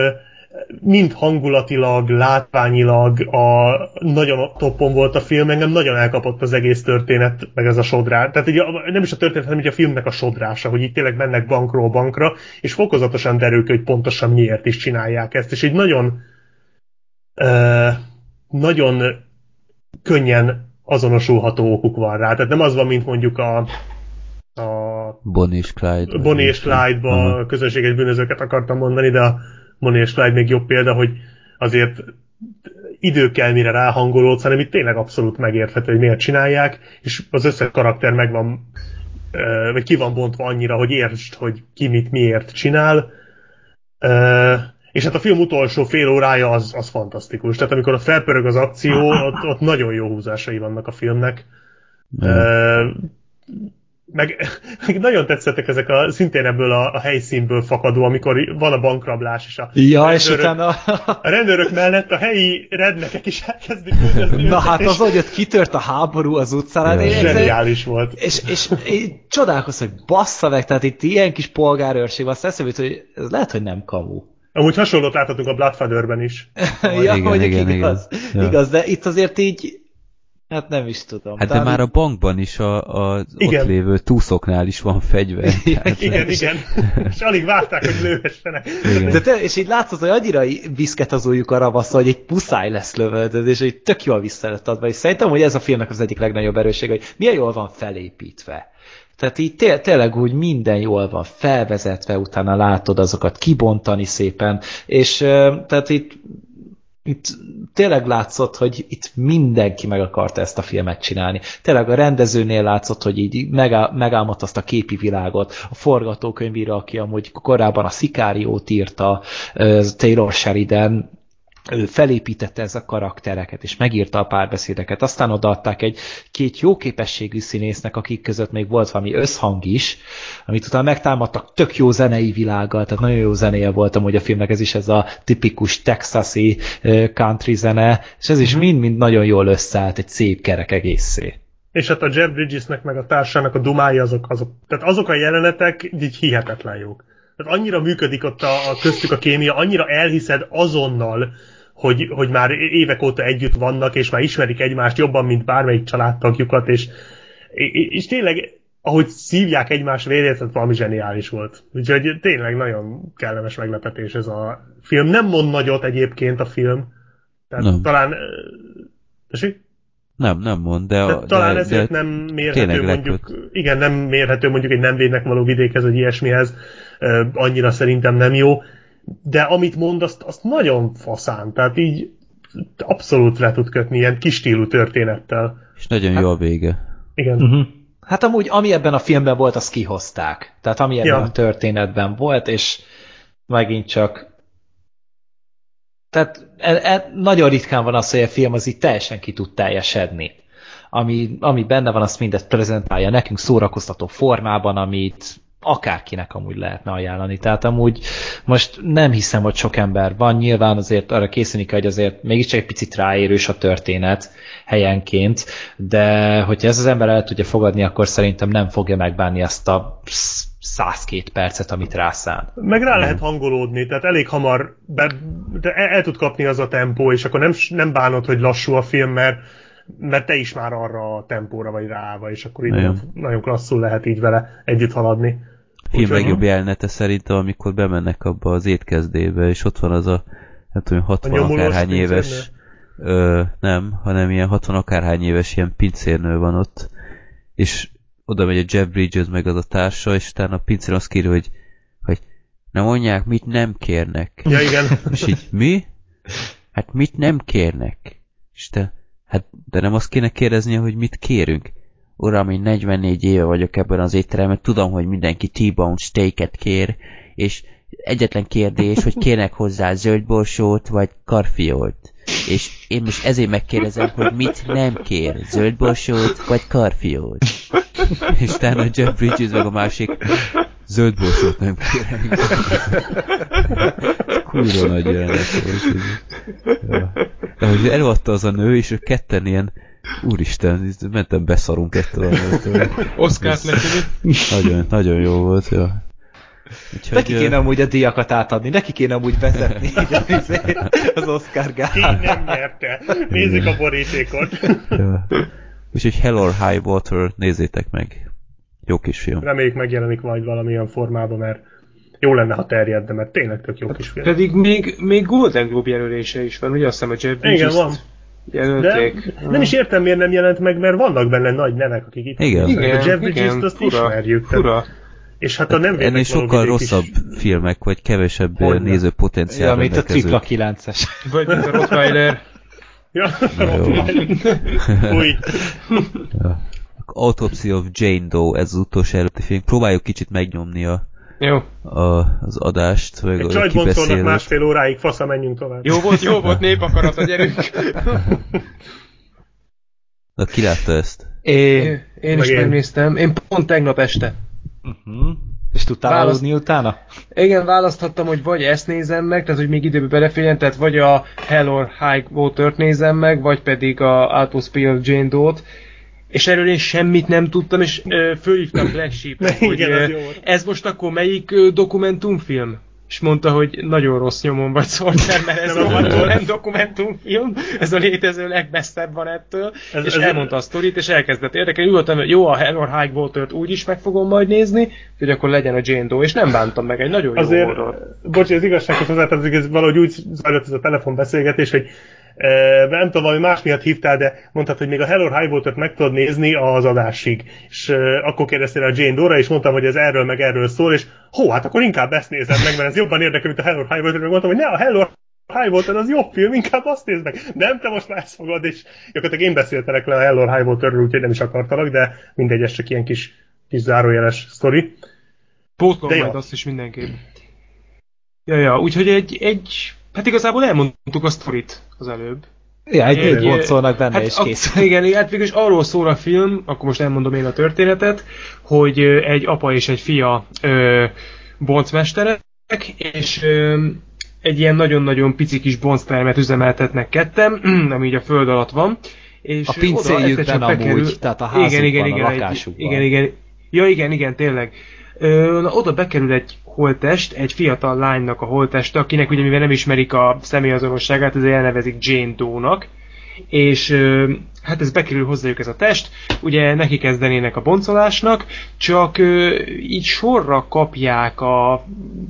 mind hangulatilag, látványilag a, nagyon toppon volt a film, engem nagyon elkapott az egész történet, meg ez a sodrás. Tehát ugye, nem is a történet, hanem a filmnek a sodrása, hogy itt tényleg mennek bankról bankra, és fokozatosan derül hogy pontosan miért is csinálják ezt. És így nagyon uh, nagyon könnyen azonosulható okuk van rá. Tehát nem az van, mint mondjuk a, a Bonnie és Clyde. Bonnie és Clyde-ba uh-huh. közönséges bűnözőket akartam mondani, de a Bonnie és Clyde még jobb példa, hogy azért idő kell, mire ráhangolódsz, hanem itt tényleg abszolút megérthető, hogy miért csinálják, és az összes karakter meg van, vagy ki van bontva annyira, hogy értsd, hogy ki mit miért csinál. És hát a film utolsó fél órája az, az fantasztikus. Tehát amikor a felpörög az akció, ott, ott nagyon jó húzásai vannak a filmnek. Mm. E, meg, meg nagyon tetszettek ezek a, szintén ebből a, a helyszínből fakadó, amikor van a bankrablás, és a, ja, rendőrök, és utána... a rendőrök mellett a helyi rednekek is elkezdik Na hát az, hogy ott kitört a háború az utcán. Ja. Zseniális volt. És, és, és csodálkozom, hogy bassza meg, tehát itt ilyen kis polgárőrség van, eszembe hogy ez lehet, hogy nem kamu. Amúgy hasonlót láthatunk a Bloodfatherben is. ja, igen, igen, igaz. Igen. Igaz, de itt azért így Hát nem is tudom. Hát de már a bankban is a, a igen. ott lévő túszoknál is van fegyver. Igen, igen, igen. és alig várták, hogy lőhessenek. De te, és így látszod, hogy annyira viszket az ujjuk a ravasz, hogy egy puszáj lesz lövöldöd, és egy tök jól vissza lett adva. És szerintem, hogy ez a filmnek az egyik legnagyobb erőssége, hogy milyen jól van felépítve. Tehát így té tényleg úgy minden jól van felvezetve, utána látod azokat kibontani szépen, és tehát itt itt tényleg látszott, hogy itt mindenki meg akarta ezt a filmet csinálni. Tényleg a rendezőnél látszott, hogy így megál, megálmodt azt a képi világot. A forgatókönyvíró, aki amúgy korábban a Szikáriót írta, Taylor Sheridan, ő felépítette ez a karaktereket, és megírta a párbeszédeket, aztán odaadták egy két jó képességű színésznek, akik között még volt valami összhang is, amit utána megtámadtak tök jó zenei világgal, tehát nagyon jó zenéje volt amúgy a filmnek, ez is ez a tipikus texasi country zene, és ez is mhm. mind-mind nagyon jól összeállt egy szép kerek egészé. És hát a Jeff Bridgesnek meg a társának a dumái azok, azok, tehát azok a jelenetek így hihetetlen jók. Tehát annyira működik ott a, a köztük a kémia, annyira elhiszed azonnal, hogy, hogy már évek óta együtt vannak, és már ismerik egymást jobban, mint bármelyik családtagjukat, és, és tényleg, ahogy szívják egymás vérét, ez valami zseniális volt. Úgyhogy tényleg nagyon kellemes meglepetés ez a film. Nem mond nagyot egyébként a film. Tehát nem. talán... Tessék? Nem, nem mond, de... de talán de, ezért de nem mérhető mondjuk... Lepőt. Igen, nem mérhető mondjuk egy nem védnek való vidékhez, vagy ilyesmihez. Annyira szerintem nem jó de amit mond, azt, azt nagyon faszán, tehát így abszolút le tud kötni ilyen kis stílú történettel. És nagyon hát, jó a vége. Igen. Uh-huh. Hát amúgy, ami ebben a filmben volt, azt kihozták. Tehát ami ebben ja. a történetben volt, és megint csak tehát e, e, nagyon ritkán van az, hogy a film az így teljesen ki tud teljesedni. Ami, ami benne van, azt mindet prezentálja nekünk szórakoztató formában, amit akárkinek amúgy lehetne ajánlani. Tehát amúgy most nem hiszem, hogy sok ember van, nyilván azért arra készülni kell, hogy azért mégiscsak egy picit ráérős a történet helyenként, de hogyha ez az ember el tudja fogadni, akkor szerintem nem fogja megbánni azt a 102 percet, amit rászán. Meg rá lehet hangolódni, tehát elég hamar be, de el, el tud kapni az a tempó, és akkor nem, nem bánod, hogy lassú a film, mert mert te is már arra a tempóra vagy ráva, és akkor így nagyon, nagyon klasszul lehet így vele együtt haladni film legjobb jelenete szerintem, amikor bemennek abba az étkezdébe, és ott van az a, nem tudom, 60 akárhány éves, ö, nem, hanem ilyen 60 akárhány éves ilyen pincérnő van ott, és oda megy a Jeff Bridges meg az a társa, és utána a pincér azt kérő, hogy, hogy nem mondják, mit nem kérnek. Ja, igen. És így, mi? Hát mit nem kérnek? És te, hát, de nem azt kéne kérdeznie, hogy mit kérünk? Uram, én 44 éve vagyok ebben az étteremben, tudom, hogy mindenki T-bone steaket kér, és egyetlen kérdés, hogy kérnek hozzá zöldborsót vagy karfiolt. És én most ezért megkérdezem, hogy mit nem kér, zöldborsót vagy karfiolt. És utána a Jeff Bridges meg a másik zöldborsót nem kér. Kurva nagy jelenet volt. Ja. De hogy előadta az a nő, és ők ketten ilyen Úristen, mentem beszarunk ettől a Oszkárt neki. Nagyon, nagyon jó volt, ja. Úgyhogy, neki kéne amúgy a díjakat átadni, neki kéne amúgy vezetni az Oscar gálát. Ki nem nyerte? Nézzük a borítékot. ja. Úgyhogy Hell or High Water, nézzétek meg. Jó kis film. Reméljük megjelenik majd valamilyen formában, mert jó lenne, ha terjedne, mert tényleg tök jó kis film. Pedig még, még Golden Globe jelölése is van, ugye azt hiszem a Jeff Igen, van. Jelölték. De nem is értem, miért nem jelent meg, mert vannak benne nagy nevek, akik itt igen. igen, a Jeff Bridges-t azt fura, ismerjük. Fura. És hát a nem Ennél sokkal rosszabb is... filmek, vagy kevesebb Honne. nézőpotenciál Ja, mint a tripla 9-es. Vagy mint a Rottweiler. ja, Új. ja. Autopsy of Jane Doe, ez az utolsó előtti film. Próbáljuk kicsit megnyomni a jó. A, az adást, vagy Egy kibeszélőt. másfél óráig, fasza, menjünk tovább. Jó volt, jó volt, népakarat, a gyerünk. Na, ki látta ezt? É, én is én. megnéztem. Én pont tegnap este. Uh-huh. És tudtál Választ... utána? Igen, választhattam, hogy vagy ezt nézem meg, tehát hogy még időbe beleférjen, tehát vagy a Hell or High Water-t nézem meg, vagy pedig a Autospy of Jane Doe-t, és erről én semmit nem tudtam, és ö, fölhívtam Black sheep hogy ö, ez most akkor melyik ö, dokumentumfilm? És mondta, hogy nagyon rossz nyomon vagy Sorter, mert ez rohadtul nem dokumentumfilm, ez a létező legmesszebb van ettől, ez, és ez elmondta a sztorit, és elkezdett érdekelni, voltam, hogy jó, a Hellor High Water-t úgy is meg fogom majd nézni, hogy akkor legyen a Jane Doe, és nem bántam meg, egy nagyon jó Azért, horror. Bocs, az igazsághoz hozzátartozik, ez valahogy úgy zajlott ez a telefonbeszélgetés, hogy nem tudom, valami más miatt hívtál, de mondtad, hogy még a Hello High Water-t meg tudod nézni az adásig. És akkor kérdeztél a Jane Dora, és mondtam, hogy ez erről meg erről szól, és hó, hát akkor inkább ezt nézem meg, mert ez jobban érdekel, mint a Hello High Water, meg mondtam, hogy ne, a Hello High Water az jobb film, inkább azt nézd meg. Nem, te most már ezt fogod, és gyakorlatilag én beszéltelek le a Hello High Waterről, úgyhogy nem is akartalak, de mindegy, ez csak ilyen kis, kis zárójeles sztori. Pótlom majd azt is mindenképp. Ja, ja, úgyhogy egy, egy Hát igazából elmondtuk a sztorit az előbb. Ja, egy, pont szólnak benne, hát és kész. A, igen, hát végülis arról szól a film, akkor most elmondom én a történetet, hogy egy apa és egy fia ö, boncmesterek, és ö, egy ilyen nagyon-nagyon pici kis bonctermet üzemeltetnek kettem, ami így a föld alatt van. És a pincéjükben amúgy, bekerül... tehát a házukban, igen, igen, igen, a lakásukban. Igen, igen, ja igen, igen, tényleg. Na, oda bekerül egy holtest, egy fiatal lánynak a holteste, akinek ugye mivel nem ismerik a személyazonosságát, ezért elnevezik Jane Doe-nak, és hát ez bekerül hozzájuk ez a test, ugye neki kezdenének a boncolásnak, csak így sorra kapják a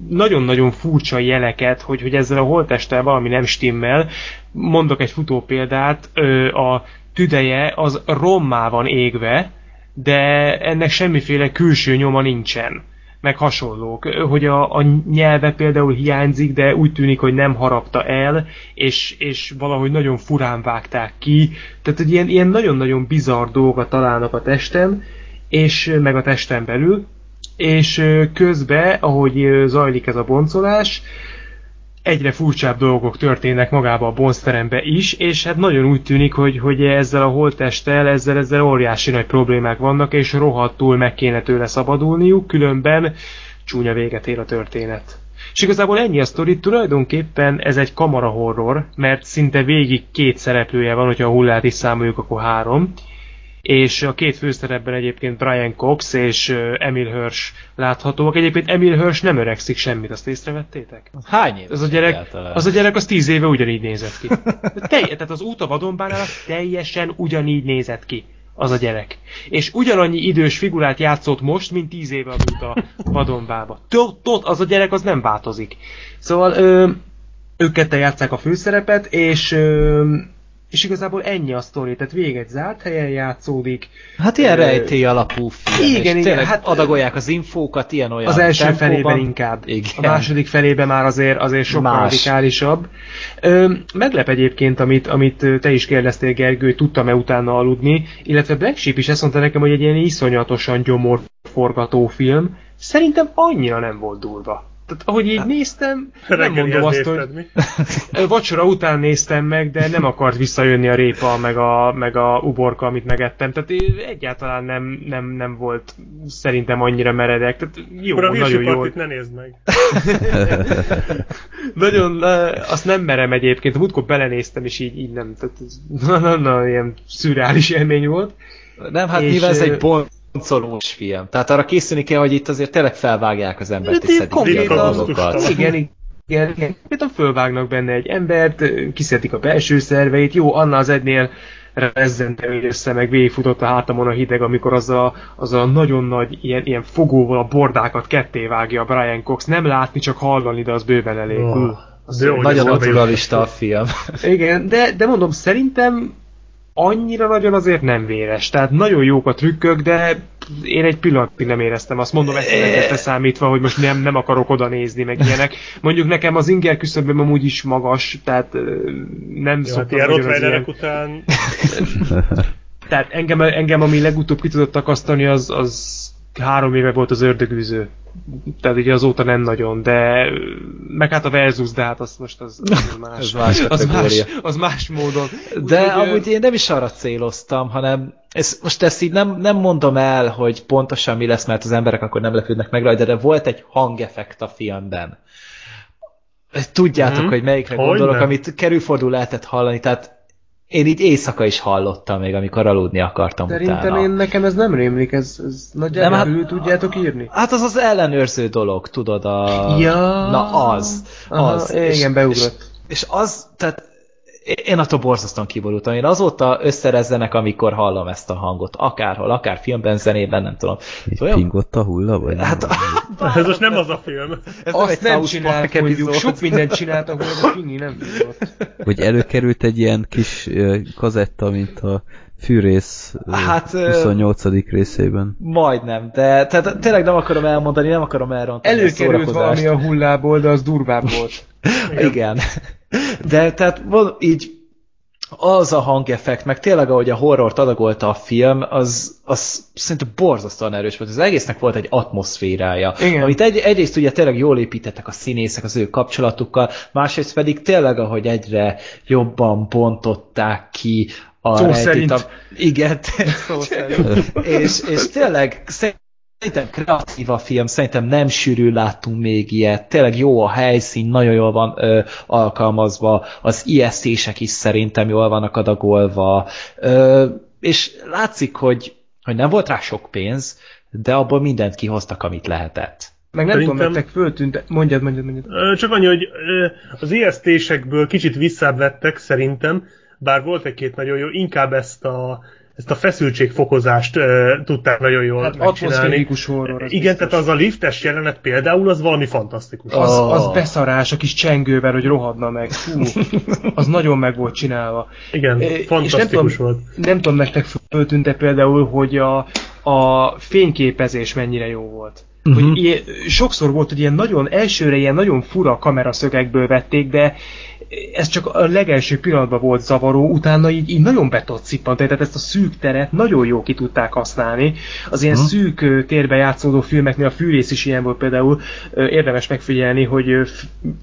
nagyon-nagyon furcsa jeleket, hogy, hogy ezzel a holtesttel valami nem stimmel. Mondok egy futó példát, a tüdeje az rommá van égve, de ennek semmiféle külső nyoma nincsen. Meg hasonlók, hogy a, a nyelve például hiányzik, de úgy tűnik, hogy nem harapta el, és, és valahogy nagyon furán vágták ki, tehát hogy ilyen, ilyen nagyon-nagyon bizarr dolgokat találnak a testem, és meg a testen belül, és közben, ahogy zajlik ez a boncolás, egyre furcsább dolgok történnek magába a bonzterembe is, és hát nagyon úgy tűnik, hogy, hogy ezzel a holttesttel, ezzel, ezzel óriási nagy problémák vannak, és rohadtul meg kéne tőle szabadulniuk, különben csúnya véget ér a történet. És igazából ennyi a sztori, tulajdonképpen ez egy kamara horror, mert szinte végig két szereplője van, hogyha a hullát is számoljuk, akkor három, és a két főszerepben egyébként Brian Cox és Emil Hirsch láthatóak. Egyébként Emil Hirsch nem öregszik semmit, azt észrevettétek? Hány év? Az a gyerek, az a gyerek az tíz éve ugyanígy nézett ki. Te, tehát az út a vadonbánál az teljesen ugyanígy nézett ki az a gyerek. És ugyanannyi idős figurát játszott most, mint tíz éve út a vadonbába. Tot, az a gyerek az nem változik. Szóval ö, ők ketten játszák a főszerepet, és ö, és igazából ennyi a sztori, tehát végig egy zárt helyen játszódik. Hát ilyen rejtély alapú film, igen, és igen, hát adagolják az infókat, ilyen olyan Az első tempóban. felében inkább. Igen. A második felében már azért, azért sokkal Más. radikálisabb. Ö, meglep egyébként, amit, amit te is kérdeztél, Gergő, hogy tudtam-e utána aludni, illetve Black Sheep is ezt mondta nekem, hogy egy ilyen iszonyatosan gyomorforgató film. Szerintem annyira nem volt durva. Tehát ahogy így hát, néztem, nem mondom azt, hogy... Mi? Vacsora után néztem meg, de nem akart visszajönni a répa, meg a, meg a uborka, amit megettem. Tehát egyáltalán nem, nem, nem volt szerintem annyira meredek. Tehát jó, Akkor a nagyon jó. ne nézd meg. nagyon, azt nem merem egyébként. Múltkor belenéztem, és így, így nem. Tehát ez, na, na, na, ilyen szürreális élmény volt. Nem, hát és, nyilván ez egy pont boncolós film. Tehát arra készülni kell, hogy itt azért tényleg felvágják az embert, és szedik a dolgokat. Igen, igen, igen. Itt fölvágnak benne egy embert, kiszedik a belső szerveit, jó, Anna az egynél rezzente össze, meg végigfutott a hátamon a hideg, amikor az a, az a nagyon nagy ilyen, ilyen fogóval a bordákat ketté vágja a Brian Cox. Nem látni, csak hallani, de az bőven elég. Oh. Az jó, nagyon naturalista a film. Igen, de, de mondom, szerintem annyira nagyon azért nem véres. Tehát nagyon jók a trükkök, de én egy pillanatig nem éreztem. Azt mondom, ezt számítva, hogy most nem, nem akarok oda nézni, meg ilyenek. Mondjuk nekem az inger küszöböm amúgy is magas, tehát nem Jó, szoktam hát nagyon az ilyen... után... tehát engem, engem, ami legutóbb ki tudott takasztani, az, az három éve volt az ördögűző. Tehát ugye azóta nem nagyon, de meg hát a Versus, de hát az most az, az más. más az, más, az más módon. De Úgy, amúgy én nem is arra céloztam, hanem ez, most ezt így nem, nem mondom el, hogy pontosan mi lesz, mert az emberek akkor nem lepődnek meg rajta, de volt egy hangeffekt a filmben. Tudjátok, hmm. hogy melyikre hogy gondolok, nem? amit kerülfordul lehetett hallani, tehát én így éjszaka is hallottam még, amikor aludni akartam Szerintem utána. én nekem ez nem rémlik, ez, ez nagyjából hát, tudjátok írni? Hát az az ellenőrző dolog, tudod, a... Ja. Na az, Aha, az. Igen, és, beugrott. És, és az, tehát én attól borzasztóan kiborultam. Én azóta összerezzenek, amikor hallom ezt a hangot. Akárhol, akár filmben, zenében, nem tudom. Egy Olyan... pingott a hulla, vagy? Hát, ez most nem az a film. Ez Azt nem, nem csinált, mondjuk. Sok mindent csináltak, hogy a pingi nem pingott. Hogy előkerült egy ilyen kis kazetta, mint a fűrész hát, 28. részében. Majdnem, de tehát tényleg nem akarom elmondani, nem akarom elrontani Előkerült valami a hullából, de az durvább volt. Igen. De tehát így az a hangeffekt, meg tényleg ahogy a horrort adagolta a film, az, az szerintem borzasztóan erős volt. Az egésznek volt egy atmoszférája. Igen. Amit egy, egyrészt ugye tényleg jól építettek a színészek az ő kapcsolatukkal, másrészt pedig tényleg, ahogy egyre jobban bontották ki a szó szerint. A, igen, szó szerint. és, és tényleg Szerintem kreatív a film, szerintem nem sűrű láttunk még ilyet, tényleg jó a helyszín, nagyon jól van ö, alkalmazva, az ijesztések is szerintem jól vannak adagolva, ö, és látszik, hogy, hogy nem volt rá sok pénz, de abból mindent kihoztak, amit lehetett. Meg nem Szerintem... tudom, nektek föltűnt, mondjad, mondjad, mondjad. Csak annyi, hogy az ijesztésekből kicsit visszábbvettek szerintem, bár volt egy-két nagyon jó, inkább ezt a ezt a feszültségfokozást uh, tudták nagyon jól hát megcsinálni. horror. Az Igen, biztos. tehát az a liftes jelenet például, az valami fantasztikus. Az, oh. az beszarás a kis csengővel, hogy rohadna meg. Hú, az nagyon meg volt csinálva. Igen, e, fantasztikus nem tudom, volt. Nem tudom, nektek föltűnte például, hogy a, a fényképezés mennyire jó volt. Uh-huh. Hogy ilyen, sokszor volt, hogy ilyen nagyon elsőre ilyen nagyon fura kameraszögekből vették, de ez csak a legelső pillanatban volt zavaró, utána így, így nagyon be tudott szippantani, tehát ezt a szűk teret nagyon jó ki tudták használni. Az ilyen uh-huh. szűk térbe játszódó filmeknél a fűrész is ilyen volt például, érdemes megfigyelni, hogy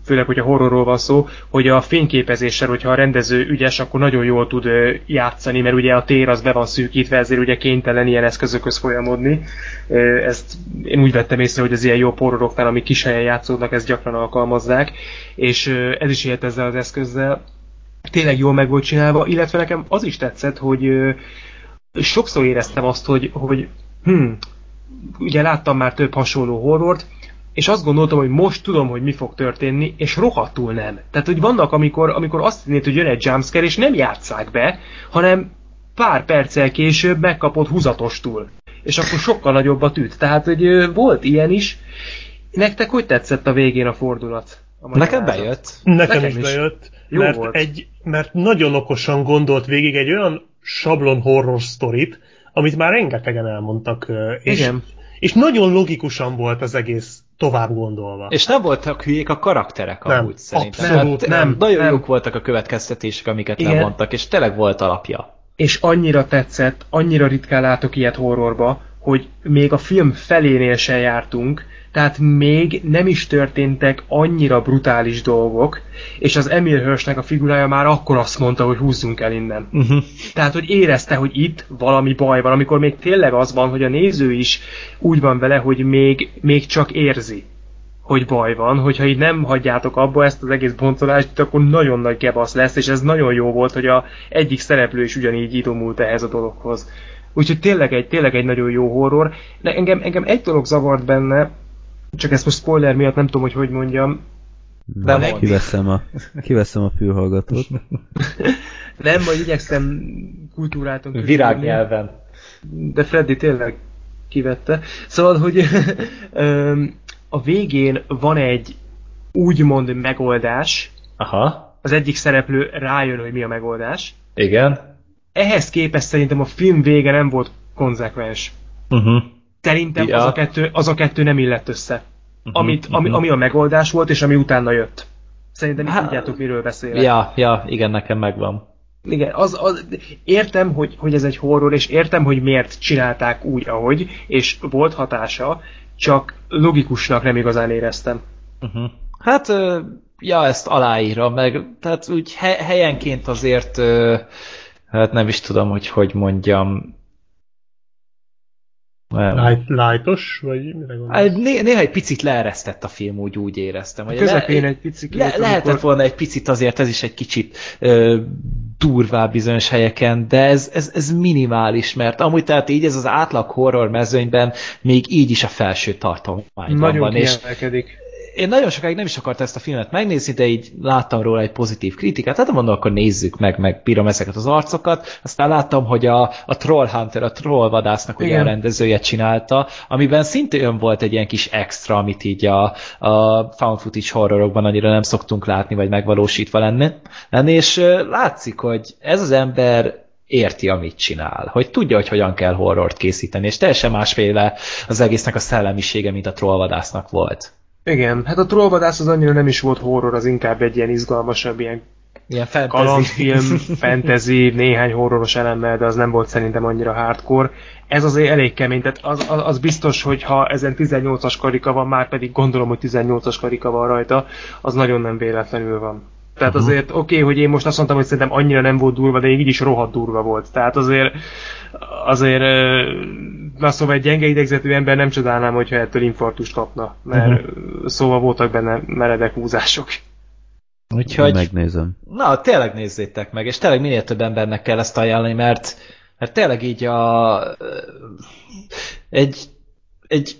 főleg, hogy a horrorról van szó, hogy a fényképezéssel, hogyha a rendező ügyes, akkor nagyon jól tud játszani, mert ugye a tér az be van szűkítve, ezért ugye kénytelen ilyen eszközökhöz folyamodni. Ezt én úgy vettem észre, hogy az ilyen jó horroroknál, amik kis helyen játszódnak, ezt gyakran alkalmazzák, és ez is ilyet ezzel az eszközzel tényleg jól meg volt csinálva, illetve nekem az is tetszett, hogy sokszor éreztem azt, hogy, hogy hm, ugye láttam már több hasonló horrort, és azt gondoltam, hogy most tudom, hogy mi fog történni, és rohadtul nem. Tehát, hogy vannak, amikor, amikor azt hinnéd, hogy jön egy jumpscare, és nem játszák be, hanem pár perccel később megkapod húzatostul. És akkor sokkal nagyobb a tűt. Tehát, hogy volt ilyen is. Nektek hogy tetszett a végén a fordulat? Nekem bejött. Nekem, Nekem is, is bejött. Jó mert, volt. Egy, mert nagyon okosan gondolt végig egy olyan sablon horror sztorit, amit már rengetegen elmondtak. És, Igen. És nagyon logikusan volt az egész tovább gondolva. És nem voltak hülyék a karakterek nem, amúgy szerintem. Abszolút hát, nem. Nagyon nem. jók voltak a következtetések, amiket Igen. mondtak, és tényleg volt alapja. És annyira tetszett, annyira ritkán látok ilyet horrorba, hogy még a film felénél se jártunk, tehát még nem is történtek annyira brutális dolgok, és az Emil Hirschnek a figurája már akkor azt mondta, hogy húzzunk el innen. Uh-huh. Tehát, hogy érezte, hogy itt valami baj van, amikor még tényleg az van, hogy a néző is úgy van vele, hogy még, még csak érzi hogy baj van, hogyha így nem hagyjátok abba ezt az egész boncolást, akkor nagyon nagy gebasz lesz, és ez nagyon jó volt, hogy a egyik szereplő is ugyanígy idomult ehhez a dologhoz. Úgyhogy tényleg egy, tényleg egy nagyon jó horror. De engem, engem egy dolog zavart benne, csak ezt most spoiler miatt nem tudom, hogy hogy mondjam. De Na, kiveszem a, kiveszem a fülhallgatót. nem, vagy igyekszem kultúráltan. Virágnyelven. De Freddy tényleg kivette. Szóval, hogy a végén van egy úgymond megoldás. Aha. Az egyik szereplő rájön, hogy mi a megoldás. Igen. Ehhez képest szerintem a film vége nem volt konzekvens. Uh-huh. Szerintem ja. az, a kettő, az a kettő nem illett össze. Uh-huh, Amit, ami, uh-huh. ami a megoldás volt, és ami utána jött. Szerintem hát, tudjátok, miről beszélek. Ja, ja, igen, nekem megvan. Igen, az, az, értem, hogy, hogy ez egy horror, és értem, hogy miért csinálták úgy, ahogy, és volt hatása, csak logikusnak nem igazán éreztem. Uh-huh. Hát, ja, ezt aláírom, meg tehát úgy helyenként azért, hát nem is tudom, hogy hogy mondjam, Light, lightos, vagy gondolsz? Né- néha egy picit leeresztett a film, úgy, úgy éreztem. Hogy közepén le- egy picit. Le- lehetett amikor... volna egy picit azért, ez is egy kicsit ö, durvább bizonyos helyeken, de ez, ez, ez minimális, mert amúgy tehát így ez az átlag horror mezőnyben még így is a felső tartományban Nagyon van. Nagyon és én nagyon sokáig nem is akartam ezt a filmet megnézni, de így láttam róla egy pozitív kritikát, hát mondom, akkor nézzük meg, meg bírom ezeket az arcokat. Aztán láttam, hogy a, a Troll Hunter, a Troll vadásznak ugye a rendezője csinálta, amiben szintén volt egy ilyen kis extra, amit így a, a found footage horrorokban annyira nem szoktunk látni, vagy megvalósítva lenni. lenni és látszik, hogy ez az ember érti, amit csinál, hogy tudja, hogy hogyan kell horrort készíteni, és teljesen másféle az egésznek a szellemisége, mint a trollvadásznak volt. Igen, hát a trollvadász az annyira nem is volt horror, az inkább egy ilyen izgalmasabb, ilyen Ilyen fantasy. kalandfilm, fantasy, néhány horroros elemmel, de az nem volt szerintem annyira hardcore. Ez azért elég kemény, tehát az, az, az biztos, hogy ha ezen 18-as karika van, már pedig gondolom, hogy 18-as karika van rajta, az nagyon nem véletlenül van. Tehát uh-huh. azért oké, okay, hogy én most azt mondtam, hogy szerintem annyira nem volt durva, de így is rohadt durva volt. Tehát azért azért na szóval egy gyenge idegzetű ember nem csodálnám, hogyha ettől infarktust kapna, mert uh-huh. szóval voltak benne meredek húzások. Úgyhogy... Megnézem. Na, tényleg nézzétek meg, és tényleg minél több embernek kell ezt ajánlani, mert, mert tényleg így a... Egy, egy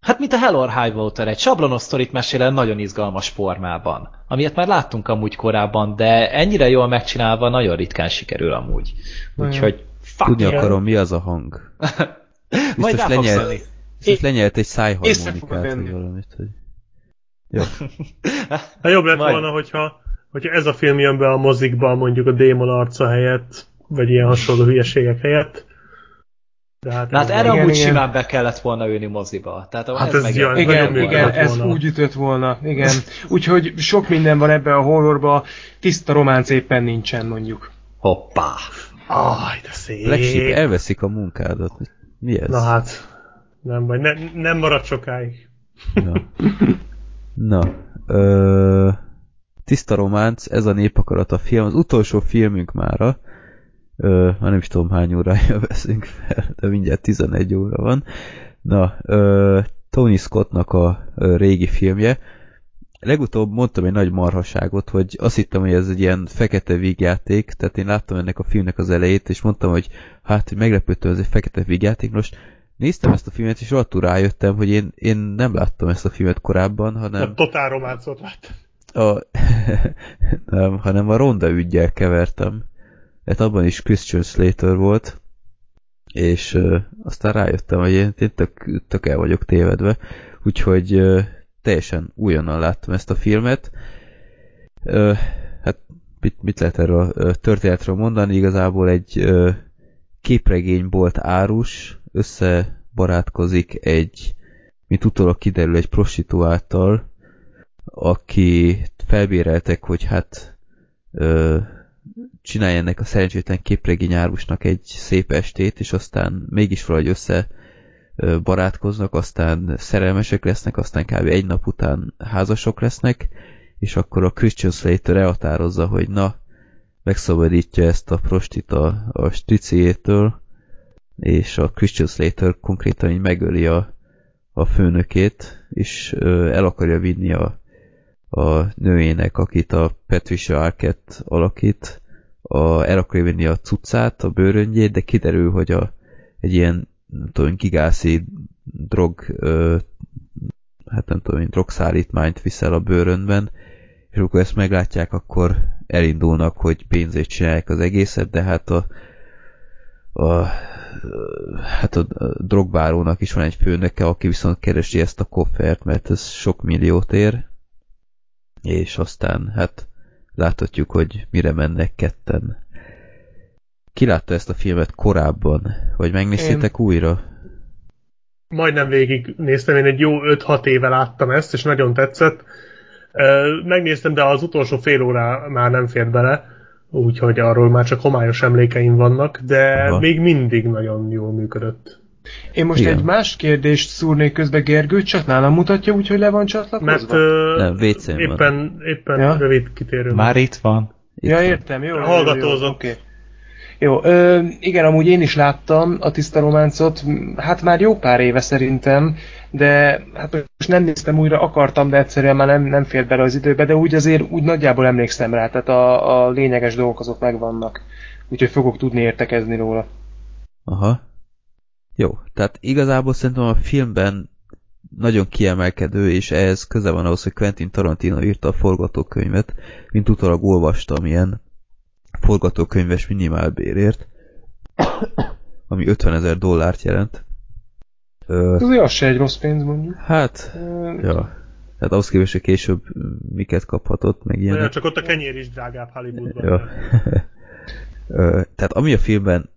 Hát, mint a Hell or High Water, egy sablonos sztorit mesél el nagyon izgalmas formában. Amilyet már láttunk amúgy korábban, de ennyire jól megcsinálva nagyon ritkán sikerül amúgy. Úgyhogy fuck Tudni yeah. akarom, mi az a hang. Majd rá lenyelt, Biztos lenyelt egy szájharmonikát, vagy valamit, hogy... Jó. hát jobb lett Majd. volna, hogyha, hogyha ez a film jön be a mozikba, mondjuk a démon arca helyett, vagy ilyen hasonló hülyeségek helyett, de hát, hát erre igen, amúgy igen. simán be kellett volna ülni moziba. Tehát hát ez, ez jön, igen, igen, ez volna. úgy ütött volna. Igen. Úgyhogy sok minden van ebbe a horrorba, tiszta románc éppen nincsen mondjuk. Hoppá! Aj, de szép! Legség, elveszik a munkádat. Mi ez? Na hát, nem baj, ne, nem marad sokáig. Na, Na ö, tiszta románc, ez a népakarat a film, az utolsó filmünk mára, Ö, már nem is tudom hány órája veszünk fel, de mindjárt 11 óra van. Na, ö, Tony Scottnak a ö, régi filmje. Legutóbb mondtam egy nagy marhaságot, hogy azt hittem, hogy ez egy ilyen fekete vígjáték, tehát én láttam ennek a filmnek az elejét, és mondtam, hogy hát, hogy meglepődtem, ez egy fekete vígjáték. Most néztem ezt a filmet, és rohadtul rájöttem, hogy én, én nem láttam ezt a filmet korábban, hanem... A totál románcot láttam. A, nem, hanem a ronda ügyel kevertem hát abban is Christian Slater volt, és uh, aztán rájöttem, hogy én, én tök, tök el vagyok tévedve, úgyhogy uh, teljesen újonnan láttam ezt a filmet. Uh, hát mit, mit lehet erről a történetről mondani? Igazából egy uh, képregénybolt árus összebarátkozik egy, mint utólag kiderül, egy prostituáltal, aki felbéreltek, hogy hát uh, csinálja ennek a szerencsétlen képregény árusnak egy szép estét, és aztán mégis valahogy össze barátkoznak, aztán szerelmesek lesznek, aztán kb. egy nap után házasok lesznek, és akkor a Christian Slater elhatározza, hogy na, megszabadítja ezt a prostit a, a striciétől, és a Christian Slater konkrétan így megöli a, a főnökét, és ö, el akarja vinni a, a nőjének, akit a Patricia Arquette alakít, a, el akarja venni a cuccát, a bőröngyét, de kiderül, hogy a, egy ilyen nem tudom, gigászi drog ö, hát nem tudom, drogszállítmányt viszel a bőrönben, és amikor ezt meglátják, akkor elindulnak, hogy pénzét csinálják az egészet, de hát a, a hát a drogbárónak is van egy főnöke, aki viszont keresi ezt a koffert, mert ez sok milliót ér, és aztán hát láthatjuk, hogy mire mennek ketten. Ki látta ezt a filmet korábban? Vagy megnéztétek én... újra? Majdnem végig néztem, én egy jó 5-6 éve láttam ezt, és nagyon tetszett. Megnéztem, de az utolsó fél órá már nem fért bele, úgyhogy arról már csak homályos emlékeim vannak, de Aha. még mindig nagyon jól működött. Én most Igen. egy más kérdést szúrnék közbe Gergő, csak nálam mutatja, úgyhogy le van csatlakozva? Mert uh, Nem, éppen, van. éppen ja? rövid kitérő. Már itt van. Itt ja, értem, jó. Hallgatózom. Oké. Okay. Jó, ö, igen, amúgy én is láttam a tiszta románcot, hát már jó pár éve szerintem, de hát most nem néztem újra, akartam, de egyszerűen már nem, nem fért bele az időbe, de úgy azért úgy nagyjából emlékszem rá, tehát a, a lényeges dolgok azok megvannak, úgyhogy fogok tudni értekezni róla. Aha. Jó, tehát igazából szerintem a filmben nagyon kiemelkedő, és ehhez köze van ahhoz, hogy Quentin Tarantino írta a forgatókönyvet, mint utólag olvastam ilyen forgatókönyves minimálbérért, ami 50 ezer dollárt jelent. Ez az se egy rossz pénz, mondjuk. Hát, uh, ja. Tehát ahhoz képest, hogy később miket kaphatott, meg ilyenek. csak ott a kenyér is drágább Hollywoodban. Ja. Tehát ami a filmben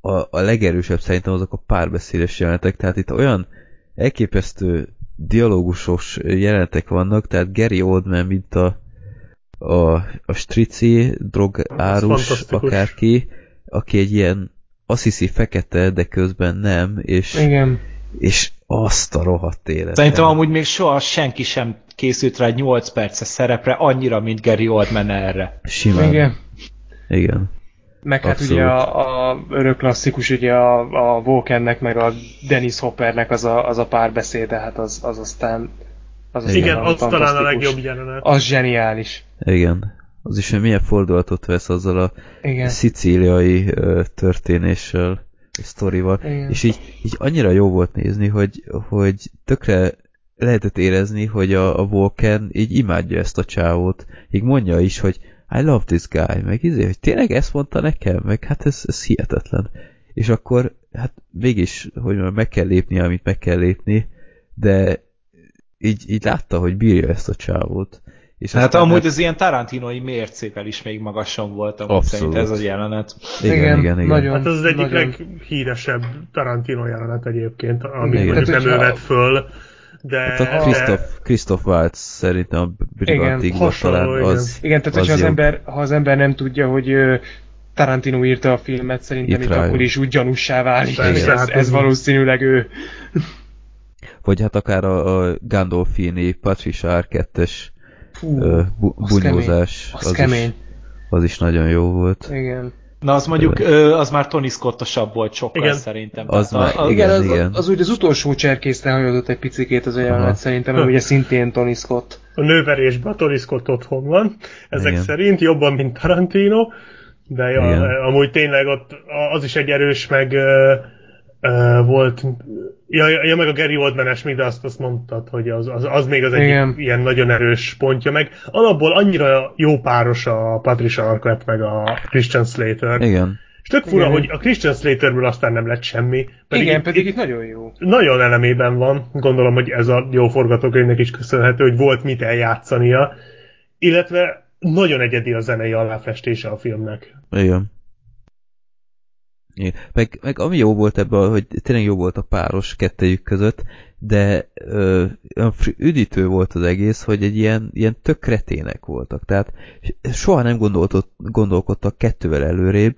a, a legerősebb szerintem azok a párbeszédes jelenetek, tehát itt olyan elképesztő dialógusos jelenetek vannak, tehát Gary Oldman, mint a, a, a strici drogárus akárki, aki egy ilyen azt hiszi fekete, de közben nem, és, Igen. és azt a rohadt élet. Szerintem amúgy még soha senki sem készült rá egy 8 perces szerepre annyira, mint Gary Oldman erre. Simán. Igen. Igen. Meg hát Abszolút. ugye a, a örök klasszikus, ugye a, a Vulcannek, meg a Dennis Hoppernek az a, az a párbeszéde, hát az, az aztán az az Igen, az talán a legjobb jelenet. Az zseniális. Igen. Az is, hogy milyen fordulatot vesz azzal a Igen. szicíliai uh, történéssel, sztorival, Igen. és így, így annyira jó volt nézni, hogy, hogy tökre lehetett érezni, hogy a, a Vulcan így imádja ezt a csávót. Így mondja is, hogy I love this guy, meg izé, hogy tényleg ezt mondta nekem, meg hát ez, ez hihetetlen. És akkor, hát mégis, hogy meg kell lépni, amit meg kell lépni, de így, így látta, hogy bírja ezt a csávót. És hát amúgy hát... ez ilyen tarantinoi mércével is még magasan volt, amúgy szerint ez a jelenet. Igen, igen, igen. igen. Nagyon, hát ez az egyik nagyon... leghíresebb Tarantino jelenet egyébként, amit mondjuk nem ő vett föl. De, hát a Christoph, de... Christoph Waltz szerintem a Brigantigban talán az Igen, tehát az az ember, ha az ember nem tudja, hogy Tarantino írta a filmet, szerintem itt, itt akkor is úgy gyanúsá válik. Persze, ez, hát ez valószínűleg ő. Vagy hát akár a, a Gandolfini Patricia R2-es bu bunyózás. Az, az, az, is, az is nagyon jó volt. Igen. Na, az mondjuk, az már Tony Scottosabb volt sokkal igen. szerintem. Az már, a, igen, az, igen. Az, az, úgy az utolsó cserkészre hajódott egy picikét az olyan szerintem, mert ugye szintén Tony Scott. A nőverésben a Tony Scott otthon van, ezek igen. szerint jobban, mint Tarantino, de ja, amúgy tényleg ott az is egy erős, meg uh, volt, ja, ja, meg a Gary Oldman-es, de azt, azt mondtad, hogy az, az, az még az egyik Igen. ilyen nagyon erős pontja, meg alapból annyira jó páros a Patricia Arquette meg a Christian Slater. Igen. És tök fura, Igen. hogy a Christian Slaterből aztán nem lett semmi. Pedig Igen, itt, pedig itt nagyon jó. Nagyon elemében van. Gondolom, hogy ez a jó forgatókönyvnek is köszönhető, hogy volt mit eljátszania. Illetve nagyon egyedi a zenei aláfestése a filmnek. Igen. Meg, meg ami jó volt ebben, hogy tényleg jó volt a páros kettejük között, de ö, üdítő volt az egész, hogy egy ilyen, ilyen tök kretének voltak. Tehát soha nem gondolkodtak kettővel előrébb,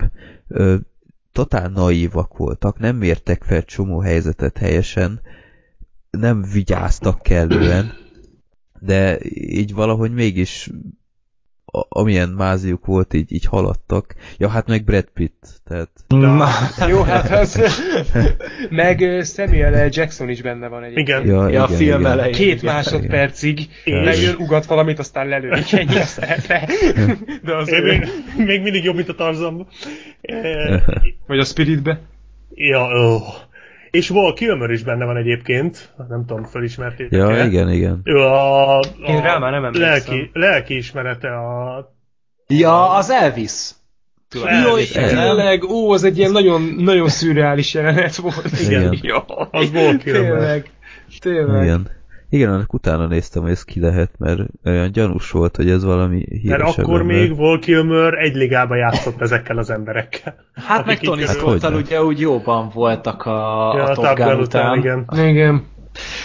ö, totál naívak voltak, nem mértek fel csomó helyzetet helyesen, nem vigyáztak kellően, de így valahogy mégis amilyen máziuk volt, így, így haladtak. Ja, hát meg Brad Pitt, tehát... Na, jó, hát az... meg Samuel L. Jackson is benne van egyébként. Igen, ja, ja, a film igen. elején. Két igen, másodpercig igen. megjön, ugat valamit, aztán lelődik ennyi a szerepre. De az ő... még, még mindig jobb, mint a Tarzanban. Vagy a Spiritbe. Ja, oh. És Val Kilmer is benne van egyébként, nem tudom, felismertétek Ja, igen, igen. Ő a, a Én rá már nem lelki, lelki ismerete a... Ja, az Elvis. Jaj, tényleg, ó, az egy ilyen nagyon, nagyon szürreális jelenet volt. Igen, igen. Ja, az Val Kilmer. Tényleg, tényleg. Igen. Igen, annak utána néztem, hogy ez ki lehet, mert olyan gyanús volt, hogy ez valami híresebb Mert akkor ember. még Val Kilmer egy ligába játszott ezekkel az emberekkel. Hát meg Tony Scott-tal ugye úgy jóban voltak a, ja, a Top Gun után. Igen. igen.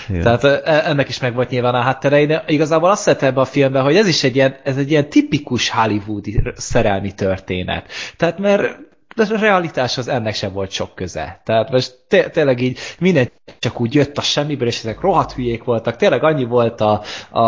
Igen. Tehát e, ennek is meg volt nyilván a háttere, de igazából azt szedte ebbe a filmbe, hogy ez is egy ilyen, ez egy ilyen tipikus hollywoodi szerelmi történet. Tehát mert de a realitáshoz ennek sem volt sok köze. Tehát most té tényleg így minden csak úgy jött a semmiből, és ezek rohadt hülyék voltak. Tényleg annyi volt a, a,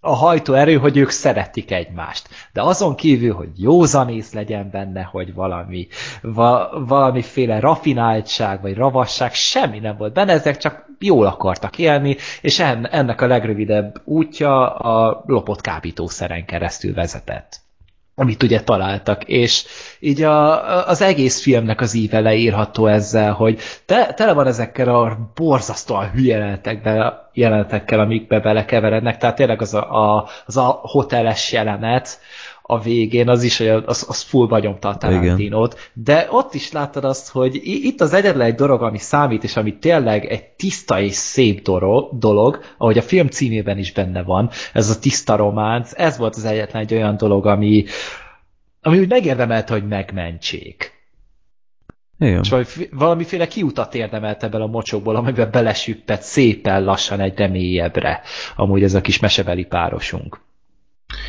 a hajtóerő, hogy ők szeretik egymást. De azon kívül, hogy józanész legyen benne, hogy valami, va, valamiféle rafináltság, vagy ravasság, semmi nem volt benne, ezek csak jól akartak élni, és ennek a legrövidebb útja a lopott kábítószeren keresztül vezetett amit ugye találtak, és így a, az egész filmnek az íve leírható ezzel, hogy te, tele van ezekkel a borzasztóan hülye jelenetekkel, jelenetekkel, amikbe belekeverednek, tehát tényleg az a, a, az a hoteles jelenet, a végén, az is, hogy az, az fullba nyomta a Tarantinót, de ott is láttad azt, hogy itt az egyetlen egy dolog, ami számít, és ami tényleg egy tiszta és szép dolog, ahogy a film címében is benne van, ez a tiszta románc, ez volt az egyetlen egy olyan dolog, ami, ami úgy megérdemelte, hogy megmentsék. Igen. És valamiféle kiutat érdemelt ebből a mocsokból, amiben belesüppett szépen lassan egy mélyebbre, amúgy ez a kis mesebeli párosunk.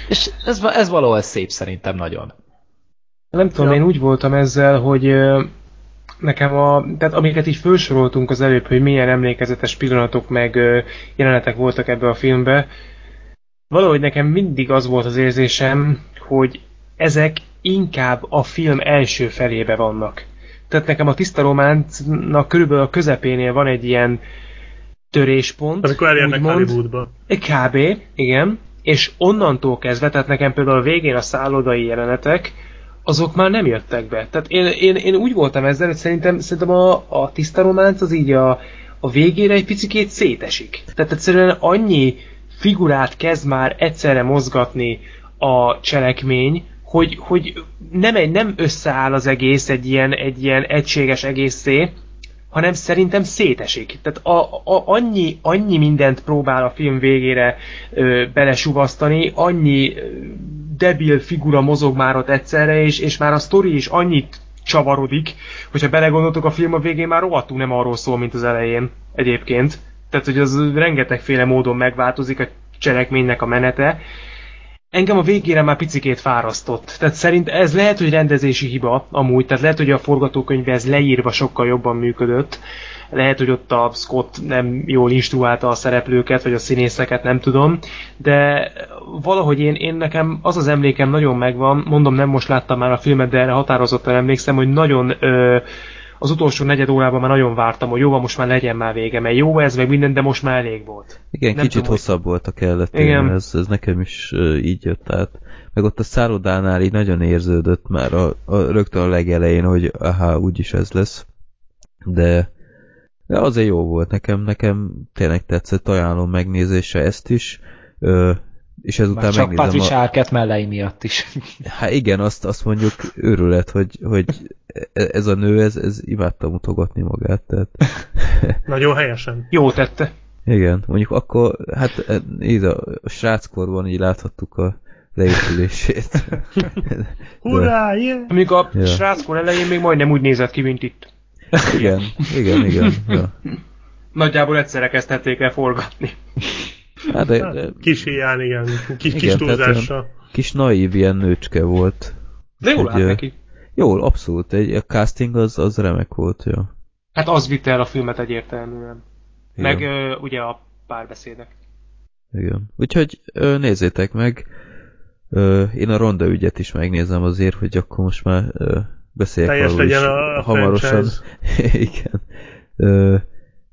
És ez, ez valahol szép szerintem nagyon. Nem tudom, ja. én úgy voltam ezzel, hogy nekem a, tehát amiket így felsoroltunk az előbb, hogy milyen emlékezetes pillanatok meg jelenetek voltak ebbe a filmbe, valahogy nekem mindig az volt az érzésem, hogy ezek inkább a film első felébe vannak. Tehát nekem a tiszta románcnak körülbelül a közepénél van egy ilyen töréspont. Amikor elérnek Hollywoodba. Kb. igen. És onnantól kezdve, tehát nekem például a végén a szállodai jelenetek, azok már nem jöttek be. Tehát én, én, én úgy voltam ezzel, hogy szerintem, szerintem a, a tiszta románc az így a, a végére egy picikét szétesik. Tehát egyszerűen annyi figurát kezd már egyszerre mozgatni a cselekmény, hogy, hogy nem, egy, nem összeáll az egész egy ilyen, egy ilyen egységes egészé, hanem szerintem szétesik. Tehát a, a, annyi, annyi mindent próbál a film végére ö, belesuvasztani, annyi debil figura mozog már ott egyszerre, és, és már a sztori is annyit csavarodik, hogyha belegondoltok, a film a végén már rohadtul nem arról szól, mint az elején egyébként. Tehát, hogy az rengetegféle módon megváltozik a cselekménynek a menete, engem a végére már picikét fárasztott. Tehát szerint ez lehet, hogy rendezési hiba amúgy, tehát lehet, hogy a forgatókönyvben ez leírva sokkal jobban működött. Lehet, hogy ott a Scott nem jól instruálta a szereplőket, vagy a színészeket, nem tudom, de valahogy én, én nekem az az emlékem nagyon megvan, mondom nem most láttam már a filmet, de erre határozottan emlékszem, hogy nagyon ö, az utolsó negyed órában már nagyon vártam, hogy jó, most már legyen már vége, mert jó ez, meg minden, de most már elég volt. Igen, Nem kicsit tudom, hosszabb volt a kellett. Igen. Ez, ez nekem is így jött át. Meg ott a szállodánál így nagyon érződött már a, a, rögtön a legelején, hogy aha, úgyis ez lesz. De, de azért jó volt nekem, nekem tényleg tetszett, ajánlom megnézése ezt is. Uh, és ezután Már csak Patricia a... Arquette mellei miatt is. Hát igen, azt, azt mondjuk őrület, hogy, hogy e- ez a nő, ez, ez imádta mutogatni magát. Tehát... Nagyon helyesen. Jó tette. Igen, mondjuk akkor, hát így a, a sráckorban így láthattuk a leépülését. Hurrá, yeah! Mondjuk a ja. sráckor elején még majdnem úgy nézett ki, mint itt. Igen, igen, igen. Ja. Nagyjából egyszerre kezdhették el forgatni. Hát, de, de... Kis hiány, igen. Kis, igen, kis túlzással. Kis naív ilyen nőcske volt. De jól állt neki. Jól, abszolút. Egy, a casting az, az remek volt, jó. Hát az vitte el a filmet egyértelműen. Igen. Meg ö, ugye a párbeszédek. Igen. Úgyhogy ö, nézzétek meg. Ö, én a ronda ügyet is megnézem azért, hogy akkor most már ö, beszéljek Teljes legyen a hamarosan. Igen. Ö,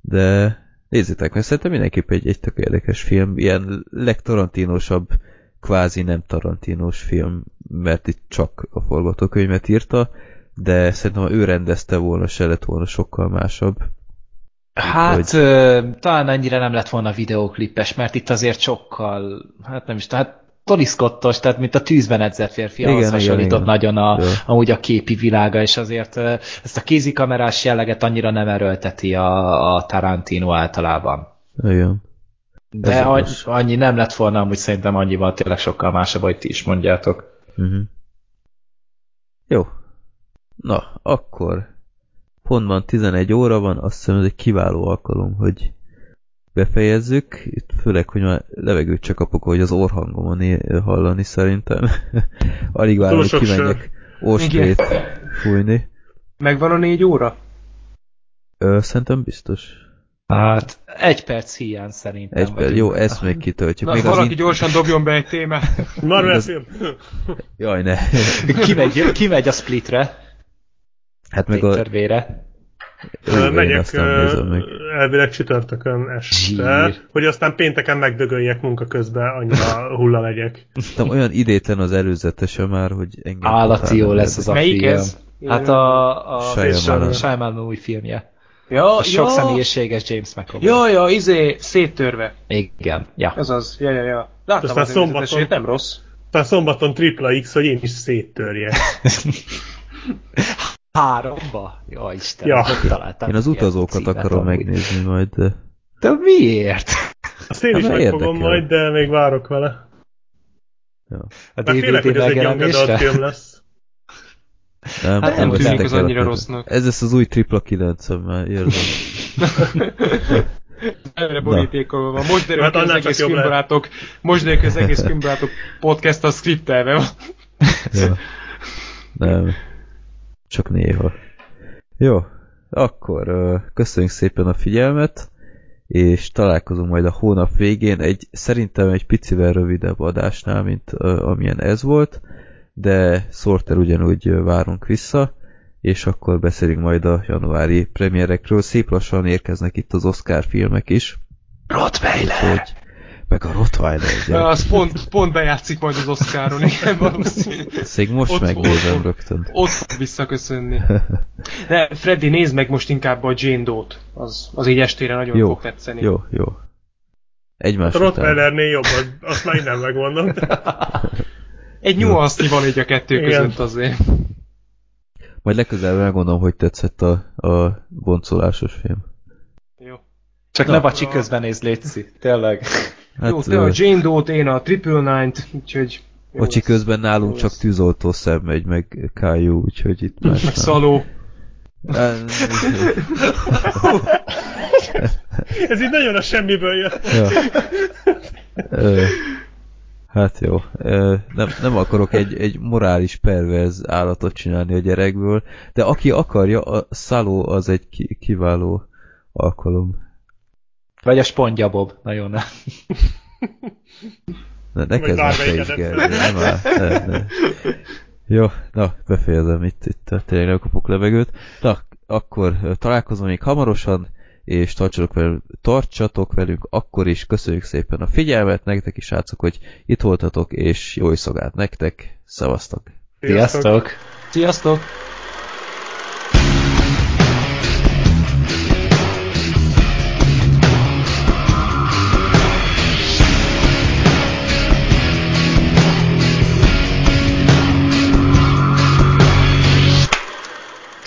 de Nézzétek meg, szerintem mindenképp egy, egy tök érdekes film, ilyen legtarantinosabb, kvázi nem tarantinos film, mert itt csak a forgatókönyvet írta, de szerintem ha ő rendezte volna, se lett volna sokkal másabb. Hát, hogy... talán annyira nem lett volna videóklipes, mert itt azért sokkal, hát nem is, tehát Tony Scottos, tehát mint a tűzben edzett férfi, igen, ahhoz hasonlított igen, nagyon a, amúgy a képi világa, és azért ezt a kézikamerás jelleget annyira nem erőlteti a, a Tarantino általában. Igen. De annyi, annyi nem lett volna, amúgy szerintem annyival tényleg sokkal másabb, hogy ti is mondjátok. Uh-huh. Jó. Na, akkor pontban 11 óra van, azt hiszem ez egy kiváló alkalom, hogy befejezzük. Itt főleg, hogy már levegőt csak kapok, hogy az orhangomon hallani szerintem. Alig várom, hogy kimenjek ostrét fújni. Megvan a négy óra? Ö, szerintem biztos. Hát, egy perc hiány szerintem. Egy perc, jó, ezt még kitöltjük. Na, még valaki az gyorsan dobjon be egy témát. Marvel film. Jaj, ne. kimegy, kimegy a splitre. Hát meg a... Ő, megyek elvileg csütörtökön este, Zsír. hogy aztán pénteken megdögöljek munka közben, annyira hulla legyek. Aztán olyan idétlen az előzetese már, hogy engem... Állati jó lesz az a Melyik film. Ez? Hát a, a Shyamalan új filmje. Ja, a sok ja. személyiséges James McAvoy. Ja, ja, izé, széttörve. Igen, ja. Ez az, ja, ja, ja. Láttam aztán az szombaton, nem rossz. Aztán szombaton tripla X, hogy én is széttörje. Háromba? Ja, Istenem, ja. találtam. Én az utazókat akarom amúgy. megnézni majd, de... De miért? Azt én is hát, megfogom majd, de még várok vele. Ja. A DVD hogy ez egy film lesz. Nem, hát nem, nem tűnik az annyira rossznak. Ez lesz az új tripla 9 már érzem. Erre borítékol van. Most derül hát az egész filmbarátok, most derül az egész filmbarátok podcast a skriptelve van. ja. Nem. Csak néha. Jó, akkor köszönjük szépen a figyelmet, és találkozunk majd a hónap végén egy szerintem egy picivel rövidebb adásnál, mint amilyen ez volt, de Sorter ugyanúgy várunk vissza, és akkor beszélünk majd a januári premierekről. Szép lassan érkeznek itt az Oscar filmek is. Rottweiler! Úgyhogy, meg a Rottweiler? Az pont, pont bejátszik majd az Oscaron, igen, valószínű. Szég most ott, megnézem ott, rögtön. Ott visszaköszönni. De Freddy, nézd meg most inkább a Jane Doe-t. Az, az így estére nagyon jó, fog tetszeni. Jó, jó. Egymás A Rottweilernél jobb, azt már nem megmondom. Egy nyuansznyi van így a kettő Igen. között azért. Majd legközelebb megmondom, hogy tetszett a, a boncolásos film. Jó. Csak Na, ne bacsi közben nézd, Léci. Tényleg. Hát, jó, te a Jane Doe-t, én a Triple Nine-t, úgyhogy... Bocsi közben nálunk csak tűzoltó szem megy, meg Kájú, úgyhogy itt más Meg Szaló. Ez így nagyon a semmiből jött. Ja. Hát jó. Nem, nem akarok egy, egy morális perverz állatot csinálni a gyerekből, de aki akarja, a szaló az egy kiváló alkalom. Vagy a spontja Bob, nagyon nem. Ne, ne kezd már te is, nem áll, ne, ne. Jó, na, befejezem itt, itt tényleg nem kapok levegőt. Na, akkor találkozom még hamarosan, és tartsatok velünk, tartsatok velünk akkor is. Köszönjük szépen a figyelmet, nektek is srácok, hogy itt voltatok, és jó szolgált nektek. Szevasztok! Sziasztok! Sziasztok!